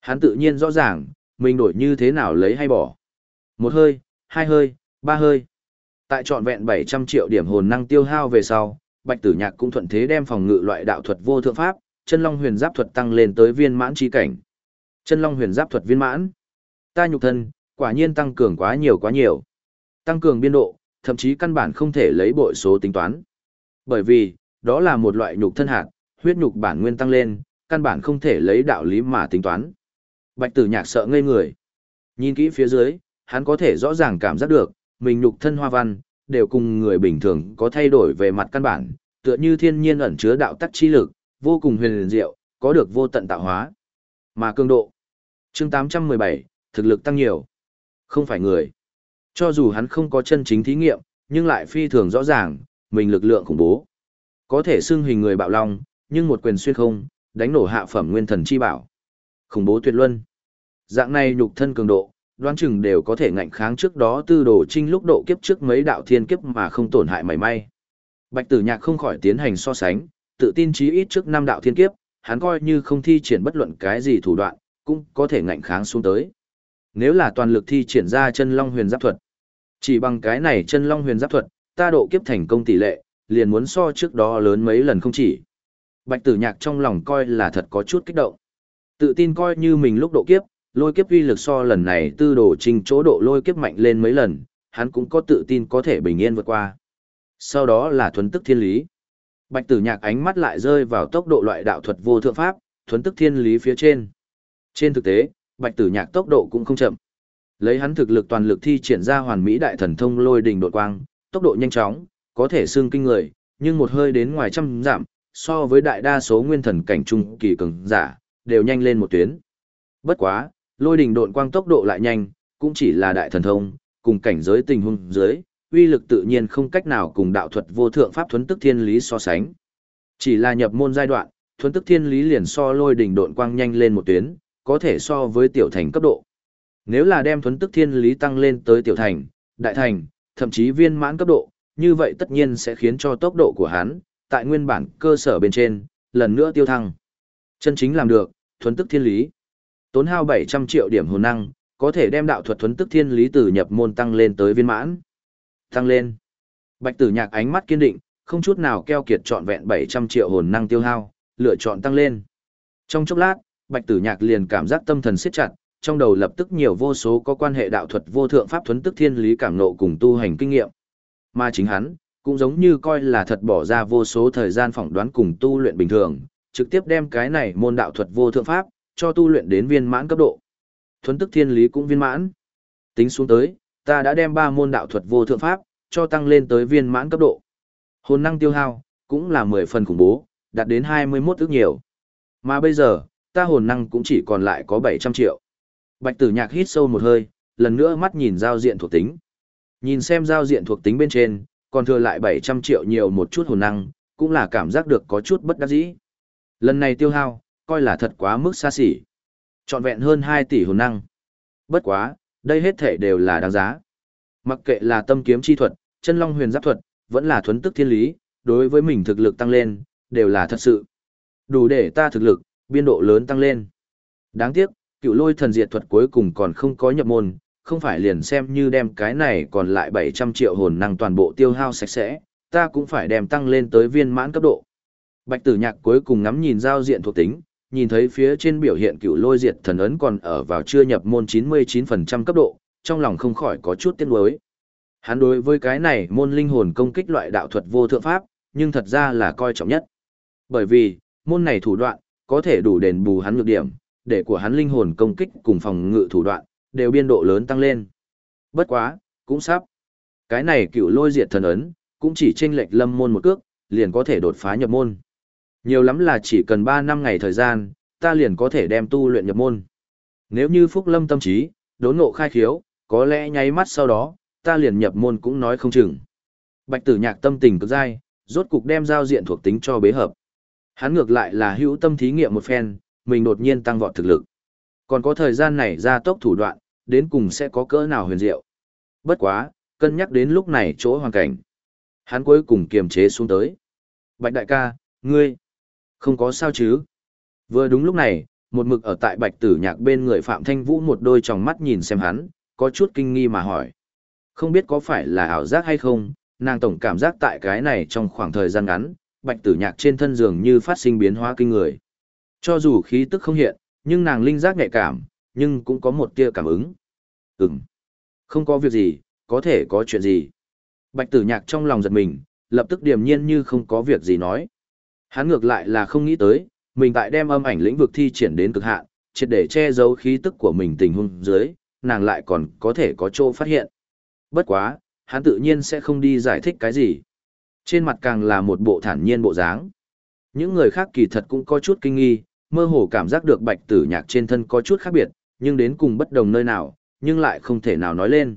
Hắn tự nhiên rõ ràng, mình đổi như thế nào lấy hay bỏ. Một hơi, hai hơi, ba hơi. Tại trọn vẹn 700 triệu điểm hồn năng tiêu hao về sau, Bạch Tử Nhạc cũng thuận thế đem phòng ngự loại đạo thuật vô thượng pháp, chân long huyền giáp thuật tăng lên tới viên mãn chi cảnh. Chân long huyền giáp thuật viên mãn. Ta nhục thân, quả nhiên tăng cường quá nhiều quá nhiều. Tăng cường biên độ, thậm chí căn bản không thể lấy bội số tính toán. Bởi vì, đó là một loại nhục thân hạt, huyết nhục bản nguyên tăng lên, căn bản không thể lấy đạo lý mà tính toán. Bạch tử nhạc sợ ngây người. Nhìn kỹ phía dưới, hắn có thể rõ ràng cảm giác được, mình nhục thân hoa văn, đều cùng người bình thường có thay đổi về mặt căn bản, tựa như thiên nhiên ẩn chứa đạo tắc chi lực, vô cùng huyền diệu, có được vô tận tạo hóa. Mà cường độ. chương 817, thực lực tăng nhiều. Không phải người. Cho dù hắn không có chân chính thí nghiệm, nhưng lại phi thường rõ ràng, mình lực lượng khủng bố. Có thể xưng hình người bạo long, nhưng một quyền xuyên không, đánh nổ hạ phẩm nguyên thần chi bảo. Khủng bố tuyệt luân. Dạng này nhục thân cường độ, đoán chừng đều có thể ngạnh kháng trước đó tư đồ trinh lúc độ kiếp trước mấy đạo thiên kiếp mà không tổn hại mảy may. Bạch tử nhạc không khỏi tiến hành so sánh, tự tin chí ít trước năm đạo thiên kiếp, hắn coi như không thi triển bất luận cái gì thủ đoạn, cũng có thể ngạnh kháng xuống tới. Nếu là toàn lực thi triển ra chân long huyền giáp thuật, chỉ bằng cái này chân long huyền giáp thuật, ta độ kiếp thành công tỷ lệ, liền muốn so trước đó lớn mấy lần không chỉ. Bạch tử nhạc trong lòng coi là thật có chút kích động. Tự tin coi như mình lúc độ kiếp, lôi kiếp uy lực so lần này tư đồ trình chỗ độ lôi kiếp mạnh lên mấy lần, hắn cũng có tự tin có thể bình yên vượt qua. Sau đó là thuấn tức thiên lý. Bạch tử nhạc ánh mắt lại rơi vào tốc độ loại đạo thuật vô thượng pháp, thuấn tức thiên lý phía trên. Trên thực tế, bạch tử nhạc tốc độ cũng không chậm. Lấy hắn thực lực toàn lực thi triển ra hoàn mỹ đại thần thông lôi đình đột quang, tốc độ nhanh chóng, có thể xương kinh người, nhưng một hơi đến ngoài trăm giảm, so với đại đa số nguyên thần cảnh trung kỳ cường giả, đều nhanh lên một tuyến. Bất quá, lôi đình độn quang tốc độ lại nhanh, cũng chỉ là đại thần thông, cùng cảnh giới tình huống dưới, uy lực tự nhiên không cách nào cùng đạo thuật vô thượng pháp thuấn tức thiên lý so sánh. Chỉ là nhập môn giai đoạn, thuấn tức thiên lý liền so lôi đỉnh độn quang nhanh lên một tuyến, có thể so với tiểu thành cấp độ. Nếu là đem thuấn tức thiên lý tăng lên tới tiểu thành, đại thành, thậm chí viên mãn cấp độ, như vậy tất nhiên sẽ khiến cho tốc độ của hắn, tại nguyên bản cơ sở bên trên, lần nữa tiêu thăng. Chân chính làm được, thuấn tức thiên lý. Tốn hao 700 triệu điểm hồn năng, có thể đem đạo thuật thuấn tức thiên lý tử nhập môn tăng lên tới viên mãn. Tăng lên. Bạch tử nhạc ánh mắt kiên định, không chút nào keo kiệt trọn vẹn 700 triệu hồn năng tiêu hao, lựa chọn tăng lên. Trong chốc lát, bạch tử nhạc liền cảm giác tâm thần siết chặt, trong đầu lập tức nhiều vô số có quan hệ đạo thuật vô thượng pháp thuấn tức thiên lý cảm nộ cùng tu hành kinh nghiệm. Mà chính hắn, cũng giống như coi là thật bỏ ra vô số thời gian phỏng đoán cùng tu luyện bình thường, trực tiếp đem cái này môn đạo thuật vô thượng pháp, cho tu luyện đến viên mãn cấp độ. Thuấn tức thiên lý cũng viên mãn. Tính xuống tới, ta đã đem ba môn đạo thuật vô thượng pháp, cho tăng lên tới viên mãn cấp độ. Hồn năng tiêu hao, cũng là 10 phần khủng bố, đạt đến 21 ước nhiều. Mà bây giờ, ta hồn năng cũng chỉ còn lại có 700 triệu. Bạch tử nhạc hít sâu một hơi, lần nữa mắt nhìn giao diện thuộc tính. Nhìn xem giao diện thuộc tính bên trên, còn thừa lại 700 triệu nhiều một chút hồn năng, cũng là cảm giác được có chút bất đắc dĩ. Lần này tiêu hao, coi là thật quá mức xa xỉ. Trọn vẹn hơn 2 tỷ hồn năng. Bất quá, đây hết thể đều là đáng giá. Mặc kệ là tâm kiếm chi thuật, chân long huyền giáp thuật, vẫn là thuấn tức thiên lý, đối với mình thực lực tăng lên, đều là thật sự. Đủ để ta thực lực, biên độ lớn tăng lên. Đáng tiếc, cựu lôi thần diệt thuật cuối cùng còn không có nhập môn, không phải liền xem như đem cái này còn lại 700 triệu hồn năng toàn bộ tiêu hao sạch sẽ, ta cũng phải đem tăng lên tới viên mãn cấp độ. Bạch tử nhạc cuối cùng ngắm nhìn giao diện thuộc tính, nhìn thấy phía trên biểu hiện cựu lôi diệt thần ấn còn ở vào chưa nhập môn 99% cấp độ, trong lòng không khỏi có chút tiếc nuối. Hắn đối với cái này môn linh hồn công kích loại đạo thuật vô thượng pháp, nhưng thật ra là coi trọng nhất. Bởi vì, môn này thủ đoạn, có thể đủ đền bù hắn nhược điểm, để của hắn linh hồn công kích cùng phòng ngự thủ đoạn, đều biên độ lớn tăng lên. Bất quá, cũng sắp. Cái này cựu lôi diệt thần ấn, cũng chỉ chênh lệch lâm môn một cước, liền có thể đột phá nhập môn. Nhiều lắm là chỉ cần 3 năm ngày thời gian, ta liền có thể đem tu luyện nhập môn. Nếu như Phúc Lâm tâm trí, đốn ngộ khai khiếu, có lẽ nháy mắt sau đó, ta liền nhập môn cũng nói không chừng. Bạch tử nhạc tâm tình cực dai, rốt cục đem giao diện thuộc tính cho bế hợp. Hắn ngược lại là hữu tâm thí nghiệm một phen, mình đột nhiên tăng vọt thực lực. Còn có thời gian này ra tốc thủ đoạn, đến cùng sẽ có cỡ nào huyền diệu. Bất quá, cân nhắc đến lúc này chỗ hoàn cảnh. Hắn cuối cùng kiềm chế xuống tới. Bạch đại ca, ngươi, không có sao chứ. Vừa đúng lúc này, một mực ở tại bạch tử nhạc bên người Phạm Thanh Vũ một đôi tròng mắt nhìn xem hắn, có chút kinh nghi mà hỏi. Không biết có phải là ảo giác hay không, nàng tổng cảm giác tại cái này trong khoảng thời gian ngắn, bạch tử nhạc trên thân giường như phát sinh biến hóa kinh người. Cho dù khí tức không hiện, nhưng nàng linh giác nhạy cảm, nhưng cũng có một tia cảm ứng. Ừm, không có việc gì, có thể có chuyện gì. Bạch tử nhạc trong lòng giật mình, lập tức điềm nhiên như không có việc gì nói. Hắn ngược lại là không nghĩ tới, mình tại đem âm ảnh lĩnh vực thi triển đến cực hạn, triệt để che giấu khí tức của mình tình huống dưới, nàng lại còn có thể có chỗ phát hiện. Bất quá, hắn tự nhiên sẽ không đi giải thích cái gì. Trên mặt càng là một bộ thản nhiên bộ dáng. Những người khác kỳ thật cũng có chút kinh nghi, mơ hồ cảm giác được bạch tử nhạc trên thân có chút khác biệt, nhưng đến cùng bất đồng nơi nào, nhưng lại không thể nào nói lên.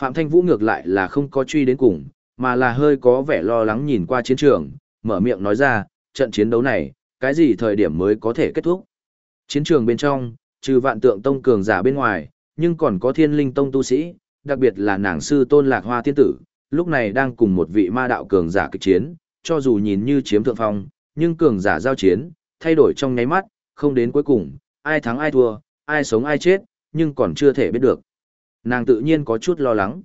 Phạm Thanh Vũ ngược lại là không có truy đến cùng, mà là hơi có vẻ lo lắng nhìn qua chiến trường, mở miệng nói ra, trận chiến đấu này, cái gì thời điểm mới có thể kết thúc. Chiến trường bên trong, trừ vạn tượng tông cường giả bên ngoài, nhưng còn có thiên linh tông tu sĩ, đặc biệt là nàng sư tôn lạc hoa tiên tử, lúc này đang cùng một vị ma đạo cường giả kịch chiến, cho dù nhìn như chiếm thượng phong, nhưng cường giả giao chiến, thay đổi trong nháy mắt, không đến cuối cùng, ai thắng ai thua, ai sống ai chết, nhưng còn chưa thể biết được. Nàng tự nhiên có chút lo lắng.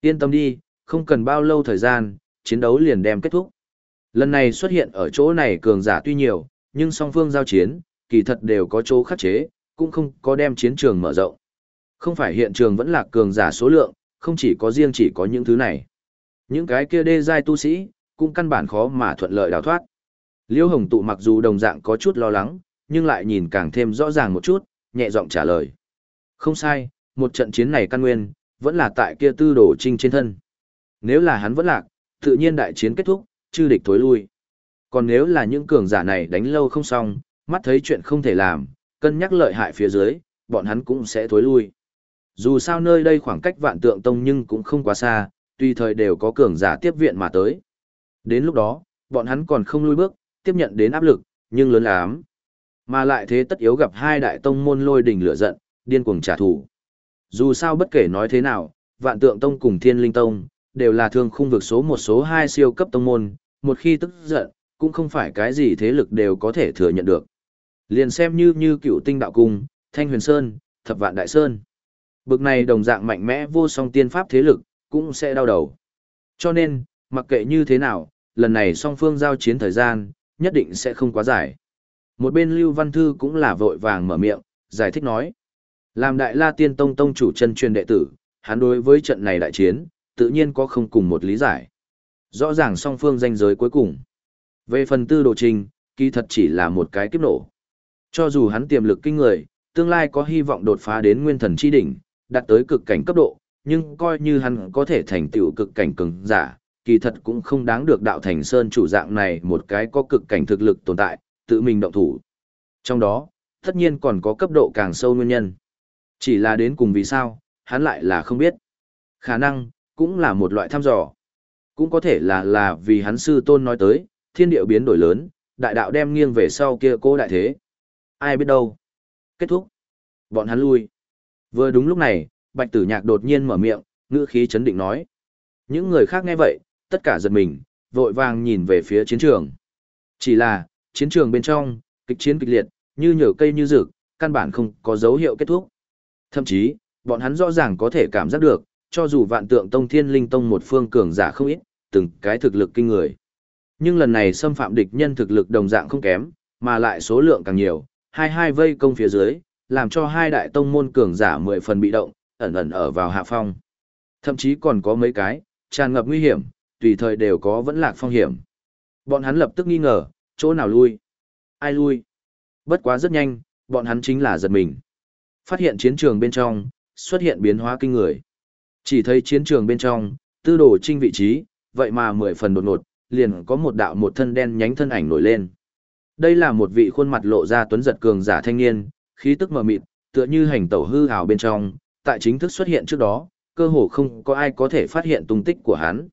Yên tâm đi, không cần bao lâu thời gian, chiến đấu liền đem kết thúc. Lần này xuất hiện ở chỗ này cường giả tuy nhiều, nhưng song phương giao chiến, kỳ thật đều có chỗ khắc chế, cũng không có đem chiến trường mở rộng. Không phải hiện trường vẫn là cường giả số lượng, không chỉ có riêng chỉ có những thứ này. Những cái kia đê giai tu sĩ, cũng căn bản khó mà thuận lợi đào thoát. Liêu Hồng Tụ mặc dù đồng dạng có chút lo lắng, nhưng lại nhìn càng thêm rõ ràng một chút, nhẹ giọng trả lời. Không sai, một trận chiến này căn nguyên, vẫn là tại kia tư đồ trinh trên thân. Nếu là hắn vẫn lạc, tự nhiên đại chiến kết thúc, chư địch thối lui. Còn nếu là những cường giả này đánh lâu không xong, mắt thấy chuyện không thể làm, cân nhắc lợi hại phía dưới, bọn hắn cũng sẽ thối lui. Dù sao nơi đây khoảng cách vạn tượng tông nhưng cũng không quá xa, tùy thời đều có cường giả tiếp viện mà tới. Đến lúc đó, bọn hắn còn không lui bước, tiếp nhận đến áp lực, nhưng lớn lắm. Mà lại thế tất yếu gặp hai đại tông môn lôi đình lửa giận, điên cuồng trả thù. Dù sao bất kể nói thế nào, vạn tượng tông cùng thiên linh tông, đều là thương khung vực số một số hai siêu cấp tông môn, một khi tức giận, cũng không phải cái gì thế lực đều có thể thừa nhận được. Liền xem như như cựu tinh đạo cung, thanh huyền sơn, thập vạn đại sơn. Bực này đồng dạng mạnh mẽ vô song tiên pháp thế lực, cũng sẽ đau đầu. Cho nên, mặc kệ như thế nào, lần này song phương giao chiến thời gian, nhất định sẽ không quá dài. Một bên Lưu Văn Thư cũng là vội vàng mở miệng, giải thích nói. Làm đại la tiên tông tông chủ chân truyền đệ tử, hắn đối với trận này đại chiến, tự nhiên có không cùng một lý giải. Rõ ràng song phương danh giới cuối cùng. Về phần tư đồ trình, kỳ thật chỉ là một cái kiếp nổ. Cho dù hắn tiềm lực kinh người, tương lai có hy vọng đột phá đến nguyên thần chi đỉnh, đạt tới cực cảnh cấp độ, nhưng coi như hắn có thể thành tựu cực cảnh cường giả, kỳ thật cũng không đáng được đạo thành sơn chủ dạng này một cái có cực cảnh thực lực tồn tại, tự mình động thủ. Trong đó, tất nhiên còn có cấp độ càng sâu nguyên nhân. Chỉ là đến cùng vì sao, hắn lại là không biết. Khả năng, cũng là một loại thăm dò. Cũng có thể là là vì hắn sư tôn nói tới, thiên điệu biến đổi lớn, đại đạo đem nghiêng về sau kia cô đại thế. Ai biết đâu. Kết thúc. Bọn hắn lui. Vừa đúng lúc này, bạch tử nhạc đột nhiên mở miệng, ngữ khí chấn định nói. Những người khác nghe vậy, tất cả giật mình, vội vàng nhìn về phía chiến trường. Chỉ là, chiến trường bên trong, kịch chiến kịch liệt, như nhở cây như rực, căn bản không có dấu hiệu kết thúc. Thậm chí, bọn hắn rõ ràng có thể cảm giác được, cho dù vạn tượng tông thiên linh tông một phương cường giả không ít, từng cái thực lực kinh người. Nhưng lần này xâm phạm địch nhân thực lực đồng dạng không kém, mà lại số lượng càng nhiều, hai hai vây công phía dưới, làm cho hai đại tông môn cường giả mười phần bị động, ẩn ẩn ở vào hạ phong. Thậm chí còn có mấy cái, tràn ngập nguy hiểm, tùy thời đều có vẫn lạc phong hiểm. Bọn hắn lập tức nghi ngờ, chỗ nào lui? Ai lui? Bất quá rất nhanh, bọn hắn chính là giật mình. Phát hiện chiến trường bên trong, xuất hiện biến hóa kinh người. Chỉ thấy chiến trường bên trong, tư đồ trinh vị trí, vậy mà mười phần đột ngột, liền có một đạo một thân đen nhánh thân ảnh nổi lên. Đây là một vị khuôn mặt lộ ra tuấn giật cường giả thanh niên, khí tức mờ mịt, tựa như hành tẩu hư ảo bên trong, tại chính thức xuất hiện trước đó, cơ hồ không có ai có thể phát hiện tung tích của hắn.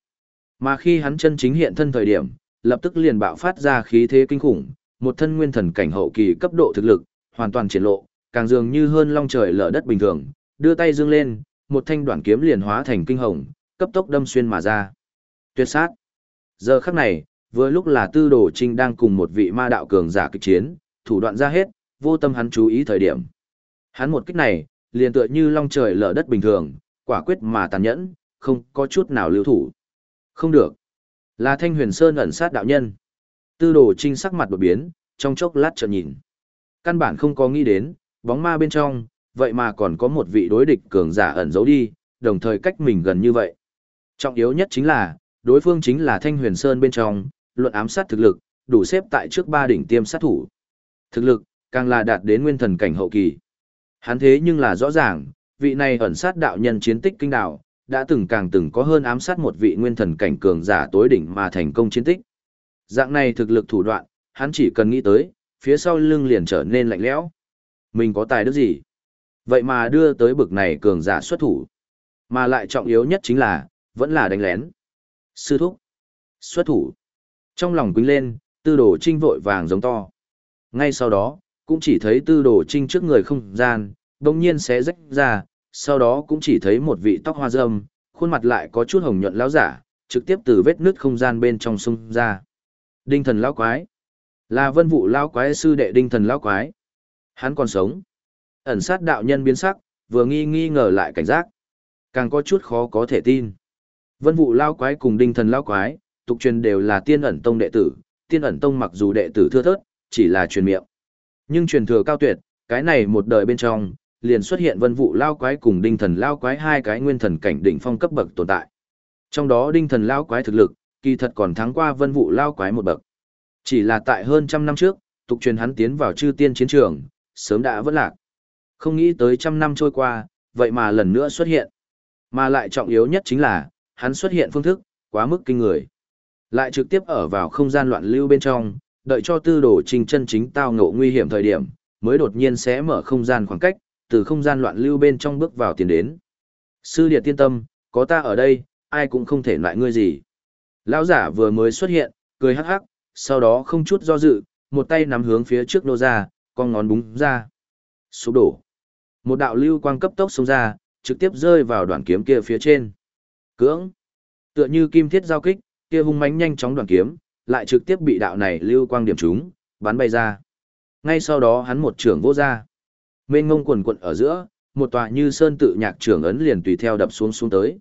Mà khi hắn chân chính hiện thân thời điểm, lập tức liền bạo phát ra khí thế kinh khủng, một thân nguyên thần cảnh hậu kỳ cấp độ thực lực, hoàn toàn triển lộ, càng dường như hơn long trời lở đất bình thường, đưa tay dương lên, một thanh đoạn kiếm liền hóa thành kinh hồng, cấp tốc đâm xuyên mà ra. Tuyệt sát. Giờ khắc này, vừa lúc là Tư Đồ Trinh đang cùng một vị ma đạo cường giả kịch chiến, thủ đoạn ra hết, vô tâm hắn chú ý thời điểm. Hắn một kích này, liền tựa như long trời lở đất bình thường, quả quyết mà tàn nhẫn, không có chút nào lưu thủ. Không được. Là Thanh Huyền Sơn ẩn sát đạo nhân. Tư đồ trinh sắc mặt đột biến, trong chốc lát chợt nhìn. Căn bản không có nghĩ đến, bóng ma bên trong, vậy mà còn có một vị đối địch cường giả ẩn giấu đi, đồng thời cách mình gần như vậy. Trọng yếu nhất chính là, đối phương chính là Thanh Huyền Sơn bên trong, luận ám sát thực lực, đủ xếp tại trước ba đỉnh tiêm sát thủ. Thực lực, càng là đạt đến nguyên thần cảnh hậu kỳ. Hắn thế nhưng là rõ ràng, vị này ẩn sát đạo nhân chiến tích kinh đạo, đã từng càng từng có hơn ám sát một vị nguyên thần cảnh cường giả tối đỉnh mà thành công chiến tích. Dạng này thực lực thủ đoạn, hắn chỉ cần nghĩ tới, phía sau lưng liền trở nên lạnh lẽo. Mình có tài đức gì? Vậy mà đưa tới bực này cường giả xuất thủ. Mà lại trọng yếu nhất chính là, vẫn là đánh lén. Sư thúc. Xuất thủ. Trong lòng quýnh lên, tư đồ trinh vội vàng giống to. Ngay sau đó, cũng chỉ thấy tư đồ trinh trước người không gian, đồng nhiên sẽ rách ra, sau đó cũng chỉ thấy một vị tóc hoa dâm khuôn mặt lại có chút hồng nhuận lão giả, trực tiếp từ vết nứt không gian bên trong sông ra. Đinh thần lão quái. Là vân vụ lão quái sư đệ đinh thần lão quái. Hắn còn sống. Ẩn sát đạo nhân biến sắc, vừa nghi nghi ngờ lại cảnh giác. Càng có chút khó có thể tin. Vân vụ lao quái cùng đinh thần lao quái, tục truyền đều là tiên ẩn tông đệ tử. Tiên ẩn tông mặc dù đệ tử thưa thớt, chỉ là truyền miệng. Nhưng truyền thừa cao tuyệt, cái này một đời bên trong, liền xuất hiện vân vụ lao quái cùng đinh thần lao quái hai cái nguyên thần cảnh đỉnh phong cấp bậc tồn tại. Trong đó đinh thần lao quái thực lực, kỳ thật còn thắng qua vân vụ lao quái một bậc. Chỉ là tại hơn trăm năm trước, tục truyền hắn tiến vào chư tiên chiến trường, sớm đã vất lạc. Không nghĩ tới trăm năm trôi qua, vậy mà lần nữa xuất hiện. Mà lại trọng yếu nhất chính là, hắn xuất hiện phương thức, quá mức kinh người. Lại trực tiếp ở vào không gian loạn lưu bên trong, đợi cho tư đồ trình chân chính tao ngộ nguy hiểm thời điểm, mới đột nhiên sẽ mở không gian khoảng cách, từ không gian loạn lưu bên trong bước vào tiền đến. Sư điệt tiên tâm, có ta ở đây, ai cũng không thể loại ngươi gì. Lão giả vừa mới xuất hiện, cười hắc hắc, sau đó không chút do dự, một tay nắm hướng phía trước nô ra, con ngón búng ra. Sụp đổ. Một đạo lưu quang cấp tốc xông ra, trực tiếp rơi vào đoạn kiếm kia phía trên. Cưỡng. Tựa như kim thiết giao kích, kia hung mãnh nhanh chóng đoàn kiếm, lại trực tiếp bị đạo này lưu quang điểm trúng, bắn bay ra. Ngay sau đó hắn một trường vô ra. Mênh ngông quần quận ở giữa, một tòa như sơn tự nhạc trưởng ấn liền tùy theo đập xuống xuống tới.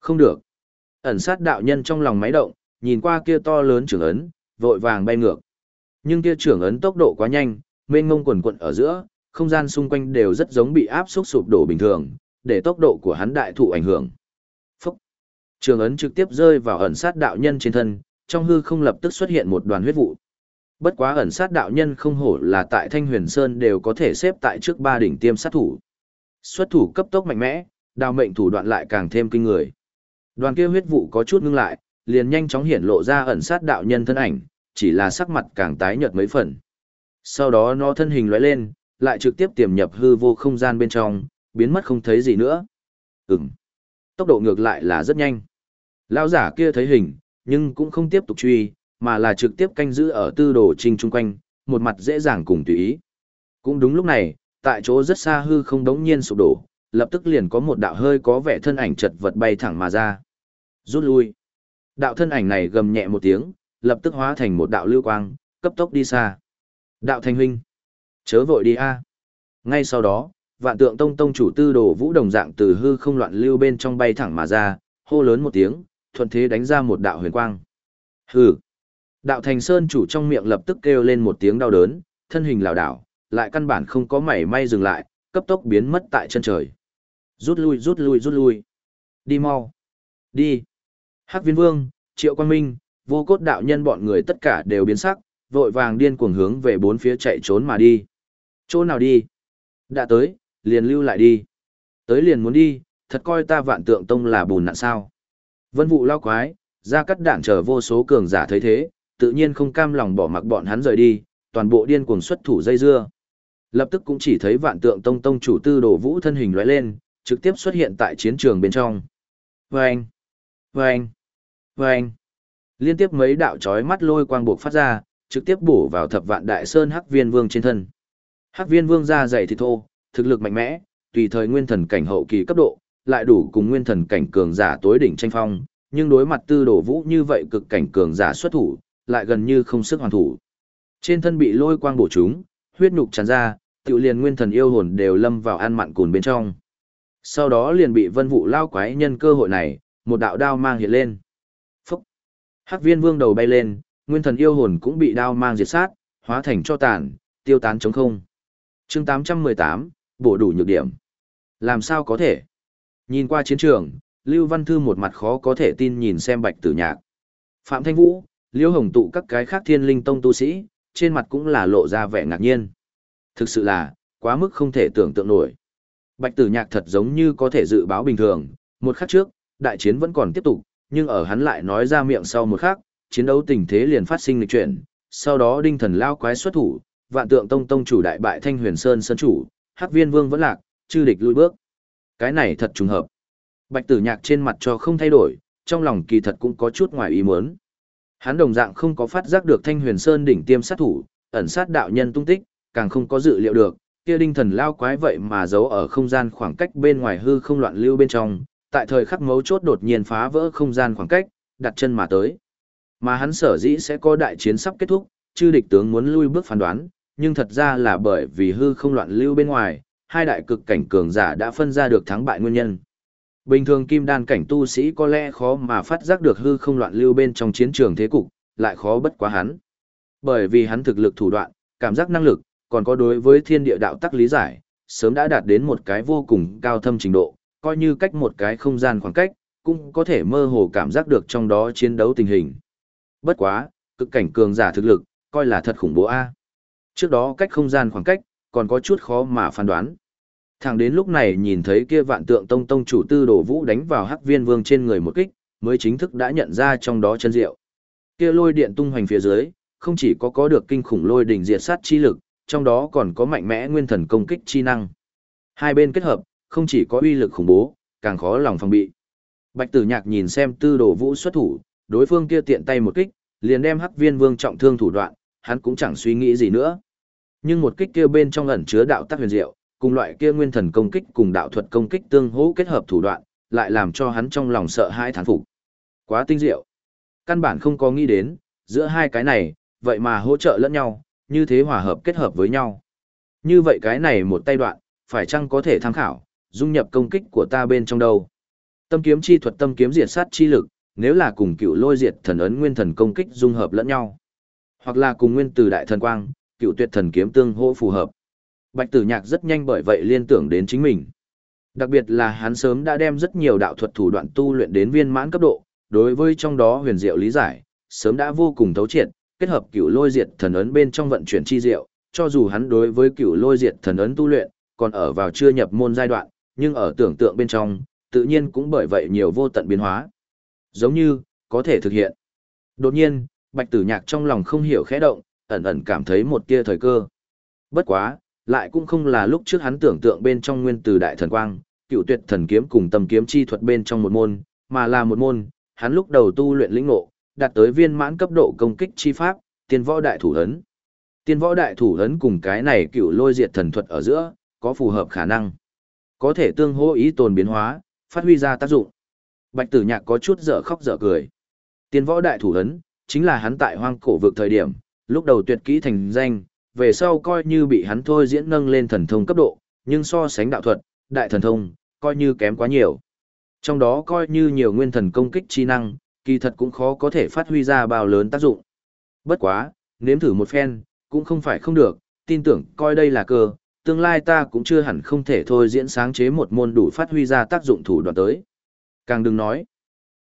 Không được. Ẩn sát đạo nhân trong lòng máy động, nhìn qua kia to lớn trưởng ấn, vội vàng bay ngược. Nhưng kia trưởng ấn tốc độ quá nhanh, mênh ngông quần quận ở giữa, không gian xung quanh đều rất giống bị áp xúc sụp đổ bình thường, để tốc độ của hắn đại thụ ảnh hưởng. Trường ấn trực tiếp rơi vào ẩn sát đạo nhân trên thân, trong hư không lập tức xuất hiện một đoàn huyết vụ. Bất quá ẩn sát đạo nhân không hổ là tại Thanh Huyền Sơn đều có thể xếp tại trước ba đỉnh tiêm sát thủ. Xuất thủ cấp tốc mạnh mẽ, đào mệnh thủ đoạn lại càng thêm kinh người. Đoàn kia huyết vụ có chút ngưng lại, liền nhanh chóng hiển lộ ra ẩn sát đạo nhân thân ảnh, chỉ là sắc mặt càng tái nhợt mấy phần. Sau đó nó thân hình lóe lên, lại trực tiếp tiềm nhập hư vô không gian bên trong, biến mất không thấy gì nữa. Ừm. Tốc độ ngược lại là rất nhanh. Lão giả kia thấy hình, nhưng cũng không tiếp tục truy, mà là trực tiếp canh giữ ở tư đồ trinh chung quanh, một mặt dễ dàng cùng tùy ý. Cũng đúng lúc này, tại chỗ rất xa hư không đống nhiên sụp đổ, lập tức liền có một đạo hơi có vẻ thân ảnh chật vật bay thẳng mà ra. Rút lui. Đạo thân ảnh này gầm nhẹ một tiếng, lập tức hóa thành một đạo lưu quang, cấp tốc đi xa. Đạo thanh huynh. Chớ vội đi a. Ngay sau đó, vạn tượng tông tông chủ tư đồ vũ đồng dạng từ hư không loạn lưu bên trong bay thẳng mà ra, hô lớn một tiếng, thuận thế đánh ra một đạo huyền quang. Hừ. Đạo Thành Sơn chủ trong miệng lập tức kêu lên một tiếng đau đớn, thân hình lảo đảo, lại căn bản không có mảy may dừng lại, cấp tốc biến mất tại chân trời. Rút lui, rút lui, rút lui. Đi mau. Đi. Hắc Viên Vương, Triệu Quang Minh, vô cốt đạo nhân bọn người tất cả đều biến sắc, vội vàng điên cuồng hướng về bốn phía chạy trốn mà đi. Chỗ nào đi? Đã tới, liền lưu lại đi. Tới liền muốn đi, thật coi ta vạn tượng tông là bùn nạn sao. Vân vụ lao quái, ra cắt đạn chờ vô số cường giả thấy thế, tự nhiên không cam lòng bỏ mặc bọn hắn rời đi, toàn bộ điên cuồng xuất thủ dây dưa. Lập tức cũng chỉ thấy vạn tượng tông tông chủ tư đồ vũ thân hình lóe lên, trực tiếp xuất hiện tại chiến trường bên trong. Vâng! Vâng! Vâng! Liên tiếp mấy đạo chói mắt lôi quang buộc phát ra, trực tiếp bổ vào thập vạn đại sơn hắc viên vương trên thân. Hắc viên vương ra dày thì thô, thực lực mạnh mẽ, tùy thời nguyên thần cảnh hậu kỳ cấp độ, lại đủ cùng nguyên thần cảnh cường giả tối đỉnh tranh phong, nhưng đối mặt tư đồ vũ như vậy cực cảnh cường giả xuất thủ, lại gần như không sức hoàn thủ. Trên thân bị lôi quang bổ chúng, huyết nhục tràn ra, tiểu liền nguyên thần yêu hồn đều lâm vào ăn mặn cùn bên trong. Sau đó liền bị vân vụ lao quái nhân cơ hội này, một đạo đao mang hiện lên. Phúc! Hắc viên vương đầu bay lên, nguyên thần yêu hồn cũng bị đao mang diệt sát, hóa thành cho tàn, tiêu tán trống không. chương 818, bổ đủ nhược điểm. Làm sao có thể? Nhìn qua chiến trường, Lưu Văn Thư một mặt khó có thể tin nhìn xem bạch tử nhạc. Phạm Thanh Vũ, Liêu Hồng tụ các cái khác thiên linh tông tu sĩ, trên mặt cũng là lộ ra vẻ ngạc nhiên. Thực sự là, quá mức không thể tưởng tượng nổi. Bạch tử nhạc thật giống như có thể dự báo bình thường, một khắc trước, đại chiến vẫn còn tiếp tục, nhưng ở hắn lại nói ra miệng sau một khắc, chiến đấu tình thế liền phát sinh lịch chuyển, sau đó đinh thần lao quái xuất thủ, vạn tượng tông tông chủ đại bại thanh huyền sơn sơn chủ, hắc viên vương vẫn lạc, chư địch lui bước. Cái này thật trùng hợp. Bạch tử nhạc trên mặt cho không thay đổi, trong lòng kỳ thật cũng có chút ngoài ý muốn. Hắn đồng dạng không có phát giác được Thanh Huyền Sơn đỉnh tiêm sát thủ, ẩn sát đạo nhân tung tích, càng không có dự liệu được, kia đinh thần lao quái vậy mà giấu ở không gian khoảng cách bên ngoài hư không loạn lưu bên trong, tại thời khắc mấu chốt đột nhiên phá vỡ không gian khoảng cách, đặt chân mà tới. Mà hắn sở dĩ sẽ có đại chiến sắp kết thúc, chư địch tướng muốn lui bước phán đoán, nhưng thật ra là bởi vì hư không loạn lưu bên ngoài, hai đại cực cảnh cường giả đã phân ra được thắng bại nguyên nhân. Bình thường kim đan cảnh tu sĩ có lẽ khó mà phát giác được hư không loạn lưu bên trong chiến trường thế cục, lại khó bất quá hắn. Bởi vì hắn thực lực thủ đoạn, cảm giác năng lực, còn có đối với thiên địa đạo tắc lý giải, sớm đã đạt đến một cái vô cùng cao thâm trình độ, coi như cách một cái không gian khoảng cách, cũng có thể mơ hồ cảm giác được trong đó chiến đấu tình hình. Bất quá, cực cảnh cường giả thực lực, coi là thật khủng bố a. Trước đó cách không gian khoảng cách, còn có chút khó mà phán đoán. Thẳng đến lúc này nhìn thấy kia vạn tượng tông tông chủ tư đổ vũ đánh vào hắc viên vương trên người một kích, mới chính thức đã nhận ra trong đó chân diệu. Kia lôi điện tung hoành phía dưới, không chỉ có có được kinh khủng lôi đỉnh diệt sát chi lực, trong đó còn có mạnh mẽ nguyên thần công kích chi năng. Hai bên kết hợp, không chỉ có uy lực khủng bố, càng khó lòng phòng bị. Bạch Tử Nhạc nhìn xem Tư Đồ Vũ xuất thủ, đối phương kia tiện tay một kích, liền đem Hắc Viên Vương trọng thương thủ đoạn, hắn cũng chẳng suy nghĩ gì nữa. Nhưng một kích kia bên trong ẩn chứa đạo tác huyền diệu, cùng loại kia nguyên thần công kích cùng đạo thuật công kích tương hỗ kết hợp thủ đoạn, lại làm cho hắn trong lòng sợ hãi thán phục. Quá tinh diệu. Căn bản không có nghĩ đến, giữa hai cái này, vậy mà hỗ trợ lẫn nhau, như thế hòa hợp kết hợp với nhau. Như vậy cái này một tay đoạn, phải chăng có thể tham khảo, dung nhập công kích của ta bên trong đâu. Tâm kiếm chi thuật tâm kiếm diệt sát chi lực, nếu là cùng cựu lôi diệt thần ấn nguyên thần công kích dung hợp lẫn nhau, hoặc là cùng nguyên từ đại thần quang, cựu tuyệt thần kiếm tương hỗ phù hợp. Bạch Tử Nhạc rất nhanh bởi vậy liên tưởng đến chính mình. Đặc biệt là hắn sớm đã đem rất nhiều đạo thuật thủ đoạn tu luyện đến viên mãn cấp độ, đối với trong đó huyền diệu lý giải, sớm đã vô cùng thấu triệt, kết hợp cựu lôi diệt thần ấn bên trong vận chuyển chi diệu, cho dù hắn đối với cựu lôi diệt thần ấn tu luyện, còn ở vào chưa nhập môn giai đoạn, nhưng ở tưởng tượng bên trong, tự nhiên cũng bởi vậy nhiều vô tận biến hóa. Giống như, có thể thực hiện. Đột nhiên, bạch tử nhạc trong lòng không hiểu khẽ động, ẩn ẩn cảm thấy một tia thời cơ. Bất quá, lại cũng không là lúc trước hắn tưởng tượng bên trong nguyên từ đại thần quang, cựu tuyệt thần kiếm cùng tâm kiếm chi thuật bên trong một môn, mà là một môn, hắn lúc đầu tu luyện lĩnh ngộ, đạt tới viên mãn cấp độ công kích chi pháp, tiên võ đại thủ ấn. Tiên võ đại thủ ấn cùng cái này cựu lôi diệt thần thuật ở giữa, có phù hợp khả năng. Có thể tương hỗ ý tồn biến hóa, phát huy ra tác dụng. Bạch tử nhạc có chút dở khóc dở cười. Tiên võ đại thủ ấn, chính là hắn tại hoang cổ vực thời điểm, lúc đầu tuyệt kỹ thành danh, về sau coi như bị hắn thôi diễn nâng lên thần thông cấp độ, nhưng so sánh đạo thuật, đại thần thông, coi như kém quá nhiều. Trong đó coi như nhiều nguyên thần công kích chi năng, kỳ thật cũng khó có thể phát huy ra bao lớn tác dụng. Bất quá, nếm thử một phen, cũng không phải không được, tin tưởng coi đây là cơ, tương lai ta cũng chưa hẳn không thể thôi diễn sáng chế một môn đủ phát huy ra tác dụng thủ đoạn tới. Càng đừng nói.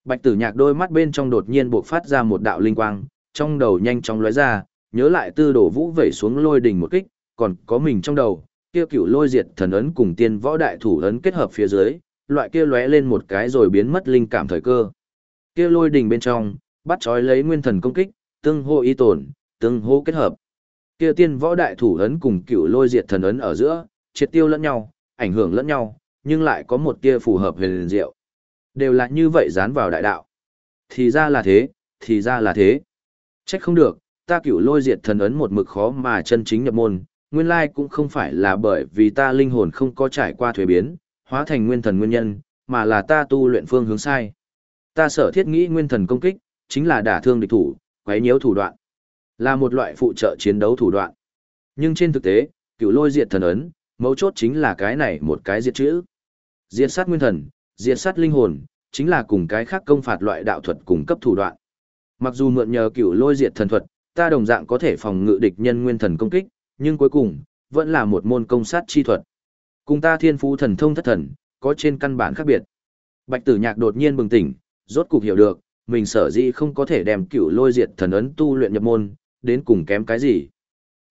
Bạch tử nhạc đôi mắt bên trong đột nhiên bộc phát ra một đạo linh quang, trong đầu nhanh chóng lóe ra, nhớ lại tư đổ vũ vẩy xuống lôi đình một kích, còn có mình trong đầu, kia cửu lôi diệt thần ấn cùng tiên võ đại thủ ấn kết hợp phía dưới, loại kia lóe lên một cái rồi biến mất linh cảm thời cơ. Kia lôi đình bên trong, bắt chói lấy nguyên thần công kích, tương hô y tổn, tương hô kết hợp. Kia tiên võ đại thủ ấn cùng cửu lôi diệt thần ấn ở giữa, triệt tiêu lẫn nhau, ảnh hưởng lẫn nhau, nhưng lại có một tia phù hợp huyền diệu. Đều là như vậy dán vào đại đạo. Thì ra là thế, thì ra là thế. Trách không được, ta cửu lôi diệt thần ấn một mực khó mà chân chính nhập môn, nguyên lai cũng không phải là bởi vì ta linh hồn không có trải qua thuế biến, hóa thành nguyên thần nguyên nhân, mà là ta tu luyện phương hướng sai. Ta sở thiết nghĩ nguyên thần công kích, chính là đả thương địch thủ, quấy nhiễu thủ đoạn, là một loại phụ trợ chiến đấu thủ đoạn. Nhưng trên thực tế, cửu lôi diệt thần ấn, mấu chốt chính là cái này một cái diệt chữ. Diệt sát nguyên thần, diệt sát linh hồn, chính là cùng cái khác công phạt loại đạo thuật cùng cấp thủ đoạn. Mặc dù mượn nhờ cửu lôi diệt thần thuật, ta đồng dạng có thể phòng ngự địch nhân nguyên thần công kích, nhưng cuối cùng, vẫn là một môn công sát chi thuật. Cùng ta thiên phú thần thông thất thần, có trên căn bản khác biệt. Bạch tử nhạc đột nhiên bừng tỉnh, rốt cục hiểu được, mình sở dĩ không có thể đem cửu lôi diệt thần ấn tu luyện nhập môn, đến cùng kém cái gì.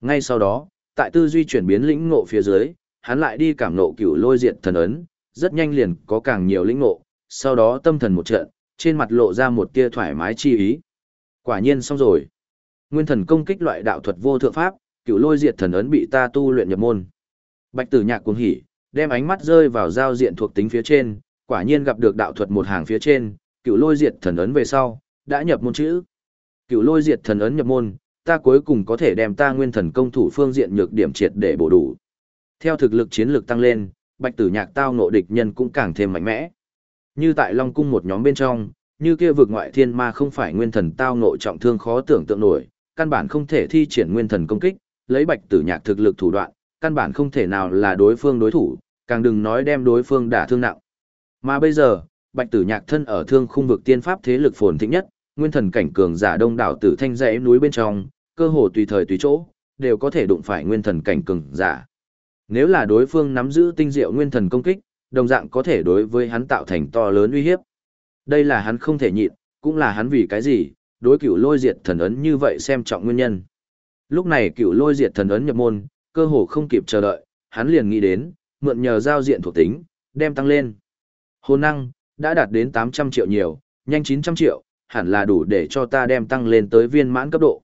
Ngay sau đó, tại tư duy chuyển biến lĩnh ngộ phía dưới, hắn lại đi cảm ngộ cửu lôi diệt thần ấn, rất nhanh liền có càng nhiều lĩnh ngộ, sau đó tâm thần một trận, trên mặt lộ ra một tia thoải mái chi ý. Quả nhiên xong rồi. Nguyên thần công kích loại đạo thuật vô thượng pháp, cựu lôi diệt thần ấn bị ta tu luyện nhập môn. Bạch Tử Nhạc cuồng hỉ, đem ánh mắt rơi vào giao diện thuộc tính phía trên, quả nhiên gặp được đạo thuật một hàng phía trên, Cựu lôi diệt thần ấn về sau, đã nhập môn chữ. Cựu lôi diệt thần ấn nhập môn, ta cuối cùng có thể đem ta nguyên thần công thủ phương diện nhược điểm triệt để bổ đủ. Theo thực lực chiến lược tăng lên, bạch tử nhạc tao ngộ địch nhân cũng càng thêm mạnh mẽ. Như tại Long Cung một nhóm bên trong, như kia vực ngoại thiên ma không phải nguyên thần tao ngộ trọng thương khó tưởng tượng nổi, căn bản không thể thi triển nguyên thần công kích, lấy bạch tử nhạc thực lực thủ đoạn, căn bản không thể nào là đối phương đối thủ, càng đừng nói đem đối phương đả thương nặng. Mà bây giờ, bạch tử nhạc thân ở thương khung vực tiên pháp thế lực phồn thịnh nhất, nguyên thần cảnh cường giả đông đảo tử thanh dãy núi bên trong, cơ hồ tùy thời tùy chỗ, đều có thể đụng phải nguyên thần cảnh cường giả. Nếu là đối phương nắm giữ tinh diệu nguyên thần công kích, đồng dạng có thể đối với hắn tạo thành to lớn uy hiếp. Đây là hắn không thể nhịn, cũng là hắn vì cái gì, đối cửu lôi diệt thần ấn như vậy xem trọng nguyên nhân. Lúc này cửu lôi diệt thần ấn nhập môn, cơ hồ không kịp chờ đợi, hắn liền nghĩ đến, mượn nhờ giao diện thuộc tính, đem tăng lên. Hồn năng, đã đạt đến 800 triệu nhiều, nhanh 900 triệu, hẳn là đủ để cho ta đem tăng lên tới viên mãn cấp độ.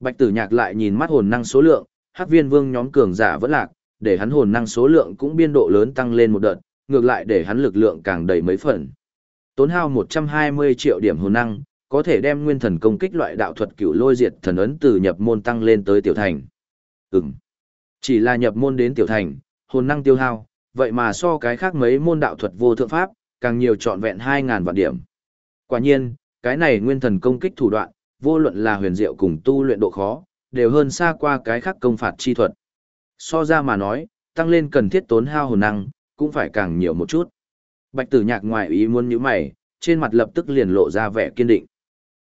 Bạch tử nhạc lại nhìn mắt hồn năng số lượng, hắc viên vương nhóm cường giả vẫn lạc, để hắn hồn năng số lượng cũng biên độ lớn tăng lên một đợt, ngược lại để hắn lực lượng càng đầy mấy phần. Tốn hao 120 triệu điểm hồn năng, có thể đem nguyên thần công kích loại đạo thuật cựu lôi diệt thần ấn từ nhập môn tăng lên tới tiểu thành. Ừm. Chỉ là nhập môn đến tiểu thành, hồn năng tiêu hao, vậy mà so cái khác mấy môn đạo thuật vô thượng pháp, càng nhiều trọn vẹn 2000 vạn điểm. Quả nhiên, cái này nguyên thần công kích thủ đoạn, vô luận là huyền diệu cùng tu luyện độ khó, đều hơn xa qua cái khác công phạt chi thuật. So ra mà nói, tăng lên cần thiết tốn hao hồn năng, cũng phải càng nhiều một chút. Bạch tử nhạc ngoài ý muốn nhíu mày, trên mặt lập tức liền lộ ra vẻ kiên định.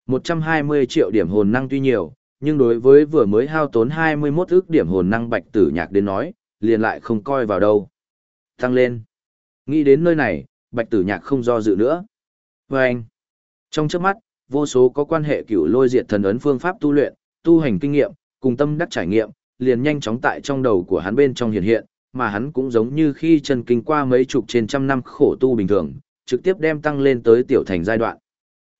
120 triệu điểm hồn năng tuy nhiều, nhưng đối với vừa mới hao tốn 21 ước điểm hồn năng bạch tử nhạc đến nói, liền lại không coi vào đâu. Tăng lên. Nghĩ đến nơi này, bạch tử nhạc không do dự nữa. Và anh, trong trước mắt, vô số có quan hệ cửu lôi diệt thần ấn phương pháp tu luyện, tu hành kinh nghiệm, cùng tâm đắc trải nghiệm, liền nhanh chóng tại trong đầu của hắn bên trong hiện hiện, mà hắn cũng giống như khi chân kinh qua mấy chục trên trăm năm khổ tu bình thường, trực tiếp đem tăng lên tới tiểu thành giai đoạn.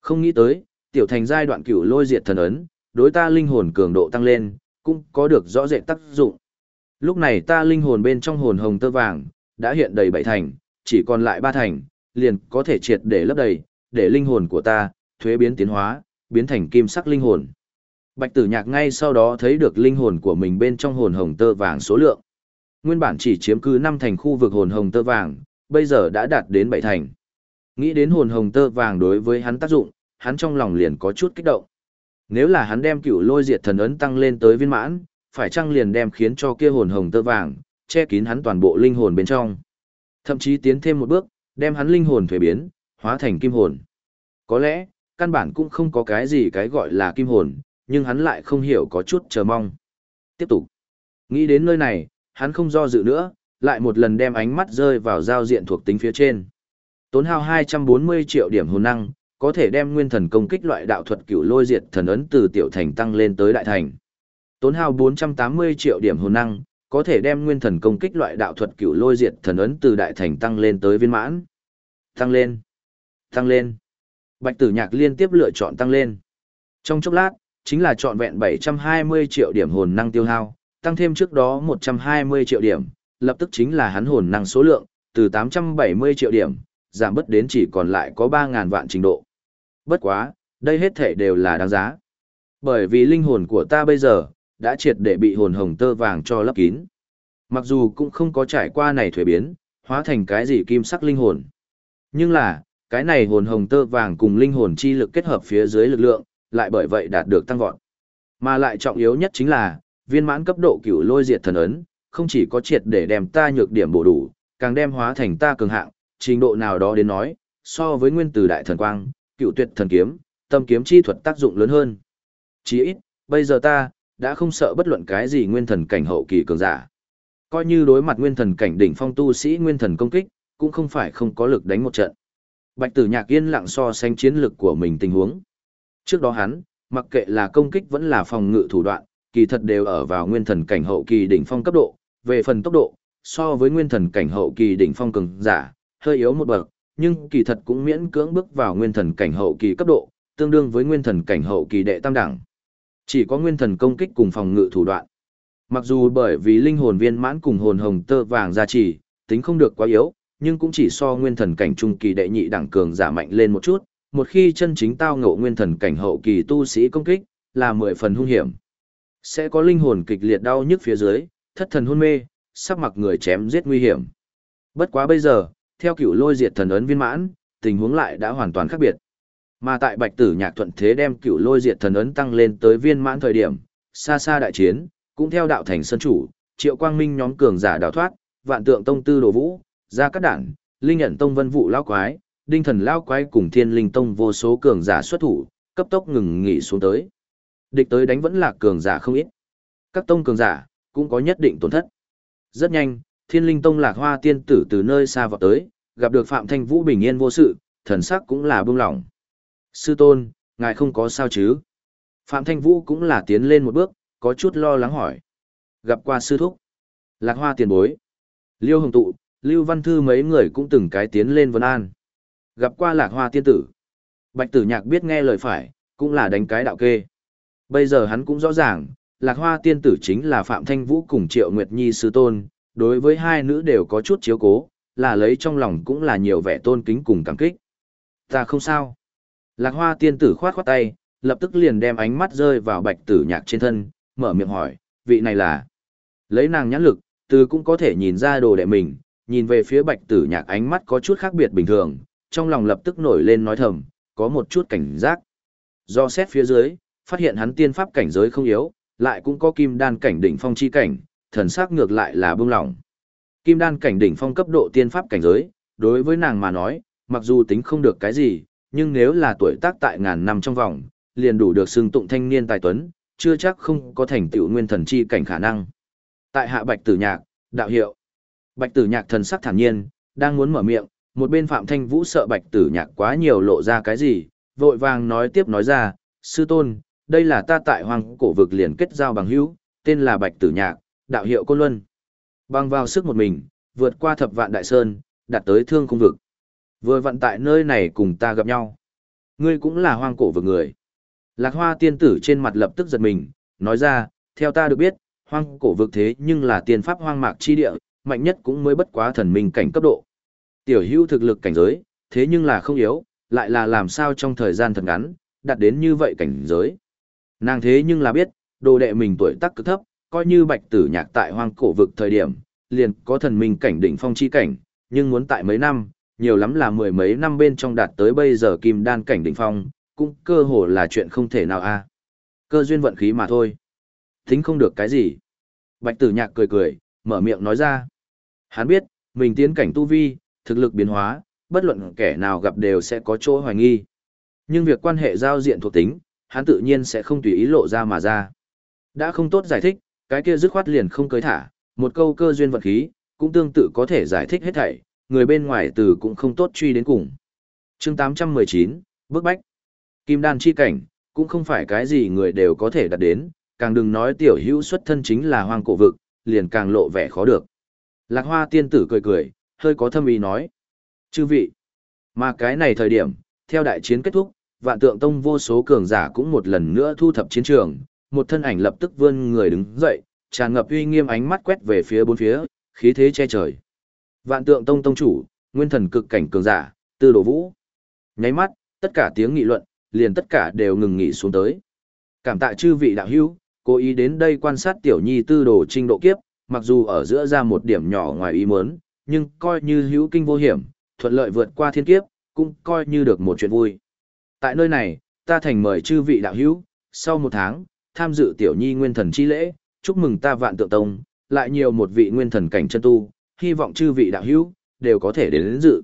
Không nghĩ tới, tiểu thành giai đoạn cửu lôi diệt thần ấn, đối ta linh hồn cường độ tăng lên, cũng có được rõ rệt tác dụng. Lúc này ta linh hồn bên trong hồn hồng tơ vàng, đã hiện đầy bảy thành, chỉ còn lại ba thành, liền có thể triệt để lấp đầy, để linh hồn của ta, thuế biến tiến hóa, biến thành kim sắc linh hồn. Bạch tử nhạc ngay sau đó thấy được linh hồn của mình bên trong hồn hồng tơ vàng số lượng. Nguyên bản chỉ chiếm cứ 5 thành khu vực hồn hồng tơ vàng, bây giờ đã đạt đến 7 thành. Nghĩ đến hồn hồng tơ vàng đối với hắn tác dụng, hắn trong lòng liền có chút kích động. Nếu là hắn đem cửu lôi diệt thần ấn tăng lên tới viên mãn, phải chăng liền đem khiến cho kia hồn hồng tơ vàng, che kín hắn toàn bộ linh hồn bên trong. Thậm chí tiến thêm một bước, đem hắn linh hồn thuế biến, hóa thành kim hồn. Có lẽ, căn bản cũng không có cái gì cái gọi là kim hồn, nhưng hắn lại không hiểu có chút chờ mong. Tiếp tục. Nghĩ đến nơi này, hắn không do dự nữa, lại một lần đem ánh mắt rơi vào giao diện thuộc tính phía trên. Tốn hao 240 triệu điểm hồn năng, có thể đem nguyên thần công kích loại đạo thuật cửu lôi diệt thần ấn từ tiểu thành tăng lên tới đại thành. Tốn hao 480 triệu điểm hồn năng, có thể đem nguyên thần công kích loại đạo thuật cửu lôi diệt thần ấn từ đại thành tăng lên tới viên mãn. Tăng lên. Tăng lên. Bạch tử nhạc liên tiếp lựa chọn tăng lên. Trong chốc lát, chính là chọn vẹn 720 triệu điểm hồn năng tiêu hao, tăng thêm trước đó 120 triệu điểm, lập tức chính là hắn hồn năng số lượng, từ 870 triệu điểm, giảm bớt đến chỉ còn lại có 3.000 vạn trình độ. Bất quá, đây hết thể đều là đáng giá. Bởi vì linh hồn của ta bây giờ, đã triệt để bị hồn hồng tơ vàng cho lấp kín. Mặc dù cũng không có trải qua này thuế biến, hóa thành cái gì kim sắc linh hồn. Nhưng là, cái này hồn hồng tơ vàng cùng linh hồn chi lực kết hợp phía dưới lực lượng, lại bởi vậy đạt được tăng vọt. Mà lại trọng yếu nhất chính là, viên mãn cấp độ cửu lôi diệt thần ấn, không chỉ có triệt để đem ta nhược điểm bổ đủ, càng đem hóa thành ta cường hạng, trình độ nào đó đến nói, so với nguyên tử đại thần quang, cựu tuyệt thần kiếm, tâm kiếm chi thuật tác dụng lớn hơn. Chỉ ít, bây giờ ta, đã không sợ bất luận cái gì nguyên thần cảnh hậu kỳ cường giả. Coi như đối mặt nguyên thần cảnh đỉnh phong tu sĩ nguyên thần công kích, cũng không phải không có lực đánh một trận. Bạch tử nhạc yên lặng so sánh chiến lực của mình tình huống. Trước đó hắn, mặc kệ là công kích vẫn là phòng ngự thủ đoạn, kỳ thật đều ở vào nguyên thần cảnh hậu kỳ đỉnh phong cấp độ, về phần tốc độ, so với nguyên thần cảnh hậu kỳ đỉnh phong cường giả, hơi yếu một bậc, nhưng kỳ thật cũng miễn cưỡng bước vào nguyên thần cảnh hậu kỳ cấp độ, tương đương với nguyên thần cảnh hậu kỳ đệ tam đẳng. Chỉ có nguyên thần công kích cùng phòng ngự thủ đoạn. Mặc dù bởi vì linh hồn viên mãn cùng hồn hồng tơ vàng gia trì, tính không được quá yếu, nhưng cũng chỉ so nguyên thần cảnh trung kỳ đệ nhị đẳng cường giả mạnh lên một chút, một khi chân chính tao ngộ nguyên thần cảnh hậu kỳ tu sĩ công kích, là mười phần hung hiểm. Sẽ có linh hồn kịch liệt đau nhức phía dưới, thất thần hôn mê, sắp mặc người chém giết nguy hiểm. Bất quá bây giờ, theo cựu lôi diệt thần ấn viên mãn, tình huống lại đã hoàn toàn khác biệt. Mà tại Bạch Tử Nhạc thuận thế đem cựu lôi diệt thần ấn tăng lên tới viên mãn thời điểm, xa xa đại chiến, cũng theo đạo thành sân chủ, Triệu Quang Minh nhóm cường giả đào thoát, Vạn Tượng Tông Tư Đồ Vũ, ra các đản, Linh nhận Tông Vân Vũ lao quái, Đinh Thần lao quái cùng Thiên Linh Tông vô số cường giả xuất thủ, cấp tốc ngừng nghỉ xuống tới. Địch tới đánh vẫn là cường giả không ít. Các tông cường giả cũng có nhất định tổn thất. Rất nhanh, Thiên Linh Tông Lạc Hoa tiên tử từ nơi xa vào tới, gặp được Phạm Thanh Vũ bình yên vô sự, thần sắc cũng là bưng lỏng. Sư tôn, ngài không có sao chứ? Phạm Thanh Vũ cũng là tiến lên một bước, có chút lo lắng hỏi. Gặp qua sư thúc. Lạc Hoa tiền bối. Liêu Hồng Tụ, Lưu Văn Thư mấy người cũng từng cái tiến lên vấn an. Gặp qua Lạc Hoa tiên tử. Bạch tử nhạc biết nghe lời phải, cũng là đánh cái đạo kê. Bây giờ hắn cũng rõ ràng, Lạc Hoa tiên tử chính là Phạm Thanh Vũ cùng Triệu Nguyệt Nhi sư tôn, đối với hai nữ đều có chút chiếu cố, là lấy trong lòng cũng là nhiều vẻ tôn kính cùng cảm kích. Ta không sao. Lạc Hoa tiên tử khoát khoát tay, lập tức liền đem ánh mắt rơi vào bạch tử nhạc trên thân, mở miệng hỏi, vị này là. Lấy nàng nhãn lực, từ cũng có thể nhìn ra đồ đệ mình, nhìn về phía bạch tử nhạc ánh mắt có chút khác biệt bình thường, trong lòng lập tức nổi lên nói thầm, có một chút cảnh giác. Do xét phía dưới, phát hiện hắn tiên pháp cảnh giới không yếu, lại cũng có kim đan cảnh đỉnh phong chi cảnh, thần sắc ngược lại là bông lỏng. Kim đan cảnh đỉnh phong cấp độ tiên pháp cảnh giới, đối với nàng mà nói, mặc dù tính không được cái gì, nhưng nếu là tuổi tác tại ngàn năm trong vòng, liền đủ được xưng tụng thanh niên tài tuấn, chưa chắc không có thành tựu nguyên thần chi cảnh khả năng. Tại hạ Bạch Tử Nhạc, đạo hiệu. Bạch Tử Nhạc thần sắc thản nhiên, đang muốn mở miệng, một bên Phạm Thanh Vũ sợ Bạch Tử Nhạc quá nhiều lộ ra cái gì, vội vàng nói tiếp nói ra, sư tôn, đây là ta tại hoàng cổ vực liền kết giao bằng hữu, tên là Bạch Tử Nhạc, đạo hiệu Côn Luân. Bằng vào sức một mình, vượt qua thập vạn đại sơn, đạt tới thương khung vực. Vừa vận tại nơi này cùng ta gặp nhau. Ngươi cũng là hoang cổ vực người. Lạc hoa tiên tử trên mặt lập tức giật mình, nói ra, theo ta được biết, hoang cổ vực thế nhưng là tiên pháp hoang mạc chi địa, mạnh nhất cũng mới bất quá thần minh cảnh cấp độ. Tiểu hữu thực lực cảnh giới, thế nhưng là không yếu, lại là làm sao trong thời gian thật ngắn, đạt đến như vậy cảnh giới. Nàng thế nhưng là biết, đồ đệ mình tuổi tác cực thấp, coi như bạch tử nhạc tại hoang cổ vực thời điểm, liền có thần minh cảnh đỉnh phong chi cảnh, nhưng muốn tại mấy năm, nhiều lắm là mười mấy năm bên trong đạt tới bây giờ kim đan cảnh đỉnh phong, cũng cơ hồ là chuyện không thể nào a. Cơ duyên vận khí mà thôi. Tính không được cái gì. Bạch tử nhạc cười cười, mở miệng nói ra. Hắn biết, mình tiến cảnh tu vi, thực lực biến hóa, bất luận kẻ nào gặp đều sẽ có chỗ hoài nghi. Nhưng việc quan hệ giao diện thuộc tính, hắn tự nhiên sẽ không tùy ý lộ ra mà ra. Đã không tốt giải thích, cái kia dứt khoát liền không cưới thả, một câu cơ duyên vận khí, cũng tương tự có thể giải thích hết thảy, người bên ngoài từ cũng không tốt truy đến cùng. chương 819, bước bách. Kim đan chi cảnh, cũng không phải cái gì người đều có thể đạt đến, càng đừng nói tiểu hữu xuất thân chính là hoang cổ vực, liền càng lộ vẻ khó được. Lạc hoa tiên tử cười cười, hơi có thâm ý nói. Chư vị, mà cái này thời điểm, theo đại chiến kết thúc, vạn tượng tông vô số cường giả cũng một lần nữa thu thập chiến trường, một thân ảnh lập tức vươn người đứng dậy, tràn ngập uy nghiêm ánh mắt quét về phía bốn phía, khí thế che trời. Vạn tượng tông tông chủ, nguyên thần cực cảnh cường giả, tư đồ vũ. Nháy mắt, tất cả tiếng nghị luận, liền tất cả đều ngừng nghỉ xuống tới. Cảm tạ chư vị đạo hữu, cố ý đến đây quan sát tiểu nhi tư đồ trinh độ kiếp, mặc dù ở giữa ra một điểm nhỏ ngoài ý muốn, nhưng coi như hữu kinh vô hiểm, thuận lợi vượt qua thiên kiếp, cũng coi như được một chuyện vui. Tại nơi này, ta thành mời chư vị đạo hữu, sau một tháng, tham dự tiểu nhi nguyên thần chi lễ, chúc mừng ta vạn tượng tông, lại nhiều một vị nguyên thần cảnh chân tu, hy vọng chư vị đạo hữu, đều có thể đến, đến dự.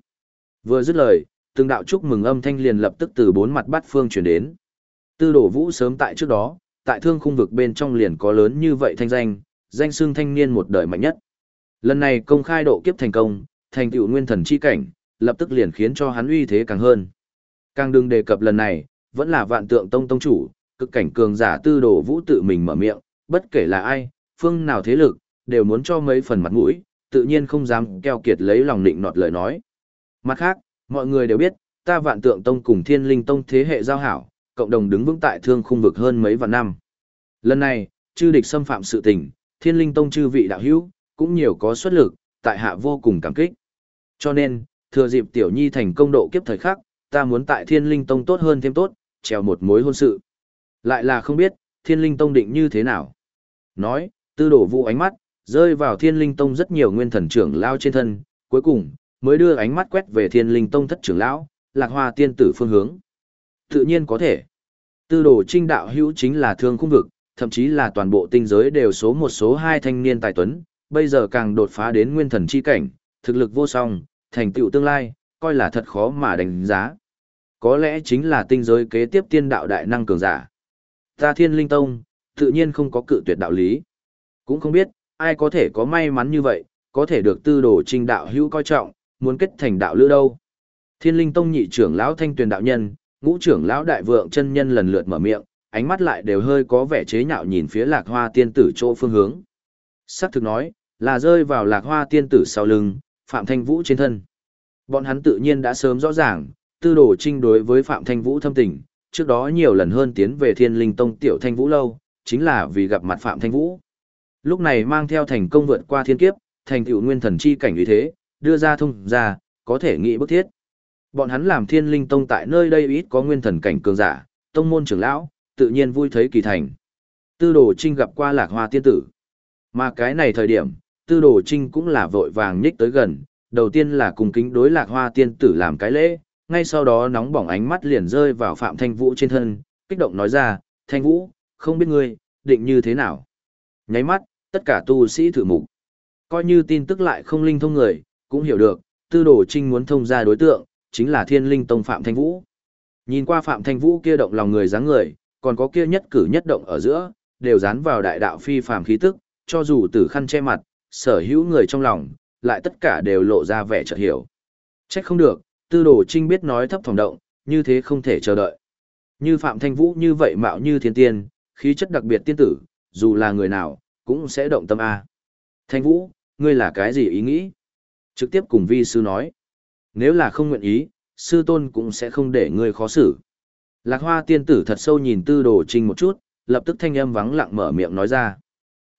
Vừa dứt lời, từng đạo chúc mừng âm thanh liền lập tức từ bốn mặt bát phương truyền đến. Tư đổ vũ sớm tại trước đó, tại thương khung vực bên trong liền có lớn như vậy thanh danh, danh xưng thanh niên một đời mạnh nhất. Lần này công khai độ kiếp thành công, thành tựu nguyên thần chi cảnh, lập tức liền khiến cho hắn uy thế càng hơn. Càng đừng đề cập lần này, vẫn là vạn tượng tông tông chủ, cực cảnh cường giả tư đồ vũ tự mình mở miệng, bất kể là ai, phương nào thế lực, đều muốn cho mấy phần mặt mũi, tự nhiên không dám keo kiệt lấy lòng định nọt lời nói. Mặt khác, mọi người đều biết, ta vạn tượng tông cùng thiên linh tông thế hệ giao hảo, cộng đồng đứng vững tại thương khung vực hơn mấy vạn năm. Lần này, chư địch xâm phạm sự tình, thiên linh tông chư vị đạo hữu, cũng nhiều có xuất lực, tại hạ vô cùng cảm kích. Cho nên, thừa dịp tiểu nhi thành công độ kiếp thời khắc, ta muốn tại Thiên Linh Tông tốt hơn thêm tốt, trèo một mối hôn sự. Lại là không biết, Thiên Linh Tông định như thế nào. Nói, tư đổ vụ ánh mắt, rơi vào Thiên Linh Tông rất nhiều nguyên thần trưởng lao trên thân, cuối cùng, mới đưa ánh mắt quét về Thiên Linh Tông thất trưởng lão, lạc hoa tiên tử phương hướng. Tự nhiên có thể. Tư đồ trinh đạo hữu chính là thương khung vực, thậm chí là toàn bộ tinh giới đều số một số hai thanh niên tài tuấn, bây giờ càng đột phá đến nguyên thần chi cảnh, thực lực vô song, thành tựu tương lai, coi là thật khó mà đánh giá. Có lẽ chính là tinh giới kế tiếp tiên đạo đại năng cường giả. Ta thiên linh tông, tự nhiên không có cự tuyệt đạo lý. Cũng không biết, ai có thể có may mắn như vậy, có thể được tư đồ trinh đạo hữu coi trọng, muốn kết thành đạo lữ đâu. Thiên linh tông nhị trưởng lão thanh tuyền đạo nhân, ngũ trưởng lão đại vượng chân nhân lần lượt mở miệng, ánh mắt lại đều hơi có vẻ chế nhạo nhìn phía lạc hoa tiên tử chỗ phương hướng. Sắc thực nói, là rơi vào lạc hoa tiên tử sau lưng, Phạm Thanh Vũ trên thân. Bọn hắn tự nhiên đã sớm rõ ràng, tư đồ trinh đối với Phạm Thanh Vũ thâm tình, trước đó nhiều lần hơn tiến về thiên linh tông tiểu Thanh Vũ lâu, chính là vì gặp mặt Phạm Thanh Vũ. Lúc này mang theo thành công vượt qua thiên kiếp, thành tựu nguyên thần chi cảnh như thế, đưa ra thông ra, có thể nghĩ bức thiết. Bọn hắn làm thiên linh tông tại nơi đây ít có nguyên thần cảnh cường giả, tông môn trưởng lão, tự nhiên vui thấy kỳ thành. Tư đồ trinh gặp qua lạc hoa tiên tử. Mà cái này thời điểm, tư đồ trinh cũng là vội vàng nhích tới gần, đầu tiên là cùng kính đối lạc hoa tiên tử làm cái lễ, ngay sau đó nóng bỏng ánh mắt liền rơi vào Phạm Thanh Vũ trên thân, kích động nói ra, Thanh Vũ, không biết ngươi, định như thế nào. Nháy mắt, tất cả tu sĩ thử mục. Coi như tin tức lại không linh thông người, cũng hiểu được, tư đồ trinh muốn thông ra đối tượng, chính là thiên linh tông Phạm Thanh Vũ. Nhìn qua Phạm Thanh Vũ kia động lòng người dáng người, còn có kia nhất cử nhất động ở giữa, đều dán vào đại đạo phi phàm khí tức, cho dù tử khăn che mặt, sở hữu người trong lòng, lại tất cả đều lộ ra vẻ chợt hiểu. Trách không được, tư đồ trinh biết nói thấp thỏm động, như thế không thể chờ đợi. Như Phạm Thanh Vũ như vậy mạo như thiên tiên, khí chất đặc biệt tiên tử, dù là người nào, cũng sẽ động tâm A. Thanh Vũ, ngươi là cái gì ý nghĩ? Trực tiếp cùng vi sư nói. Nếu là không nguyện ý, sư tôn cũng sẽ không để ngươi khó xử. Lạc hoa tiên tử thật sâu nhìn tư đồ trinh một chút, lập tức thanh âm vắng lặng mở miệng nói ra.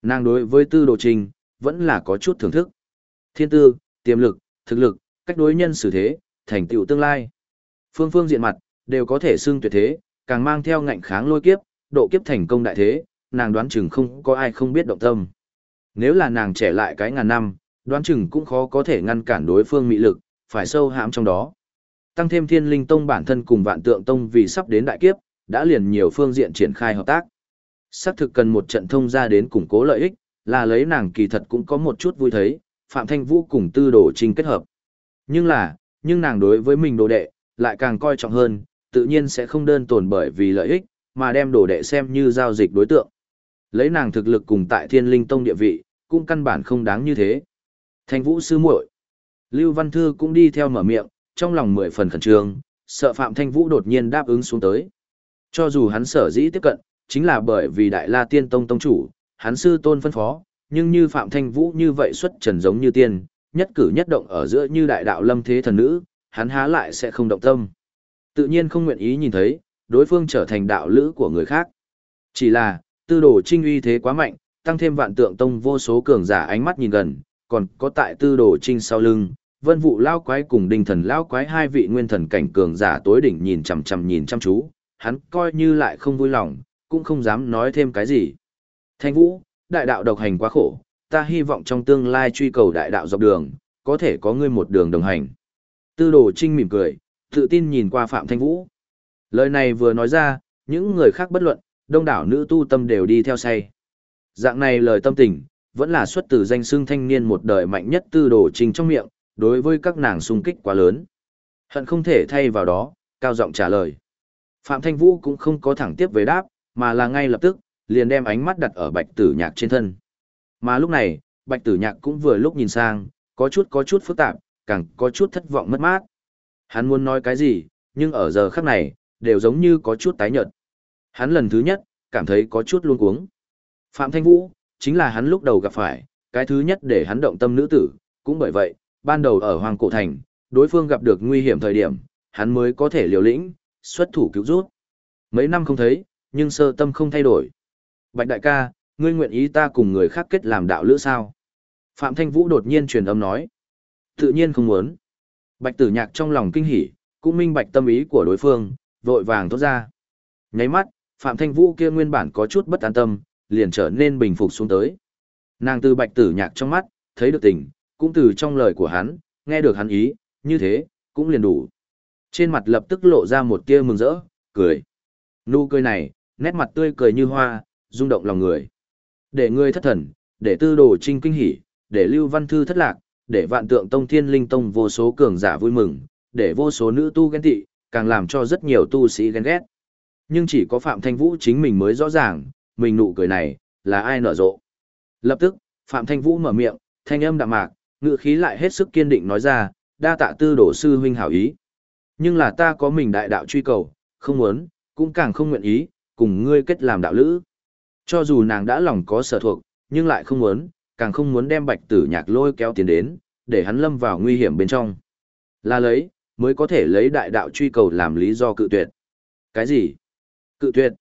Nàng đối với tư đồ trinh, vẫn là có chút thưởng thức. Thiên tư, tiềm lực, thực lực, cách đối nhân xử thế, thành tựu tương lai. Phương phương diện mặt, đều có thể xưng tuyệt thế, càng mang theo ngạnh kháng lôi kiếp, độ kiếp thành công đại thế, nàng đoán chừng không có ai không biết động tâm. Nếu là nàng trẻ lại cái ngàn năm, đoán chừng cũng khó có thể ngăn cản đối phương mị lực, phải sâu hãm trong đó. Tăng thêm thiên linh tông bản thân cùng vạn tượng tông vì sắp đến đại kiếp, đã liền nhiều phương diện triển khai hợp tác. Xác thực cần một trận thông ra đến củng cố lợi ích, là lấy nàng kỳ thật cũng có một chút vui thấy, Phạm Thanh Vũ cùng tư đồ Trình kết hợp. Nhưng là, nhưng nàng đối với mình đồ đệ, lại càng coi trọng hơn, tự nhiên sẽ không đơn tồn bởi vì lợi ích, mà đem đồ đệ xem như giao dịch đối tượng. Lấy nàng thực lực cùng tại thiên linh tông địa vị, cũng căn bản không đáng như thế. Thanh Vũ sư muội Lưu Văn Thư cũng đi theo mở miệng, trong lòng mười phần khẩn trương, sợ Phạm Thanh Vũ đột nhiên đáp ứng xuống tới. Cho dù hắn sở dĩ tiếp cận, chính là bởi vì Đại La Tiên Tông Tông chủ, hắn sư tôn phân phó, nhưng như Phạm Thanh Vũ như vậy xuất trần giống như tiên, nhất cử nhất động ở giữa như đại đạo lâm thế thần nữ, hắn há lại sẽ không động tâm. Tự nhiên không nguyện ý nhìn thấy, đối phương trở thành đạo lữ của người khác. Chỉ là, tư đồ trinh uy thế quá mạnh, tăng thêm vạn tượng tông vô số cường giả ánh mắt nhìn gần, còn có tại tư đồ trinh sau lưng, vân vụ lao quái cùng đinh thần lao quái hai vị nguyên thần cảnh cường giả tối đỉnh nhìn chằm chằm nhìn chăm chú, hắn coi như lại không vui lòng, cũng không dám nói thêm cái gì. Thanh vũ, đại đạo độc hành quá khổ, ta hy vọng trong tương lai truy cầu đại đạo dọc đường, có thể có ngươi một đường đồng hành. Tư đồ trinh mỉm cười, tự tin nhìn qua Phạm Thanh Vũ. Lời này vừa nói ra, những người khác bất luận, đông đảo nữ tu tâm đều đi theo say. Dạng này lời tâm tình, vẫn là xuất từ danh xưng thanh niên một đời mạnh nhất tư đồ trinh trong miệng, đối với các nàng sung kích quá lớn. Hận không thể thay vào đó, cao giọng trả lời. Phạm Thanh Vũ cũng không có thẳng tiếp về đáp, mà là ngay lập tức, liền đem ánh mắt đặt ở bạch tử nhạc trên thân. Mà lúc này, bạch tử nhạc cũng vừa lúc nhìn sang, có chút có chút phức tạp, càng có chút thất vọng mất mát. Hắn muốn nói cái gì, nhưng ở giờ khắc này, đều giống như có chút tái nhợt. Hắn lần thứ nhất, cảm thấy có chút luống cuống. Phạm Thanh Vũ, chính là hắn lúc đầu gặp phải, cái thứ nhất để hắn động tâm nữ tử, cũng bởi vậy, ban đầu ở Hoàng Cổ Thành, đối phương gặp được nguy hiểm thời điểm, hắn mới có thể liều lĩnh, xuất thủ cứu rút. Mấy năm không thấy, nhưng sơ tâm không thay đổi. Bạch đại ca, ngươi nguyện ý ta cùng người khác kết làm đạo lữ sao? Phạm Thanh Vũ đột nhiên truyền âm nói. Tự nhiên không muốn. Bạch tử nhạc trong lòng kinh hỉ, cũng minh bạch tâm ý của đối phương, vội vàng thốt ra. Nháy mắt, Phạm Thanh Vũ kia nguyên bản có chút bất an tâm, liền trở nên bình phục xuống tới. Nàng từ bạch tử nhạc trong mắt, thấy được tình, cũng từ trong lời của hắn, nghe được hắn ý, như thế, cũng liền đủ. Trên mặt lập tức lộ ra một tia mừng rỡ, cười. Nụ cười này, nét mặt tươi cười như hoa, rung động lòng người. Để ngươi thất thần, để tư đồ trinh kinh hỉ, để lưu văn thư thất lạc, để vạn tượng tông thiên linh tông vô số cường giả vui mừng, để vô số nữ tu ghen tị, càng làm cho rất nhiều tu sĩ ghen ghét. Nhưng chỉ có Phạm Thanh Vũ chính mình mới rõ ràng, mình nụ cười này, là ai nở rộ. Lập tức, Phạm Thanh Vũ mở miệng, thanh âm đạm mạc, ngữ khí lại hết sức kiên định nói ra, đa tạ tư đổ sư huynh hảo ý. Nhưng là ta có mình đại đạo truy cầu, không muốn, cũng càng không nguyện ý, cùng ngươi kết làm đạo lữ. Cho dù nàng đã lòng có sở thuộc, nhưng lại không muốn, càng không muốn đem bạch tử nhạc lôi kéo tiến đến, để hắn lâm vào nguy hiểm bên trong. Là lấy, mới có thể lấy đại đạo truy cầu làm lý do cự tuyệt. Cái gì? Cự tuyệt.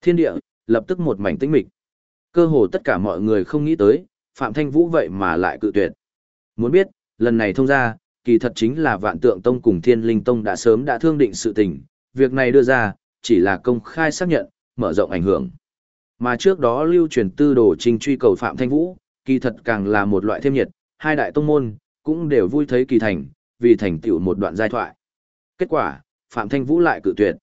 Thiên địa, lập tức một mảnh tĩnh mịch. Cơ hồ tất cả mọi người không nghĩ tới, Phạm Thanh Vũ vậy mà lại cự tuyệt. Muốn biết, lần này thông ra, kỳ thật chính là Vạn Tượng Tông cùng Thiên Linh Tông đã sớm đã thương định sự tình, việc này đưa ra, chỉ là công khai xác nhận, mở rộng ảnh hưởng. Mà trước đó lưu truyền tư đồ trình truy cầu Phạm Thanh Vũ, kỳ thật càng là một loại thêm nhiệt, hai đại tông môn, cũng đều vui thấy kỳ thành, vì thành tựu một đoạn giai thoại. Kết quả, Phạm Thanh Vũ lại cự tuyệt.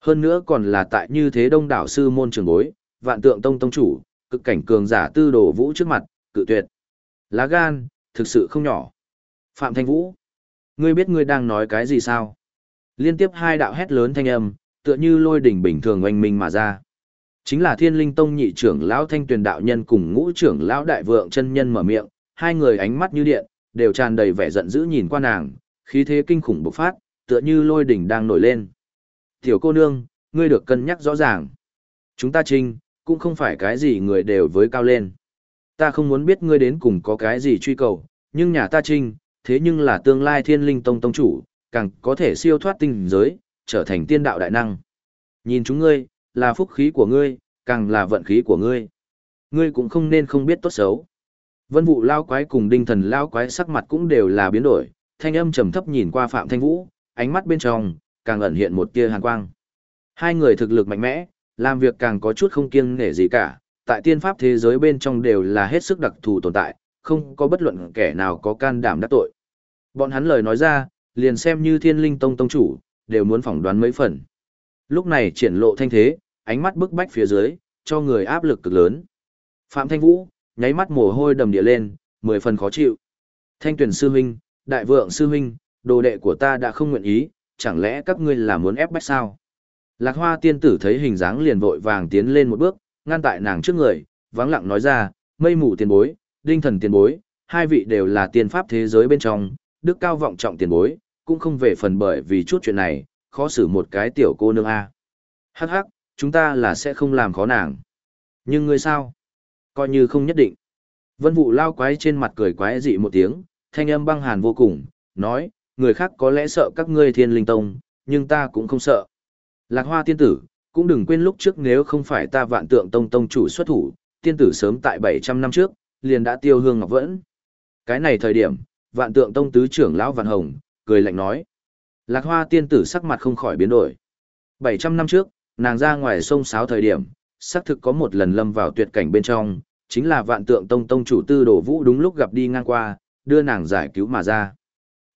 Hơn nữa còn là tại như thế đông đảo sư môn trường bối, vạn tượng tông tông chủ, cực cảnh cường giả tư đồ vũ trước mặt, cự tuyệt. Lá gan, thực sự không nhỏ. Phạm Thanh Vũ, ngươi biết ngươi đang nói cái gì sao? Liên tiếp hai đạo hét lớn thanh âm, tựa như lôi đỉnh bình thường oanh minh mà ra. Chính là Thiên Linh Tông nhị trưởng lão Thanh Tuyền đạo nhân cùng ngũ trưởng lão Đại Vượng chân nhân mở miệng, hai người ánh mắt như điện, đều tràn đầy vẻ giận dữ nhìn qua nàng, khí thế kinh khủng bộc phát, tựa như lôi đỉnh đang nổi lên. Tiểu cô nương, ngươi được cân nhắc rõ ràng. Chúng ta trinh, cũng không phải cái gì người đều với cao lên. Ta không muốn biết ngươi đến cùng có cái gì truy cầu, nhưng nhà ta trinh, thế nhưng là tương lai thiên linh tông tông chủ, càng có thể siêu thoát tinh giới, trở thành tiên đạo đại năng. Nhìn chúng ngươi, là phúc khí của ngươi, càng là vận khí của ngươi. Ngươi cũng không nên không biết tốt xấu. Vân vụ lao quái cùng đinh thần lao quái sắc mặt cũng đều là biến đổi, thanh âm trầm thấp nhìn qua Phạm Thanh Vũ, ánh mắt bên trong, càng ẩn hiện một tia hàn quang. Hai người thực lực mạnh mẽ, làm việc càng có chút không kiêng nể gì cả, tại tiên pháp thế giới bên trong đều là hết sức đặc thù tồn tại, không có bất luận kẻ nào có can đảm đắc tội. Bọn hắn lời nói ra, liền xem như thiên linh tông tông chủ, đều muốn phỏng đoán mấy phần. Lúc này triển lộ thanh thế, ánh mắt bức bách phía dưới, cho người áp lực cực lớn. Phạm Thanh Vũ, nháy mắt mồ hôi đầm địa lên, mười phần khó chịu. Thanh tuyển sư huynh, đại vượng sư huynh, đồ đệ của ta đã không nguyện ý, chẳng lẽ các ngươi là muốn ép bách sao? Lạc hoa tiên tử thấy hình dáng liền vội vàng tiến lên một bước, ngăn tại nàng trước người, vắng lặng nói ra, mây mù tiền bối, đinh thần tiền bối, hai vị đều là tiên pháp thế giới bên trong, đức cao vọng trọng tiền bối, cũng không về phần bởi vì chút chuyện này, khó xử một cái tiểu cô nương A. Hắc hắc, chúng ta là sẽ không làm khó nàng. Nhưng ngươi sao? Coi như không nhất định. Vân vụ lao quái trên mặt cười quái dị một tiếng, thanh âm băng hàn vô cùng, nói, người khác có lẽ sợ các ngươi thiên linh tông, nhưng ta cũng không sợ. Lạc hoa tiên tử, cũng đừng quên lúc trước nếu không phải ta vạn tượng tông tông chủ xuất thủ, tiên tử sớm tại 700 năm trước, liền đã tiêu hương ngọc vẫn. Cái này thời điểm, vạn tượng tông tứ trưởng lão vạn hồng, cười lạnh nói. Lạc hoa tiên tử sắc mặt không khỏi biến đổi. 700 năm trước, nàng ra ngoài sông sáo thời điểm, xác thực có một lần lâm vào tuyệt cảnh bên trong, chính là vạn tượng tông tông chủ tư đổ vũ đúng lúc gặp đi ngang qua, đưa nàng giải cứu mà ra.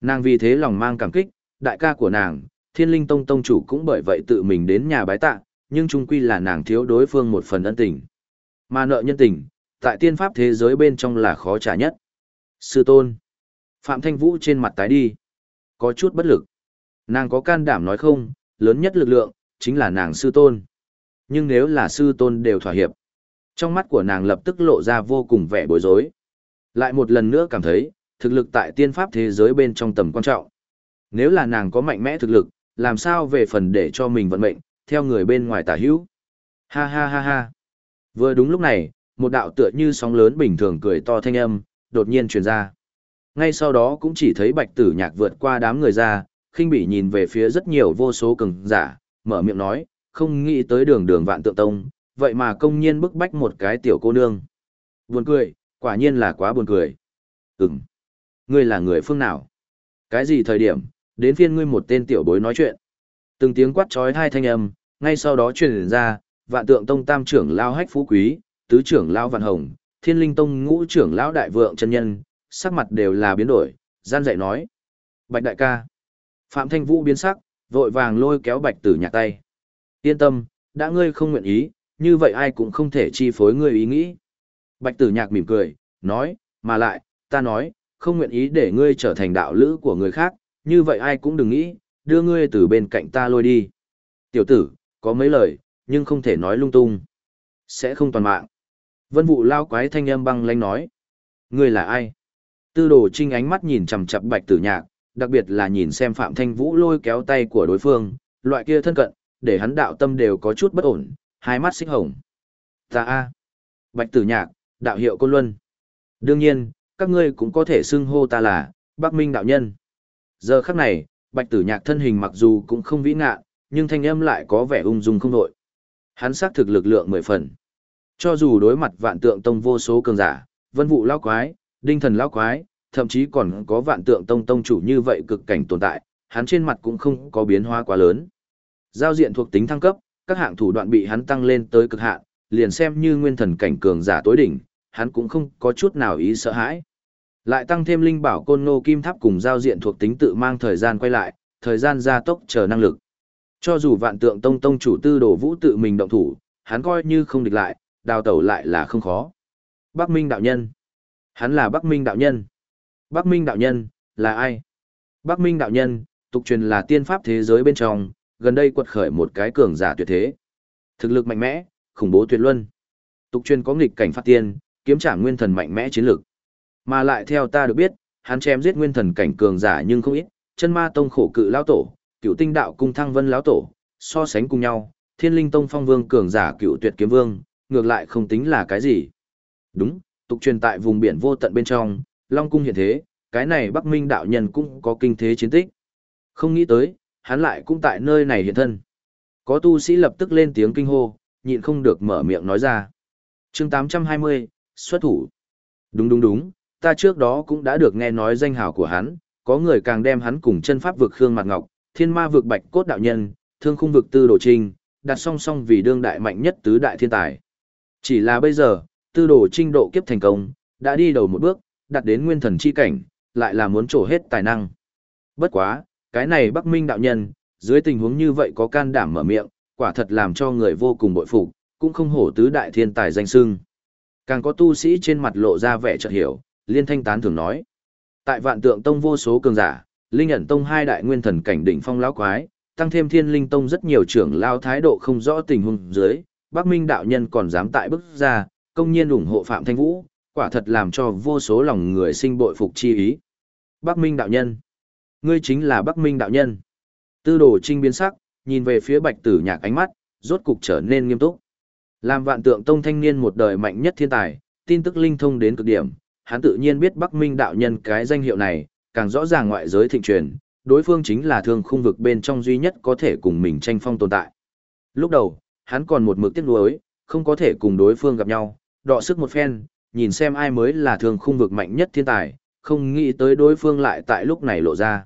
Nàng vì thế lòng mang cảm kích, đại ca của nàng, thiên linh tông tông chủ cũng bởi vậy tự mình đến nhà bái tạ, nhưng chung quy là nàng thiếu đối phương một phần ân tình. Mà nợ nhân tình, tại tiên pháp thế giới bên trong là khó trả nhất. Sư tôn. Phạm Thanh Vũ trên mặt tái đi. Có chút bất lực. Nàng có can đảm nói không, lớn nhất lực lượng, chính là nàng sư tôn. Nhưng nếu là sư tôn đều thỏa hiệp. Trong mắt của nàng lập tức lộ ra vô cùng vẻ bối rối. Lại một lần nữa cảm thấy, thực lực tại tiên pháp thế giới bên trong tầm quan trọng. Nếu là nàng có mạnh mẽ thực lực, làm sao về phần để cho mình vận mệnh, theo người bên ngoài tả hữu. Ha ha ha ha. Vừa đúng lúc này, một đạo tựa như sóng lớn bình thường cười to thanh âm, đột nhiên truyền ra. Ngay sau đó cũng chỉ thấy bạch tử nhạc vượt qua đám người ra, khinh bỉ nhìn về phía rất nhiều vô số cường giả, mở miệng nói, không nghĩ tới đường đường vạn tượng tông, vậy mà công nhiên bức bách một cái tiểu cô nương. Buồn cười, quả nhiên là quá buồn cười. Ừm. Ngươi là người phương nào? Cái gì thời điểm, đến phiên ngươi một tên tiểu bối nói chuyện. Từng tiếng quát trói hai thanh âm, ngay sau đó truyền ra, vạn tượng tông tam trưởng lao hách phú quý, tứ trưởng lao vạn hồng, thiên linh tông ngũ trưởng lão đại vượng chân nhân, sắc mặt đều là biến đổi, gian dạy nói. Bạch đại ca. Phạm Thanh Vũ biến sắc, vội vàng lôi kéo bạch tử nhạc tay. Yên tâm, đã ngươi không nguyện ý, như vậy ai cũng không thể chi phối ngươi ý nghĩ. Bạch tử nhạc mỉm cười, nói, mà lại, ta nói, không nguyện ý để ngươi trở thành đạo lữ của người khác, như vậy ai cũng đừng nghĩ, đưa ngươi từ bên cạnh ta lôi đi. Tiểu tử, có mấy lời, nhưng không thể nói lung tung. Sẽ không toàn mạng. Vân vụ lao quái thanh âm băng lanh nói. Ngươi là ai? Tư đồ trinh ánh mắt nhìn chằm chặp bạch tử nhạc, đặc biệt là nhìn xem Phạm Thanh Vũ lôi kéo tay của đối phương, loại kia thân cận, để hắn đạo tâm đều có chút bất ổn, hai mắt xích hồng. Ta a, Bạch Tử Nhạc, đạo hiệu Côn Luân. Đương nhiên, các ngươi cũng có thể xưng hô ta là Bắc Minh đạo nhân. Giờ khắc này, Bạch Tử Nhạc thân hình mặc dù cũng không vĩ ngạ, nhưng thanh âm lại có vẻ ung dung không đội. Hắn xác thực lực lượng mười phần. Cho dù đối mặt vạn tượng tông vô số cường giả, vân vụ lao quái, đinh thần lao quái, thậm chí còn có vạn tượng tông tông chủ như vậy cực cảnh tồn tại, hắn trên mặt cũng không có biến hóa quá lớn. Giao diện thuộc tính thăng cấp, các hạng thủ đoạn bị hắn tăng lên tới cực hạn, liền xem như nguyên thần cảnh cường giả tối đỉnh, hắn cũng không có chút nào ý sợ hãi. Lại tăng thêm linh bảo côn nô kim tháp cùng giao diện thuộc tính tự mang thời gian quay lại, thời gian gia tốc chờ năng lực. Cho dù vạn tượng tông tông chủ tư đồ vũ tự mình động thủ, hắn coi như không địch lại, đào tẩu lại là không khó. Bắc Minh đạo nhân. Hắn là Bắc Minh đạo nhân. Bắc Minh đạo nhân, là ai? Bắc Minh đạo nhân, tục truyền là tiên pháp thế giới bên trong, gần đây quật khởi một cái cường giả tuyệt thế. Thực lực mạnh mẽ, khủng bố tuyệt luân. Tục truyền có nghịch cảnh phát tiên, kiếm trả nguyên thần mạnh mẽ chiến lực. Mà lại theo ta được biết, hắn chém giết nguyên thần cảnh cường giả nhưng không ít, chân ma tông khổ cự lão tổ, cựu tinh đạo cung thăng vân lão tổ, so sánh cùng nhau, thiên linh tông phong vương cường giả cựu tuyệt kiếm vương, ngược lại không tính là cái gì. Đúng, tục truyền tại vùng biển vô tận bên trong, Long cung hiện thế, cái này Bắc Minh đạo nhân cũng có kinh thế chiến tích. Không nghĩ tới, hắn lại cũng tại nơi này hiện thân. Có tu sĩ lập tức lên tiếng kinh hô, nhịn không được mở miệng nói ra. chương 820, xuất thủ. Đúng đúng đúng, ta trước đó cũng đã được nghe nói danh hào của hắn, có người càng đem hắn cùng chân pháp vực Khương Mạc Ngọc, thiên ma vực Bạch Cốt Đạo Nhân, thương khung vực Tư Đồ Trinh, đặt song song vì đương đại mạnh nhất tứ đại thiên tài. Chỉ là bây giờ, Tư Đồ Trinh độ kiếp thành công, đã đi đầu một bước, đặt đến nguyên thần chi cảnh, lại là muốn trổ hết tài năng. Bất quá, cái này Bắc Minh đạo nhân, dưới tình huống như vậy có can đảm mở miệng, quả thật làm cho người vô cùng bội phục, cũng không hổ tứ đại thiên tài danh xưng. Càng có tu sĩ trên mặt lộ ra vẻ chợt hiểu, liên thanh tán thường nói. Tại vạn tượng tông vô số cường giả, linh ẩn tông hai đại nguyên thần cảnh đỉnh phong lão quái, tăng thêm thiên linh tông rất nhiều trưởng lao thái độ không rõ tình huống dưới, Bắc Minh đạo nhân còn dám tại bức ra, công nhiên ủng hộ Phạm Thanh Vũ, quả thật làm cho vô số lòng người sinh bội phục chi ý. Bắc Minh đạo nhân. Ngươi chính là Bắc Minh đạo nhân. Tư đồ trinh biến sắc, nhìn về phía bạch tử nhạc ánh mắt, rốt cục trở nên nghiêm túc. Làm vạn tượng tông thanh niên một đời mạnh nhất thiên tài, tin tức linh thông đến cực điểm, hắn tự nhiên biết Bắc Minh đạo nhân cái danh hiệu này, càng rõ ràng ngoại giới thịnh truyền, đối phương chính là thương khung vực bên trong duy nhất có thể cùng mình tranh phong tồn tại. Lúc đầu, hắn còn một mực tiếc nuối, không có thể cùng đối phương gặp nhau, đọ sức một phen, nhìn xem ai mới là thường khung vực mạnh nhất thiên tài, không nghĩ tới đối phương lại tại lúc này lộ ra.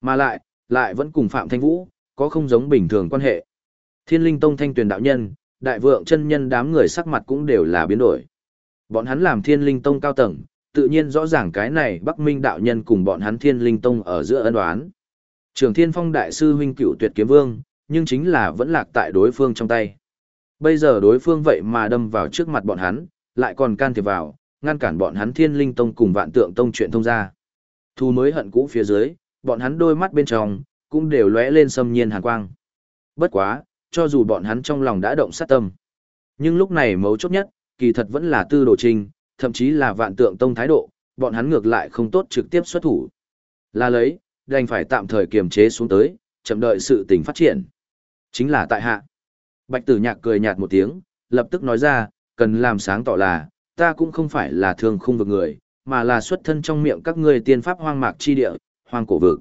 Mà lại, lại vẫn cùng Phạm Thanh Vũ, có không giống bình thường quan hệ. Thiên linh tông thanh tuyển đạo nhân, đại vượng chân nhân đám người sắc mặt cũng đều là biến đổi. Bọn hắn làm thiên linh tông cao tầng, tự nhiên rõ ràng cái này Bắc Minh đạo nhân cùng bọn hắn thiên linh tông ở giữa ân đoán. Trường thiên phong đại sư huynh cựu tuyệt kiếm vương, nhưng chính là vẫn lạc tại đối phương trong tay. Bây giờ đối phương vậy mà đâm vào trước mặt bọn hắn, lại còn can thiệp vào, ngăn cản bọn hắn thiên linh tông cùng vạn tượng tông chuyện thông ra. Thu mới hận cũ phía dưới, bọn hắn đôi mắt bên trong, cũng đều lóe lên xâm nhiên hàn quang. Bất quá, cho dù bọn hắn trong lòng đã động sát tâm. Nhưng lúc này mấu chốt nhất, kỳ thật vẫn là tư đồ trình, thậm chí là vạn tượng tông thái độ, bọn hắn ngược lại không tốt trực tiếp xuất thủ. Là lấy, đành phải tạm thời kiềm chế xuống tới, chậm đợi sự tình phát triển. Chính là tại hạ. Bạch tử nhạc cười nhạt một tiếng, lập tức nói ra, cần làm sáng tỏ là, ta cũng không phải là thường khung vực người, mà là xuất thân trong miệng các ngươi tiên pháp hoang mạc chi địa, hoang cổ vực.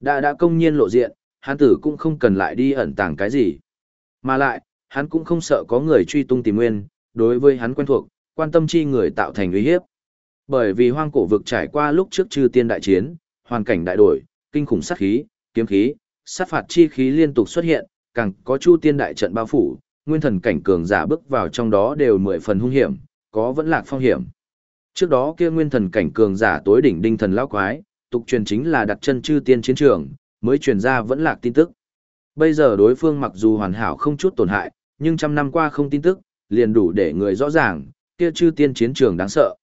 Đã đã công nhiên lộ diện, hắn tử cũng không cần lại đi ẩn tàng cái gì. Mà lại, hắn cũng không sợ có người truy tung tìm nguyên, đối với hắn quen thuộc, quan tâm chi người tạo thành uy hiếp. Bởi vì hoang cổ vực trải qua lúc trước chư tiên đại chiến, hoàn cảnh đại đổi, kinh khủng sát khí, kiếm khí, sát phạt chi khí liên tục xuất hiện, càng có chu tiên đại trận bao phủ, nguyên thần cảnh cường giả bước vào trong đó đều mười phần hung hiểm, có vẫn lạc phong hiểm. Trước đó kia nguyên thần cảnh cường giả tối đỉnh đinh thần lão quái, tục truyền chính là đặt chân chư tiên chiến trường, mới truyền ra vẫn lạc tin tức. Bây giờ đối phương mặc dù hoàn hảo không chút tổn hại, nhưng trăm năm qua không tin tức, liền đủ để người rõ ràng, kia chư tiên chiến trường đáng sợ.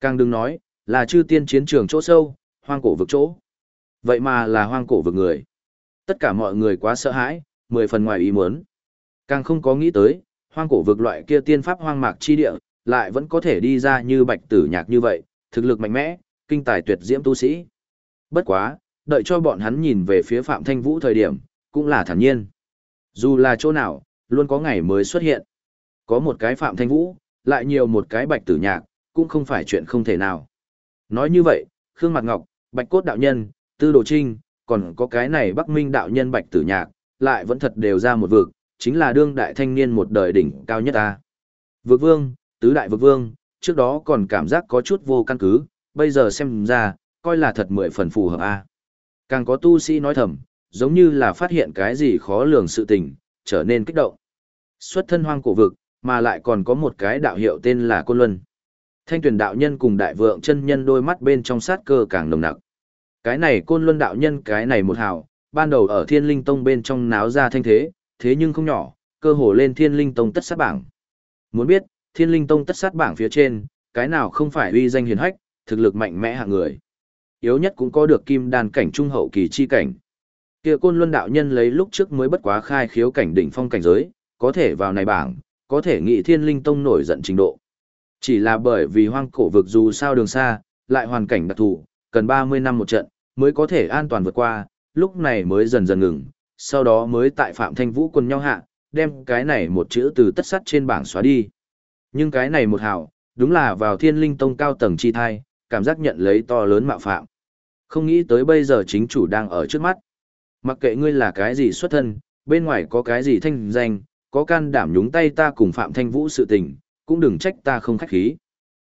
Càng đừng nói, là chư tiên chiến trường chỗ sâu, hoang cổ vực chỗ. Vậy mà là hoang cổ vực người. Tất cả mọi người quá sợ hãi, mười phần ngoài ý muốn. Càng không có nghĩ tới, hoang cổ vực loại kia tiên pháp hoang mạc chi địa, lại vẫn có thể đi ra như bạch tử nhạc như vậy, thực lực mạnh mẽ, kinh tài tuyệt diễm tu sĩ. Bất quá, đợi cho bọn hắn nhìn về phía Phạm Thanh Vũ thời điểm, cũng là thản nhiên. Dù là chỗ nào, luôn có ngày mới xuất hiện. Có một cái Phạm Thanh Vũ, lại nhiều một cái bạch tử nhạc, cũng không phải chuyện không thể nào. Nói như vậy, Khương Mạc Ngọc, Bạch Cốt Đạo Nhân, Tư Đồ Trinh, còn có cái này Bắc Minh Đạo Nhân Bạch Tử Nhạc, lại vẫn thật đều ra một vực, chính là đương đại thanh niên một đời đỉnh cao nhất ta. Vực vương, tứ đại vực vương, trước đó còn cảm giác có chút vô căn cứ, bây giờ xem ra, coi là thật mười phần phù hợp a. Càng có tu sĩ nói thầm, giống như là phát hiện cái gì khó lường sự tình, trở nên kích động. Xuất thân hoang cổ vực, mà lại còn có một cái đạo hiệu tên là Côn Luân. Thanh tuyển đạo nhân cùng đại vượng chân nhân đôi mắt bên trong sát cơ càng nồng nặc. Cái này Côn Luân đạo nhân cái này một hào, ban đầu ở Thiên Linh Tông bên trong náo ra thanh thế, thế nhưng không nhỏ, cơ hồ lên Thiên Linh Tông tất sát bảng. Muốn biết, Thiên Linh Tông tất sát bảng phía trên, cái nào không phải uy danh hiền hách, thực lực mạnh mẽ hạng người. Yếu nhất cũng có được kim đan cảnh trung hậu kỳ chi cảnh. Kia Côn Luân đạo nhân lấy lúc trước mới bất quá khai khiếu cảnh đỉnh phong cảnh giới, có thể vào này bảng, có thể nghị Thiên Linh Tông nổi giận trình độ. Chỉ là bởi vì hoang cổ vực dù sao đường xa, lại hoàn cảnh đặc thù, cần 30 năm một trận, mới có thể an toàn vượt qua, lúc này mới dần dần ngừng, sau đó mới tại Phạm Thanh Vũ quân nhau hạ, đem cái này một chữ từ tất sắt trên bảng xóa đi. Nhưng cái này một hảo đúng là vào thiên linh tông cao tầng chi thai, cảm giác nhận lấy to lớn mạo phạm. Không nghĩ tới bây giờ chính chủ đang ở trước mắt. Mặc kệ ngươi là cái gì xuất thân, bên ngoài có cái gì thanh danh, có can đảm nhúng tay ta cùng Phạm Thanh Vũ sự tình, cũng đừng trách ta không khách khí.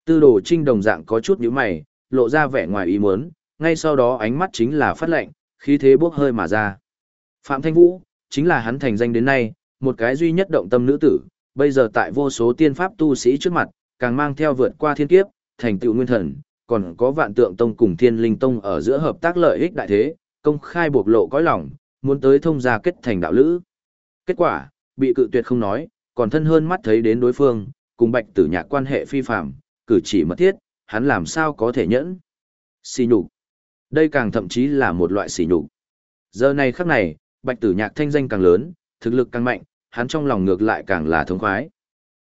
Tư đồ trinh đồng dạng có chút nhíu mày, lộ ra vẻ ngoài ý muốn, ngay sau đó ánh mắt chính là phát lệnh, khí thế bốc hơi mà ra. Phạm Thanh Vũ, chính là hắn thành danh đến nay, một cái duy nhất động tâm nữ tử, bây giờ tại vô số tiên pháp tu sĩ trước mặt, càng mang theo vượt qua thiên kiếp, thành tựu nguyên thần, còn có vạn tượng tông cùng thiên linh tông ở giữa hợp tác lợi ích đại thế, công khai bộc lộ cõi lòng, muốn tới thông gia kết thành đạo lữ. Kết quả, bị cự tuyệt không nói, còn thân hơn mắt thấy đến đối phương, cùng bạch tử nhạc quan hệ phi phạm, cử chỉ mật thiết, hắn làm sao có thể nhẫn. Xì nhục. Đây càng thậm chí là một loại xì nhục. Giờ này khắc này, bạch tử nhạc thanh danh càng lớn, thực lực càng mạnh, hắn trong lòng ngược lại càng là thống khoái.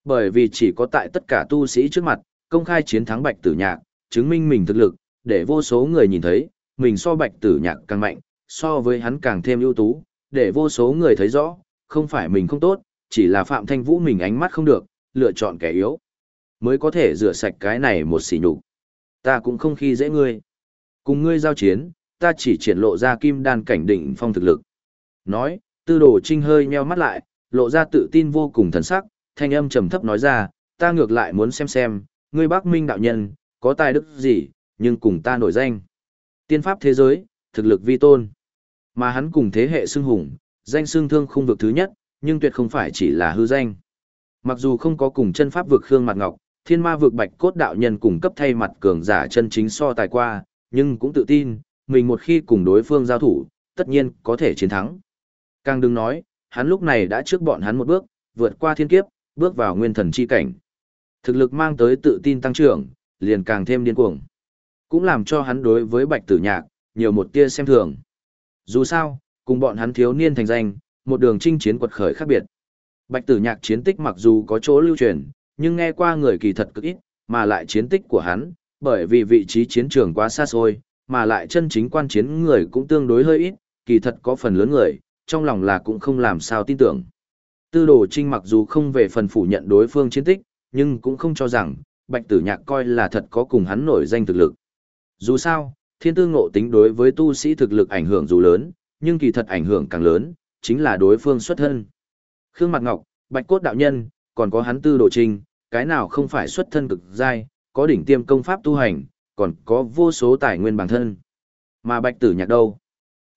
Bởi vì chỉ có tại tất cả tu sĩ trước mặt, công khai chiến thắng bạch tử nhạc, chứng minh mình thực lực, để vô số người nhìn thấy, mình so bạch tử nhạc càng mạnh, so với hắn càng thêm ưu tú, để vô số người thấy rõ, không phải mình không tốt, chỉ là Phạm Thanh Vũ mình ánh mắt không được, lựa chọn kẻ yếu. Mới có thể rửa sạch cái này một xỉ nhục. Ta cũng không khi dễ ngươi. Cùng ngươi giao chiến, ta chỉ triển lộ ra kim đan cảnh đỉnh phong thực lực. Nói, tư đồ trinh hơi nheo mắt lại, lộ ra tự tin vô cùng thần sắc, thanh âm trầm thấp nói ra, ta ngược lại muốn xem xem, ngươi bác minh đạo nhân, có tài đức gì, nhưng cùng ta nổi danh. Tiên pháp thế giới, thực lực vi tôn. Mà hắn cùng thế hệ xưng hùng, danh xưng thương không vực thứ nhất, nhưng tuyệt không phải chỉ là hư danh. Mặc dù không có cùng chân pháp vực Khương Mặt Ngọc, thiên ma vực bạch cốt đạo nhân cùng cấp thay mặt cường giả chân chính so tài qua, nhưng cũng tự tin, mình một khi cùng đối phương giao thủ, tất nhiên có thể chiến thắng. Càng đừng nói, hắn lúc này đã trước bọn hắn một bước, vượt qua thiên kiếp, bước vào nguyên thần chi cảnh. Thực lực mang tới tự tin tăng trưởng, liền càng thêm điên cuồng. Cũng làm cho hắn đối với bạch tử nhạc, nhiều một tia xem thường. Dù sao, cùng bọn hắn thiếu niên thành danh, một đường chinh chiến quật khởi khác biệt. Bạch tử nhạc chiến tích mặc dù có chỗ lưu truyền, nhưng nghe qua người kỳ thật cực ít, mà lại chiến tích của hắn, bởi vì vị trí chiến trường quá xa xôi, mà lại chân chính quan chiến người cũng tương đối hơi ít, kỳ thật có phần lớn người, trong lòng là cũng không làm sao tin tưởng. Tư đồ trinh mặc dù không về phần phủ nhận đối phương chiến tích, nhưng cũng không cho rằng, bạch tử nhạc coi là thật có cùng hắn nổi danh thực lực. Dù sao, thiên tư ngộ tính đối với tu sĩ thực lực ảnh hưởng dù lớn, nhưng kỳ thật ảnh hưởng càng lớn, chính là đối phương xuất thân. Khương Mạc Ngọc, Bạch Cốt Đạo Nhân, còn có hắn tư đồ trinh, cái nào không phải xuất thân cực giai, có đỉnh tiêm công pháp tu hành, còn có vô số tài nguyên bản thân. Mà Bạch Tử Nhạc đâu?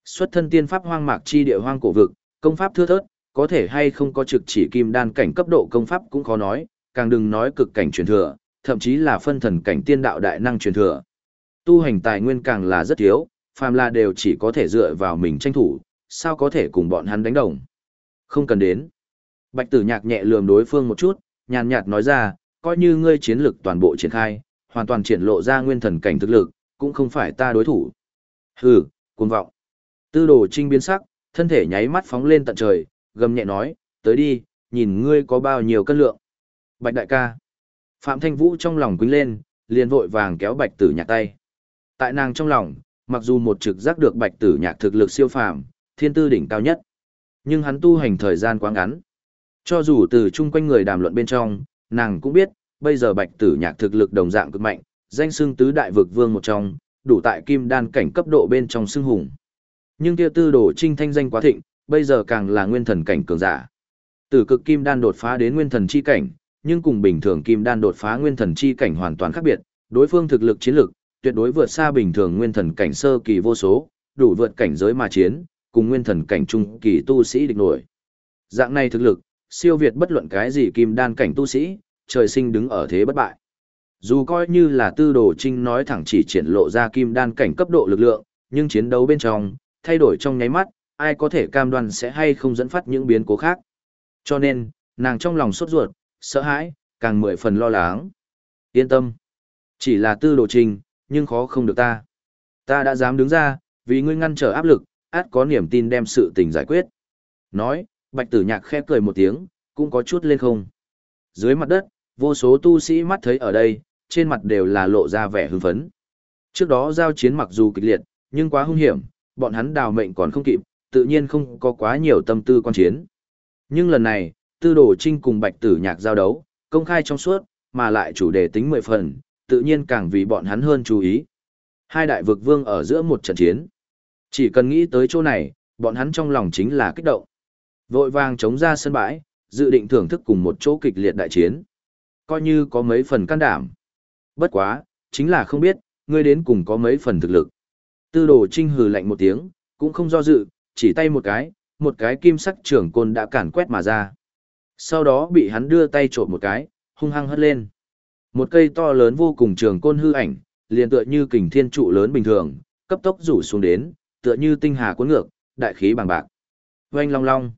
Xuất thân tiên pháp hoang mạc chi địa hoang cổ vực, công pháp thưa thớt, có thể hay không có trực chỉ kim đan cảnh cấp độ công pháp cũng khó nói, càng đừng nói cực cảnh truyền thừa, thậm chí là phân thần cảnh tiên đạo đại năng truyền thừa. Tu hành tài nguyên càng là rất thiếu, phàm là đều chỉ có thể dựa vào mình tranh thủ, sao có thể cùng bọn hắn đánh đồng. Không cần đến. Bạch tử nhạc nhẹ lườm đối phương một chút, nhàn nhạt nói ra, coi như ngươi chiến lực toàn bộ triển khai, hoàn toàn triển lộ ra nguyên thần cảnh thực lực, cũng không phải ta đối thủ. Hừ, cuồng vọng. Tư đồ trinh biến sắc, thân thể nháy mắt phóng lên tận trời, gầm nhẹ nói, tới đi, nhìn ngươi có bao nhiêu cân lượng. Bạch đại ca. Phạm Thanh Vũ trong lòng quýnh lên, liền vội vàng kéo bạch tử nhạc tay. Tại nàng trong lòng, mặc dù một trực giác được bạch tử nhạc thực lực siêu phàm, thiên tư đỉnh cao nhất. Nhưng hắn tu hành thời gian quá ngắn. Cho dù từ chung quanh người đàm luận bên trong, nàng cũng biết, bây giờ bạch tử nhạc thực lực đồng dạng cực mạnh, danh xưng tứ đại vực vương một trong, đủ tại kim đan cảnh cấp độ bên trong xưng hùng. Nhưng kia tư đồ trinh thanh danh quá thịnh, bây giờ càng là nguyên thần cảnh cường giả. Từ cực kim đan đột phá đến nguyên thần chi cảnh, nhưng cùng bình thường kim đan đột phá nguyên thần chi cảnh hoàn toàn khác biệt, đối phương thực lực chiến lực tuyệt đối vượt xa bình thường nguyên thần cảnh sơ kỳ vô số, đủ vượt cảnh giới mà chiến, cùng nguyên thần cảnh trung kỳ tu sĩ địch nổi. Dạng này thực lực, siêu việt bất luận cái gì kim đan cảnh tu sĩ, trời sinh đứng ở thế bất bại. Dù coi như là tư đồ trinh nói thẳng chỉ triển lộ ra kim đan cảnh cấp độ lực lượng, nhưng chiến đấu bên trong, thay đổi trong nháy mắt, ai có thể cam đoan sẽ hay không dẫn phát những biến cố khác. Cho nên, nàng trong lòng sốt ruột, sợ hãi, càng mười phần lo lắng. Yên tâm. Chỉ là tư đồ trình, nhưng khó không được ta. Ta đã dám đứng ra, vì ngươi ngăn trở áp lực, át có niềm tin đem sự tình giải quyết. Nói, bạch tử nhạc khẽ cười một tiếng, cũng có chút lên không. Dưới mặt đất, vô số tu sĩ mắt thấy ở đây, trên mặt đều là lộ ra vẻ hưng phấn. Trước đó giao chiến mặc dù kịch liệt, nhưng quá hung hiểm, bọn hắn đào mệnh còn không kịp, tự nhiên không có quá nhiều tâm tư quan chiến. Nhưng lần này, tư đồ trinh cùng bạch tử nhạc giao đấu, công khai trong suốt, mà lại chủ đề tính mười phần, tự nhiên càng vì bọn hắn hơn chú ý. Hai đại vực vương ở giữa một trận chiến. Chỉ cần nghĩ tới chỗ này, bọn hắn trong lòng chính là kích động. Vội vàng chống ra sân bãi, dự định thưởng thức cùng một chỗ kịch liệt đại chiến. Coi như có mấy phần can đảm. Bất quá, chính là không biết, ngươi đến cùng có mấy phần thực lực. Tư đồ trinh hừ lạnh một tiếng, cũng không do dự, chỉ tay một cái, một cái kim sắc trưởng côn đã cản quét mà ra. Sau đó bị hắn đưa tay trộm một cái, hung hăng hất lên. Một cây to lớn vô cùng trường côn hư ảnh, liền tựa như kình thiên trụ lớn bình thường, cấp tốc rủ xuống đến, tựa như tinh hà cuốn ngược, đại khí bằng bạc. Oanh long long.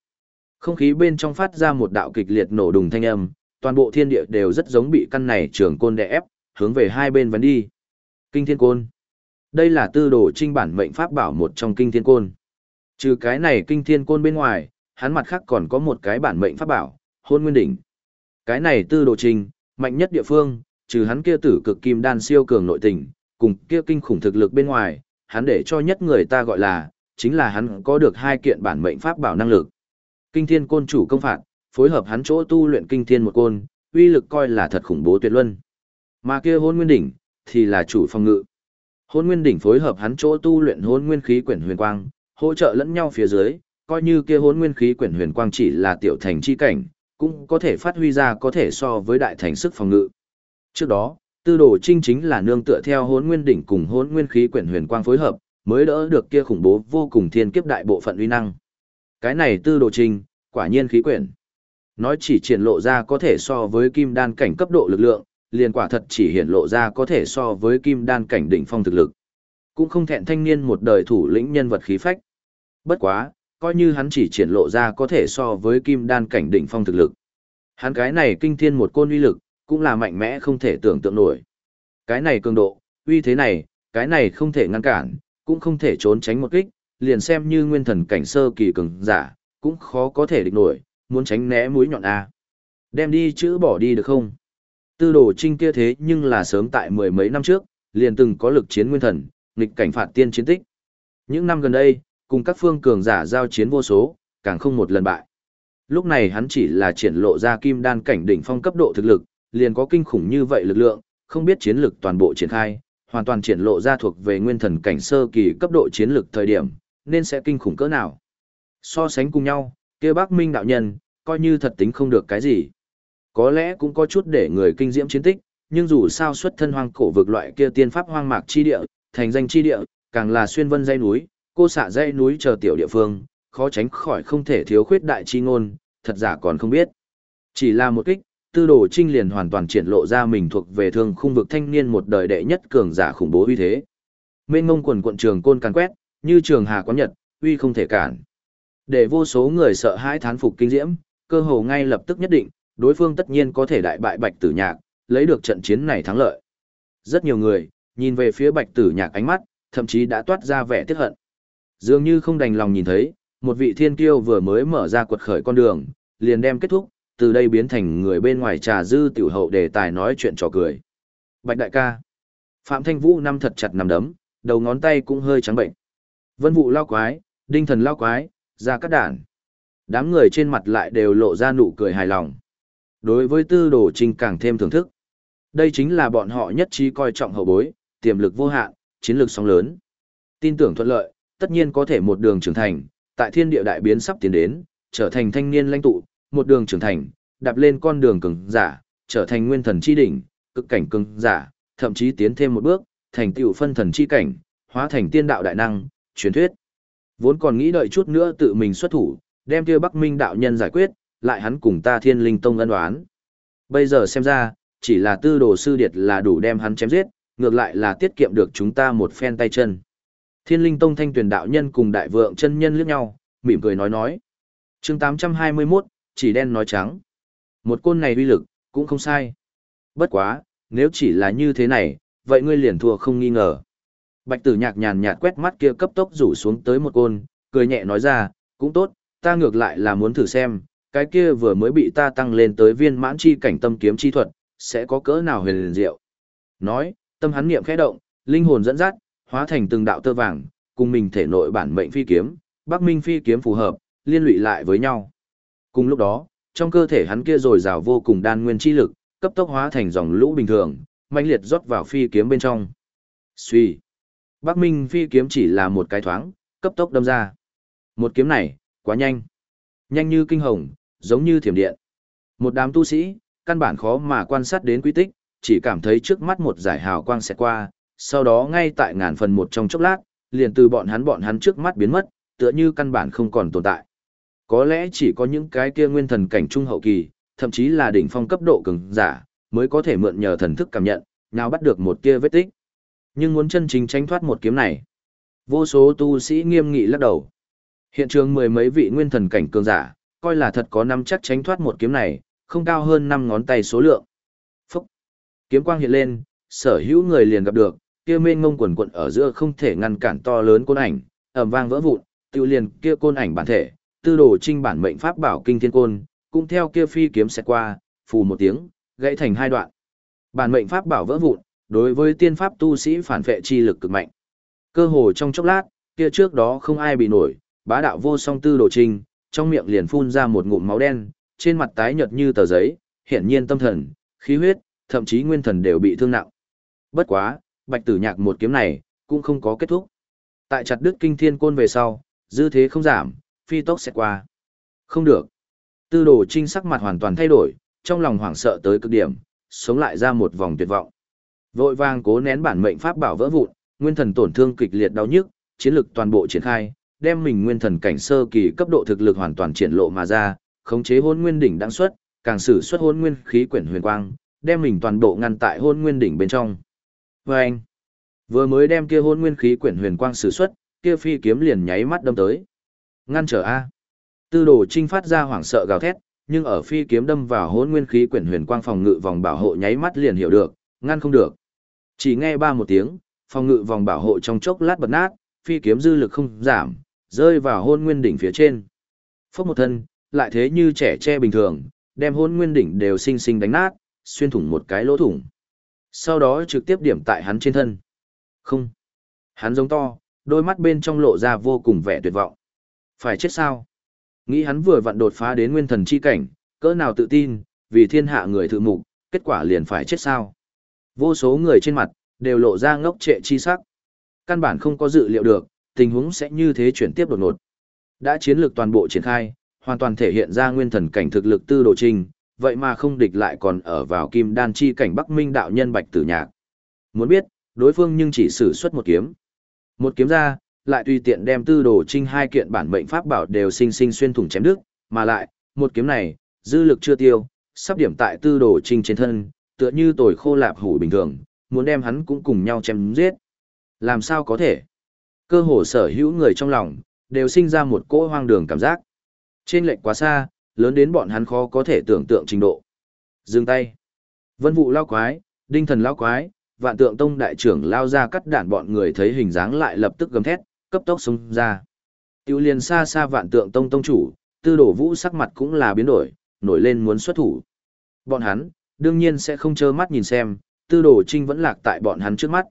Không khí bên trong phát ra một đạo kịch liệt nổ đùng thanh âm, toàn bộ thiên địa đều rất giống bị căn này trường côn đè ép, hướng về hai bên vấn đi. Kinh thiên côn. Đây là tư đồ trinh bản mệnh pháp bảo một trong kinh thiên côn. Trừ cái này kinh thiên côn bên ngoài, hắn mặt khác còn có một cái bản mệnh pháp bảo, hôn nguyên đỉnh. Cái này tư đồ trinh, mạnh nhất địa phương, trừ hắn kia tử cực kim đan siêu cường nội tình, cùng kia kinh khủng thực lực bên ngoài, hắn để cho nhất người ta gọi là, chính là hắn có được hai kiện bản mệnh pháp bảo năng lực. Kinh thiên côn chủ công phạt, phối hợp hắn chỗ tu luyện kinh thiên một côn, uy lực coi là thật khủng bố tuyệt luân. Mà kia hôn nguyên đỉnh, thì là chủ phòng ngự. Hôn nguyên đỉnh phối hợp hắn chỗ tu luyện hôn nguyên khí quyển huyền quang, hỗ trợ lẫn nhau phía dưới, coi như kia hôn nguyên khí quyển huyền quang chỉ là tiểu thành chi cảnh, cũng có thể phát huy ra có thể so với đại thành sức phòng ngự. Trước đó, tư đồ trinh chính là nương tựa theo hôn nguyên đỉnh cùng hôn nguyên khí quyển huyền quang phối hợp, mới đỡ được kia khủng bố vô cùng thiên kiếp đại bộ phận uy năng. Cái này tư đồ trinh, quả nhiên khí quyển. Nói chỉ triển lộ ra có thể so với kim đan cảnh cấp độ lực lượng, liền quả thật chỉ hiện lộ ra có thể so với kim đan cảnh đỉnh phong thực lực. Cũng không thẹn thanh niên một đời thủ lĩnh nhân vật khí phách. Bất quá, coi như hắn chỉ triển lộ ra có thể so với kim đan cảnh đỉnh phong thực lực. Hắn cái này kinh thiên một côn uy lực, cũng là mạnh mẽ không thể tưởng tượng nổi. Cái này cường độ, uy thế này, cái này không thể ngăn cản, cũng không thể trốn tránh một kích, liền xem như nguyên thần cảnh sơ kỳ cường giả, cũng khó có thể địch nổi, muốn tránh né mũi nhọn A. Đem đi chữ bỏ đi được không? Tư đồ trinh kia thế nhưng là sớm tại mười mấy năm trước, liền từng có lực chiến nguyên thần, nghịch cảnh phạt tiên chiến tích. Những năm gần đây, cùng các phương cường giả giao chiến vô số, càng không một lần bại. Lúc này hắn chỉ là triển lộ ra kim đan cảnh đỉnh phong cấp độ thực lực, liền có kinh khủng như vậy lực lượng, không biết chiến lực toàn bộ triển khai, hoàn toàn triển lộ ra thuộc về nguyên thần cảnh sơ kỳ cấp độ chiến lực thời điểm, nên sẽ kinh khủng cỡ nào. So sánh cùng nhau, kia Bắc Minh đạo nhân, coi như thật tính không được cái gì. Có lẽ cũng có chút để người kinh diễm chiến tích, nhưng dù sao xuất thân hoang cổ vực loại kia tiên pháp hoang mạc chi địa, thành danh chi địa, càng là xuyên vân dây núi, Cô xạ dãy núi chờ tiểu địa phương, khó tránh khỏi không thể thiếu khuyết đại chi ngôn, thật giả còn không biết. Chỉ là một kích, tư đồ trinh liền hoàn toàn triển lộ ra mình thuộc về thương khung vực thanh niên một đời đệ nhất cường giả khủng bố uy thế. Mênh ngông quần quận trường côn càn quét, như trường hà quán nhật, uy không thể cản. Để vô số người sợ hãi thán phục kinh diễm, cơ hồ ngay lập tức nhất định, đối phương tất nhiên có thể đại bại bạch tử nhạc, lấy được trận chiến này thắng lợi. Rất nhiều người, nhìn về phía bạch tử nhạc ánh mắt, thậm chí đã toát ra vẻ tiếc hận. Dường như không đành lòng nhìn thấy, một vị thiên kiêu vừa mới mở ra quật khởi con đường, liền đem kết thúc, từ đây biến thành người bên ngoài trà dư tiểu hậu đề tài nói chuyện trò cười. Bạch đại ca. Phạm Thanh Vũ năm thật chặt nằm đấm, đầu ngón tay cũng hơi trắng bệnh. Vân vụ lao quái, đinh thần lao quái, ra cắt đản. Đám người trên mặt lại đều lộ ra nụ cười hài lòng. Đối với tư đồ trinh càng thêm thưởng thức. Đây chính là bọn họ nhất trí coi trọng hậu bối, tiềm lực vô hạn, chiến lược sóng lớn. Tin tưởng thuận lợi, tất nhiên có thể một đường trưởng thành, tại thiên địa đại biến sắp tiến đến, trở thành thanh niên lãnh tụ, một đường trưởng thành, đạp lên con đường cường giả, trở thành nguyên thần chi đỉnh, cực cảnh cường giả, thậm chí tiến thêm một bước, thành tựu phân thần chi cảnh, hóa thành tiên đạo đại năng, truyền thuyết. Vốn còn nghĩ đợi chút nữa tự mình xuất thủ, đem kia Bắc Minh đạo nhân giải quyết, lại hắn cùng ta Thiên Linh Tông ân đoán. Bây giờ xem ra, chỉ là tư đồ sư điệt là đủ đem hắn chém giết, ngược lại là tiết kiệm được chúng ta một phen tay chân. Thiên Linh Tông thanh tuyển đạo nhân cùng đại vượng chân nhân liếc nhau, mỉm cười nói nói. chương 821, chỉ đen nói trắng. Một côn này uy lực, cũng không sai. Bất quá, nếu chỉ là như thế này, vậy ngươi liền thua không nghi ngờ. Bạch tử nhạc nhàn nhạt quét mắt kia cấp tốc rủ xuống tới một côn, cười nhẹ nói ra, cũng tốt, ta ngược lại là muốn thử xem, cái kia vừa mới bị ta tăng lên tới viên mãn chi cảnh tâm kiếm chi thuật, sẽ có cỡ nào huyền diệu. Nói, tâm hắn niệm khẽ động, linh hồn dẫn dắt, hóa thành từng đạo tơ vàng, cùng mình thể nội bản mệnh phi kiếm, Bắc Minh phi kiếm phù hợp, liên lụy lại với nhau. Cùng lúc đó, trong cơ thể hắn kia rồi rào vô cùng đan nguyên chi lực, cấp tốc hóa thành dòng lũ bình thường, mãnh liệt rót vào phi kiếm bên trong. Suy. Bắc Minh phi kiếm chỉ là một cái thoáng, cấp tốc đâm ra. Một kiếm này, quá nhanh. Nhanh như kinh hồng, giống như thiểm điện. Một đám tu sĩ, căn bản khó mà quan sát đến quy tích, chỉ cảm thấy trước mắt một giải hào quang sẽ qua, sau đó ngay tại ngàn phần một trong chốc lát, liền từ bọn hắn bọn hắn trước mắt biến mất, tựa như căn bản không còn tồn tại. Có lẽ chỉ có những cái kia nguyên thần cảnh trung hậu kỳ, thậm chí là đỉnh phong cấp độ cường giả, mới có thể mượn nhờ thần thức cảm nhận, nào bắt được một kia vết tích. Nhưng muốn chân chính tránh thoát một kiếm này, vô số tu sĩ nghiêm nghị lắc đầu. Hiện trường mười mấy vị nguyên thần cảnh cường giả, coi là thật có năm chắc tránh thoát một kiếm này, không cao hơn năm ngón tay số lượng. Phúc! Kiếm quang hiện lên, sở hữu người liền gặp được, kia mênh ngông quần quận ở giữa không thể ngăn cản to lớn côn ảnh, ầm vang vỡ vụn, tiêu liền kia côn ảnh bản thể, tư đồ trinh bản mệnh pháp bảo kinh thiên côn, cũng theo kia phi kiếm sẽ qua, phù một tiếng, gãy thành hai đoạn. Bản mệnh pháp bảo vỡ vụn, đối với tiên pháp tu sĩ phản vệ chi lực cực mạnh. Cơ hồ trong chốc lát, kia trước đó không ai bị nổi, bá đạo vô song tư đồ trinh, trong miệng liền phun ra một ngụm máu đen, trên mặt tái nhợt như tờ giấy, hiển nhiên tâm thần, khí huyết, thậm chí nguyên thần đều bị thương nặng. Bất quá, bạch tử nhạc một kiếm này, cũng không có kết thúc. Tại chặt đứt kinh thiên côn về sau, dư thế không giảm, phi tốc sẽ qua. Không được. Tư đồ trinh sắc mặt hoàn toàn thay đổi, trong lòng hoảng sợ tới cực điểm, sống lại ra một vòng tuyệt vọng. Vội vàng cố nén bản mệnh pháp bảo vỡ vụn, nguyên thần tổn thương kịch liệt đau nhức, chiến lực toàn bộ triển khai, đem mình nguyên thần cảnh sơ kỳ cấp độ thực lực hoàn toàn triển lộ mà ra, khống chế hôn nguyên đỉnh đang xuất, càng sử xuất hôn nguyên khí quyển huyền quang, đem mình toàn bộ ngăn tại hôn nguyên đỉnh bên trong. Và anh, vừa mới đem kia hôn nguyên khí quyển huyền quang sử xuất, kia phi kiếm liền nháy mắt đâm tới. Ngăn trở A. Tư đồ trinh phát ra hoảng sợ gào thét, nhưng ở phi kiếm đâm vào hôn nguyên khí quyển huyền quang phòng ngự vòng bảo hộ nháy mắt liền hiểu được, ngăn không được. Chỉ nghe ba một tiếng, phòng ngự vòng bảo hộ trong chốc lát bật nát, phi kiếm dư lực không giảm, rơi vào hôn nguyên đỉnh phía trên. Phốc một thân, lại thế như trẻ tre bình thường, đem hôn nguyên đỉnh đều sinh sinh đánh nát, xuyên thủng một cái lỗ thủng. Sau đó trực tiếp điểm tại hắn trên thân. Không. Hắn giống to, đôi mắt bên trong lộ ra vô cùng vẻ tuyệt vọng. Phải chết sao? Nghĩ hắn vừa vặn đột phá đến nguyên thần chi cảnh, cỡ nào tự tin, vì thiên hạ người thự mục, kết quả liền phải chết sao? Vô số người trên mặt, đều lộ ra ngốc trệ chi sắc. Căn bản không có dự liệu được, tình huống sẽ như thế chuyển tiếp đột ngột. Đã chiến lược toàn bộ triển khai, hoàn toàn thể hiện ra nguyên thần cảnh thực lực tư đồ trình, vậy mà không địch lại còn ở vào kim đan chi cảnh Bắc Minh đạo nhân Bạch Tử Nhạc. Muốn biết, đối phương nhưng chỉ sử xuất một kiếm. Một kiếm ra, lại tùy tiện đem tư đồ trinh hai kiện bản mệnh pháp bảo đều sinh sinh xuyên thủng chém đứt, mà lại, một kiếm này, dư lực chưa tiêu, sắp điểm tại tư đồ trinh trên thân, tựa như tồi khô lạp hủ bình thường, muốn đem hắn cũng cùng nhau chém giết. Làm sao có thể? Cơ hồ sở hữu người trong lòng, đều sinh ra một cỗ hoang đường cảm giác. Trên lệnh quá xa, lớn đến bọn hắn khó có thể tưởng tượng trình độ. Dừng tay. Vân vụ lao quái, đinh thần lao quái, vạn tượng tông đại trưởng lao ra cắt đạn bọn người thấy hình dáng lại lập tức gầm thét, cấp tốc xông ra. Tiêu liền xa xa vạn tượng tông tông chủ, tư đổ vũ sắc mặt cũng là biến đổi, nổi lên muốn xuất thủ. Bọn hắn, đương nhiên sẽ không trơ mắt nhìn xem, tư đồ trinh vẫn lạc tại bọn hắn trước mắt.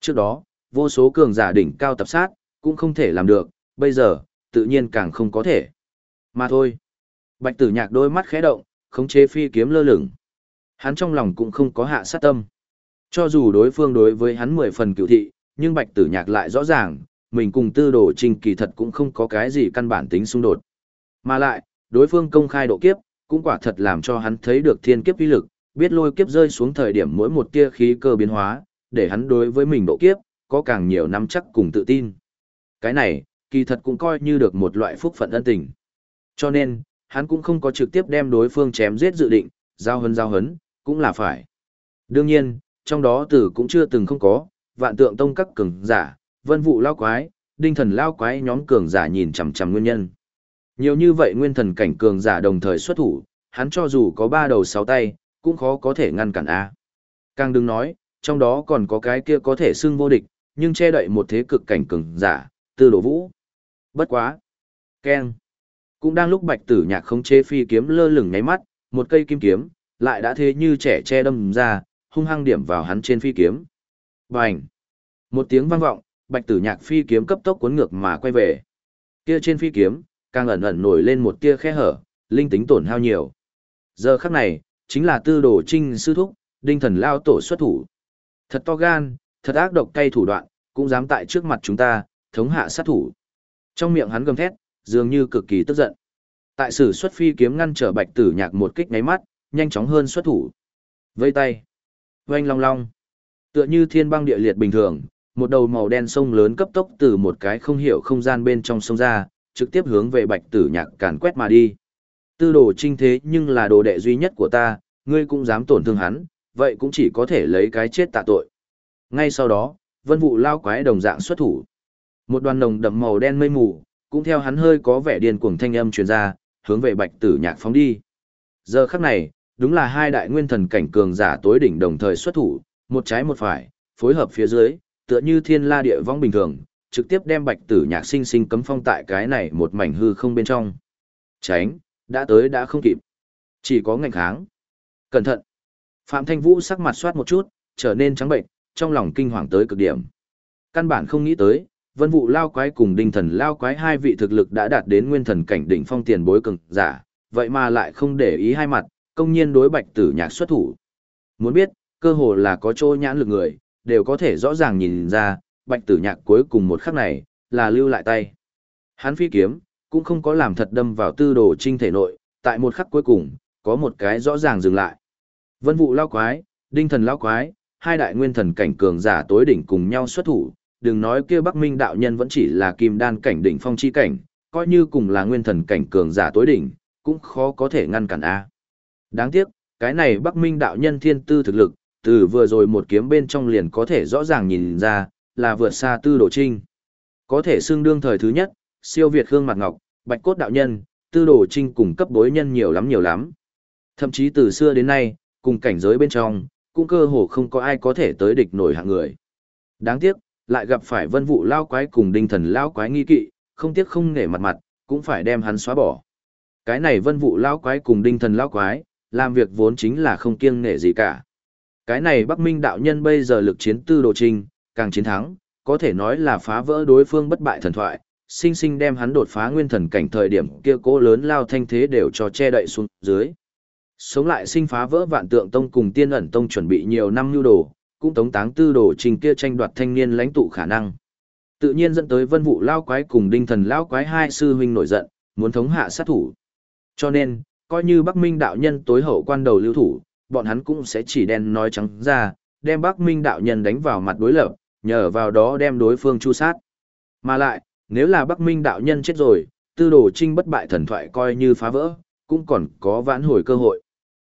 Trước đó, vô số cường giả đỉnh cao tập sát, cũng không thể làm được, bây giờ, tự nhiên càng không có thể. Mà thôi. Bạch tử nhạc đôi mắt khẽ động, khống chế phi kiếm lơ lửng. Hắn trong lòng cũng không có hạ sát tâm. Cho dù đối phương đối với hắn mười phần cựu thị, nhưng bạch tử nhạc lại rõ ràng, mình cùng tư đồ trình kỳ thật cũng không có cái gì căn bản tính xung đột. Mà lại, đối phương công khai độ kiếp, cũng quả thật làm cho hắn thấy được thiên kiếp uy lực, biết lôi kiếp rơi xuống thời điểm mỗi một tia khí cơ biến hóa, để hắn đối với mình độ kiếp, có càng nhiều nắm chắc cùng tự tin. Cái này, kỳ thật cũng coi như được một loại phúc phận ân tình. Cho nên, hắn cũng không có trực tiếp đem đối phương chém giết dự định, giao hấn giao hấn, cũng là phải. Đương nhiên, trong đó tử cũng chưa từng không có, vạn tượng tông các cường giả, vân vụ lao quái, đinh thần lao quái nhóm cường giả nhìn chằm chằm nguyên nhân. Nhiều như vậy nguyên thần cảnh cường giả đồng thời xuất thủ, hắn cho dù có ba đầu sáu tay, cũng khó có thể ngăn cản A. Càng đừng nói, trong đó còn có cái kia có thể xưng vô địch, nhưng che đậy một thế cực cảnh cường giả, tư đồ vũ. Bất quá. Keng. Cũng đang lúc bạch tử nhạc không chế phi kiếm lơ lửng nháy mắt, một cây kim kiếm, lại đã thế như trẻ che đâm ra, hung hăng điểm vào hắn trên phi kiếm. Bành! Một tiếng vang vọng, bạch tử nhạc phi kiếm cấp tốc cuốn ngược mà quay về. Kia trên phi kiếm, càng ẩn ẩn nổi lên một tia khe hở, linh tính tổn hao nhiều. Giờ khắc này, chính là tư đồ trinh sư thúc, đinh thần lao tổ xuất thủ. Thật to gan, thật ác độc cay thủ đoạn, cũng dám tại trước mặt chúng ta, thống hạ sát thủ. Trong miệng hắn gầm thét, dường như cực kỳ tức giận. Tại sử xuất phi kiếm ngăn trở bạch tử nhạc một kích ngáy mắt, nhanh chóng hơn xuất thủ. Vây tay. Oanh long long. Tựa như thiên băng địa liệt bình thường, một đầu màu đen sông lớn cấp tốc từ một cái không hiểu không gian bên trong sông ra, trực tiếp hướng về bạch tử nhạc càn quét mà đi. Tư đồ trinh thế nhưng là đồ đệ duy nhất của ta, ngươi cũng dám tổn thương hắn, vậy cũng chỉ có thể lấy cái chết tạ tội. Ngay sau đó, vân vụ lao quái đồng dạng xuất thủ. Một đoàn nồng đậm màu đen mây mù, cũng theo hắn hơi có vẻ điên cuồng thanh âm truyền ra, hướng về bạch tử nhạc phóng đi. Giờ khắc này, đúng là hai đại nguyên thần cảnh cường giả tối đỉnh đồng thời xuất thủ, một trái một phải, phối hợp phía dưới, tựa như thiên la địa vong bình thường, trực tiếp đem bạch tử nhạc sinh sinh cấm phong tại cái này một mảnh hư không bên trong. Tránh, đã tới đã không kịp. Chỉ có ngành kháng. Cẩn thận. Phạm Thanh Vũ sắc mặt soát một chút, trở nên trắng bệnh, trong lòng kinh hoàng tới cực điểm. Căn bản không nghĩ tới, vân vụ lao quái cùng đinh thần lao quái hai vị thực lực đã đạt đến nguyên thần cảnh đỉnh phong tiền bối cường giả, vậy mà lại không để ý hai mặt, công nhiên đối bạch tử nhạc xuất thủ. Muốn biết, cơ hồ là có chỗ nhãn lực người, đều có thể rõ ràng nhìn ra, bạch tử nhạc cuối cùng một khắc này, là lưu lại tay. Hắn phi kiếm, cũng không có làm thật đâm vào tư đồ trinh thể nội, tại một khắc cuối cùng, có một cái rõ ràng dừng lại. Vân vụ lao quái, đinh thần lao quái, hai đại nguyên thần cảnh cường giả tối đỉnh cùng nhau xuất thủ, đừng nói kia Bắc Minh đạo nhân vẫn chỉ là kim đan cảnh đỉnh phong chi cảnh, coi như cùng là nguyên thần cảnh cường giả tối đỉnh, cũng khó có thể ngăn cản a. Đáng tiếc, cái này Bắc Minh đạo nhân thiên tư thực lực, từ vừa rồi một kiếm bên trong liền có thể rõ ràng nhìn ra, là vượt xa tư đồ trinh. Có thể xưng đương thời thứ nhất, siêu việt Khương Mạc Ngọc, Bạch Cốt đạo nhân, tư đồ trinh cùng cấp bối nhân nhiều lắm nhiều lắm. Thậm chí từ xưa đến nay, cùng cảnh giới bên trong, cũng cơ hồ không có ai có thể tới địch nổi hạng người. Đáng tiếc, lại gặp phải vân vụ lao quái cùng đinh thần lao quái nghi kỵ, không tiếc không nể mặt mặt, cũng phải đem hắn xóa bỏ. Cái này vân vụ lao quái cùng đinh thần lao quái, làm việc vốn chính là không kiêng nể gì cả. Cái này Bắc Minh đạo nhân bây giờ lực chiến tư đồ trình, càng chiến thắng, có thể nói là phá vỡ đối phương bất bại thần thoại, sinh sinh đem hắn đột phá nguyên thần cảnh thời điểm kia cố lớn lao thanh thế đều cho che đậy xuống dưới. Sống lại sinh phá vỡ vạn tượng tông cùng tiên ẩn tông chuẩn bị nhiều năm lưu đồ, cũng tống táng tư đồ trình kia tranh đoạt thanh niên lãnh tụ khả năng. Tự nhiên dẫn tới vân vụ lao quái cùng đinh thần lao quái hai sư huynh nổi giận, muốn thống hạ sát thủ. Cho nên, coi như Bắc Minh đạo nhân tối hậu quan đầu lưu thủ, bọn hắn cũng sẽ chỉ đen nói trắng ra, đem Bắc Minh đạo nhân đánh vào mặt đối lập, nhờ vào đó đem đối phương chu sát. Mà lại, nếu là Bắc Minh đạo nhân chết rồi, tư đồ trinh bất bại thần thoại coi như phá vỡ, cũng còn có vãn hồi cơ hội.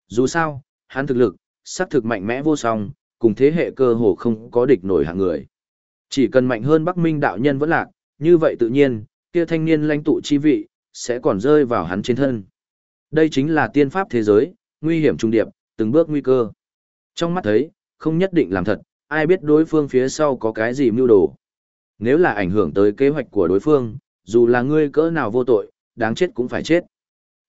Dù sao, hắn thực lực, xác thực mạnh mẽ vô song, cùng thế hệ cơ hồ không có địch nổi hạng người. Chỉ cần mạnh hơn Bắc Minh đạo nhân vẫn lạc, như vậy tự nhiên, kia thanh niên lãnh tụ chi vị, sẽ còn rơi vào hắn trên thân. Đây chính là tiên pháp thế giới, nguy hiểm trung điệp, từng bước nguy cơ. Trong mắt thấy, không nhất định làm thật, ai biết đối phương phía sau có cái gì mưu đồ. Nếu là ảnh hưởng tới kế hoạch của đối phương, dù là ngươi cỡ nào vô tội, đáng chết cũng phải chết.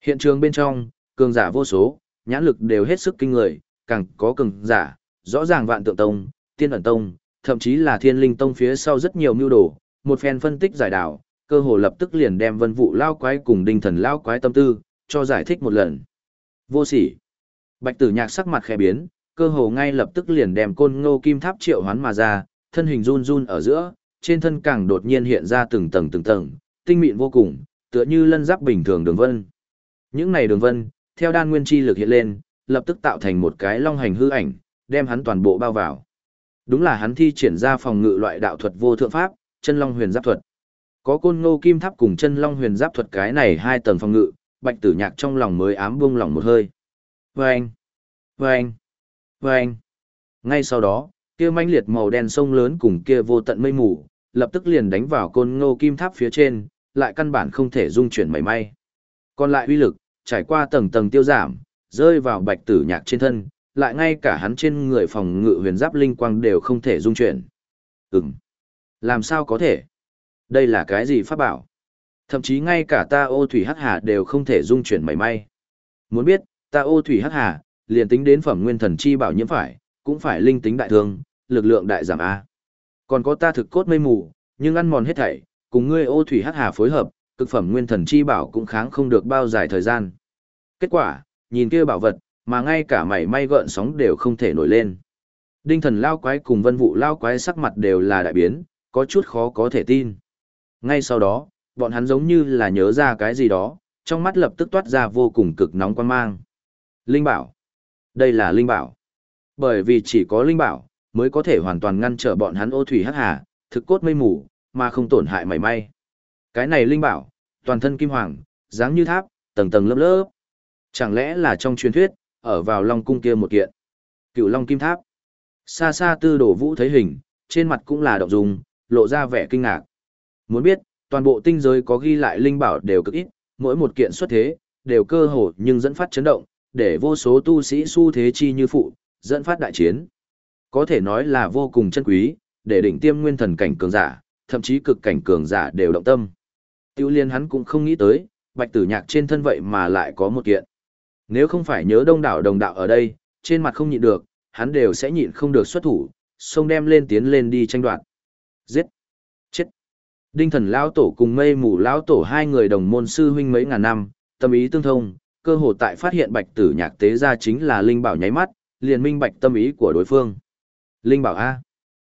Hiện trường bên trong, cường giả vô số, nhãn lực đều hết sức kinh người, càng có cường giả, rõ ràng vạn tượng tông, tiên ẩn tông, thậm chí là thiên linh tông phía sau rất nhiều mưu đồ, một phen phân tích giải đảo, cơ hồ lập tức liền đem vân vụ lao quái cùng đinh thần lao quái tâm tư, cho giải thích một lần. Vô sỉ. Bạch tử nhạc sắc mặt khẽ biến, cơ hồ ngay lập tức liền đem côn ngô kim tháp triệu hoán mà ra, thân hình run run ở giữa, trên thân càng đột nhiên hiện ra từng tầng từng tầng, tinh mịn vô cùng, tựa như lân giáp bình thường đường vân. Những này đường vân, theo đan nguyên chi lực hiện lên, lập tức tạo thành một cái long hành hư ảnh, đem hắn toàn bộ bao vào. Đúng là hắn thi triển ra phòng ngự loại đạo thuật vô thượng pháp, chân long huyền giáp thuật. Có côn ngô kim tháp cùng chân long huyền giáp thuật cái này hai tầng phòng ngự, bạch tử nhạc trong lòng mới ám buông lòng một hơi. Vâng! Vâng! Vâng! Ngay sau đó, kia manh liệt màu đen sông lớn cùng kia vô tận mây mù, lập tức liền đánh vào côn ngô kim tháp phía trên, lại căn bản không thể dung chuyển mảy may. Còn lại uy lực, trải qua tầng tầng tiêu giảm, rơi vào bạch tử nhạc trên thân, lại ngay cả hắn trên người phòng ngự huyền giáp linh quang đều không thể dung chuyển. Ừm. Làm sao có thể? Đây là cái gì pháp bảo? Thậm chí ngay cả ta ô thủy hắc hà đều không thể dung chuyển mảy may. Muốn biết, ta ô thủy hắc hà, liền tính đến phẩm nguyên thần chi bảo nhiễm phải, cũng phải linh tính đại thương, lực lượng đại giảm A. Còn có ta thực cốt mây mù, nhưng ăn mòn hết thảy, cùng ngươi ô thủy hắc hà phối hợp, cực phẩm nguyên thần chi bảo cũng kháng không được bao dài thời gian. Kết quả, nhìn kia bảo vật, mà ngay cả mảy may gợn sóng đều không thể nổi lên. Đinh thần lao quái cùng vân vụ lao quái sắc mặt đều là đại biến, có chút khó có thể tin. Ngay sau đó, bọn hắn giống như là nhớ ra cái gì đó, trong mắt lập tức toát ra vô cùng cực nóng quan mang. Linh bảo. Đây là linh bảo. Bởi vì chỉ có linh bảo, mới có thể hoàn toàn ngăn trở bọn hắn ô thủy hắc hà, thực cốt mây mù, mà không tổn hại mảy may. Cái này linh bảo, toàn thân kim hoàng, dáng như tháp, tầng tầng lớp lớp. Chẳng lẽ là trong truyền thuyết, ở vào long cung kia một kiện. Cựu long kim tháp. Xa xa tư đổ vũ thấy hình, trên mặt cũng là động dung, lộ ra vẻ kinh ngạc. Muốn biết, toàn bộ tinh giới có ghi lại linh bảo đều cực ít, mỗi một kiện xuất thế, đều cơ hồ nhưng dẫn phát chấn động, để vô số tu sĩ su thế chi như phụ, dẫn phát đại chiến. Có thể nói là vô cùng chân quý, để đỉnh tiêm nguyên thần cảnh cường giả, thậm chí cực cảnh cường giả đều động tâm. Tiêu liên hắn cũng không nghĩ tới, bạch tử nhạc trên thân vậy mà lại có một kiện. Nếu không phải nhớ đông đảo đồng đạo ở đây, trên mặt không nhịn được, hắn đều sẽ nhịn không được xuất thủ, xông đem lên tiến lên đi tranh đoạt. Giết! Chết! Đinh thần lão tổ cùng mây mù lão tổ hai người đồng môn sư huynh mấy ngàn năm, tâm ý tương thông, cơ hồ tại phát hiện bạch tử nhạc tế ra chính là linh bảo nháy mắt, liền minh bạch tâm ý của đối phương. Linh bảo A.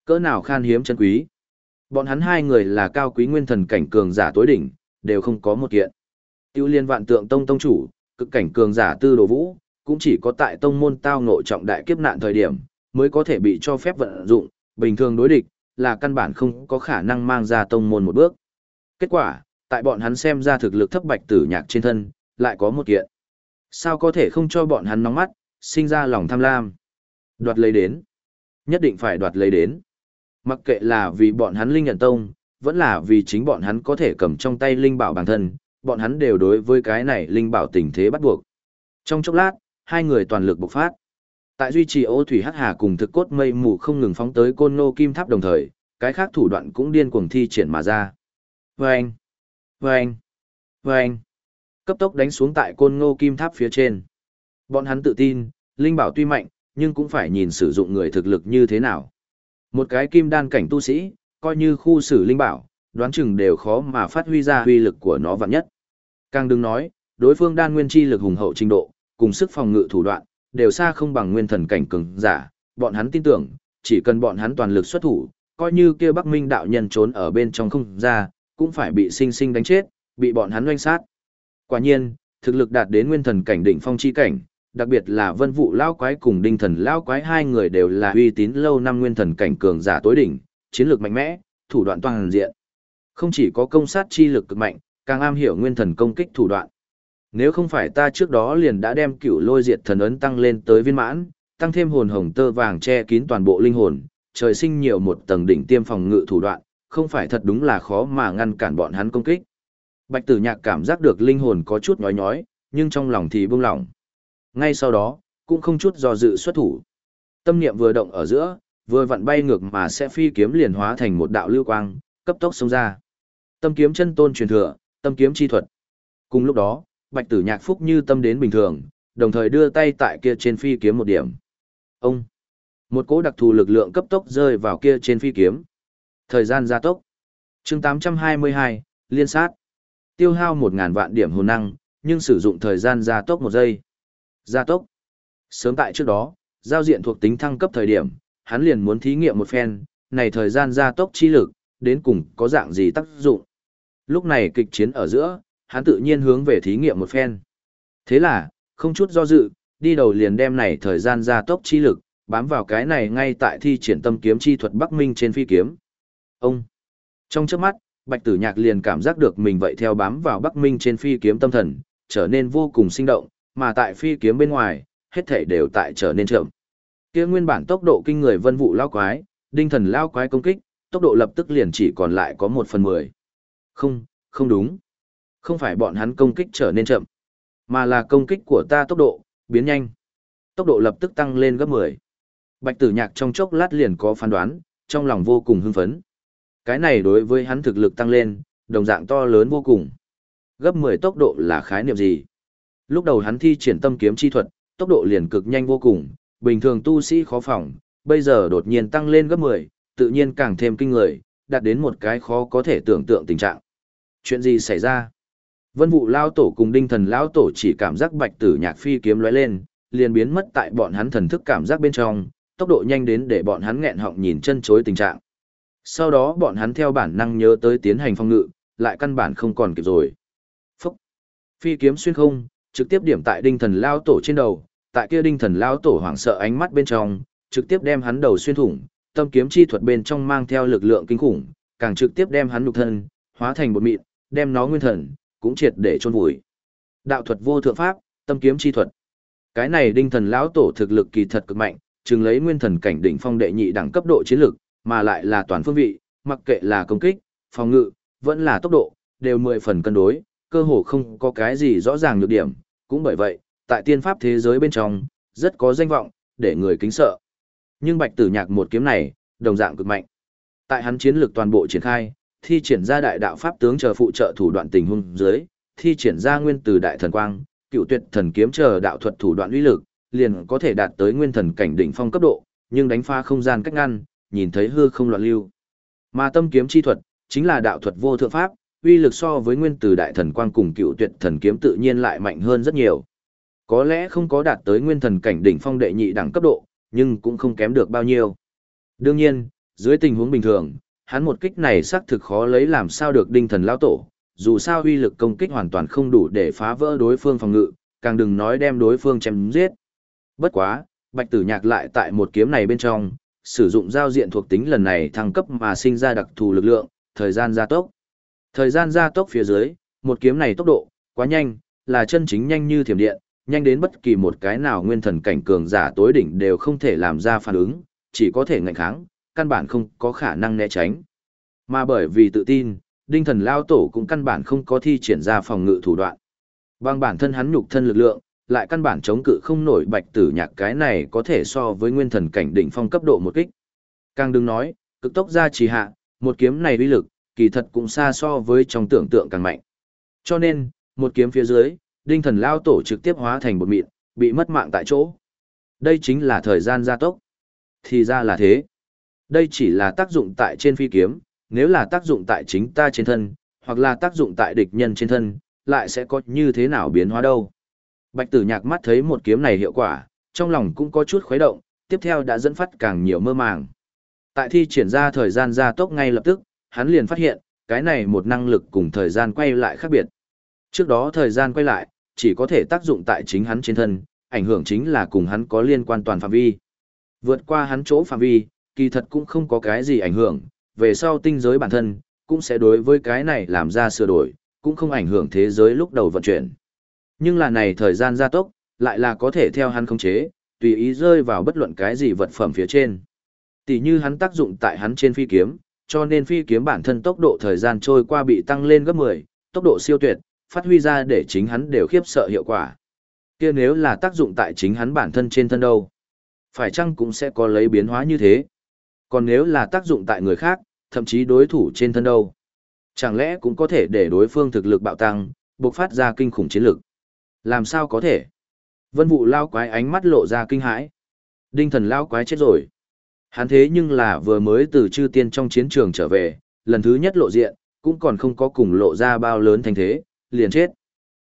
Cỡ nào khan hiếm chân quý. Bọn hắn hai người là cao quý nguyên thần cảnh cường giả tối đỉnh, đều không có một kiện. Tiêu liên vạn tượng tông tông chủ, cực cảnh cường giả tư đồ vũ, cũng chỉ có tại tông môn tao ngộ trọng đại kiếp nạn thời điểm, mới có thể bị cho phép vận dụng, bình thường đối địch, là căn bản không có khả năng mang ra tông môn một bước. Kết quả, tại bọn hắn xem ra thực lực thấp bạch tử nhạc trên thân, lại có một kiện. Sao có thể không cho bọn hắn nóng mắt, sinh ra lòng tham lam. Đoạt lấy đến. Nhất định phải đoạt lấy đến. Mặc kệ là vì bọn hắn linh nhận tông, vẫn là vì chính bọn hắn có thể cầm trong tay linh bảo bản thân, bọn hắn đều đối với cái này linh bảo tình thế bắt buộc. Trong chốc lát, hai người toàn lực bộc phát. Tại duy trì ô thủy hắc hà cùng thực cốt mây mù không ngừng phóng tới côn nô kim tháp đồng thời, cái khác thủ đoạn cũng điên cuồng thi triển mà ra. Vâng! Vâng! Vâng! Cấp tốc đánh xuống tại côn ngô kim tháp phía trên. Bọn hắn tự tin, linh bảo tuy mạnh, nhưng cũng phải nhìn sử dụng người thực lực như thế nào. Một cái kim đan cảnh tu sĩ, coi như khu xử linh bảo, đoán chừng đều khó mà phát huy ra huy lực của nó vạn nhất. Càng đừng nói, đối phương đan nguyên chi lực hùng hậu trình độ, cùng sức phòng ngự thủ đoạn, đều xa không bằng nguyên thần cảnh cường giả, bọn hắn tin tưởng, chỉ cần bọn hắn toàn lực xuất thủ, coi như kia Bắc Minh đạo nhân trốn ở bên trong không ra, cũng phải bị sinh sinh đánh chết, bị bọn hắn oanh sát. Quả nhiên, thực lực đạt đến nguyên thần cảnh đỉnh phong chi cảnh, đặc biệt là Vân Vũ lão quái cùng Đinh Thần lão quái hai người đều là uy tín lâu năm nguyên thần cảnh cường giả tối đỉnh, chiến lược mạnh mẽ, thủ đoạn toàn diện. Không chỉ có công sát chi lực cực mạnh, càng am hiểu nguyên thần công kích thủ đoạn. Nếu không phải ta trước đó liền đã đem cửu lôi diệt thần ấn tăng lên tới viên mãn, tăng thêm hồn hồng tơ vàng che kín toàn bộ linh hồn, trời sinh nhiều một tầng đỉnh tiêm phòng ngự thủ đoạn, không phải thật đúng là khó mà ngăn cản bọn hắn công kích. Bạch tử nhạc cảm giác được linh hồn có chút nhói nhói, nhưng trong lòng thì buông lỏng. Ngay sau đó, cũng không chút do dự xuất thủ. Tâm niệm vừa động ở giữa, vừa vặn bay ngược mà sẽ phi kiếm liền hóa thành một đạo lưu quang, cấp tốc xông ra. Tâm kiếm chân tôn truyền thừa, tâm kiếm chi thuật. Cùng lúc đó, Bạch Tử Nhạc phúc như tâm đến bình thường, đồng thời đưa tay tại kia trên phi kiếm một điểm. Ông một cỗ đặc thù lực lượng cấp tốc rơi vào kia trên phi kiếm. Thời gian gia tốc. chương 822, liên sát. Tiêu hao một ngàn vạn điểm hồn năng, nhưng sử dụng thời gian gia tốc một giây. Gia tốc. Sớm tại trước đó, giao diện thuộc tính thăng cấp thời điểm, hắn liền muốn thí nghiệm một phen, này thời gian gia tốc chi lực, đến cùng có dạng gì tác dụng. Lúc này kịch chiến ở giữa, hắn tự nhiên hướng về thí nghiệm một phen. Thế là, không chút do dự, đi đầu liền đem này thời gian gia tốc chi lực, bám vào cái này ngay tại thi triển tâm kiếm chi thuật Bắc Minh trên phi kiếm. Ông! Trong trước mắt, Bạch Tử Nhạc liền cảm giác được mình vậy theo bám vào Bắc Minh trên phi kiếm tâm thần, trở nên vô cùng sinh động, mà tại phi kiếm bên ngoài, hết thể đều tại trở nên chậm. Kia nguyên bản tốc độ kinh người vân vụ lao quái, đinh thần lao quái công kích, tốc độ lập tức liền chỉ còn lại có một phần mười. Không, không đúng. Không phải bọn hắn công kích trở nên chậm, mà là công kích của ta tốc độ, biến nhanh. Tốc độ lập tức tăng lên gấp 10. Bạch tử nhạc trong chốc lát liền có phán đoán, trong lòng vô cùng hưng phấn. Cái này đối với hắn thực lực tăng lên, đồng dạng to lớn vô cùng. Gấp 10 tốc độ là khái niệm gì? Lúc đầu hắn thi triển tâm kiếm chi thuật, tốc độ liền cực nhanh vô cùng, bình thường tu sĩ khó phòng, bây giờ đột nhiên tăng lên gấp 10, tự nhiên càng thêm kinh người, đạt đến một cái khó có thể tưởng tượng tình trạng. Chuyện gì xảy ra? Vân vụ lao tổ cùng đinh thần lao tổ chỉ cảm giác bạch tử nhạc phi kiếm lóe lên, liền biến mất tại bọn hắn thần thức cảm giác bên trong, tốc độ nhanh đến để bọn hắn nghẹn họng nhìn chân chối tình trạng. Sau đó bọn hắn theo bản năng nhớ tới tiến hành phong ngự, lại căn bản không còn kịp rồi. Phúc! Phi kiếm xuyên không, trực tiếp điểm tại đinh thần lao tổ trên đầu, tại kia đinh thần lao tổ hoảng sợ ánh mắt bên trong, trực tiếp đem hắn đầu xuyên thủng, tâm kiếm chi thuật bên trong mang theo lực lượng kinh khủng, càng trực tiếp đem hắn nhục thân, hóa thành bột mịn, đem nó nguyên thần, cũng triệt để chôn vùi. Đạo thuật vô thượng pháp, tâm kiếm chi thuật. Cái này đinh thần lão tổ thực lực kỳ thật cực mạnh, chừng lấy nguyên thần cảnh đỉnh phong đệ nhị đẳng cấp độ chiến lực, mà lại là toàn phương vị, mặc kệ là công kích, phòng ngự, vẫn là tốc độ, đều mười phần cân đối, cơ hồ không có cái gì rõ ràng nhược điểm, cũng bởi vậy, tại tiên pháp thế giới bên trong, rất có danh vọng, để người kính sợ. Nhưng Bạch Tử Nhạc một kiếm này, đồng dạng cực mạnh. Tại hắn chiến lược toàn bộ triển khai, thi triển ra đại đạo pháp tướng chờ phụ trợ thủ đoạn tình huống dưới, thi triển ra nguyên từ đại thần quang, cựu tuyệt thần kiếm chờ đạo thuật thủ đoạn uy lực, liền có thể đạt tới nguyên thần cảnh đỉnh phong cấp độ, nhưng đánh phá không gian cách ngăn, nhìn thấy hư không loạn lưu. Mà tâm kiếm chi thuật, chính là đạo thuật vô thượng pháp, uy lực so với nguyên tử đại thần quang cùng cựu tuyệt thần kiếm tự nhiên lại mạnh hơn rất nhiều. Có lẽ không có đạt tới nguyên thần cảnh đỉnh phong đệ nhị đẳng cấp độ, nhưng cũng không kém được bao nhiêu. Đương nhiên, dưới tình huống bình thường, hắn một kích này xác thực khó lấy làm sao được đinh thần lao tổ, dù sao uy lực công kích hoàn toàn không đủ để phá vỡ đối phương phòng ngự, càng đừng nói đem đối phương chém giết. Bất quá, bạch tử nhạc lại tại một kiếm này bên trong, sử dụng giao diện thuộc tính lần này thăng cấp mà sinh ra đặc thù lực lượng, thời gian gia tốc. Thời gian gia tốc phía dưới, một kiếm này tốc độ, quá nhanh, là chân chính nhanh như thiểm điện, nhanh đến bất kỳ một cái nào nguyên thần cảnh cường giả tối đỉnh đều không thể làm ra phản ứng, chỉ có thể ngạnh kháng, căn bản không có khả năng né tránh. Mà bởi vì tự tin, đinh thần lao tổ cũng căn bản không có thi triển ra phòng ngự thủ đoạn. Bằng bản thân hắn nhục thân lực lượng, lại căn bản chống cự không nổi bạch tử nhạc cái này có thể so với nguyên thần cảnh đỉnh phong cấp độ một kích. Càng đừng nói, cực tốc ra trì hạ, một kiếm này uy lực, kỳ thật cũng xa so với trong tưởng tượng càng mạnh. Cho nên, một kiếm phía dưới, đinh thần lao tổ trực tiếp hóa thành một mịn, bị mất mạng tại chỗ. Đây chính là thời gian gia tốc. Thì ra là thế. Đây chỉ là tác dụng tại trên phi kiếm, nếu là tác dụng tại chính ta trên thân, hoặc là tác dụng tại địch nhân trên thân, lại sẽ có như thế nào biến hóa đâu. Bạch tử nhạc mắt thấy một kiếm này hiệu quả, trong lòng cũng có chút khuấy động, tiếp theo đã dẫn phát càng nhiều mơ màng. Tại thi triển ra thời gian gia tốc ngay lập tức, hắn liền phát hiện, cái này một năng lực cùng thời gian quay lại khác biệt. Trước đó thời gian quay lại, chỉ có thể tác dụng tại chính hắn trên thân, ảnh hưởng chính là cùng hắn có liên quan toàn phạm vi. Vượt qua hắn chỗ phạm vi, kỳ thật cũng không có cái gì ảnh hưởng, về sau tinh giới bản thân, cũng sẽ đối với cái này làm ra sửa đổi, cũng không ảnh hưởng thế giới lúc đầu vận chuyển. Nhưng là này thời gian gia tốc, lại là có thể theo hắn khống chế, tùy ý rơi vào bất luận cái gì vật phẩm phía trên. Tỷ như hắn tác dụng tại hắn trên phi kiếm, cho nên phi kiếm bản thân tốc độ thời gian trôi qua bị tăng lên gấp 10, tốc độ siêu tuyệt, phát huy ra để chính hắn đều khiếp sợ hiệu quả. Kia nếu là tác dụng tại chính hắn bản thân trên thân đâu, phải chăng cũng sẽ có lấy biến hóa như thế. Còn nếu là tác dụng tại người khác, thậm chí đối thủ trên thân đâu, chẳng lẽ cũng có thể để đối phương thực lực bạo tăng, bộc phát ra kinh khủng chiến lực. Làm sao có thể? Vân vụ lao quái ánh mắt lộ ra kinh hãi. Đinh thần lao quái chết rồi. Hắn thế nhưng là vừa mới từ chư tiên trong chiến trường trở về, lần thứ nhất lộ diện, cũng còn không có cùng lộ ra bao lớn thành thế, liền chết.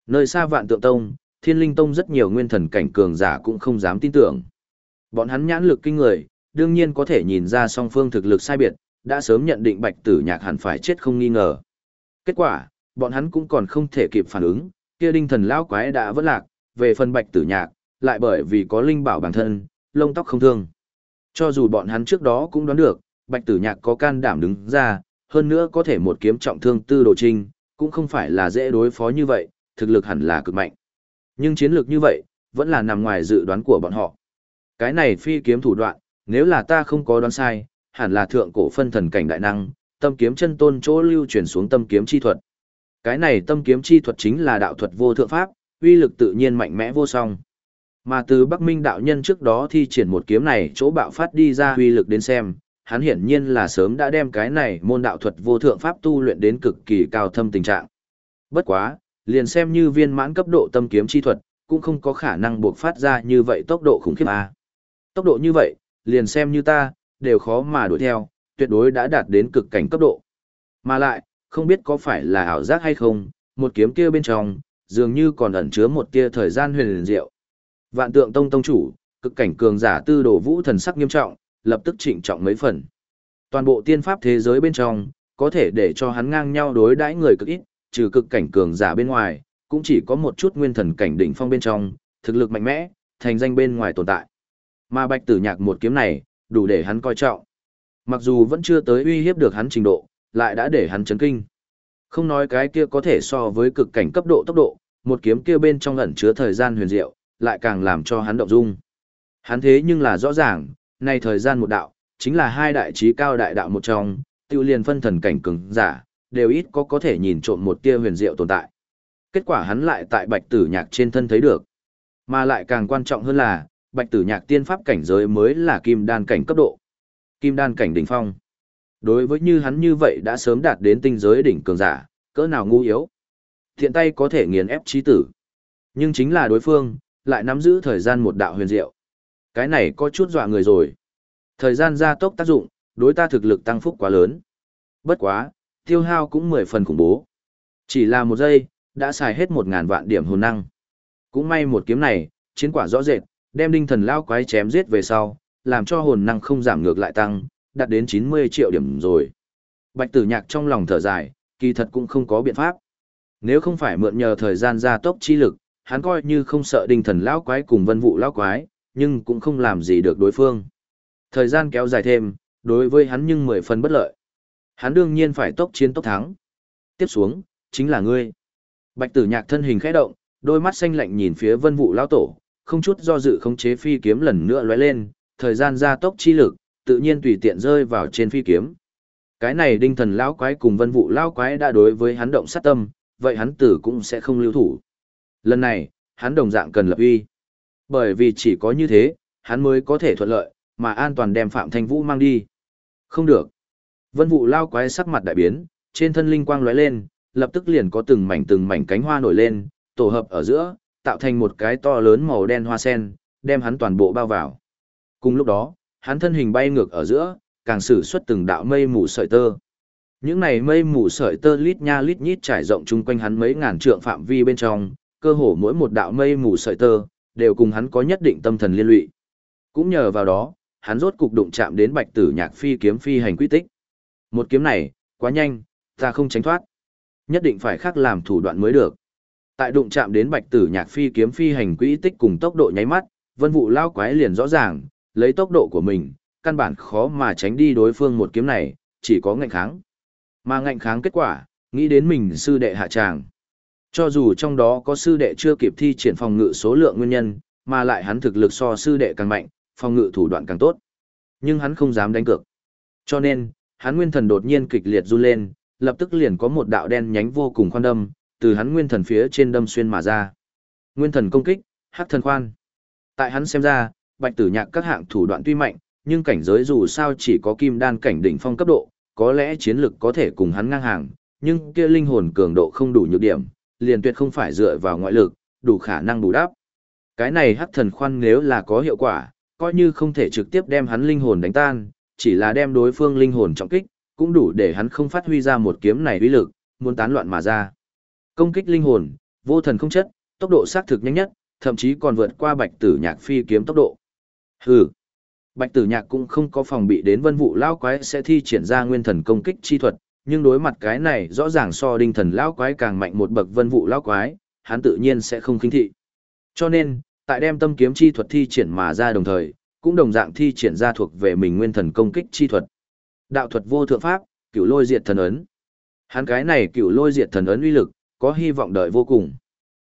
Nơi xa vạn tượng tông, thiên linh tông rất nhiều nguyên thần cảnh cường giả cũng không dám tin tưởng. Bọn hắn nhãn lực kinh người, đương nhiên có thể nhìn ra song phương thực lực sai biệt, đã sớm nhận định bạch tử nhạc hẳn phải chết không nghi ngờ. Kết quả, bọn hắn cũng còn không thể kịp phản ứng, kia đinh thần lão quái đã vỡ lạc, về phần bạch tử nhạc, lại bởi vì có linh bảo bản thân, lông tóc không thương. Cho dù bọn hắn trước đó cũng đoán được, bạch tử nhạc có can đảm đứng ra, hơn nữa có thể một kiếm trọng thương tư đồ trinh, cũng không phải là dễ đối phó như vậy, thực lực hẳn là cực mạnh. Nhưng chiến lược như vậy, vẫn là nằm ngoài dự đoán của bọn họ. Cái này phi kiếm thủ đoạn, nếu là ta không có đoán sai, hẳn là thượng cổ phân thần cảnh đại năng, tâm kiếm chân tôn chỗ lưu truyền xuống tâm kiếm chi thuật. Cái này tâm kiếm chi thuật chính là đạo thuật vô thượng pháp, uy lực tự nhiên mạnh mẽ vô song. Mà từ Bắc Minh đạo nhân trước đó thi triển một kiếm này chỗ bạo phát đi ra uy lực đến xem, hắn hiển nhiên là sớm đã đem cái này môn đạo thuật vô thượng pháp tu luyện đến cực kỳ cao thâm tình trạng. Bất quá, liền xem như viên mãn cấp độ tâm kiếm chi thuật, cũng không có khả năng buộc phát ra như vậy tốc độ khủng khiếp a. Tốc độ như vậy, liền xem như ta, đều khó mà đuổi theo, tuyệt đối đã đạt đến cực cảnh cấp độ. Mà lại, không biết có phải là ảo giác hay không, một kiếm kia bên trong, dường như còn ẩn chứa một tia thời gian huyền diệu. Vạn tượng tông tông chủ, cực cảnh cường giả tư đồ vũ thần sắc nghiêm trọng, lập tức trịnh trọng mấy phần. Toàn bộ tiên pháp thế giới bên trong, có thể để cho hắn ngang nhau đối đãi người cực ít, trừ cực cảnh cường giả bên ngoài, cũng chỉ có một chút nguyên thần cảnh đỉnh phong bên trong, thực lực mạnh mẽ, thành danh bên ngoài tồn tại. Mà bạch tử nhạc một kiếm này, đủ để hắn coi trọng. Mặc dù vẫn chưa tới uy hiếp được hắn trình độ, lại đã để hắn chấn kinh. Không nói cái kia có thể so với cực cảnh cấp độ tốc độ, một kiếm kia bên trong ẩn chứa thời gian huyền diệu, lại càng làm cho hắn động dung. Hắn thế nhưng là rõ ràng, nay thời gian một đạo, chính là hai đại trí cao đại đạo một trong, tiêu liền phân thần cảnh cường giả, đều ít có có thể nhìn trộm một tia huyền diệu tồn tại. Kết quả hắn lại tại bạch tử nhạc trên thân thấy được. Mà lại càng quan trọng hơn là, bạch tử nhạc tiên pháp cảnh giới mới là kim đan cảnh cấp độ. Kim đan cảnh đỉnh phong. Đối với như hắn như vậy đã sớm đạt đến tinh giới đỉnh cường giả, cỡ nào ngu yếu. Thiện tay có thể nghiền ép trí tử. Nhưng chính là đối phương, lại nắm giữ thời gian một đạo huyền diệu. Cái này có chút dọa người rồi. Thời gian gia tốc tác dụng, đối ta thực lực tăng phúc quá lớn. Bất quá, tiêu hao cũng mười phần khủng bố. Chỉ là một giây, đã xài hết một ngàn vạn điểm hồn năng. Cũng may một kiếm này, chiến quả rõ rệt, đem đinh thần lao quái chém giết về sau, làm cho hồn năng không giảm ngược lại tăng, đạt đến 90 triệu điểm rồi. Bạch tử nhạc trong lòng thở dài, kỳ thật cũng không có biện pháp. Nếu không phải mượn nhờ thời gian gia tốc chi lực, hắn coi như không sợ đinh thần lão quái cùng vân vụ lão quái, nhưng cũng không làm gì được đối phương. Thời gian kéo dài thêm, đối với hắn nhưng mười phần bất lợi. Hắn đương nhiên phải tốc chiến tốc thắng. Tiếp xuống, chính là ngươi. Bạch tử nhạc thân hình khẽ động, đôi mắt xanh lạnh nhìn phía vân vụ lão tổ, không chút do dự khống chế phi kiếm lần nữa lóe lên, thời gian gia tốc chi lực, tự nhiên tùy tiện rơi vào trên phi kiếm. Cái này đinh thần lão quái cùng vân vụ lão quái đã đối với hắn động sát tâm, vậy hắn tử cũng sẽ không lưu thủ. Lần này, hắn đồng dạng cần lập uy. Bởi vì chỉ có như thế, hắn mới có thể thuận lợi, mà an toàn đem Phạm Thanh Vũ mang đi. Không được. Vân vụ lao quái sắc mặt đại biến, trên thân linh quang lóe lên, lập tức liền có từng mảnh từng mảnh cánh hoa nổi lên, tổ hợp ở giữa, tạo thành một cái to lớn màu đen hoa sen, đem hắn toàn bộ bao vào. Cùng lúc đó, hắn thân hình bay ngược ở giữa, càng sử xuất từng đạo mây mù sợi tơ. Những này mây mù sợi tơ lít nha lít nhít trải rộng chung quanh hắn mấy ngàn trượng phạm vi bên trong, cơ hồ mỗi một đạo mây mù sợi tơ, đều cùng hắn có nhất định tâm thần liên lụy. Cũng nhờ vào đó, hắn rốt cục đụng chạm đến bạch tử nhạc phi kiếm phi hành quy tích. Một kiếm này, quá nhanh, ta không tránh thoát. Nhất định phải khác làm thủ đoạn mới được. Tại đụng chạm đến bạch tử nhạc phi kiếm phi hành quỹ tích cùng tốc độ nháy mắt, vân vụ lao quái liền rõ ràng, lấy tốc độ của mình, căn bản khó mà tránh đi đối phương một kiếm này, chỉ có ngạnh kháng. Mà ngạnh kháng kết quả, nghĩ đến mình sư đệ hạ tràng. Cho dù trong đó có sư đệ chưa kịp thi triển phòng ngự số lượng nguyên nhân, mà lại hắn thực lực so sư đệ càng mạnh, phòng ngự thủ đoạn càng tốt. Nhưng hắn không dám đánh cược. Cho nên, hắn nguyên thần đột nhiên kịch liệt run lên, lập tức liền có một đạo đen nhánh vô cùng khoan đâm, từ hắn nguyên thần phía trên đâm xuyên mà ra. Nguyên thần công kích, hắc thần khoan. Tại hắn xem ra, bạch tử nhạc các hạng thủ đoạn tuy mạnh, nhưng cảnh giới dù sao chỉ có kim đan cảnh đỉnh phong cấp độ, có lẽ chiến lực có thể cùng hắn ngang hàng, nhưng kia linh hồn cường độ không đủ nhược điểm, liền tuyệt không phải dựa vào ngoại lực, đủ khả năng bù đắp. Cái này hắc thần khoan nếu là có hiệu quả, coi như không thể trực tiếp đem hắn linh hồn đánh tan, chỉ là đem đối phương linh hồn trọng kích, cũng đủ để hắn không phát huy ra một kiếm này uy lực, muốn tán loạn mà ra. Công kích linh hồn, vô thần không chất, tốc độ xác thực nhanh nhất, thậm chí còn vượt qua bạch tử nhạc phi kiếm tốc độ. Hừ. Bạch tử nhạc cũng không có phòng bị đến vân vụ lao quái sẽ thi triển ra nguyên thần công kích chi thuật, nhưng đối mặt cái này rõ ràng so đinh thần lão quái càng mạnh một bậc vân vụ lão quái, hắn tự nhiên sẽ không khinh thị. Cho nên, tại đem tâm kiếm chi thuật thi triển mà ra đồng thời, cũng đồng dạng thi triển ra thuộc về mình nguyên thần công kích chi thuật. Đạo thuật vô thượng pháp, cửu lôi diệt thần ấn. Hắn cái này cửu lôi diệt thần ấn uy lực, có hy vọng đợi vô cùng.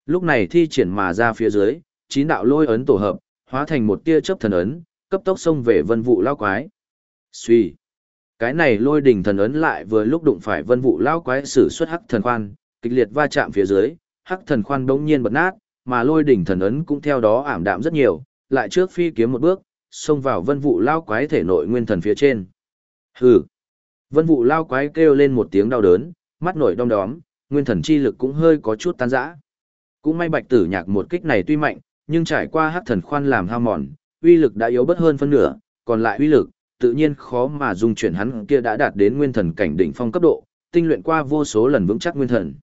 Lúc này thi triển mà ra phía dưới, chín đạo lôi ấn tổ hợp, hóa thành một tia chớp thần ấn, cấp tốc xông về vân vụ lão quái. Suy. Cái này lôi đỉnh thần ấn lại vừa lúc đụng phải vân vụ lao quái sử xuất hắc thần khoan, kịch liệt va chạm phía dưới, hắc thần khoan bỗng nhiên bật nát, mà lôi đỉnh thần ấn cũng theo đó ảm đạm rất nhiều, lại trước phi kiếm một bước, xông vào vân vụ lao quái thể nội nguyên thần phía trên. Hừ. Vân vụ lao quái kêu lên một tiếng đau đớn, mắt nổi đom đóm, nguyên thần chi lực cũng hơi có chút tan rã. Cũng may bạch tử nhạc một kích này tuy mạnh, nhưng trải qua hắc thần khoan làm hao mòn, uy lực đã yếu bớt hơn phân nửa, còn lại uy lực, tự nhiên khó mà dung chuyển hắn kia đã đạt đến nguyên thần cảnh đỉnh phong cấp độ, tinh luyện qua vô số lần vững chắc nguyên thần.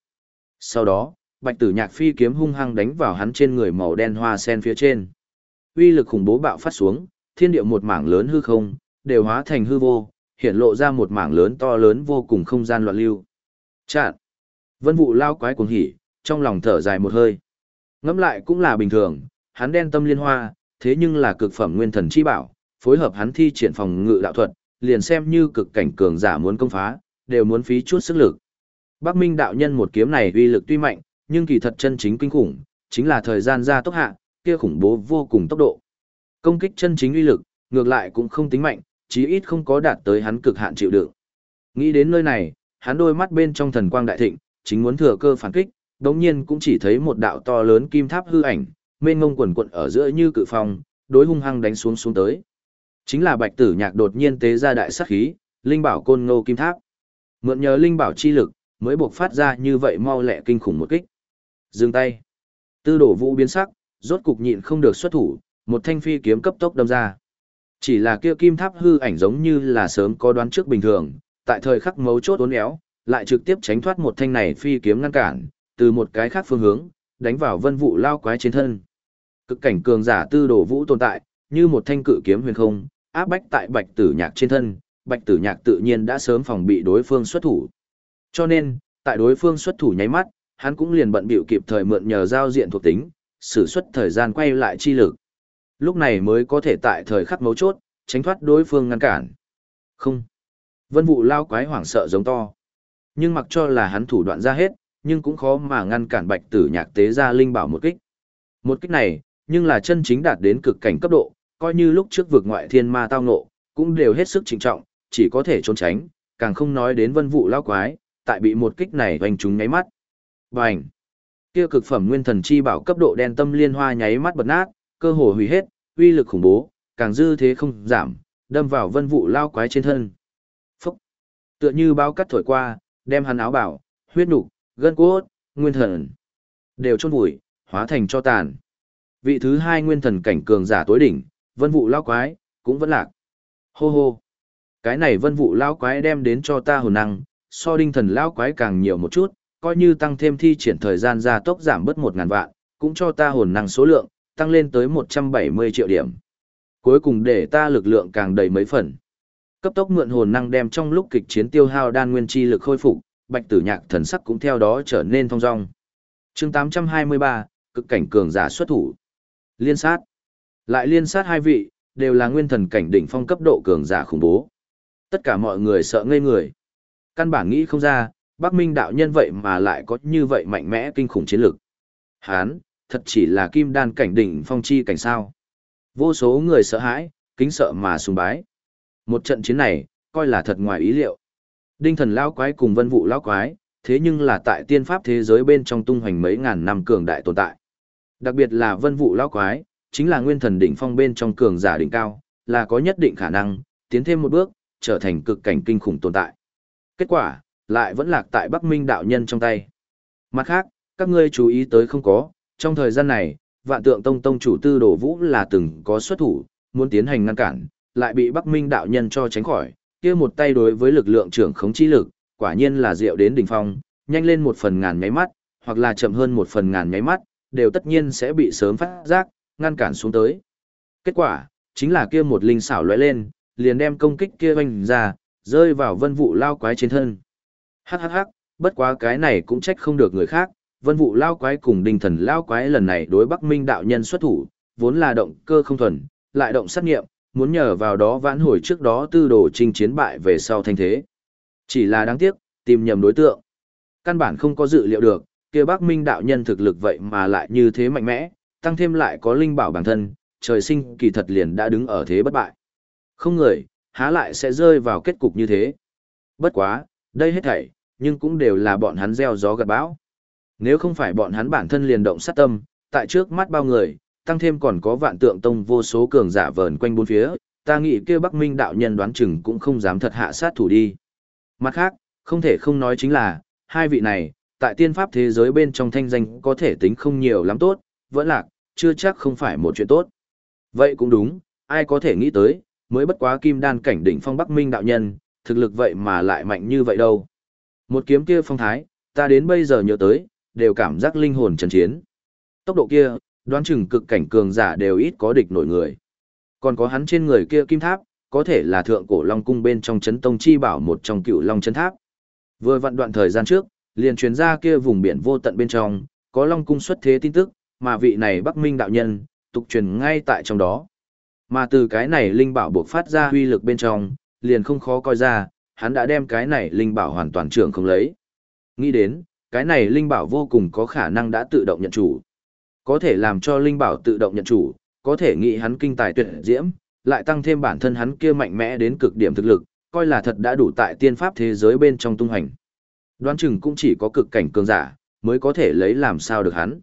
Sau đó, bạch tử nhạc phi kiếm hung hăng đánh vào hắn trên người màu đen hoa sen phía trên. Uy lực khủng bố bạo phát xuống, thiên địa một mảng lớn hư không, đều hóa thành hư vô, hiện lộ ra một mảng lớn to lớn vô cùng không gian loạn lưu. Chạn! Vân vụ lao quái cuồng hỉ, trong lòng thở dài một hơi. Ngẫm lại cũng là bình thường, hắn đen tâm liên hoa, thế nhưng là cực phẩm nguyên thần chi bảo, phối hợp hắn thi triển phòng ngự đạo thuật, liền xem như cực cảnh cường giả muốn công phá, đều muốn phí chút sức lực. Bắc Minh đạo nhân một kiếm này uy lực tuy mạnh, nhưng kỳ thật chân chính kinh khủng, chính là thời gian ra tốc hạ, kia khủng bố vô cùng tốc độ. Công kích chân chính uy lực, ngược lại cũng không tính mạnh, chí ít không có đạt tới hắn cực hạn chịu đựng. Nghĩ đến nơi này, hắn đôi mắt bên trong thần quang đại thịnh, chính muốn thừa cơ phản kích, đống nhiên cũng chỉ thấy một đạo to lớn kim tháp hư ảnh, mênh ngông quần quận ở giữa như cự phong, đối hung hăng đánh xuống xuống tới. Chính là bạch tử nhạc đột nhiên tế ra đại sát khí, linh bảo côn ngô kim tháp. Mượn nhờ linh bảo chi lực, mới buộc phát ra như vậy mau lẹ kinh khủng một kích. Dừng tay. Tư đổ vũ biến sắc, rốt cục nhịn không được xuất thủ, một thanh phi kiếm cấp tốc đâm ra. Chỉ là kia kim tháp hư ảnh giống như là sớm có đoán trước bình thường, tại thời khắc mấu chốt uốn éo, lại trực tiếp tránh thoát một thanh này phi kiếm ngăn cản, từ một cái khác phương hướng, đánh vào vân vụ lao quái trên thân. Cực cảnh cường giả tư đổ vũ tồn tại, như một thanh cự kiếm huyền không, áp bách tại bạch tử nhạc trên thân, bạch tử nhạc tự nhiên đã sớm phòng bị đối phương xuất thủ. Cho nên, tại đối phương xuất thủ nháy mắt, hắn cũng liền bận bịu kịp thời mượn nhờ giao diện thuộc tính, sử xuất thời gian quay lại chi lực. Lúc này mới có thể tại thời khắc mấu chốt, tránh thoát đối phương ngăn cản. Không. Vân vụ lao quái hoảng sợ giống to. Nhưng mặc cho là hắn thủ đoạn ra hết, nhưng cũng khó mà ngăn cản bạch tử nhạc tế ra linh bảo một kích. Một kích này, nhưng là chân chính đạt đến cực cảnh cấp độ, coi như lúc trước vực ngoại thiên ma tao ngộ, cũng đều hết sức trịnh trọng, chỉ có thể trốn tránh, càng không nói đến vân vụ lao quái, tại bị một kích này doanh chúng nháy mắt. Bành! Kia cực phẩm nguyên thần chi bảo cấp độ đen tâm liên hoa nháy mắt bật nát, cơ hồ hủy hết, uy lực khủng bố, càng dư thế không giảm, đâm vào vân vụ lao quái trên thân. Phúc! Tựa như bao cắt thổi qua, đem hắn áo bảo, huyết nục, gân cốt, nguyên thần, đều chôn vùi, hóa thành cho tàn. Vị thứ hai nguyên thần cảnh cường giả tối đỉnh, vân vụ lao quái, cũng vẫn lạc. Hô hô! Cái này vân vụ lao quái đem đến cho ta hồn năng, so đinh thần lao quái càng nhiều một chút, coi như tăng thêm thi triển thời gian gia tốc giảm bớt một ngàn vạn, cũng cho ta hồn năng số lượng, tăng lên tới 170 triệu điểm. Cuối cùng để ta lực lượng càng đầy mấy phần. Cấp tốc mượn hồn năng đem trong lúc kịch chiến tiêu hao đan nguyên chi lực khôi phục, bạch tử nhạc thần sắc cũng theo đó trở nên thong dong. chương 823, cực cảnh cường giả xuất thủ. Liên sát. Lại liên sát hai vị, đều là nguyên thần cảnh đỉnh phong cấp độ cường giả khủng bố. Tất cả mọi người sợ ngây người. Căn bản nghĩ không ra, Bắc Minh đạo nhân vậy mà lại có như vậy mạnh mẽ kinh khủng chiến lực. Hán, thật chỉ là kim đan cảnh đỉnh phong chi cảnh sao. Vô số người sợ hãi, kính sợ mà sùng bái. Một trận chiến này, coi là thật ngoài ý liệu. Đinh thần lão quái cùng vân vụ lão quái, thế nhưng là tại tiên pháp thế giới bên trong tung hoành mấy ngàn năm cường đại tồn tại. Đặc biệt là vân vụ lão quái, chính là nguyên thần đỉnh phong bên trong cường giả đỉnh cao, là có nhất định khả năng, tiến thêm một bước, trở thành cực cảnh kinh khủng tồn tại. Kết quả, lại vẫn lạc tại Bắc Minh đạo nhân trong tay. Mặt khác, các ngươi chú ý tới không có, trong thời gian này, vạn tượng tông tông chủ tư đồ vũ là từng có xuất thủ, muốn tiến hành ngăn cản, lại bị Bắc Minh đạo nhân cho tránh khỏi, kia một tay đối với lực lượng trưởng khống chí lực, quả nhiên là diệu đến đỉnh phong, nhanh lên một phần ngàn nháy mắt, hoặc là chậm hơn một phần ngàn nháy mắt, đều tất nhiên sẽ bị sớm phát giác, ngăn cản xuống tới. Kết quả, chính là kia một linh xảo lóe lên, liền đem công kích kia vành ra, rơi vào vân vụ lao quái trên thân. Hắc hắc hắc, bất quá cái này cũng trách không được người khác, vân vụ lao quái cùng đình thần lao quái lần này đối Bắc Minh đạo nhân xuất thủ, vốn là động cơ không thuần, lại động sát nghiệm, muốn nhờ vào đó vãn hồi trước đó tư đồ trình chiến bại về sau thanh thế. Chỉ là đáng tiếc, tìm nhầm đối tượng. Căn bản không có dự liệu được, kia Bắc Minh đạo nhân thực lực vậy mà lại như thế mạnh mẽ, tăng thêm lại có linh bảo bản thân, trời sinh kỳ thật liền đã đứng ở thế bất bại. Không người, há lại sẽ rơi vào kết cục như thế. Bất quá, đây hết thảy, nhưng cũng đều là bọn hắn gieo gió gặt bão. Nếu không phải bọn hắn bản thân liền động sát tâm, tại trước mắt bao người, tăng thêm còn có vạn tượng tông vô số cường giả vờn quanh bốn phía, ta nghĩ kia Bắc Minh đạo nhân đoán chừng cũng không dám thật hạ sát thủ đi. Mặt khác, không thể không nói chính là, hai vị này, tại tiên pháp thế giới bên trong thanh danh có thể tính không nhiều lắm tốt, vẫn lạc, chưa chắc không phải một chuyện tốt. Vậy cũng đúng, ai có thể nghĩ tới, mới bất quá kim đan cảnh đỉnh phong Bắc Minh đạo nhân, thực lực vậy mà lại mạnh như vậy đâu. Một kiếm kia phong thái, ta đến bây giờ nhớ tới, đều cảm giác linh hồn trần chiến. Tốc độ kia, đoán chừng cực cảnh cường giả đều ít có địch nổi người. Còn có hắn trên người kia kim tháp, có thể là thượng cổ long cung bên trong chấn tông chi bảo một trong cựu long chấn tháp. Vừa vặn đoạn thời gian trước, liền truyền ra kia vùng biển vô tận bên trong, có long cung xuất thế tin tức, mà vị này Bắc Minh đạo nhân, tục truyền ngay tại trong đó. Mà từ cái này linh bảo buộc phát ra huy lực bên trong, liền không khó coi ra, hắn đã đem cái này linh bảo hoàn toàn trưởng không lấy. Nghĩ đến, cái này linh bảo vô cùng có khả năng đã tự động nhận chủ. Có thể làm cho linh bảo tự động nhận chủ, có thể nghĩ hắn kinh tài tuyệt diễm, lại tăng thêm bản thân hắn kia mạnh mẽ đến cực điểm thực lực, coi là thật đã đủ tại tiên pháp thế giới bên trong tung hành. Đoán chừng cũng chỉ có cực cảnh cường giả, mới có thể lấy làm sao được hắn.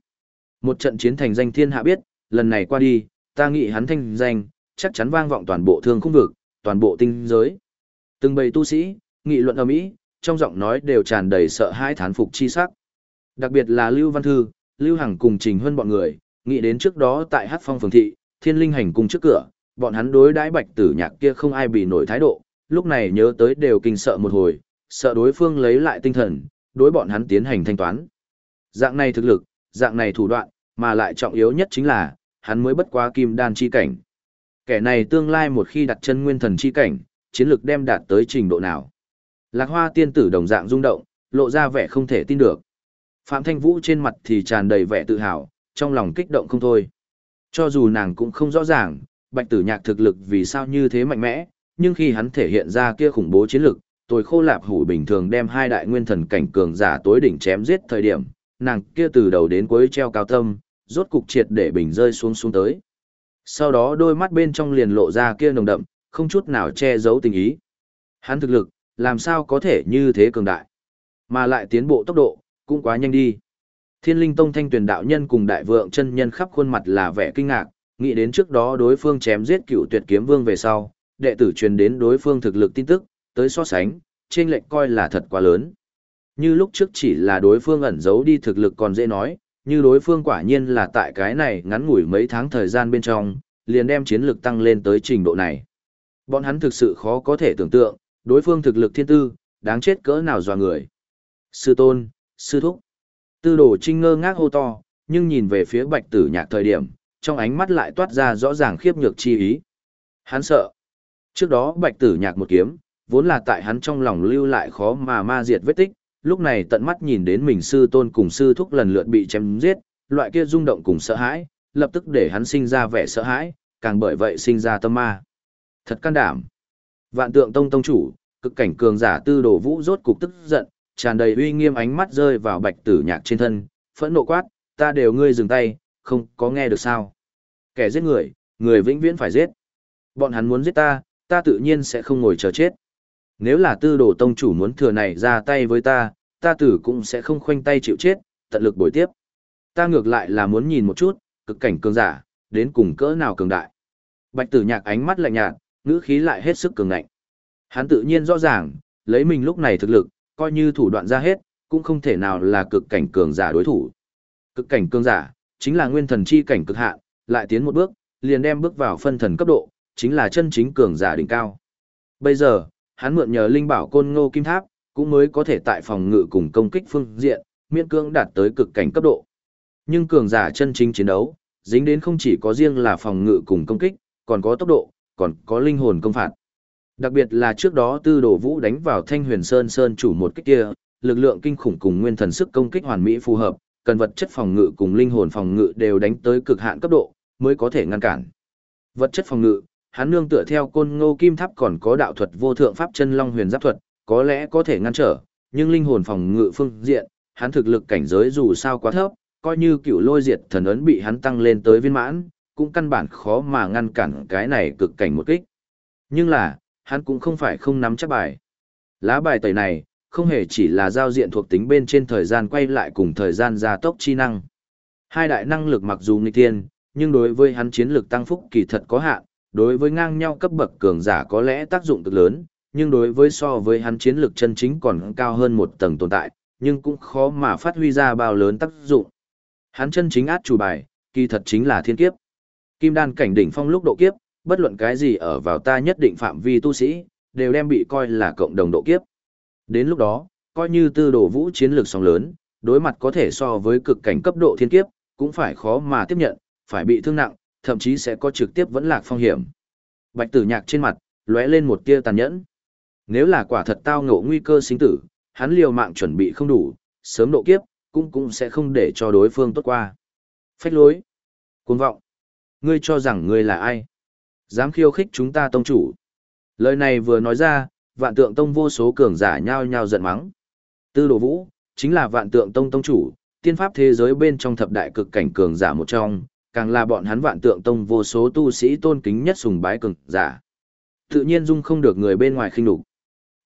Một trận chiến thành danh thiên hạ biết, lần này qua đi, ta nghĩ hắn thanh danh, chắc chắn vang vọng toàn bộ thương khung vực, toàn bộ tinh giới. Từng bầy tu sĩ, nghị luận ở Mỹ, trong giọng nói đều tràn đầy sợ hãi thán phục chi sắc. Đặc biệt là Lưu Văn Thư, Lưu Hằng cùng Trình Huân bọn người, nghĩ đến trước đó tại Hát Phong Phường Thị, Thiên Linh Hành cung trước cửa, bọn hắn đối đãi bạch tử nhạc kia không ai bị nổi thái độ, lúc này nhớ tới đều kinh sợ một hồi, sợ đối phương lấy lại tinh thần, đối bọn hắn tiến hành thanh toán. Dạng này thực lực, dạng này thủ đoạn, mà lại trọng yếu nhất chính là, hắn mới bất quá kim đan chi cảnh. Kẻ này tương lai một khi đặt chân nguyên thần chi cảnh, chiến lực đem đạt tới trình độ nào. Lạc hoa tiên tử đồng dạng rung động, lộ ra vẻ không thể tin được. Phạm Thanh Vũ trên mặt thì tràn đầy vẻ tự hào, trong lòng kích động không thôi. Cho dù nàng cũng không rõ ràng, bạch tử nhạc thực lực vì sao như thế mạnh mẽ, nhưng khi hắn thể hiện ra kia khủng bố chiến lực, tôi khô lạp hủ bình thường đem hai đại nguyên thần cảnh cường giả tối đỉnh chém giết thời điểm, nàng kia từ đầu đến cuối treo cao tâm, rốt cục triệt để bình rơi xuống xuống tới. Sau đó đôi mắt bên trong liền lộ ra kia nồng đậm, không chút nào che giấu tình ý. Hắn thực lực, làm sao có thể như thế cường đại, mà lại tiến bộ tốc độ, cũng quá nhanh đi. Thiên linh tông thanh tuyển đạo nhân cùng đại vượng chân nhân khắp khuôn mặt là vẻ kinh ngạc, nghĩ đến trước đó đối phương chém giết cựu tuyệt kiếm vương về sau, đệ tử truyền đến đối phương thực lực tin tức, tới so sánh, trên lệnh coi là thật quá lớn. Như lúc trước chỉ là đối phương ẩn giấu đi thực lực còn dễ nói, như đối phương quả nhiên là tại cái này ngắn ngủi mấy tháng thời gian bên trong, liền đem chiến lực tăng lên tới trình độ này. Bọn hắn thực sự khó có thể tưởng tượng, đối phương thực lực thiên tư, đáng chết cỡ nào dò người. Sư tôn, sư thúc. Tư đồ trinh ngơ ngác hô to, nhưng nhìn về phía bạch tử nhạc thời điểm, trong ánh mắt lại toát ra rõ ràng khiếp nhược chi ý. Hắn sợ. Trước đó bạch tử nhạc một kiếm, vốn là tại hắn trong lòng lưu lại khó mà ma diệt vết tích, lúc này tận mắt nhìn đến mình sư tôn cùng sư thúc lần lượt bị chém giết, loại kia rung động cùng sợ hãi, lập tức để hắn sinh ra vẻ sợ hãi, càng bởi vậy sinh ra tâm ma. Thật can đảm. Vạn tượng tông tông chủ, cực cảnh cường giả tư đồ vũ rốt cục tức giận, tràn đầy uy nghiêm ánh mắt rơi vào bạch tử nhạc trên thân, phẫn nộ quát, ta đều ngươi dừng tay, không có nghe được sao. Kẻ giết người, người vĩnh viễn phải giết. Bọn hắn muốn giết ta, ta tự nhiên sẽ không ngồi chờ chết. Nếu là tư đồ tông chủ muốn thừa này ra tay với ta, ta tử cũng sẽ không khoanh tay chịu chết, tận lực bồi tiếp. Ta ngược lại là muốn nhìn một chút, cực cảnh cường giả, đến cùng cỡ nào cường đại. Bạch tử nhạc ánh mắt lạnh nhạt, ngữ khí lại hết sức cường ngạnh. Hắn tự nhiên rõ ràng, lấy mình lúc này thực lực, coi như thủ đoạn ra hết, cũng không thể nào là cực cảnh cường giả đối thủ. Cực cảnh cường giả, chính là nguyên thần chi cảnh cực hạn, lại tiến một bước, liền đem bước vào phân thần cấp độ, chính là chân chính cường giả đỉnh cao. Bây giờ, hắn mượn nhờ linh bảo côn ngô kim tháp, cũng mới có thể tại phòng ngự cùng công kích phương diện, miễn cưỡng đạt tới cực cảnh cấp độ. Nhưng cường giả chân chính chiến đấu, dính đến không chỉ có riêng là phòng ngự cùng công kích, còn có tốc độ, còn có linh hồn công phạt. Đặc biệt là trước đó tư đồ vũ đánh vào thanh huyền sơn sơn chủ một kích kia, lực lượng kinh khủng cùng nguyên thần sức công kích hoàn mỹ phù hợp, cần vật chất phòng ngự cùng linh hồn phòng ngự đều đánh tới cực hạn cấp độ, mới có thể ngăn cản. Vật chất phòng ngự, hắn nương tựa theo côn ngô kim tháp còn có đạo thuật vô thượng pháp chân long huyền giáp thuật, có lẽ có thể ngăn trở, nhưng linh hồn phòng ngự phương diện, hắn thực lực cảnh giới dù sao quá thấp, coi như cựu lôi diệt thần ấn bị hắn tăng lên tới viên mãn, cũng căn bản khó mà ngăn cản cái này cực cảnh một kích. Nhưng là, hắn cũng không phải không nắm chắc bài. Lá bài tẩy này, không hề chỉ là giao diện thuộc tính bên trên thời gian quay lại cùng thời gian gia tốc chi năng. Hai đại năng lực mặc dù nghịch thiên, nhưng đối với hắn chiến lược tăng phúc kỳ thật có hạn, đối với ngang nhau cấp bậc cường giả có lẽ tác dụng cực lớn, nhưng đối với so với hắn chiến lược chân chính còn cao hơn một tầng tồn tại, nhưng cũng khó mà phát huy ra bao lớn tác dụng. Hắn chân chính át chủ bài, kỳ thật chính là thiên kiếp. Kim đan cảnh đỉnh phong lúc độ kiếp, bất luận cái gì ở vào ta nhất định phạm vi tu sĩ, đều đem bị coi là cộng đồng độ kiếp. Đến lúc đó, coi như tư đồ vũ chiến lược song lớn, đối mặt có thể so với cực cảnh cấp độ thiên kiếp, cũng phải khó mà tiếp nhận, phải bị thương nặng, thậm chí sẽ có trực tiếp vẫn lạc phong hiểm. Bạch tử nhạc trên mặt, lóe lên một tia tàn nhẫn. Nếu là quả thật tao ngộ nguy cơ sinh tử, hắn liều mạng chuẩn bị không đủ, sớm độ kiếp, cũng cũng sẽ không để cho đối phương tốt qua. Phách lối. Cuồng vọng. Ngươi cho rằng ngươi là ai? Dám khiêu khích chúng ta tông chủ. Lời này vừa nói ra, vạn tượng tông vô số cường giả nhao nhao giận mắng. Tư đồ vũ, chính là vạn tượng tông tông chủ, tiên pháp thế giới bên trong thập đại cực cảnh cường giả một trong, càng là bọn hắn vạn tượng tông vô số tu sĩ tôn kính nhất sùng bái cường giả. Tự nhiên dung không được người bên ngoài khinh đục.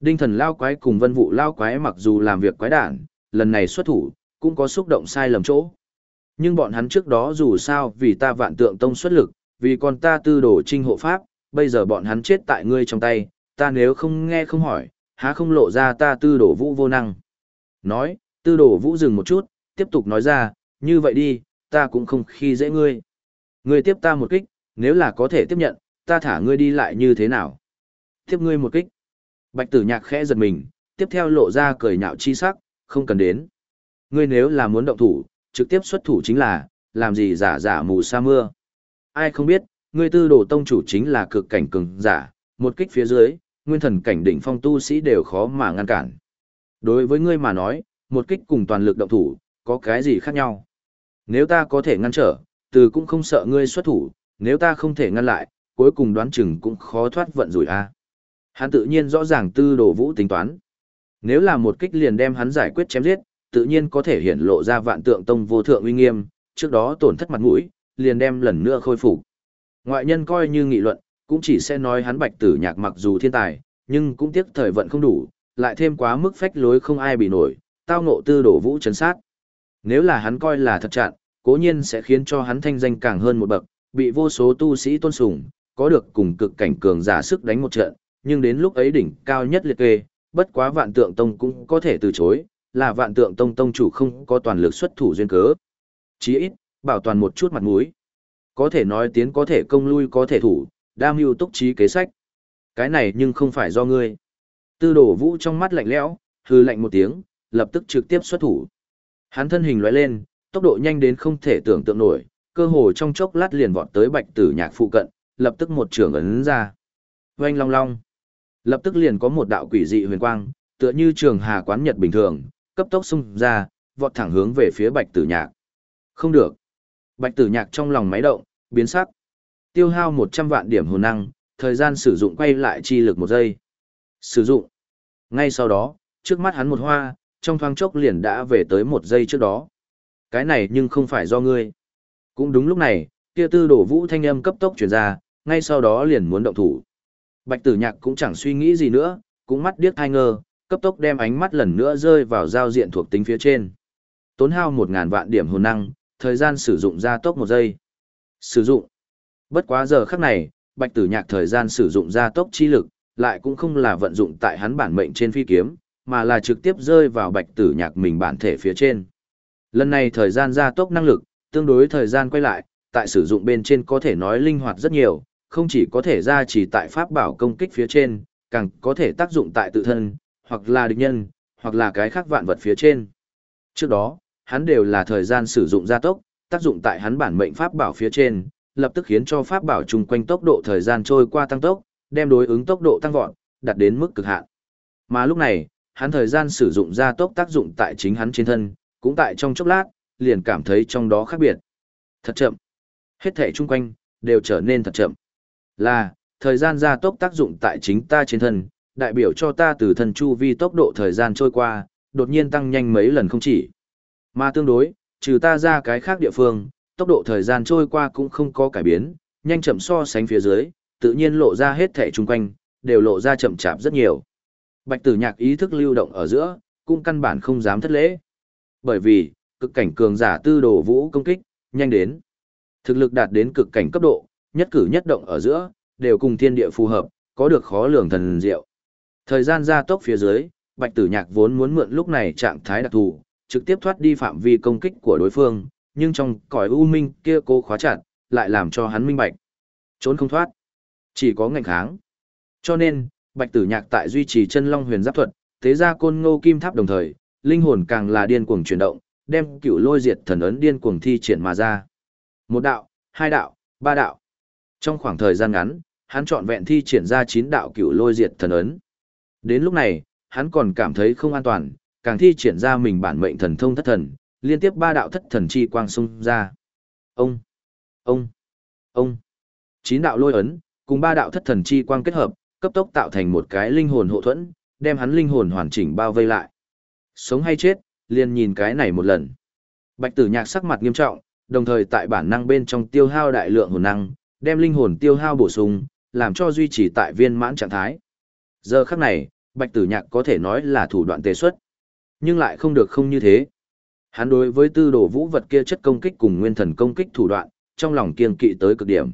Đinh thần lao quái cùng vân vụ lao quái mặc dù làm việc quái đản, lần này xuất thủ, cũng có xúc động sai lầm chỗ. Nhưng bọn hắn trước đó dù sao vì ta vạn tượng tông xuất lực, vì con ta tư đồ trinh hộ pháp, bây giờ bọn hắn chết tại ngươi trong tay, ta nếu không nghe không hỏi, há không lộ ra ta tư đồ vũ vô năng. Nói, tư đồ vũ dừng một chút, tiếp tục nói ra, như vậy đi, ta cũng không khi dễ ngươi. Ngươi tiếp ta một kích, nếu là có thể tiếp nhận, ta thả ngươi đi lại như thế nào? Tiếp ngươi một kích. Bạch tử nhạc khẽ giật mình, tiếp theo lộ ra cười nhạo chi sắc, không cần đến. Ngươi nếu là muốn động thủ, trực tiếp xuất thủ chính là, làm gì giả giả mù sa mưa. Ai không biết, ngươi tư đồ tông chủ chính là cực cảnh cường giả, một kích phía dưới, nguyên thần cảnh đỉnh phong tu sĩ đều khó mà ngăn cản. Đối với ngươi mà nói, một kích cùng toàn lực động thủ, có cái gì khác nhau? Nếu ta có thể ngăn trở, từ cũng không sợ ngươi xuất thủ, nếu ta không thể ngăn lại, cuối cùng đoán chừng cũng khó thoát vận rủi a. Hắn tự nhiên rõ ràng tư đồ vũ tính toán. Nếu là một kích liền đem hắn giải quyết chém giết, tự nhiên có thể hiện lộ ra vạn tượng tông vô thượng uy nghiêm, trước đó tổn thất mặt mũi, liền đem lần nữa khôi phục. Ngoại nhân coi như nghị luận, cũng chỉ sẽ nói hắn bạch tử nhạc mặc dù thiên tài, nhưng cũng tiếc thời vận không đủ, lại thêm quá mức phách lối không ai bị nổi, tao ngộ tư đổ vũ chấn sát. Nếu là hắn coi là thật chặn, cố nhiên sẽ khiến cho hắn thanh danh càng hơn một bậc, bị vô số tu sĩ tôn sùng, có được cùng cực cảnh cường giả sức đánh một trận, nhưng đến lúc ấy đỉnh cao nhất liệt kê, bất quá vạn tượng tông cũng có thể từ chối, là vạn tượng tông tông chủ không có toàn lực xuất thủ duyên cớ. Chí ít, bảo toàn một chút mặt mũi. Có thể nói tiến có thể công lui có thể thủ, đam mưu túc trí kế sách. Cái này nhưng không phải do ngươi. Tư đổ vũ trong mắt lạnh lẽo, hư lạnh một tiếng, lập tức trực tiếp xuất thủ. Hắn thân hình lóe lên, tốc độ nhanh đến không thể tưởng tượng nổi, cơ hồ trong chốc lát liền vọt tới bạch tử nhạc phụ cận, lập tức một trường ấn ra. Oanh long long. Lập tức liền có một đạo quỷ dị huyền quang, tựa như trường hà quán nhật bình thường, cấp tốc xung ra, vọt thẳng hướng về phía bạch tử nhạc. Không được. Bạch tử nhạc trong lòng máy động, biến sắc. Tiêu hao 100 vạn điểm hồn năng, thời gian sử dụng quay lại chi lực một giây. Sử dụng. Ngay sau đó, trước mắt hắn một hoa, trong thoáng chốc liền đã về tới một giây trước đó. Cái này nhưng không phải do ngươi. Cũng đúng lúc này, kia tư đổ vũ thanh âm cấp tốc chuyển ra, ngay sau đó liền muốn động thủ. Bạch tử nhạc cũng chẳng suy nghĩ gì nữa, cũng mắt điếc thai ngơ, cấp tốc đem ánh mắt lần nữa rơi vào giao diện thuộc tính phía trên. Tốn hao 1.000 vạn điểm hồn năng, thời gian sử dụng gia tốc một giây. Sử dụng. Bất quá giờ khắc này, bạch tử nhạc thời gian sử dụng gia tốc chi lực, lại cũng không là vận dụng tại hắn bản mệnh trên phi kiếm, mà là trực tiếp rơi vào bạch tử nhạc mình bản thể phía trên. Lần này thời gian gia tốc năng lực, tương đối thời gian quay lại, tại sử dụng bên trên có thể nói linh hoạt rất nhiều, không chỉ có thể ra chỉ tại pháp bảo công kích phía trên, càng có thể tác dụng tại tự thân, hoặc là địch nhân, hoặc là cái khác vạn vật phía trên. Trước đó, hắn đều là thời gian sử dụng gia tốc, tác dụng tại hắn bản mệnh pháp bảo phía trên, lập tức khiến cho pháp bảo chung quanh tốc độ thời gian trôi qua tăng tốc, đem đối ứng tốc độ tăng vọt, đạt đến mức cực hạn. Mà lúc này, hắn thời gian sử dụng gia tốc tác dụng tại chính hắn trên thân, cũng tại trong chốc lát, liền cảm thấy trong đó khác biệt. Thật chậm. Hết thể chung quanh, đều trở nên thật chậm. Là, thời gian gia tốc tác dụng tại chính ta trên thân, đại biểu cho ta từ thân chu vi tốc độ thời gian trôi qua, đột nhiên tăng nhanh mấy lần không chỉ. Mà tương đối, trừ ta ra cái khác địa phương, tốc độ thời gian trôi qua cũng không có cải biến, nhanh chậm so sánh phía dưới, tự nhiên lộ ra hết thể chung quanh, đều lộ ra chậm chạp rất nhiều. Bạch tử nhạc ý thức lưu động ở giữa, cũng căn bản không dám thất lễ. Bởi vì, cực cảnh cường giả tư đồ vũ công kích, nhanh đến. Thực lực đạt đến cực cảnh cấp độ, nhất cử nhất động ở giữa, đều cùng thiên địa phù hợp, có được khó lường thần diệu. Thời gian gia tốc phía dưới, Bạch Tử Nhạc vốn muốn mượn lúc này trạng thái đặc thù, trực tiếp thoát đi phạm vi công kích của đối phương, nhưng trong cõi u minh kia cô khóa chặt, lại làm cho hắn minh bạch. Trốn không thoát, chỉ có ngành kháng. Cho nên, Bạch Tử Nhạc tại duy trì chân long huyền giáp thuật, thế ra côn ngô kim tháp đồng thời, linh hồn càng là điên cuồng chuyển động, đem cựu lôi diệt thần ấn điên cuồng thi triển mà ra. Một đạo, hai đạo, ba đạo. Trong khoảng thời gian ngắn, hắn chọn vẹn thi triển ra chín đạo cựu lôi diệt thần ấn. Đến lúc này, hắn còn cảm thấy không an toàn, càng thi triển ra mình bản mệnh thần thông thất thần, liên tiếp ba đạo thất thần chi quang xung ra. Ông, ông, ông. Chín đạo lôi ấn, cùng ba đạo thất thần chi quang kết hợp, cấp tốc tạo thành một cái linh hồn hộ thuẫn, đem hắn linh hồn hoàn chỉnh bao vây lại. Sống hay chết, liền nhìn cái này một lần. Bạch tử nhạc sắc mặt nghiêm trọng, đồng thời tại bản năng bên trong tiêu hao đại lượng hồn năng, đem linh hồn tiêu hao bổ sung, làm cho duy trì tại viên mãn trạng thái. Giờ khắc này, Bạch Tử Nhạc có thể nói là thủ đoạn tề xuất, nhưng lại không được không như thế. Hắn đối với tư đồ vũ vật kia chất công kích cùng nguyên thần công kích thủ đoạn, trong lòng kiên kỵ tới cực điểm.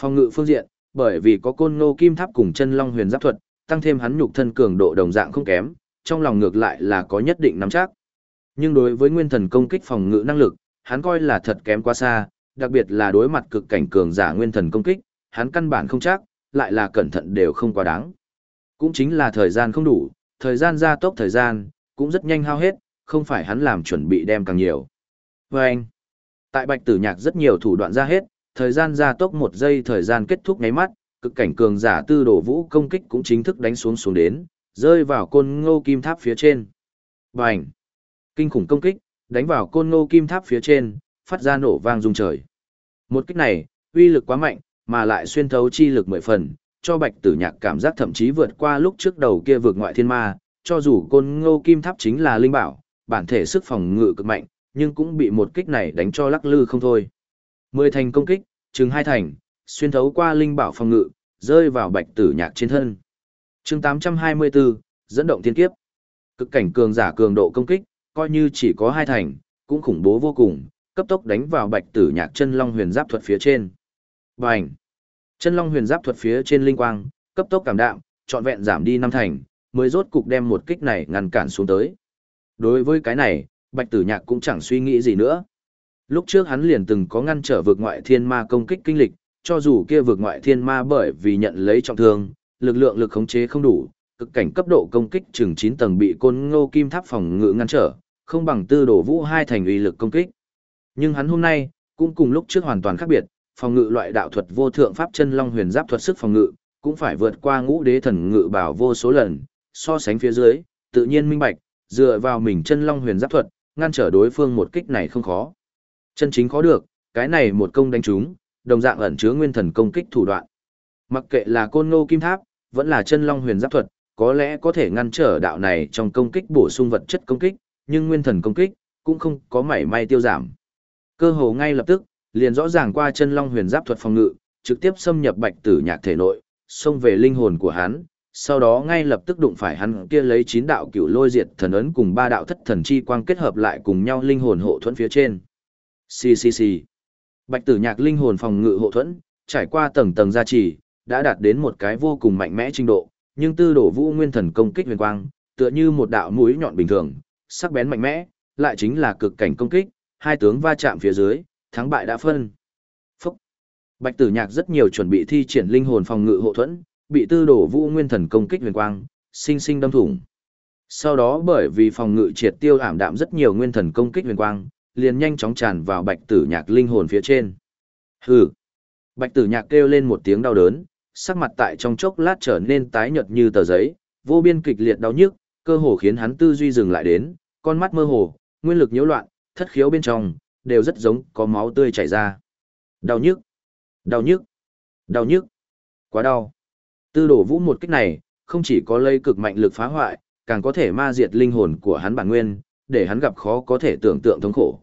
Phòng ngự phương diện, bởi vì có côn ngô kim tháp cùng chân long huyền giáp thuật, tăng thêm hắn nhục thân cường độ đồng dạng không kém, trong lòng ngược lại là có nhất định nắm chắc. Nhưng đối với nguyên thần công kích phòng ngự năng lực, hắn coi là thật kém quá xa, đặc biệt là đối mặt cực cảnh cường giả nguyên thần công kích, hắn căn bản không chắc, lại là cẩn thận đều không quá đáng. Cũng chính là thời gian không đủ, thời gian gia tốc thời gian, cũng rất nhanh hao hết, không phải hắn làm chuẩn bị đem càng nhiều. Và anh, tại bạch tử nhạc rất nhiều thủ đoạn ra hết, thời gian gia tốc một giây thời gian kết thúc nháy mắt, cực cảnh cường giả tư đổ vũ công kích cũng chính thức đánh xuống xuống đến, rơi vào côn ngô kim tháp phía trên. Bành! Kinh khủng công kích, đánh vào côn ngô kim tháp phía trên, phát ra nổ vang rung trời. Một kích này, uy lực quá mạnh, mà lại xuyên thấu chi lực mười phần, cho bạch tử nhạc cảm giác thậm chí vượt qua lúc trước đầu kia vượt ngoại thiên ma, cho dù côn ngô kim tháp chính là linh bảo, bản thể sức phòng ngự cực mạnh, nhưng cũng bị một kích này đánh cho lắc lư không thôi. Mười thành công kích, chừng hai thành, xuyên thấu qua linh bảo phòng ngự, rơi vào bạch tử nhạc trên thân. chương 824, dẫn động thiên kiếp. Cực cảnh cường giả cường độ công kích, coi như chỉ có hai thành, cũng khủng bố vô cùng, cấp tốc đánh vào bạch tử nhạc chân long huyền giáp thuật phía trên. Bành! Chân long huyền giáp thuật phía trên linh quang, cấp tốc cảm đạm, trọn vẹn giảm đi năm thành, mới rốt cục đem một kích này ngăn cản xuống tới. Đối với cái này, Bạch Tử Nhạc cũng chẳng suy nghĩ gì nữa. Lúc trước hắn liền từng có ngăn trở vực ngoại thiên ma công kích kinh lịch, cho dù kia vực ngoại thiên ma bởi vì nhận lấy trọng thương, lực lượng lực khống chế không đủ, cực cảnh cấp độ công kích chừng 9 tầng bị côn ngô kim tháp phòng ngự ngăn trở, không bằng tư đổ vũ hai thành uy lực công kích. Nhưng hắn hôm nay, cũng cùng lúc trước hoàn toàn khác biệt, phòng ngự loại đạo thuật vô thượng pháp chân long huyền giáp thuật sức phòng ngự, cũng phải vượt qua ngũ đế thần ngự bảo vô số lần, so sánh phía dưới, tự nhiên minh bạch, dựa vào mình chân long huyền giáp thuật, ngăn trở đối phương một kích này không khó. Chân chính khó được, cái này một công đánh trúng, đồng dạng ẩn chứa nguyên thần công kích thủ đoạn. Mặc kệ là côn ngô kim tháp, vẫn là chân long huyền giáp thuật, có lẽ có thể ngăn trở đạo này trong công kích bổ sung vật chất công kích, nhưng nguyên thần công kích cũng không có mảy may tiêu giảm. Cơ hồ ngay lập tức, liền rõ ràng qua chân long huyền giáp thuật phòng ngự, trực tiếp xâm nhập bạch tử nhạc thể nội, xông về linh hồn của hắn, sau đó ngay lập tức đụng phải hắn kia lấy chín đạo cửu lôi diệt thần ấn cùng ba đạo thất thần chi quang kết hợp lại cùng nhau linh hồn hộ thuẫn phía trên. Xì xì xì. Bạch tử nhạc linh hồn phòng ngự hộ thuẫn, trải qua tầng tầng gia trì, đã đạt đến một cái vô cùng mạnh mẽ trình độ, nhưng tư đổ vũ nguyên thần công kích huyền quang, tựa như một đạo mũi nhọn bình thường, sắc bén mạnh mẽ, lại chính là cực cảnh công kích, hai tướng va chạm phía dưới, thắng bại đã phân. Phúc. Bạch Tử Nhạc rất nhiều chuẩn bị thi triển linh hồn phòng ngự hộ thuẫn, bị tư đổ vũ nguyên thần công kích huyền quang, sinh sinh đâm thủng. Sau đó bởi vì phòng ngự triệt tiêu ảm đạm rất nhiều nguyên thần công kích huyền quang, liền nhanh chóng tràn vào Bạch Tử Nhạc linh hồn phía trên. Hừ. Bạch Tử Nhạc kêu lên một tiếng đau đớn, sắc mặt tại trong chốc lát trở nên tái nhợt như tờ giấy, vô biên kịch liệt đau nhức, cơ hồ khiến hắn tư duy dừng lại đến, con mắt mơ hồ, nguyên lực nhiễu loạn, thất khiếu bên trong đều rất giống có máu tươi chảy ra. Đau nhức, đau nhức, đau nhức, quá đau. Tư đổ vũ một kích này, không chỉ có lây cực mạnh lực phá hoại, càng có thể ma diệt linh hồn của hắn bản nguyên, để hắn gặp khó có thể tưởng tượng thống khổ.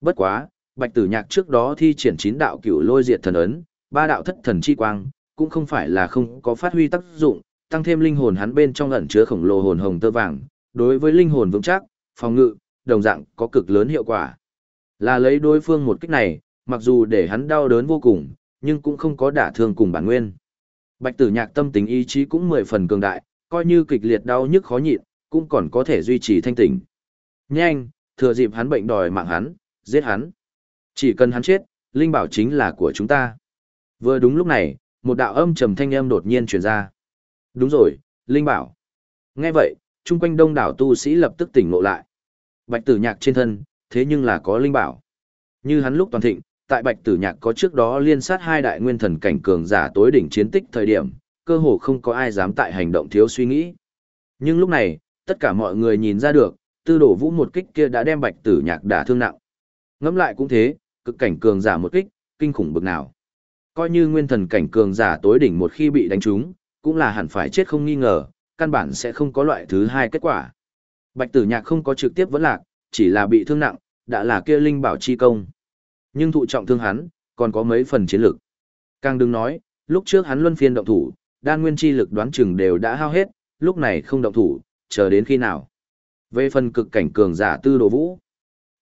Bất quá, Bạch Tử Nhạc trước đó thi triển chín đạo cửu lôi diệt thần ấn, ba đạo thất thần chi quang, cũng không phải là không có phát huy tác dụng, tăng thêm linh hồn hắn bên trong ẩn chứa khổng lồ hồn hồng tơ vàng, đối với linh hồn vững chắc, phòng ngự, đồng dạng có cực lớn hiệu quả. Là lấy đối phương một kích này, mặc dù để hắn đau đớn vô cùng, nhưng cũng không có đả thương cùng bản nguyên. Bạch tử nhạc tâm tính ý chí cũng mười phần cường đại, coi như kịch liệt đau nhức khó nhịn, cũng còn có thể duy trì thanh tỉnh. Nhanh, thừa dịp hắn bệnh đòi mạng hắn, giết hắn. Chỉ cần hắn chết, linh bảo chính là của chúng ta. Vừa đúng lúc này, một đạo âm trầm thanh âm đột nhiên truyền ra. Đúng rồi, linh bảo. Nghe vậy, chung quanh đông đảo tu sĩ lập tức tỉnh ngộ lại. Bạch tử nhạc trên thân, thế nhưng là có linh bảo. Như hắn lúc toàn thịnh, tại bạch tử nhạc có trước đó liên sát hai đại nguyên thần cảnh cường giả tối đỉnh chiến tích thời điểm, cơ hồ không có ai dám tại hành động thiếu suy nghĩ. Nhưng lúc này, tất cả mọi người nhìn ra được, tư đổ vũ một kích kia đã đem bạch tử nhạc đả thương nặng. Ngẫm lại cũng thế, cực cảnh cường giả một kích, kinh khủng bực nào. Coi như nguyên thần cảnh cường giả tối đỉnh một khi bị đánh trúng, cũng là hẳn phải chết không nghi ngờ, căn bản sẽ không có loại thứ hai kết quả. Bạch tử nhạc không có trực tiếp vẫn lạc, chỉ là bị thương nặng, đã là kia linh bảo chi công. Nhưng thụ trọng thương hắn, còn có mấy phần chiến lực. Càng đừng nói, lúc trước hắn luân phiên động thủ, đan nguyên chi lực đoán chừng đều đã hao hết, lúc này không động thủ, chờ đến khi nào. Về phần cực cảnh cường giả tư đồ vũ,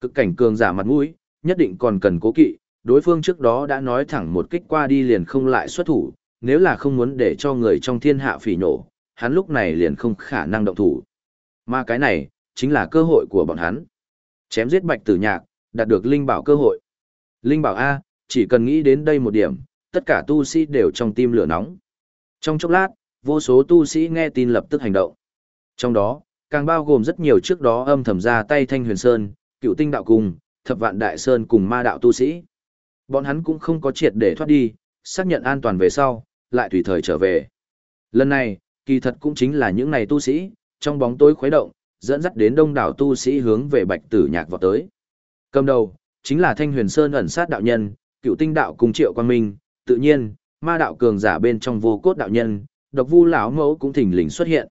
cực cảnh cường giả mặt mũi, nhất định còn cần cố kỵ, đối phương trước đó đã nói thẳng một kích qua đi liền không lại xuất thủ, nếu là không muốn để cho người trong thiên hạ phỉ nổ, hắn lúc này liền không khả năng động thủ. Mà cái này, chính là cơ hội của bọn hắn. Chém giết bạch tử nhạc, đạt được linh bảo cơ hội. Linh bảo A, chỉ cần nghĩ đến đây một điểm, tất cả tu sĩ đều trong tim lửa nóng. Trong chốc lát, vô số tu sĩ nghe tin lập tức hành động. Trong đó, càng bao gồm rất nhiều trước đó âm thầm ra tay Thanh Huyền Sơn, Cựu Tinh Đạo cùng Thập Vạn Đại Sơn cùng ma đạo tu sĩ. Bọn hắn cũng không có triệt để thoát đi, xác nhận an toàn về sau, lại tùy thời trở về. Lần này, kỳ thật cũng chính là những này tu sĩ, trong bóng tối khuấy động, dẫn dắt đến đông đảo tu sĩ hướng về bạch tử nhạc vào tới. Cầm đầu, chính là Thanh Huyền Sơn ẩn sát đạo nhân, cựu tinh đạo cùng triệu quan minh, tự nhiên, ma đạo cường giả bên trong vô cốt đạo nhân, độc vu lão mẫu cũng thỉnh lình xuất hiện.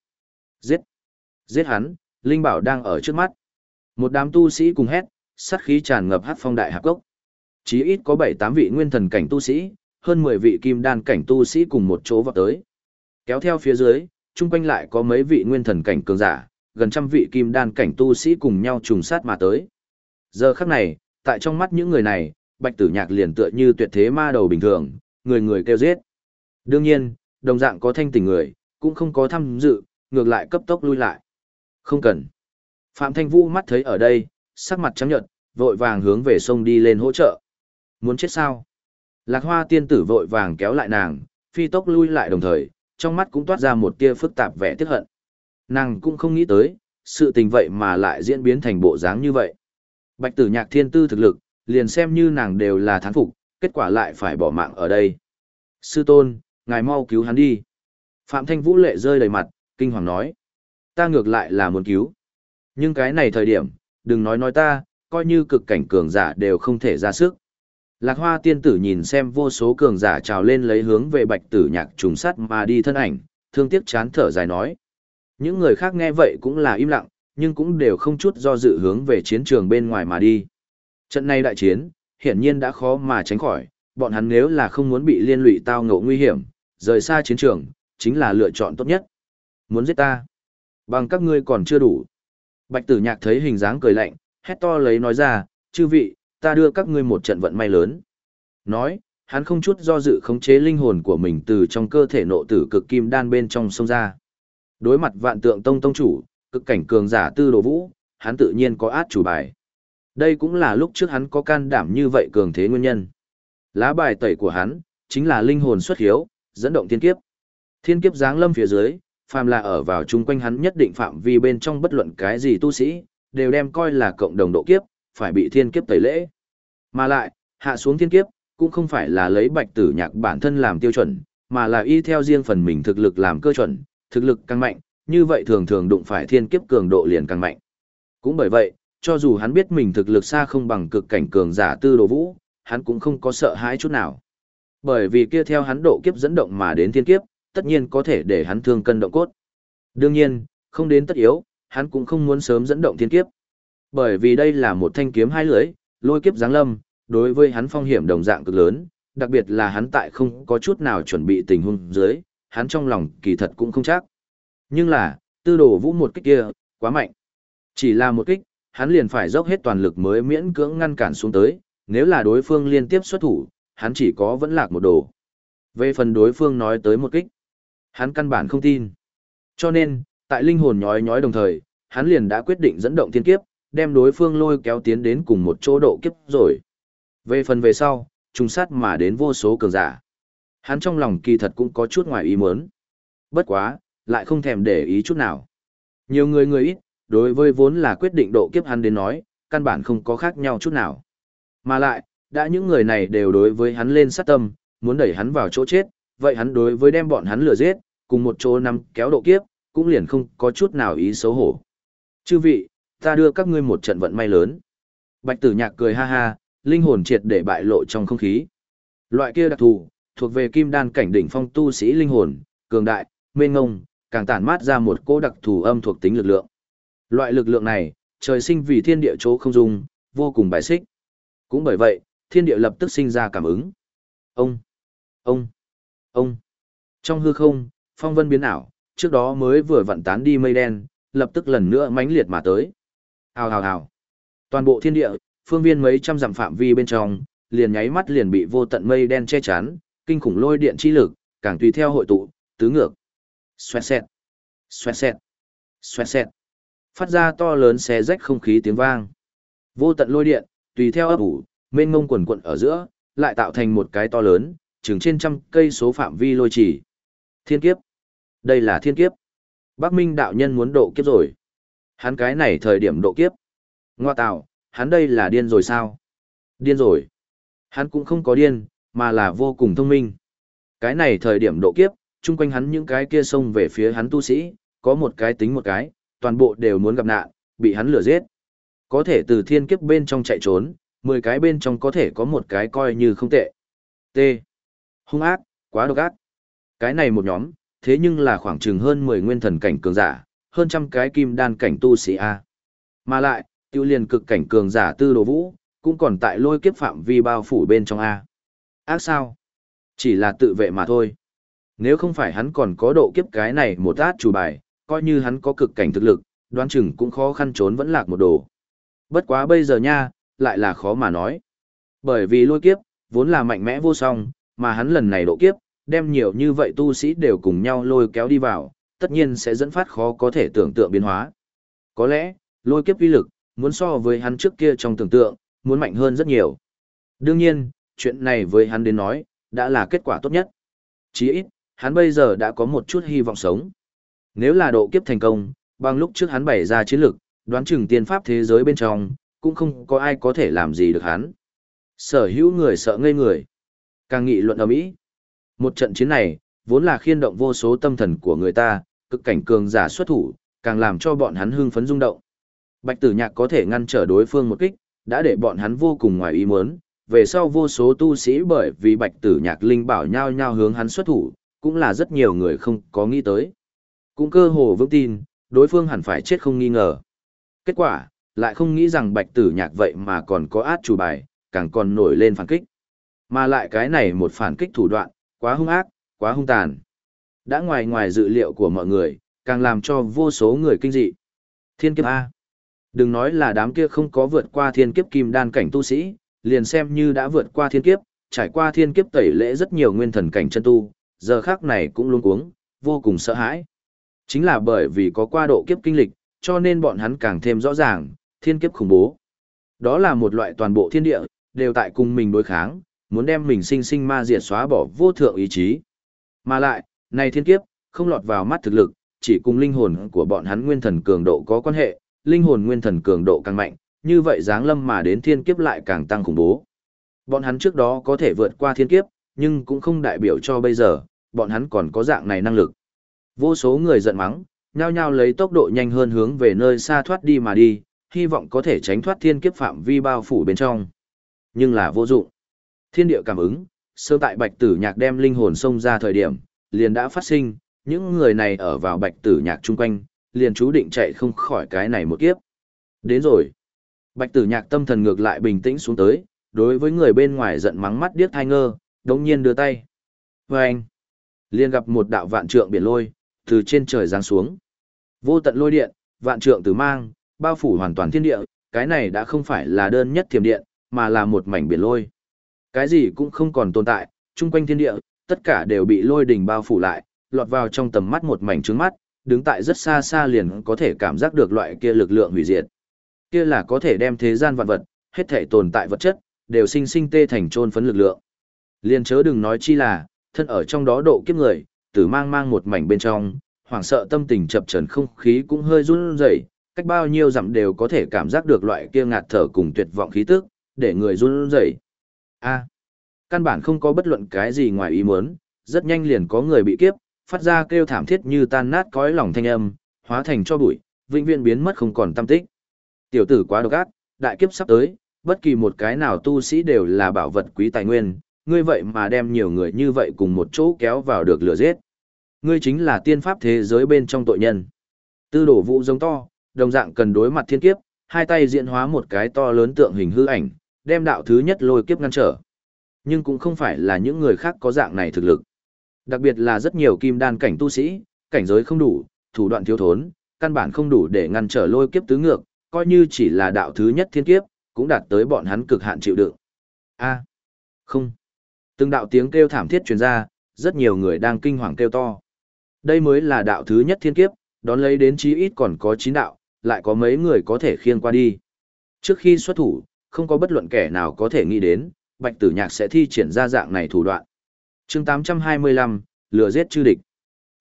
Giết! Giết hắn, Linh Bảo đang ở trước mắt. Một đám tu sĩ cùng hét, sát khí tràn ngập hát phong đại hạp cốc. Chí ít có 7-8 vị nguyên thần cảnh tu sĩ, hơn 10 vị kim đan cảnh tu sĩ cùng một chỗ vào tới. Kéo theo phía dưới, chung quanh lại có mấy vị nguyên thần cảnh cường giả, gần trăm vị kim đan cảnh tu sĩ cùng nhau trùng sát mà tới. Giờ khắc này, tại trong mắt những người này, bạch tử nhạc liền tựa như tuyệt thế ma đầu bình thường, người người kêu giết. Đương nhiên, đồng dạng có thanh tình người, cũng không có tham dự, ngược lại cấp tốc lui lại. Không cần. Phạm Thanh Vũ mắt thấy ở đây, sắc mặt trắng nhợt, vội vàng hướng về sông đi lên hỗ trợ. Muốn chết sao? Lạc Hoa tiên tử vội vàng kéo lại nàng, phi tốc lui lại đồng thời, trong mắt cũng toát ra một tia phức tạp vẻ tiếc hận. Nàng cũng không nghĩ tới, sự tình vậy mà lại diễn biến thành bộ dáng như vậy. Bạch tử nhạc thiên tư thực lực, liền xem như nàng đều là thán phục, kết quả lại phải bỏ mạng ở đây. Sư tôn, ngài mau cứu hắn đi. Phạm Thanh Vũ lệ rơi đầy mặt, kinh hoàng nói. Ta ngược lại là muốn cứu. Nhưng cái này thời điểm, đừng nói nói ta, coi như cực cảnh cường giả đều không thể ra sức. Lạc hoa tiên tử nhìn xem vô số cường giả trào lên lấy hướng về bạch tử nhạc trùng sắt mà đi thân ảnh, thương tiếc chán thở dài nói. Những người khác nghe vậy cũng là im lặng, nhưng cũng đều không chút do dự hướng về chiến trường bên ngoài mà đi. Trận này đại chiến, hiển nhiên đã khó mà tránh khỏi, bọn hắn nếu là không muốn bị liên lụy tao ngộ nguy hiểm, rời xa chiến trường, chính là lựa chọn tốt nhất. Muốn giết ta? Bằng các ngươi còn chưa đủ. Bạch tử nhạc thấy hình dáng cười lạnh, hét to lấy nói ra, chư vị, ta đưa các ngươi một trận vận may lớn. Nói, hắn không chút do dự khống chế linh hồn của mình từ trong cơ thể nộ tử cực kim đan bên trong sông ra. Đối mặt vạn tượng tông tông chủ, cực cảnh cường giả tư đồ vũ, hắn tự nhiên có át chủ bài. Đây cũng là lúc trước hắn có can đảm như vậy cường thế nguyên nhân. Lá bài tẩy của hắn, chính là linh hồn xuất hiếu, dẫn động thiên kiếp. Thiên kiếp giáng lâm phía dưới, phàm là ở vào chung quanh hắn nhất định phạm vi bên trong bất luận cái gì tu sĩ, đều đem coi là cộng đồng độ kiếp, phải bị thiên kiếp tẩy lễ. Mà lại, hạ xuống thiên kiếp, cũng không phải là lấy bạch tử nhạc bản thân làm tiêu chuẩn, mà là y theo riêng phần mình thực lực làm cơ chuẩn, thực lực càng mạnh, như vậy thường thường đụng phải thiên kiếp cường độ liền càng mạnh. Cũng bởi vậy, cho dù hắn biết mình thực lực xa không bằng cực cảnh cường giả tư đồ vũ, hắn cũng không có sợ hãi chút nào. Bởi vì kia theo hắn độ kiếp dẫn động mà đến thiên kiếp, tất nhiên có thể để hắn thương cân động cốt. Đương nhiên, không đến tất yếu, hắn cũng không muốn sớm dẫn động thiên kiếp. Bởi vì đây là một thanh kiếm hai lưỡi, lôi kiếp giáng lâm, đối với hắn phong hiểm đồng dạng cực lớn, đặc biệt là hắn tại không có chút nào chuẩn bị tình huống dưới, hắn trong lòng kỳ thật cũng không chắc. Nhưng là, tư đồ vũ một kích kia, quá mạnh. Chỉ là một kích, hắn liền phải dốc hết toàn lực mới miễn cưỡng ngăn cản xuống tới, nếu là đối phương liên tiếp xuất thủ, hắn chỉ có vẫn lạc một đồ. Về phần đối phương nói tới một kích, hắn căn bản không tin. Cho nên, tại linh hồn nhói nhói đồng thời, hắn liền đã quyết định dẫn động thiên kiếp, đem đối phương lôi kéo tiến đến cùng một chỗ độ kiếp rồi. Về phần về sau, trùng sát mà đến vô số cường giả. Hắn trong lòng kỳ thật cũng có chút ngoài ý muốn. Bất quá, lại không thèm để ý chút nào. Nhiều người người ít, đối với vốn là quyết định độ kiếp hắn đến nói, căn bản không có khác nhau chút nào. Mà lại, đã những người này đều đối với hắn lên sát tâm, muốn đẩy hắn vào chỗ chết, vậy hắn đối với đem bọn hắn lừa giết, cùng một chỗ nằm kéo độ kiếp, cũng liền không có chút nào ý xấu hổ. Chư vị, ta đưa các ngươi một trận vận may lớn. Bạch tử nhạc cười ha ha, linh hồn triệt để bại lộ trong không khí. Loại kia đặc thù, thuộc về kim đan cảnh đỉnh phong tu sĩ linh hồn, cường đại, mênh ngông, càng tản mát ra một cỗ đặc thù âm thuộc tính lực lượng. Loại lực lượng này, trời sinh vì thiên địa chỗ không dung, vô cùng bài xích. Cũng bởi vậy, thiên địa lập tức sinh ra cảm ứng. Ông, ông, ông. Trong hư không, phong vân biến ảo, trước đó mới vừa vặn tán đi mây đen, lập tức lần nữa mãnh liệt mà tới. Hào hào hào. Toàn bộ thiên địa, phương viên mấy trăm dặm phạm vi bên trong, liền nháy mắt liền bị vô tận mây đen che chắn, kinh khủng lôi điện chi lực, càng tùy theo hội tụ, tứ ngược. Xoẹt xẹt, xoẹt xẹt, xoẹt xẹt. Phát ra to lớn xé rách không khí tiếng vang. Vô tận lôi điện, tùy theo ấp ủ, mênh ngông quần quận ở giữa, lại tạo thành một cái to lớn, chừng trên trăm cây số phạm vi lôi chỉ. Thiên kiếp. Đây là thiên kiếp. Bắc Minh đạo nhân muốn độ kiếp rồi. Hắn cái này thời điểm độ kiếp. Ngoa tạo, hắn đây là điên rồi sao? Điên rồi. Hắn cũng không có điên, mà là vô cùng thông minh. Cái này thời điểm độ kiếp, chung quanh hắn những cái kia xông về phía hắn tu sĩ, có một cái tính một cái, toàn bộ đều muốn gặp nạn, bị hắn lừa giết. Có thể từ thiên kiếp bên trong chạy trốn, 10 cái bên trong có thể có một cái coi như không tệ. T. Hung ác, quá độc ác. Cái này một nhóm, thế nhưng là khoảng chừng hơn 10 nguyên thần cảnh cường giả, hơn trăm cái kim đan cảnh tu sĩ A. Mà lại, tiêu liền cực cảnh cường giả tư đồ vũ, cũng còn tại lôi kiếp phạm vi bao phủ bên trong A. Ác sao? Chỉ là tự vệ mà thôi. Nếu không phải hắn còn có độ kiếp cái này một át chủ bài, coi như hắn có cực cảnh thực lực, đoán chừng cũng khó khăn trốn vẫn lạc một đồ. Bất quá bây giờ nha, lại là khó mà nói. Bởi vì lôi kiếp, vốn là mạnh mẽ vô song, mà hắn lần này độ kiếp, đem nhiều như vậy tu sĩ đều cùng nhau lôi kéo đi vào, tất nhiên sẽ dẫn phát khó có thể tưởng tượng biến hóa. Có lẽ, lôi kiếp uy lực, muốn so với hắn trước kia trong tưởng tượng, muốn mạnh hơn rất nhiều. Đương nhiên, chuyện này với hắn đến nói, đã là kết quả tốt nhất. Chỉ ít, hắn bây giờ đã có một chút hy vọng sống. Nếu là độ kiếp thành công, bằng lúc trước hắn bày ra chiến lực, đoán chừng tiên pháp thế giới bên trong, cũng không có ai có thể làm gì được hắn. Sở hữu người sợ ngây người. Càng nghị luận ở Mỹ. Một trận chiến này, vốn là khiên động vô số tâm thần của người ta, cực cảnh cường giả xuất thủ, càng làm cho bọn hắn hưng phấn rung động. Bạch tử nhạc có thể ngăn trở đối phương một kích, đã để bọn hắn vô cùng ngoài ý muốn. Về sau vô số tu sĩ bởi vì bạch tử nhạc linh bảo nhau nhau hướng hắn xuất thủ, cũng là rất nhiều người không có nghĩ tới. Cũng cơ hồ vững tin, đối phương hẳn phải chết không nghi ngờ. Kết quả, lại không nghĩ rằng bạch tử nhạc vậy mà còn có át chủ bài, càng còn nổi lên phản kích. Mà lại cái này một phản kích thủ đoạn, quá hung ác, quá hung tàn. Đã ngoài ngoài dự liệu của mọi người, càng làm cho vô số người kinh dị. Thiên kiếp A. Đừng nói là đám kia không có vượt qua thiên kiếp kim đan cảnh tu sĩ, liền xem như đã vượt qua thiên kiếp, trải qua thiên kiếp tẩy lễ rất nhiều nguyên thần cảnh chân tu, giờ khác này cũng luôn cuống, vô cùng sợ hãi. Chính là bởi vì có qua độ kiếp kinh lịch, cho nên bọn hắn càng thêm rõ ràng, thiên kiếp khủng bố. Đó là một loại toàn bộ thiên địa, đều tại cùng mình đối kháng, muốn đem mình sinh sinh ma diệt xóa bỏ vô thượng ý chí. Mà lại, này thiên kiếp, không lọt vào mắt thực lực, chỉ cùng linh hồn của bọn hắn nguyên thần cường độ có quan hệ, linh hồn nguyên thần cường độ càng mạnh, như vậy dáng lâm mà đến thiên kiếp lại càng tăng khủng bố. Bọn hắn trước đó có thể vượt qua thiên kiếp, nhưng cũng không đại biểu cho bây giờ, bọn hắn còn có dạng này năng lực. Vô số người giận mắng, nhao nhao lấy tốc độ nhanh hơn hướng về nơi xa thoát đi mà đi, hy vọng có thể tránh thoát thiên kiếp phạm vi bao phủ bên trong. Nhưng là vô dụng. Thiên địa cảm ứng, sơ tại bạch tử nhạc đem linh hồn xông ra thời điểm, liền đã phát sinh, những người này ở vào bạch tử nhạc chung quanh, liền chú định chạy không khỏi cái này một kiếp. Đến rồi. Bạch tử nhạc tâm thần ngược lại bình tĩnh xuống tới, đối với người bên ngoài giận mắng mắt điếc thai ngơ, đồng nhiên đưa tay. Vâng! Và anh, liền gặp một đạo vạn trượng biển lôi, từ trên trời giáng xuống. Vô tận lôi điện, vạn trượng từ mang, bao phủ hoàn toàn thiên địa, cái này đã không phải là đơn nhất thiềm điện, mà là một mảnh biển lôi. Cái gì cũng không còn tồn tại, chung quanh thiên địa, tất cả đều bị lôi đỉnh bao phủ lại, lọt vào trong tầm mắt một mảnh trướng mắt, đứng tại rất xa xa liền có thể cảm giác được loại kia lực lượng hủy diệt. Kia là có thể đem thế gian vạn vật, hết thể tồn tại vật chất, đều sinh sinh tê thành trôn phấn lực lượng. Liền chớ đừng nói chi là, thân ở trong đó độ kiếp người, tử mang mang một mảnh bên trong, hoảng sợ tâm tình chập trần không khí cũng hơi run rẩy, cách bao nhiêu dặm đều có thể cảm giác được loại kia ngạt thở cùng tuyệt vọng khí tức, để người run rẩy. A, căn bản không có bất luận cái gì ngoài ý muốn, rất nhanh liền có người bị kiếp, phát ra kêu thảm thiết như tan nát cõi lòng thanh âm, hóa thành cho bụi, vĩnh viễn biến mất không còn tâm tích. Tiểu tử quá độc ác, đại kiếp sắp tới, bất kỳ một cái nào tu sĩ đều là bảo vật quý tài nguyên, ngươi vậy mà đem nhiều người như vậy cùng một chỗ kéo vào được lửa giết. Ngươi chính là tiên pháp thế giới bên trong tội nhân. Tư đổ vũ giống to, đồng dạng cần đối mặt thiên kiếp, hai tay diễn hóa một cái to lớn tượng hình hư ảnh, đem đạo thứ nhất lôi kiếp ngăn trở. Nhưng cũng không phải là những người khác có dạng này thực lực. Đặc biệt là rất nhiều kim đan cảnh tu sĩ, cảnh giới không đủ, thủ đoạn thiếu thốn, căn bản không đủ để ngăn trở lôi kiếp tứ ngược, coi như chỉ là đạo thứ nhất thiên kiếp, cũng đạt tới bọn hắn cực hạn chịu đựng. A, không. Từng đạo tiếng kêu thảm thiết truyền ra, rất nhiều người đang kinh hoàng kêu to. Đây mới là đạo thứ nhất thiên kiếp, đón lấy đến chí ít còn có chín đạo, lại có mấy người có thể khiêng qua đi. Trước khi xuất thủ, không có bất luận kẻ nào có thể nghĩ đến, Bạch Tử Nhạc sẽ thi triển ra dạng này thủ đoạn. Chương 825, lừa giết chư địch.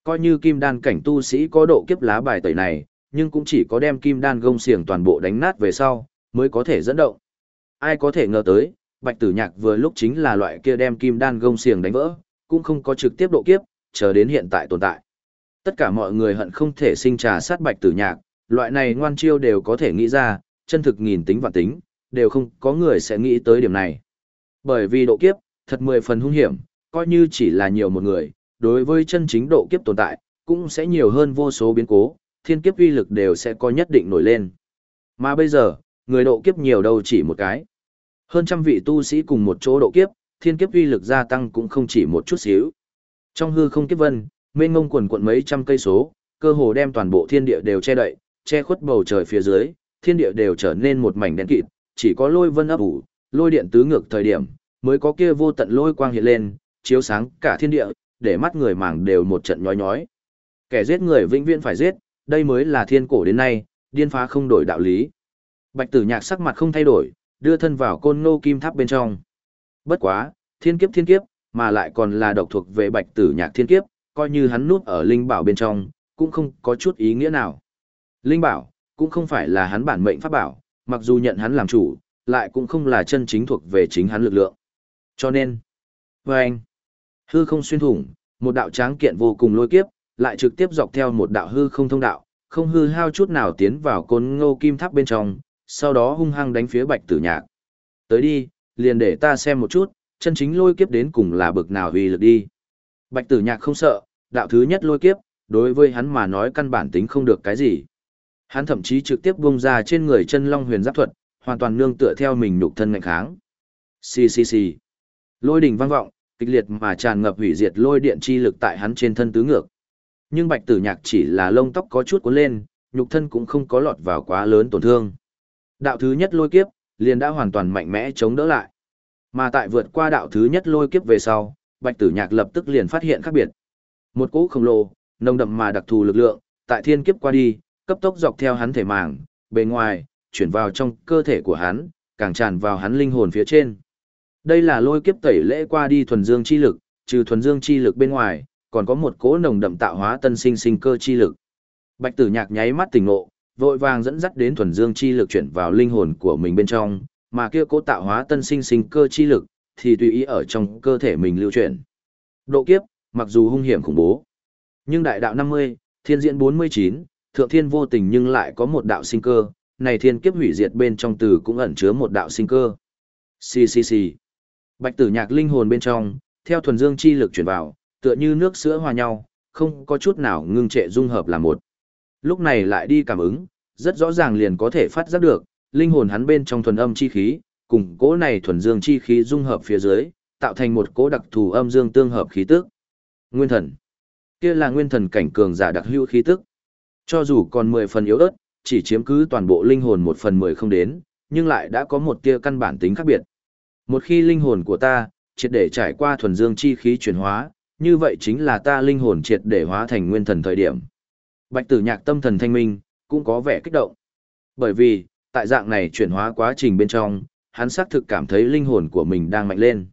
Coi như kim đan cảnh tu sĩ có độ kiếp lá bài tẩy này, nhưng cũng chỉ có đem kim đan gông xiềng toàn bộ đánh nát về sau, mới có thể dẫn động. Ai có thể ngờ tới, Bạch Tử Nhạc vừa lúc chính là loại kia đem kim đan gông xiềng đánh vỡ, cũng không có trực tiếp độ kiếp, chờ đến hiện tại tồn tại. Tất cả mọi người hận không thể sinh trà sát Bạch Tử Nhạc, loại này ngoan chiêu đều có thể nghĩ ra, chân thực nghìn tính và tính, đều không có người sẽ nghĩ tới điểm này. Bởi vì độ kiếp, thật mười phần hung hiểm, coi như chỉ là nhiều một người, đối với chân chính độ kiếp tồn tại, cũng sẽ nhiều hơn vô số biến cố, thiên kiếp uy lực đều sẽ có nhất định nổi lên. Mà bây giờ, người độ kiếp nhiều đâu chỉ một cái. Hơn trăm vị tu sĩ cùng một chỗ độ kiếp, thiên kiếp uy lực gia tăng cũng không chỉ một chút xíu. Trong hư không kiếp vân, mênh mông quần quận mấy trăm cây số, cơ hồ đem toàn bộ thiên địa đều che đậy, che khuất bầu trời phía dưới, thiên địa đều trở nên một mảnh đen kịt, chỉ có lôi vân ấp ủ, lôi điện tứ ngược thời điểm, mới có kia vô tận lôi quang hiện lên, chiếu sáng cả thiên địa, để mắt người màng đều một trận nhói nhói. Kẻ giết người vĩnh viễn phải giết, đây mới là thiên cổ đến nay, điên phá không đổi đạo lý. Bạch tử nhạc sắc mặt không thay đổi, đưa thân vào côn ngô kim tháp bên trong. Bất quá, thiên kiếp thiên kiếp, mà lại còn là độc thuộc về bạch tử nhạc thiên kiếp, coi như hắn núp ở linh bảo bên trong, cũng không có chút ý nghĩa nào. Linh bảo, cũng không phải là hắn bản mệnh pháp bảo, mặc dù nhận hắn làm chủ, lại cũng không là chân chính thuộc về chính hắn lực lượng. Cho nên, với anh, hư không xuyên thủng, một đạo tráng kiện vô cùng lôi kiếp, lại trực tiếp dọc theo một đạo hư không thông đạo, không hư hao chút nào tiến vào côn ngô kim tháp bên trong, sau đó hung hăng đánh phía bạch tử nhạc. Tới đi, liền để ta xem một chút, chân chính lôi kiếp đến cùng là bực nào vì lực đi. Bạch tử nhạc không sợ, đạo thứ nhất lôi kiếp, đối với hắn mà nói căn bản tính không được cái gì. Hắn thậm chí trực tiếp bung ra trên người chân long huyền giáp thuật, hoàn toàn nương tựa theo mình nhục thân ngạnh kháng. Xì xì xì. Lôi đỉnh vang vọng, kịch liệt mà tràn ngập hủy diệt lôi điện chi lực tại hắn trên thân tứ ngược. Nhưng Bạch Tử Nhạc chỉ là lông tóc có chút cuốn lên, nhục thân cũng không có lọt vào quá lớn tổn thương. Đạo thứ nhất lôi kiếp, liền đã hoàn toàn mạnh mẽ chống đỡ lại. Mà tại vượt qua đạo thứ nhất lôi kiếp về sau, Bạch Tử Nhạc lập tức liền phát hiện khác biệt. Một cỗ khổng lồ, nồng đậm mà đặc thù lực lượng, tại thiên kiếp qua đi, cấp tốc dọc theo hắn thể màng, bề ngoài, chuyển vào trong cơ thể của hắn, càng tràn vào hắn linh hồn phía trên. Đây là lôi kiếp tẩy lễ qua đi thuần dương chi lực, trừ thuần dương chi lực bên ngoài, còn có một cỗ nồng đậm tạo hóa tân sinh sinh cơ chi lực. Bạch Tử Nhạc nháy mắt tỉnh ngộ, vội vàng dẫn dắt đến thuần dương chi lực chuyển vào linh hồn của mình bên trong, mà kia cỗ tạo hóa tân sinh sinh cơ chi lực thì tùy ý ở trong cơ thể mình lưu chuyển. Độ kiếp, mặc dù hung hiểm khủng bố, nhưng đại đạo 50, thiên diễn 49, thượng thiên vô tình nhưng lại có một đạo sinh cơ, này thiên kiếp hủy diệt bên trong từ cũng ẩn chứa một đạo sinh cơ. Xì xì xì. Bạch tử nhạc linh hồn bên trong, theo thuần dương chi lực chuyển vào, tựa như nước sữa hòa nhau, không có chút nào ngưng trệ dung hợp là một. Lúc này lại đi cảm ứng, rất rõ ràng liền có thể phát giác được, linh hồn hắn bên trong thuần âm chi khí, cùng cỗ này thuần dương chi khí dung hợp phía dưới, tạo thành một cỗ đặc thù âm dương tương hợp khí tức. Nguyên thần. Kia là nguyên thần cảnh cường giả đặc hữu khí tức. Cho dù còn 10 phần yếu ớt, chỉ chiếm cứ toàn bộ linh hồn một phần 10 không đến, nhưng lại đã có một tia căn bản tính khác biệt. Một khi linh hồn của ta, triệt để trải qua thuần dương chi khí chuyển hóa, như vậy chính là ta linh hồn triệt để hóa thành nguyên thần thời điểm. Bạch tử nhạc tâm thần thanh minh, cũng có vẻ kích động. Bởi vì, tại dạng này chuyển hóa quá trình bên trong, hắn xác thực cảm thấy linh hồn của mình đang mạnh lên.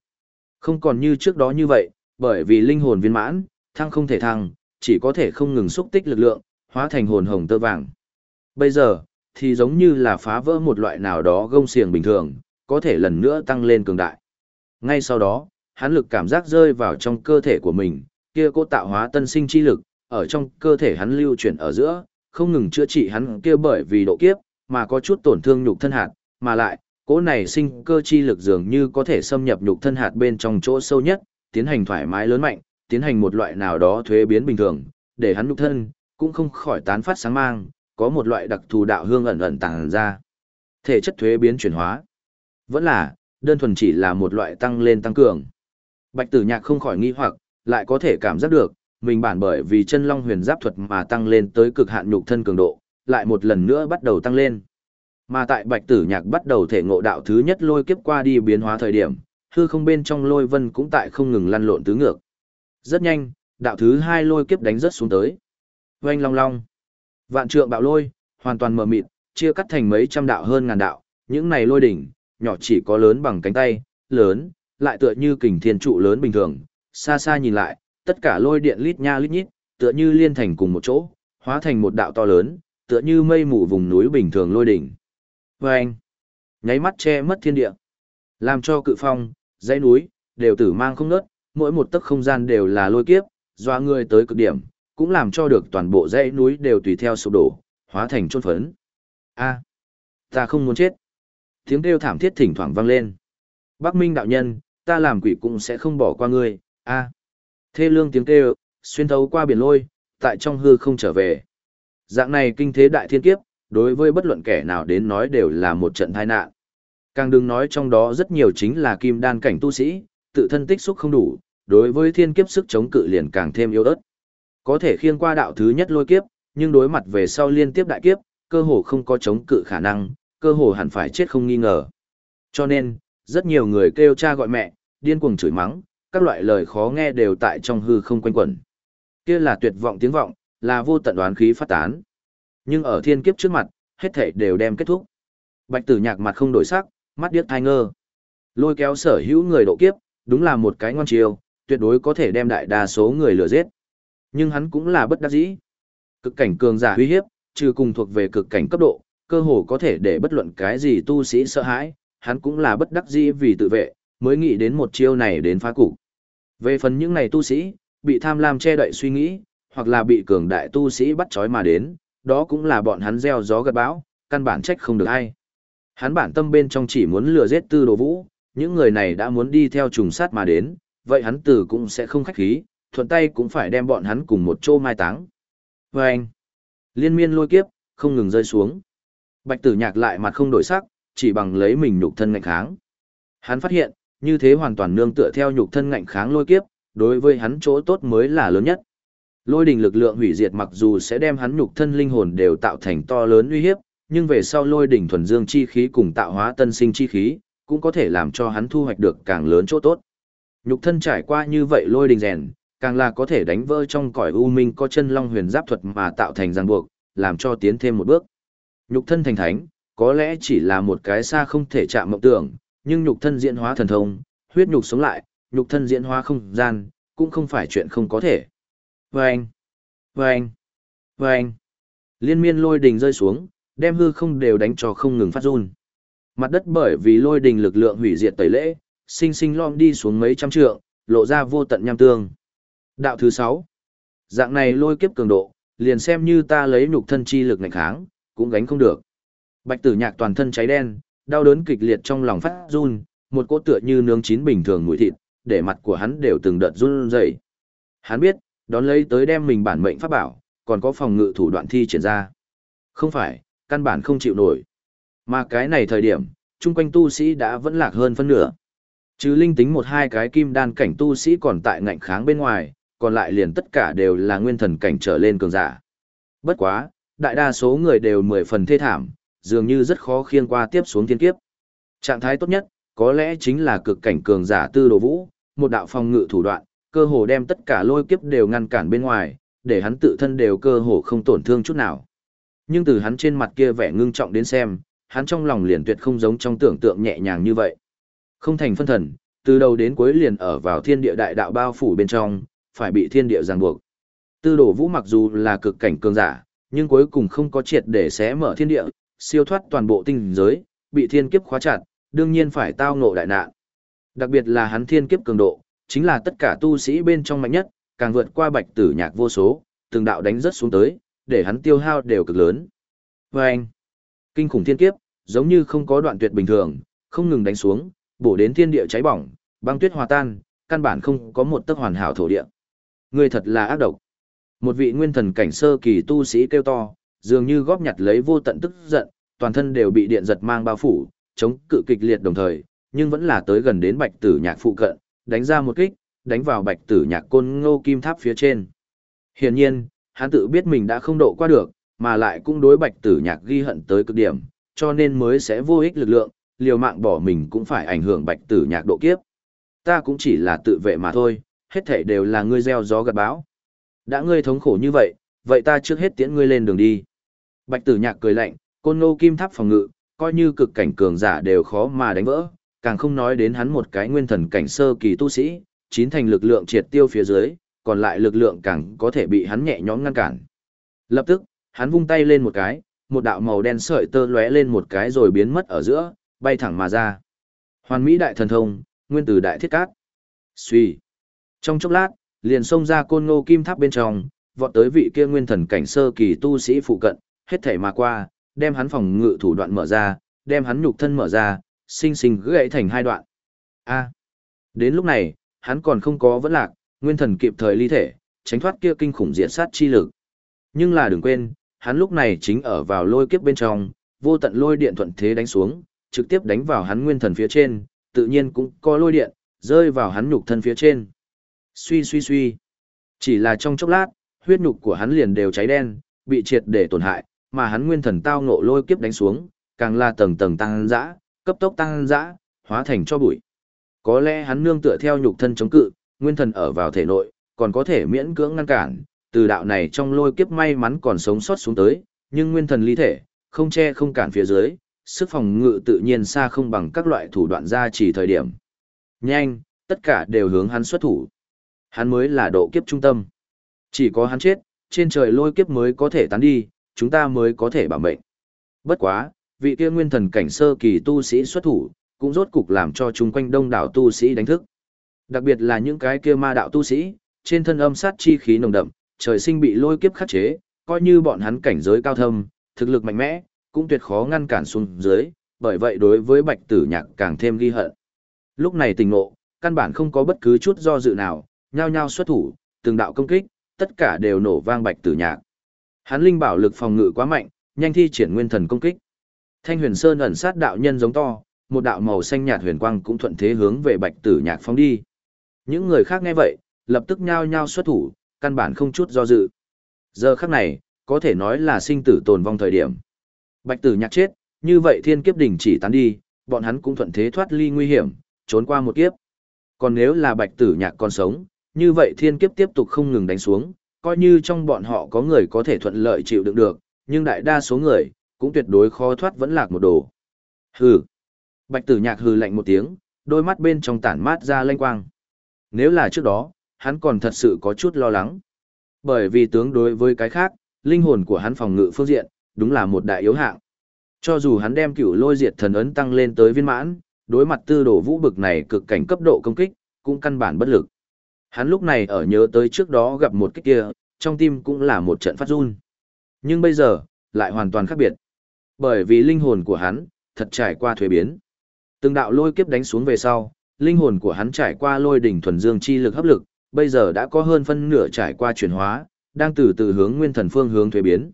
Không còn như trước đó như vậy, bởi vì linh hồn viên mãn, thăng không thể thăng, chỉ có thể không ngừng xúc tích lực lượng, hóa thành hồn hồng tơ vàng. Bây giờ, thì giống như là phá vỡ một loại nào đó gông xiềng bình thường, có thể lần nữa tăng lên cường đại. Ngay sau đó, hắn lực cảm giác rơi vào trong cơ thể của mình, kia cô tạo hóa tân sinh chi lực, ở trong cơ thể hắn lưu chuyển ở giữa, không ngừng chữa trị hắn kia bởi vì độ kiếp, mà có chút tổn thương nhục thân hạt, mà lại, cỗ này sinh cơ chi lực dường như có thể xâm nhập nhục thân hạt bên trong chỗ sâu nhất, tiến hành thoải mái lớn mạnh, tiến hành một loại nào đó thuế biến bình thường, để hắn nhục thân cũng không khỏi tán phát sáng mang, có một loại đặc thù đạo hương ẩn ẩn tàng ra. Thể chất thuế biến chuyển hóa, vẫn là đơn thuần chỉ là một loại tăng lên tăng cường. Bạch Tử Nhạc không khỏi nghi hoặc, lại có thể cảm giác được, mình bản bởi vì chân long huyền giáp thuật mà tăng lên tới cực hạn nhục thân cường độ, lại một lần nữa bắt đầu tăng lên. Mà tại Bạch Tử Nhạc bắt đầu thể ngộ đạo thứ nhất lôi kiếp qua đi biến hóa thời điểm, hư không bên trong lôi vân cũng tại không ngừng lăn lộn tứ ngược. Rất nhanh, đạo thứ hai lôi kiếp đánh rất xuống tới. Oanh long long. Vạn trượng bạo lôi, hoàn toàn mờ mịt, chia cắt thành mấy trăm đạo hơn ngàn đạo, những này lôi đỉnh, nhỏ chỉ có lớn bằng cánh tay, lớn, lại tựa như kình thiên trụ lớn bình thường, xa xa nhìn lại, tất cả lôi điện lít nha lít nhít, tựa như liên thành cùng một chỗ, hóa thành một đạo to lớn, tựa như mây mù vùng núi bình thường lôi đỉnh. Và nháy mắt che mất thiên địa, làm cho cự phong, dãy núi, đều tử mang không nớt, mỗi một tấc không gian đều là lôi kiếp, doa người tới cực điểm, cũng làm cho được toàn bộ dãy núi đều tùy theo sụp đổ, hóa thành chôn phấn. A, ta không muốn chết. Tiếng kêu thảm thiết thỉnh thoảng vang lên. Bắc Minh đạo nhân, ta làm quỷ cũng sẽ không bỏ qua ngươi. A. Thê lương tiếng kêu, xuyên thấu qua biển lôi, tại trong hư không trở về. Dạng này kinh thế đại thiên kiếp, đối với bất luận kẻ nào đến nói đều là một trận tai nạn. Càng đừng nói trong đó rất nhiều chính là kim đan cảnh tu sĩ, tự thân tích xúc không đủ, đối với thiên kiếp sức chống cự liền càng thêm yếu ớt. Có thể khiêng qua đạo thứ nhất lôi kiếp, nhưng đối mặt về sau liên tiếp đại kiếp, cơ hồ không có chống cự khả năng, cơ hồ hẳn phải chết không nghi ngờ. Cho nên, rất nhiều người kêu cha gọi mẹ, điên cuồng chửi mắng, các loại lời khó nghe đều tại trong hư không quanh quẩn. Kia là tuyệt vọng tiếng vọng, là vô tận đoán khí phát tán. Nhưng ở thiên kiếp trước mặt, hết thảy đều đem kết thúc. Bạch Tử Nhạc mặt không đổi sắc, mắt điếc thai ngơ. Lôi kéo sở hữu người độ kiếp, đúng là một cái ngon chiêu, tuyệt đối có thể đem đại đa số người lừa giết. Nhưng hắn cũng là bất đắc dĩ. Cực cảnh cường giả uy hiếp, trừ cùng thuộc về cực cảnh cấp độ, cơ hồ có thể để bất luận cái gì tu sĩ sợ hãi, hắn cũng là bất đắc dĩ vì tự vệ, mới nghĩ đến một chiêu này đến phá cục. Về phần những này tu sĩ, bị tham lam che đậy suy nghĩ, hoặc là bị cường đại tu sĩ bắt trói mà đến, đó cũng là bọn hắn gieo gió gặt bão, căn bản trách không được ai. Hắn bản tâm bên trong chỉ muốn lừa giết tư đồ vũ, những người này đã muốn đi theo trùng sát mà đến, vậy hắn tử cũng sẽ không khách khí, thuận tay cũng phải đem bọn hắn cùng một chỗ mai táng. Và anh, liên miên lôi kiếp, không ngừng rơi xuống. Bạch tử nhạc lại mặt không đổi sắc, chỉ bằng lấy mình nhục thân ngạnh kháng. Hắn phát hiện, như thế hoàn toàn nương tựa theo nhục thân ngạnh kháng lôi kiếp, đối với hắn chỗ tốt mới là lớn nhất. Lôi đình lực lượng hủy diệt mặc dù sẽ đem hắn nhục thân linh hồn đều tạo thành to lớn uy hiếp, nhưng về sau lôi đỉnh thuần dương chi khí cùng tạo hóa tân sinh chi khí, cũng có thể làm cho hắn thu hoạch được càng lớn chỗ tốt. Nhục thân trải qua như vậy lôi đình rèn, càng là có thể đánh vỡ trong cõi u minh có chân long huyền giáp thuật mà tạo thành ràng buộc, làm cho tiến thêm một bước. Nhục thân thành thánh, có lẽ chỉ là một cái xa không thể chạm mộng tưởng, nhưng nhục thân diễn hóa thần thông, huyết nhục sống lại, nhục thân diễn hóa không gian, cũng không phải chuyện không có thể. Vâng! Vâng! Vâng! Liên miên lôi đình rơi xuống, đem hư không đều đánh cho không ngừng phát run. Mặt đất bởi vì lôi đình lực lượng hủy diệt tẩy lễ, sinh sinh lom đi xuống mấy trăm trượng, lộ ra vô tận nham tương. Đạo thứ sáu, Dạng này lôi kiếp cường độ, liền xem như ta lấy nhục thân chi lực ngành kháng, cũng gánh không được. Bạch tử nhạc toàn thân cháy đen, đau đớn kịch liệt trong lòng phát run, một cỗ tựa như nướng chín bình thường mùi thịt, để mặt của hắn đều từng đợt run rẩy. Hắn biết, đón lấy tới đem mình bản mệnh pháp bảo, còn có phòng ngự thủ đoạn thi triển ra. Không phải, căn bản không chịu nổi. Mà cái này thời điểm, chung quanh tu sĩ đã vẫn lạc hơn phân nửa. Chứ linh tính một hai cái kim đan cảnh tu sĩ còn tại ngạnh kháng bên ngoài, còn lại liền tất cả đều là nguyên thần cảnh trở lên cường giả. Bất quá, đại đa số người đều mười phần thê thảm, dường như rất khó khiên qua tiếp xuống thiên kiếp. Trạng thái tốt nhất, có lẽ chính là cực cảnh cường giả tư đồ vũ, một đạo phòng ngự thủ đoạn, cơ hồ đem tất cả lôi kiếp đều ngăn cản bên ngoài, để hắn tự thân đều cơ hồ không tổn thương chút nào. Nhưng từ hắn trên mặt kia vẻ ngưng trọng đến xem, hắn trong lòng liền tuyệt không giống trong tưởng tượng nhẹ nhàng như vậy. Không thành phân thần, từ đầu đến cuối liền ở vào thiên địa đại đạo bao phủ bên trong, phải bị thiên địa ràng buộc. Tư đồ vũ mặc dù là cực cảnh cường giả, nhưng cuối cùng không có triệt để xé mở thiên địa, siêu thoát toàn bộ tinh giới, bị thiên kiếp khóa chặt, đương nhiên phải tao ngộ đại nạn. Đặc biệt là hắn thiên kiếp cường độ, chính là tất cả tu sĩ bên trong mạnh nhất, càng vượt qua bạch tử nhạc vô số, từng đạo đánh rất xuống tới, để hắn tiêu hao đều cực lớn. Và anh, kinh khủng thiên kiếp, giống như không có đoạn tuyệt bình thường, không ngừng đánh xuống, bổ đến thiên địa cháy bỏng, băng tuyết hòa tan, căn bản không có một tấc hoàn hảo thổ địa. Người thật là ác độc. Một vị nguyên thần cảnh sơ kỳ tu sĩ kêu to, dường như góp nhặt lấy vô tận tức giận, toàn thân đều bị điện giật mang bao phủ, chống cự kịch liệt đồng thời, nhưng vẫn là tới gần đến bạch tử nhạc phụ cận, đánh ra một kích, đánh vào bạch tử nhạc côn ngô kim tháp phía trên. Hiển nhiên, hắn tự biết mình đã không độ qua được, mà lại cũng đối bạch tử nhạc ghi hận tới cực điểm, cho nên mới sẽ vô ích lực lượng, liều mạng bỏ mình cũng phải ảnh hưởng bạch tử nhạc độ kiếp. Ta cũng chỉ là tự vệ mà thôi, hết thảy đều là ngươi gieo gió gặt bão. Đã ngươi thống khổ như vậy, vậy ta trước hết tiễn ngươi lên đường đi. Bạch tử nhạc cười lạnh, côn ngô kim tháp phòng ngự, coi như cực cảnh cường giả đều khó mà đánh vỡ, càng không nói đến hắn một cái nguyên thần cảnh sơ kỳ tu sĩ, chín thành lực lượng triệt tiêu phía dưới, còn lại lực lượng càng có thể bị hắn nhẹ nhõm ngăn cản. Lập tức, hắn vung tay lên một cái, một đạo màu đen sợi tơ lóe lên một cái rồi biến mất ở giữa, bay thẳng mà ra. Hoàn Mỹ đại thần thông, nguyên tử đại thiết cát. Suy. Trong chốc lát, liền xông ra côn ngô kim tháp bên trong, vọt tới vị kia nguyên thần cảnh sơ kỳ tu sĩ phụ cận, hết thảy mà qua, đem hắn phòng ngự thủ đoạn mở ra, đem hắn nhục thân mở ra, sinh sinh gãy thành hai đoạn. A. Đến lúc này, hắn còn không có vấn lạc, nguyên thần kịp thời ly thể, tránh thoát kia kinh khủng diệt sát chi lực. Nhưng là đừng quên, hắn lúc này chính ở vào lôi kiếp bên trong, vô tận lôi điện thuận thế đánh xuống, trực tiếp đánh vào hắn nguyên thần phía trên, tự nhiên cũng có lôi điện, rơi vào hắn nhục thân phía trên. Suy suy suy. Chỉ là trong chốc lát, huyết nhục của hắn liền đều cháy đen, bị triệt để tổn hại, mà hắn nguyên thần tao ngộ lôi kiếp đánh xuống, càng là tầng tầng tăng dã, cấp tốc tăng dã, hóa thành cho bụi. Có lẽ hắn nương tựa theo nhục thân chống cự, nguyên thần ở vào thể nội, còn có thể miễn cưỡng ngăn cản, từ đạo này trong lôi kiếp may mắn còn sống sót xuống tới, nhưng nguyên thần ly thể, không che không cản phía dưới, sức phòng ngự tự nhiên xa không bằng các loại thủ đoạn gia chỉ thời điểm. Nhanh, tất cả đều hướng hắn xuất thủ. Hắn mới là độ kiếp trung tâm. Chỉ có hắn chết, trên trời lôi kiếp mới có thể tán đi, chúng ta mới có thể bảo mệnh. Bất quá, vị kia nguyên thần cảnh sơ kỳ tu sĩ xuất thủ, cũng rốt cục làm cho chúng quanh đông đảo tu sĩ đánh thức. Đặc biệt là những cái kia ma đạo tu sĩ, trên thân âm sát chi khí nồng đậm, trời sinh bị lôi kiếp khắc chế, coi như bọn hắn cảnh giới cao thâm, thực lực mạnh mẽ, cũng tuyệt khó ngăn cản xuống dưới, bởi vậy đối với bạch tử nhạc càng thêm ghi hận. Lúc này tình ngộ, căn bản không có bất cứ chút do dự nào, nhao nhao xuất thủ, từng đạo công kích, tất cả đều nổ vang bạch tử nhạc. Hắn linh bảo lực phòng ngự quá mạnh, nhanh thi triển nguyên thần công kích. Thanh Huyền Sơn ẩn sát đạo nhân giống to, một đạo màu xanh nhạt huyền quang cũng thuận thế hướng về Bạch Tử Nhạc phóng đi. Những người khác nghe vậy, lập tức nhao nhao xuất thủ, căn bản không chút do dự. Giờ khắc này, có thể nói là sinh tử tồn vong thời điểm. Bạch Tử Nhạc chết, như vậy thiên kiếp đỉnh chỉ tán đi, bọn hắn cũng thuận thế thoát ly nguy hiểm, trốn qua một kiếp. Còn nếu là Bạch Tử Nhạc còn sống, như vậy thiên kiếp tiếp tục không ngừng đánh xuống, coi như trong bọn họ có người có thể thuận lợi chịu đựng được, nhưng đại đa số người, cũng tuyệt đối khó thoát vẫn lạc một đồ. Hừ. Bạch tử nhạc hừ lạnh một tiếng, đôi mắt bên trong tản mát ra lanh quang. Nếu là trước đó, hắn còn thật sự có chút lo lắng. Bởi vì tướng đối với cái khác, linh hồn của hắn phòng ngự phương diện, đúng là một đại yếu hạng. Cho dù hắn đem cửu lôi diệt thần ấn tăng lên tới viên mãn, đối mặt tư đổ vũ bực này cực cảnh cấp độ công kích, cũng căn bản bất lực. Hắn lúc này ở nhớ tới trước đó gặp một cái kia, trong tim cũng là một trận phát run. Nhưng bây giờ, lại hoàn toàn khác biệt. Bởi vì linh hồn của hắn, thật trải qua thuế biến. Từng đạo lôi kiếp đánh xuống về sau, linh hồn của hắn trải qua lôi đỉnh thuần dương chi lực hấp lực, bây giờ đã có hơn phân nửa trải qua chuyển hóa, đang từ từ hướng nguyên thần phương hướng thuế biến.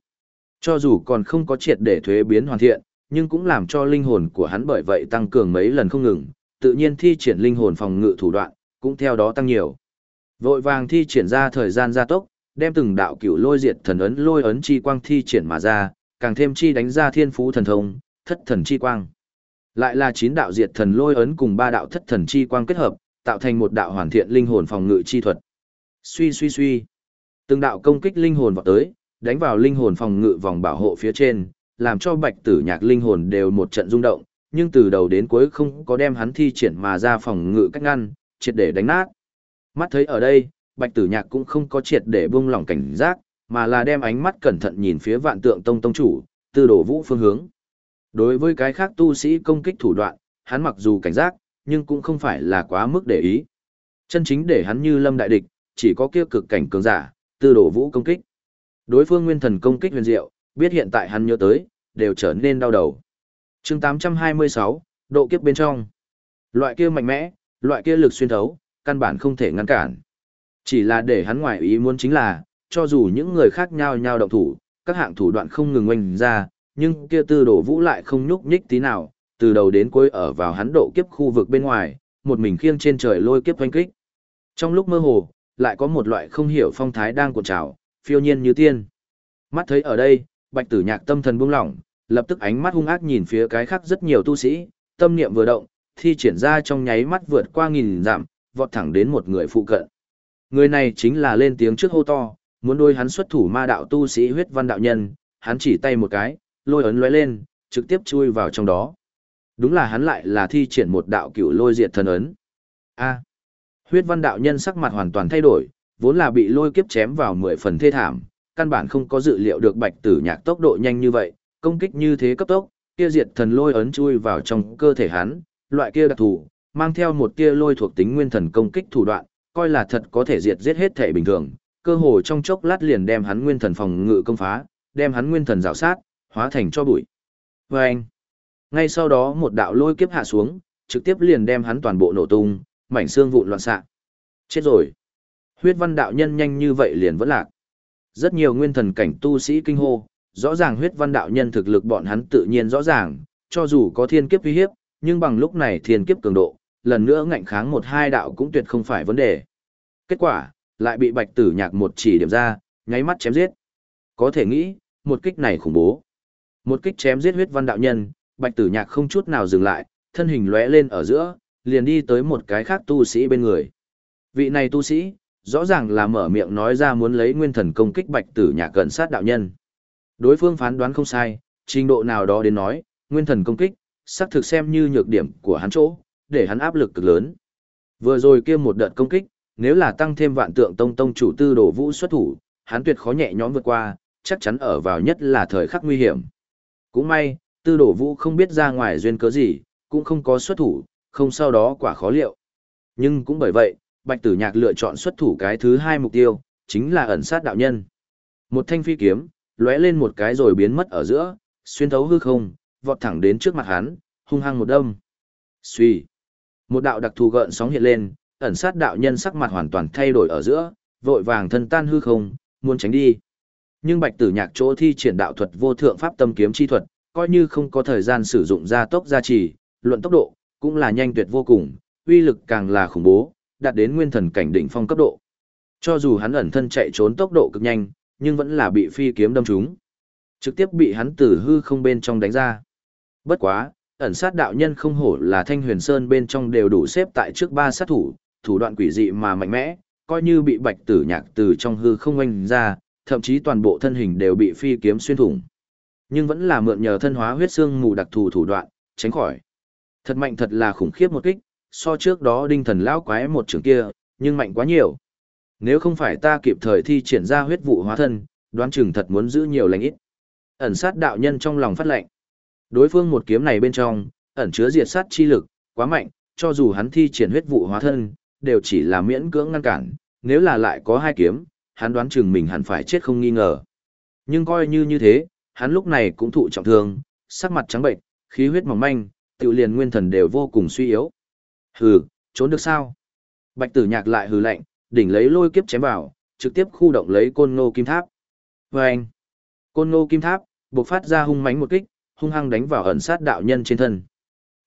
Cho dù còn không có triệt để thuế biến hoàn thiện, nhưng cũng làm cho linh hồn của hắn bởi vậy tăng cường mấy lần không ngừng, tự nhiên thi triển linh hồn phòng ngự thủ đoạn, cũng theo đó tăng nhiều. Vội vàng thi triển ra thời gian gia tốc, đem từng đạo cửu lôi diệt thần ấn lôi ấn chi quang thi triển mà ra, càng thêm chi đánh ra thiên phú thần thông, thất thần chi quang. Lại là chín đạo diệt thần lôi ấn cùng ba đạo thất thần chi quang kết hợp, tạo thành một đạo hoàn thiện linh hồn phòng ngự chi thuật. Suy suy suy. Từng đạo công kích linh hồn vào tới, đánh vào linh hồn phòng ngự vòng bảo hộ phía trên, làm cho bạch tử nhạc linh hồn đều một trận rung động, nhưng từ đầu đến cuối không có đem hắn thi triển mà ra phòng ngự cách ngăn, triệt để đánh nát. Mắt thấy ở đây, bạch tử nhạc cũng không có triệt để buông lỏng cảnh giác, mà là đem ánh mắt cẩn thận nhìn phía vạn tượng tông tông chủ, tư đổ vũ phương hướng. Đối với cái khác tu sĩ công kích thủ đoạn, hắn mặc dù cảnh giác, nhưng cũng không phải là quá mức để ý. Chân chính để hắn như lâm đại địch, chỉ có kia cực cảnh cường giả, tư đổ vũ công kích. Đối phương nguyên thần công kích huyền diệu, biết hiện tại hắn nhớ tới, đều trở nên đau đầu. chương 826, độ kiếp bên trong. Loại kia mạnh mẽ, loại kia lực xuyên thấu, căn bản không thể ngăn cản. Chỉ là để hắn ngoại ý muốn chính là, cho dù những người khác nhau nhau động thủ, các hạng thủ đoạn không ngừng oanh ra, nhưng kia tư đổ vũ lại không nhúc nhích tí nào, từ đầu đến cuối ở vào hắn độ kiếp khu vực bên ngoài, một mình khiêng trên trời lôi kiếp oanh kích. Trong lúc mơ hồ, lại có một loại không hiểu phong thái đang cuộn trào, phiêu nhiên như tiên. Mắt thấy ở đây, bạch tử nhạc tâm thần buông lỏng, lập tức ánh mắt hung ác nhìn phía cái khác rất nhiều tu sĩ, tâm niệm vừa động, thi triển ra trong nháy mắt vượt qua nghìn giảm vọt thẳng đến một người phụ cận. Người này chính là lên tiếng trước hô to, muốn đôi hắn xuất thủ ma đạo tu sĩ huyết văn đạo nhân, hắn chỉ tay một cái, lôi ấn lóe lên, trực tiếp chui vào trong đó. Đúng là hắn lại là thi triển một đạo cửu lôi diệt thần ấn. A. huyết văn đạo nhân sắc mặt hoàn toàn thay đổi, vốn là bị lôi kiếp chém vào mười phần thê thảm, căn bản không có dự liệu được bạch tử nhạc tốc độ nhanh như vậy, công kích như thế cấp tốc, kia diệt thần lôi ấn chui vào trong cơ thể hắn, loại kia đặc thù, mang theo một tia lôi thuộc tính nguyên thần công kích thủ đoạn, coi là thật có thể diệt giết hết thể bình thường, cơ hồ trong chốc lát liền đem hắn nguyên thần phòng ngự công phá, đem hắn nguyên thần rào sát, hóa thành cho bụi. Và anh, ngay sau đó một đạo lôi kiếp hạ xuống, trực tiếp liền đem hắn toàn bộ nổ tung, mảnh xương vụn loạn xạ. Chết rồi. Huyết văn đạo nhân nhanh như vậy liền vẫn lạc. Rất nhiều nguyên thần cảnh tu sĩ kinh hô, rõ ràng huyết văn đạo nhân thực lực bọn hắn tự nhiên rõ ràng, cho dù có thiên kiếp uy hiếp, nhưng bằng lúc này thiên kiếp cường độ, lần nữa ngạnh kháng một hai đạo cũng tuyệt không phải vấn đề. Kết quả, lại bị bạch tử nhạc một chỉ điểm ra, nháy mắt chém giết. Có thể nghĩ, một kích này khủng bố. Một kích chém giết huyết văn đạo nhân, bạch tử nhạc không chút nào dừng lại, thân hình lóe lên ở giữa, liền đi tới một cái khác tu sĩ bên người. Vị này tu sĩ, rõ ràng là mở miệng nói ra muốn lấy nguyên thần công kích bạch tử nhạc gần sát đạo nhân. Đối phương phán đoán không sai, trình độ nào đó đến nói, nguyên thần công kích, xác thực xem như nhược điểm của hắn chỗ, để hắn áp lực cực lớn. Vừa rồi kia một đợt công kích, nếu là tăng thêm vạn tượng tông tông chủ tư đổ vũ xuất thủ, hắn tuyệt khó nhẹ nhõm vượt qua, chắc chắn ở vào nhất là thời khắc nguy hiểm. Cũng may, tư đổ vũ không biết ra ngoài duyên cớ gì, cũng không có xuất thủ, không sau đó quả khó liệu. Nhưng cũng bởi vậy, bạch tử nhạc lựa chọn xuất thủ cái thứ hai mục tiêu, chính là ẩn sát đạo nhân. Một thanh phi kiếm, lóe lên một cái rồi biến mất ở giữa, xuyên thấu hư không, vọt thẳng đến trước mặt hắn, hung hăng một đâm. Xuy. Một đạo đặc thù gợn sóng hiện lên, ẩn sát đạo nhân sắc mặt hoàn toàn thay đổi ở giữa, vội vàng thân tan hư không, muốn tránh đi. Nhưng Bạch Tử Nhạc chỗ thi triển đạo thuật vô thượng pháp tâm kiếm chi thuật, coi như không có thời gian sử dụng gia tốc gia trì, luận tốc độ, cũng là nhanh tuyệt vô cùng, uy lực càng là khủng bố, đạt đến nguyên thần cảnh đỉnh phong cấp độ. Cho dù hắn ẩn thân chạy trốn tốc độ cực nhanh, nhưng vẫn là bị phi kiếm đâm trúng. Trực tiếp bị hắn từ hư không bên trong đánh ra. Bất quá, ẩn sát đạo nhân không hổ là thanh huyền sơn bên trong đều đủ xếp tại trước ba sát thủ, thủ đoạn quỷ dị mà mạnh mẽ, coi như bị bạch tử nhạc từ trong hư không oanh ra, thậm chí toàn bộ thân hình đều bị phi kiếm xuyên thủng. Nhưng vẫn là mượn nhờ thân hóa huyết xương mù đặc thù thủ đoạn, tránh khỏi. Thật mạnh thật là khủng khiếp một kích, so trước đó đinh thần lão quái một trường kia, nhưng mạnh quá nhiều. Nếu không phải ta kịp thời thi triển ra huyết vụ hóa thân, đoán chừng thật muốn giữ nhiều lành ít. Ẩn sát đạo nhân trong lòng phát lệnh. Đối phương một kiếm này bên trong, ẩn chứa diệt sát chi lực, quá mạnh, cho dù hắn thi triển huyết vụ hóa thân, đều chỉ là miễn cưỡng ngăn cản, nếu là lại có hai kiếm, hắn đoán chừng mình hẳn phải chết không nghi ngờ. Nhưng coi như như thế, hắn lúc này cũng thụ trọng thương, sắc mặt trắng bệnh, khí huyết mỏng manh, tự liền nguyên thần đều vô cùng suy yếu. Hừ, trốn được sao? Bạch tử nhạc lại hừ lạnh, đỉnh lấy lôi kiếp chém vào, trực tiếp khu động lấy côn ngô kim tháp. Vâng! Côn ngô kim tháp, bộc phát ra hung mãnh một kích, hung hăng đánh vào ẩn sát đạo nhân trên thân.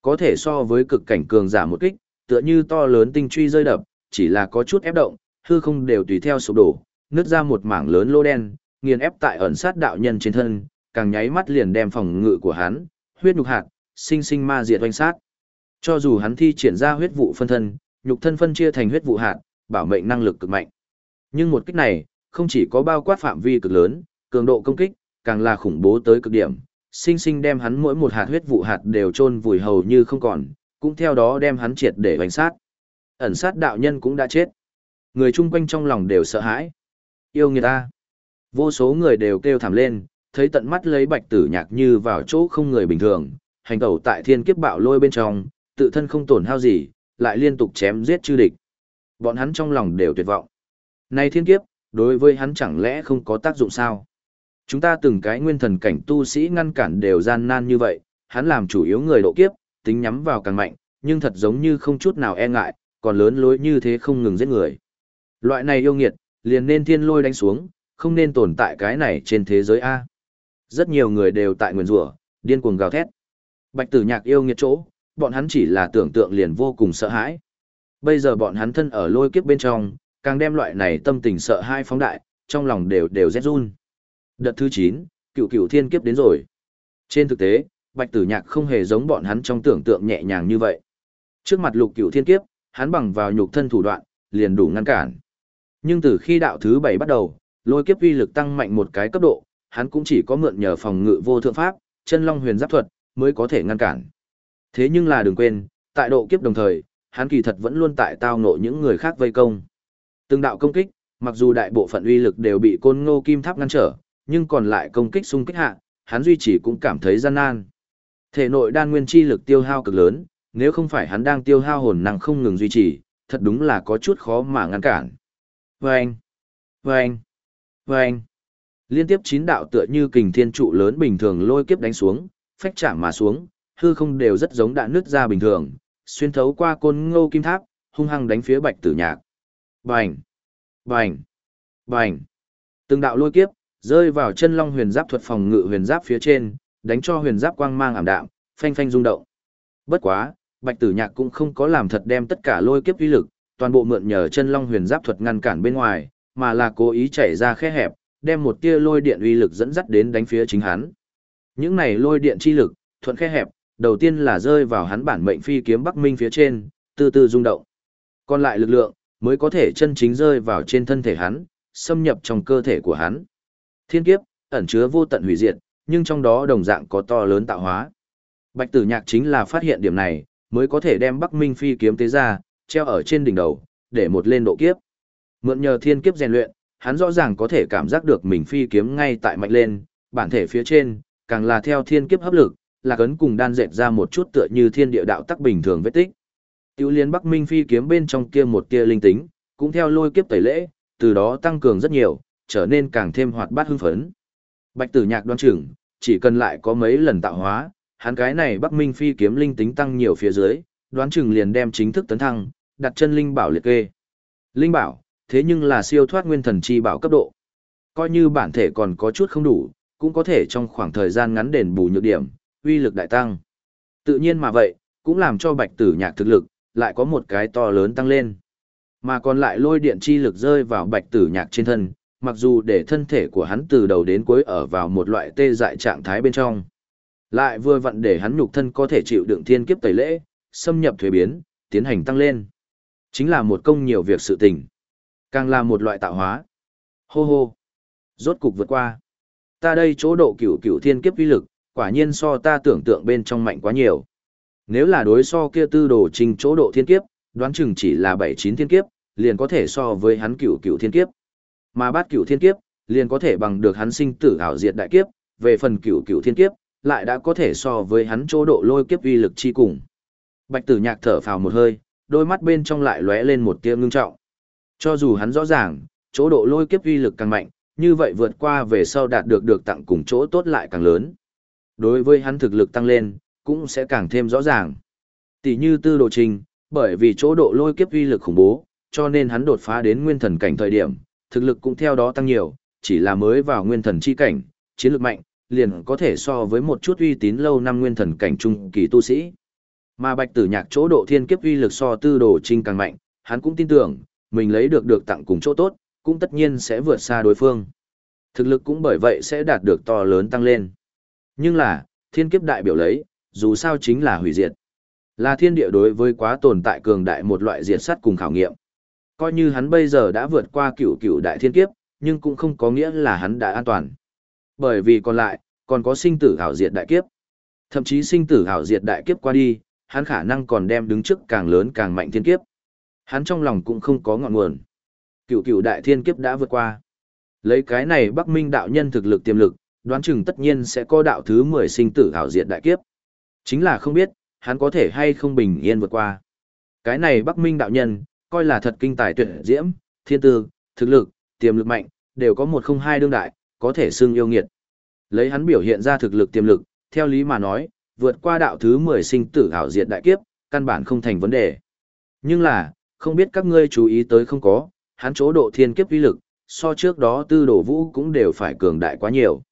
Có thể so với cực cảnh cường giả một kích, tựa như to lớn tinh truy rơi đập, chỉ là có chút ép động, hư không đều tùy theo sụp đổ, nứt ra một mảng lớn lô đen, nghiền ép tại ẩn sát đạo nhân trên thân, càng nháy mắt liền đem phòng ngự của hắn, huyết nhục hạt, sinh sinh ma diệt oanh sát. Cho dù hắn thi triển ra huyết vụ phân thân, nhục thân phân chia thành huyết vụ hạt, bảo mệnh năng lực cực mạnh. Nhưng một kích này, không chỉ có bao quát phạm vi cực lớn, cường độ công kích, càng là khủng bố tới cực điểm, sinh sinh đem hắn mỗi một hạt huyết vụ hạt đều chôn vùi hầu như không còn, cũng theo đó đem hắn triệt để hoành sát. Ẩn sát đạo nhân cũng đã chết. Người chung quanh trong lòng đều sợ hãi. Yêu người ta. Vô số người đều kêu thảm lên, thấy tận mắt lấy bạch tử nhạc như vào chỗ không người bình thường, hành tẩu tại thiên kiếp bạo lôi bên trong, tự thân không tổn hao gì, lại liên tục chém giết chư địch. Bọn hắn trong lòng đều tuyệt vọng. Này thiên kiếp, đối với hắn chẳng lẽ không có tác dụng sao? Chúng ta từng cái nguyên thần cảnh tu sĩ ngăn cản đều gian nan như vậy, hắn làm chủ yếu người độ kiếp, tính nhắm vào càng mạnh, nhưng thật giống như không chút nào e ngại, còn lớn lối như thế không ngừng giết người. Loại này yêu nghiệt, liền nên thiên lôi đánh xuống, không nên tồn tại cái này trên thế giới A. Rất nhiều người đều tại nguyền rủa điên cuồng gào thét. Bạch tử nhạc yêu nghiệt chỗ, bọn hắn chỉ là tưởng tượng liền vô cùng sợ hãi. Bây giờ bọn hắn thân ở lôi kiếp bên trong, càng đem loại này tâm tình sợ hãi phóng đại, trong lòng đều đều rét run. Đợt thứ 9, cựu cựu thiên kiếp đến rồi. Trên thực tế, bạch tử nhạc không hề giống bọn hắn trong tưởng tượng nhẹ nhàng như vậy. Trước mặt lục cựu thiên kiếp, hắn bằng vào nhục thân thủ đoạn, liền đủ ngăn cản. Nhưng từ khi đạo thứ 7 bắt đầu, lôi kiếp uy lực tăng mạnh một cái cấp độ, hắn cũng chỉ có mượn nhờ phòng ngự vô thượng pháp, chân long huyền giáp thuật, mới có thể ngăn cản. Thế nhưng là đừng quên, tại độ kiếp đồng thời, hắn kỳ thật vẫn luôn tại tao ngộ những người khác vây công. Từng đạo công kích, mặc dù đại bộ phận uy lực đều bị côn ngô kim tháp ngăn trở, nhưng còn lại công kích xung kích hạ, hắn duy trì cũng cảm thấy gian nan. Thể nội đan nguyên chi lực tiêu hao cực lớn, nếu không phải hắn đang tiêu hao hồn năng không ngừng duy trì, thật đúng là có chút khó mà ngăn cản. Vâng! Vâng! Vâng! Liên tiếp chín đạo tựa như kình thiên trụ lớn bình thường lôi kiếp đánh xuống, phách chạm mà xuống, hư không đều rất giống đạn nứt ra bình thường, xuyên thấu qua côn ngô kim tháp, hung hăng đánh phía bạch tử nhạc. Bành! Bành! Bành! Từng đạo lôi kiếp, rơi vào chân long huyền giáp thuật phòng ngự huyền giáp phía trên, đánh cho huyền giáp quang mang ảm đạm, phanh phanh rung động. Bất quá, Bạch Tử Nhạc cũng không có làm thật đem tất cả lôi kiếp uy lực, toàn bộ mượn nhờ chân long huyền giáp thuật ngăn cản bên ngoài, mà là cố ý chạy ra khe hẹp, đem một tia lôi điện uy lực dẫn dắt đến đánh phía chính hắn. Những này lôi điện chi lực, thuận khe hẹp, đầu tiên là rơi vào hắn bản mệnh phi kiếm Bắc Minh phía trên, từ từ rung động. Còn lại lực lượng, mới có thể chân chính rơi vào trên thân thể hắn, xâm nhập trong cơ thể của hắn. Thiên kiếp, ẩn chứa vô tận hủy diệt, nhưng trong đó đồng dạng có to lớn tạo hóa. Bạch tử nhạc chính là phát hiện điểm này, mới có thể đem Bắc Minh phi kiếm tế ra, treo ở trên đỉnh đầu, để một lên độ kiếp. Mượn nhờ thiên kiếp rèn luyện, hắn rõ ràng có thể cảm giác được mình phi kiếm ngay tại mạnh lên, bản thể phía trên, càng là theo thiên kiếp hấp lực, là cấn cùng đan dệt ra một chút tựa như thiên địa đạo tắc bình thường vết tích. Tiểu liên Bắc Minh phi kiếm bên trong kia một tia linh tính, cũng theo lôi kiếp tẩy lễ, từ đó tăng cường rất nhiều, trở nên càng thêm hoạt bát hưng phấn. Bạch tử nhạc đoán chừng, chỉ cần lại có mấy lần tạo hóa, hắn cái này Bắc Minh phi kiếm linh tính tăng nhiều phía dưới, đoán chừng liền đem chính thức tấn thăng, đặt chân linh bảo liệt kê. Linh bảo, thế nhưng là siêu thoát nguyên thần chi bảo cấp độ. Coi như bản thể còn có chút không đủ, cũng có thể trong khoảng thời gian ngắn đền bù nhược điểm, uy lực đại tăng. Tự nhiên mà vậy, cũng làm cho bạch tử nhạc thực lực, lại có một cái to lớn tăng lên. Mà còn lại lôi điện chi lực rơi vào bạch tử nhạc trên thân, mặc dù để thân thể của hắn từ đầu đến cuối ở vào một loại tê dại trạng thái bên trong. Lại vừa vặn để hắn nhục thân có thể chịu đựng thiên kiếp tẩy lễ, xâm nhập thuế biến, tiến hành tăng lên. Chính là một công nhiều việc sự tình. Càng là một loại tạo hóa. Hô hô. Rốt cục vượt qua. Ta đây chỗ độ cửu cửu thiên kiếp uy lực, quả nhiên so ta tưởng tượng bên trong mạnh quá nhiều. Nếu là đối so kia tư đồ trình chỗ độ thiên kiếp, đoán chừng chỉ là 7-9 thiên kiếp, liền có thể so với hắn cửu cửu thiên kiếp. Mà bát cửu thiên kiếp, liền có thể bằng được hắn sinh tử ảo diệt đại kiếp, về phần cửu cửu thiên kiếp, lại đã có thể so với hắn chỗ độ lôi kiếp uy lực chi cùng. Bạch tử nhạc thở phào một hơi, đôi mắt bên trong lại lóe lên một tia ngưng trọng. Cho dù hắn rõ ràng, chỗ độ lôi kiếp uy lực càng mạnh, như vậy vượt qua về sau đạt được được tặng cùng chỗ tốt lại càng lớn. Đối với hắn thực lực tăng lên, cũng sẽ càng thêm rõ ràng. Tỷ như tư đồ trình, bởi vì chỗ độ lôi kiếp uy lực khủng bố, cho nên hắn đột phá đến nguyên thần cảnh thời điểm, thực lực cũng theo đó tăng nhiều, chỉ là mới vào nguyên thần chi cảnh, chiến lực mạnh, liền có thể so với một chút uy tín lâu năm nguyên thần cảnh trung kỳ tu sĩ. Mà Bạch Tử Nhạc chỗ độ thiên kiếp uy lực so tư đồ trinh càng mạnh, hắn cũng tin tưởng, mình lấy được được tặng cùng chỗ tốt, cũng tất nhiên sẽ vượt xa đối phương. Thực lực cũng bởi vậy sẽ đạt được to lớn tăng lên. Nhưng là, thiên kiếp đại biểu lấy, dù sao chính là hủy diệt. Là thiên địa đối với quá tồn tại cường đại một loại diệt sát cùng khảo nghiệm. Coi như hắn bây giờ đã vượt qua cửu cửu đại thiên kiếp, nhưng cũng không có nghĩa là hắn đã an toàn. Bởi vì còn lại, còn có sinh tử hảo diệt đại kiếp. Thậm chí sinh tử hảo diệt đại kiếp qua đi, hắn khả năng còn đem đứng trước càng lớn càng mạnh thiên kiếp. Hắn trong lòng cũng không có ngọn nguồn. Cựu cựu đại thiên kiếp đã vượt qua. Lấy cái này Bắc Minh đạo nhân thực lực tiềm lực, đoán chừng tất nhiên sẽ có đạo thứ 10 sinh tử hảo diệt đại kiếp. Chính là không biết, hắn có thể hay không bình yên vượt qua. Cái này Bắc Minh đạo nhân, coi là thật kinh tài tuyệt diễm, thiên tư, thực lực, tiềm lực mạnh, đều có một không hai đương đại, có thể xưng yêu nghiệt. Lấy hắn biểu hiện ra thực lực tiềm lực, theo lý mà nói, vượt qua đạo thứ 10 sinh tử hảo diệt đại kiếp, căn bản không thành vấn đề. Nhưng là, không biết các ngươi chú ý tới không có, hắn chỗ độ thiên kiếp uy lực, so trước đó tư đồ vũ cũng đều phải cường đại quá nhiều.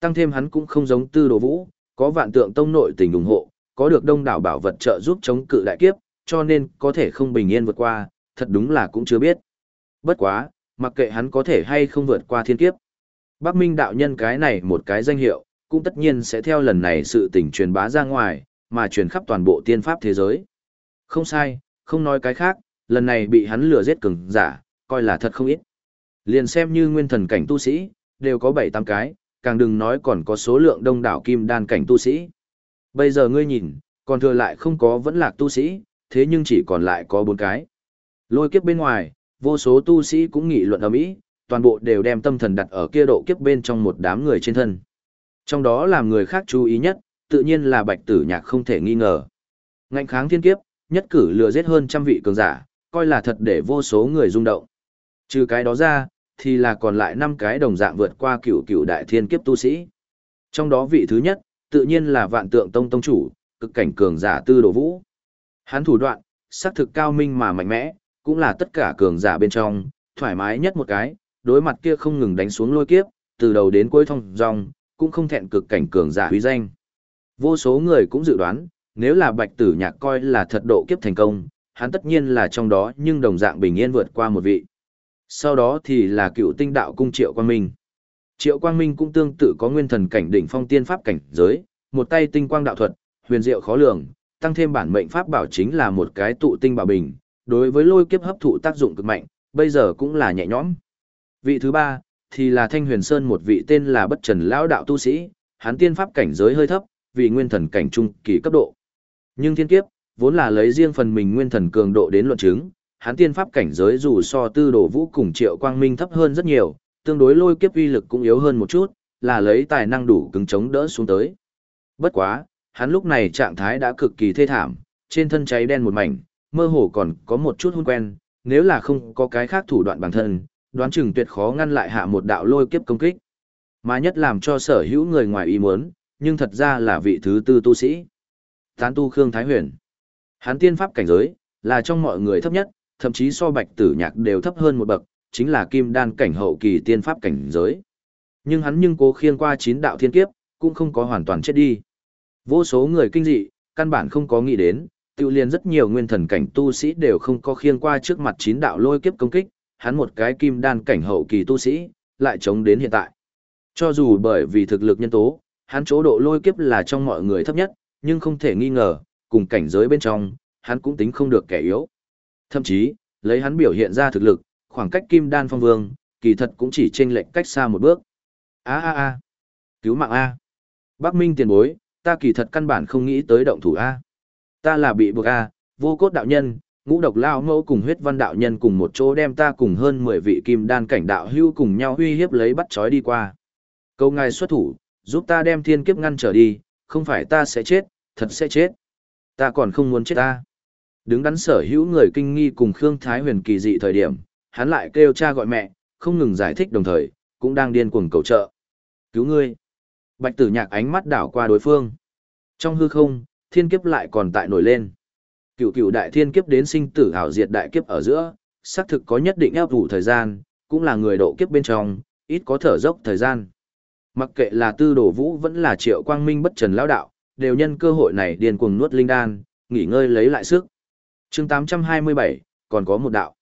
Tăng thêm hắn cũng không giống tư đồ vũ, có vạn tượng tông nội tình ủng hộ, có được đông đảo bảo vật trợ giúp chống cự đại kiếp, cho nên có thể không bình yên vượt qua, thật đúng là cũng chưa biết. Bất quá, mặc kệ hắn có thể hay không vượt qua thiên kiếp. Bắc Minh đạo nhân cái này một cái danh hiệu, cũng tất nhiên sẽ theo lần này sự tình truyền bá ra ngoài, mà truyền khắp toàn bộ tiên pháp thế giới. Không sai, không nói cái khác, lần này bị hắn lừa giết cường giả, coi là thật không ít. Liền xem như nguyên thần cảnh tu sĩ, đều có 7-8 cái, càng đừng nói còn có số lượng đông đảo kim đan cảnh tu sĩ. Bây giờ ngươi nhìn, còn thừa lại không có vẫn lạc tu sĩ, thế nhưng chỉ còn lại có 4 cái. Lôi kiếp bên ngoài, vô số tu sĩ cũng nghị luận ầm ĩ, toàn bộ đều đem tâm thần đặt ở kia độ kiếp bên trong một đám người trên thân. Trong đó làm người khác chú ý nhất, tự nhiên là bạch tử nhạc không thể nghi ngờ. Ngạnh kháng thiên kiếp, nhất cử lừa giết hơn trăm vị cường giả, coi là thật để vô số người rung động. Trừ cái đó ra, thì là còn lại năm cái đồng dạng vượt qua cửu cửu đại thiên kiếp tu sĩ. Trong đó vị thứ nhất, tự nhiên là vạn tượng tông tông chủ, cực cảnh cường giả tư đồ vũ. Hắn thủ đoạn, sát thực cao minh mà mạnh mẽ, cũng là tất cả cường giả bên trong, thoải mái nhất một cái, đối mặt kia không ngừng đánh xuống lôi kiếp, từ đầu đến cuối thông dòng, cũng không thẹn cực cảnh cường giả huy danh. Vô số người cũng dự đoán, nếu là bạch tử nhạc coi là thật độ kiếp thành công, hắn tất nhiên là trong đó nhưng đồng dạng bình yên vượt qua một vị. Sau đó thì là cựu tinh đạo cung Triệu Quang Minh. Triệu Quang Minh cũng tương tự có nguyên thần cảnh đỉnh phong tiên pháp cảnh giới, một tay tinh quang đạo thuật, huyền diệu khó lường, tăng thêm bản mệnh pháp bảo chính là một cái tụ tinh bảo bình, đối với lôi kiếp hấp thụ tác dụng cực mạnh, bây giờ cũng là nhẹ nhõm. Vị thứ ba, thì là Thanh Huyền Sơn một vị tên là Bất Trần Lão Đạo Tu Sĩ, hắn tiên pháp cảnh giới hơi thấp, vì nguyên thần cảnh trung kỳ cấp độ. Nhưng thiên kiếp, vốn là lấy riêng phần mình nguyên thần cường độ đến luận chứng, hắn tiên pháp cảnh giới dù so tư đồ vũ cùng triệu quang minh thấp hơn rất nhiều, tương đối lôi kiếp uy lực cũng yếu hơn một chút, là lấy tài năng đủ cứng chống đỡ xuống tới. Bất quá, hắn lúc này trạng thái đã cực kỳ thê thảm, trên thân cháy đen một mảnh, mơ hồ còn có một chút hôn quen, nếu là không có cái khác thủ đoạn bản thân, đoán chừng tuyệt khó ngăn lại hạ một đạo lôi kiếp công kích. Mà nhất làm cho sở hữu người ngoài ý muốn, nhưng thật ra là vị thứ tư tu sĩ. Tán tu Khương Thái Huyền. Hắn tiên pháp cảnh giới, là trong mọi người thấp nhất, thậm chí so bạch tử nhạc đều thấp hơn một bậc, chính là kim đan cảnh hậu kỳ tiên pháp cảnh giới. Nhưng hắn nhưng cố khiêng qua chín đạo thiên kiếp, cũng không có hoàn toàn chết đi. Vô số người kinh dị, căn bản không có nghĩ đến, tự liền rất nhiều nguyên thần cảnh tu sĩ đều không có khiêng qua trước mặt chín đạo lôi kiếp công kích, hắn một cái kim đan cảnh hậu kỳ tu sĩ, lại chống đến hiện tại. Cho dù bởi vì thực lực nhân tố, hắn chỗ độ lôi kiếp là trong mọi người thấp nhất, nhưng không thể nghi ngờ, cùng cảnh giới bên trong, hắn cũng tính không được kẻ yếu. Thậm chí, lấy hắn biểu hiện ra thực lực, khoảng cách kim đan phong vương, kỳ thật cũng chỉ chênh lệch cách xa một bước. A a a, cứu mạng a. Bắc Minh tiền bối, ta kỳ thật căn bản không nghĩ tới động thủ a. Ta là bị buộc a, vô cốt đạo nhân, ngũ độc lao mẫu cùng huyết văn đạo nhân cùng một chỗ đem ta cùng hơn 10 vị kim đan cảnh đạo hưu cùng nhau uy hiếp lấy bắt trói đi qua. Câu ngài xuất thủ, giúp ta đem thiên kiếp ngăn trở đi, không phải ta sẽ chết, thật sẽ chết. Ta còn không muốn chết ta. Đứng đắn sở hữu người kinh nghi cùng Khương Thái Huyền kỳ dị thời điểm, hắn lại kêu cha gọi mẹ, không ngừng giải thích đồng thời, cũng đang điên cuồng cầu trợ. Cứu ngươi. Bạch tử nhạc ánh mắt đảo qua đối phương. Trong hư không, thiên kiếp lại còn tại nổi lên. Cựu cựu đại thiên kiếp đến sinh tử hảo diệt đại kiếp ở giữa, xác thực có nhất định áp vụ thời gian, cũng là người độ kiếp bên trong, ít có thở dốc thời gian. Mặc kệ là tư đồ vũ vẫn là triệu quang minh bất trần lão đạo, đều nhân cơ hội này điền cuồng nuốt linh đan, nghỉ ngơi lấy lại sức. chương 827, còn có một đạo.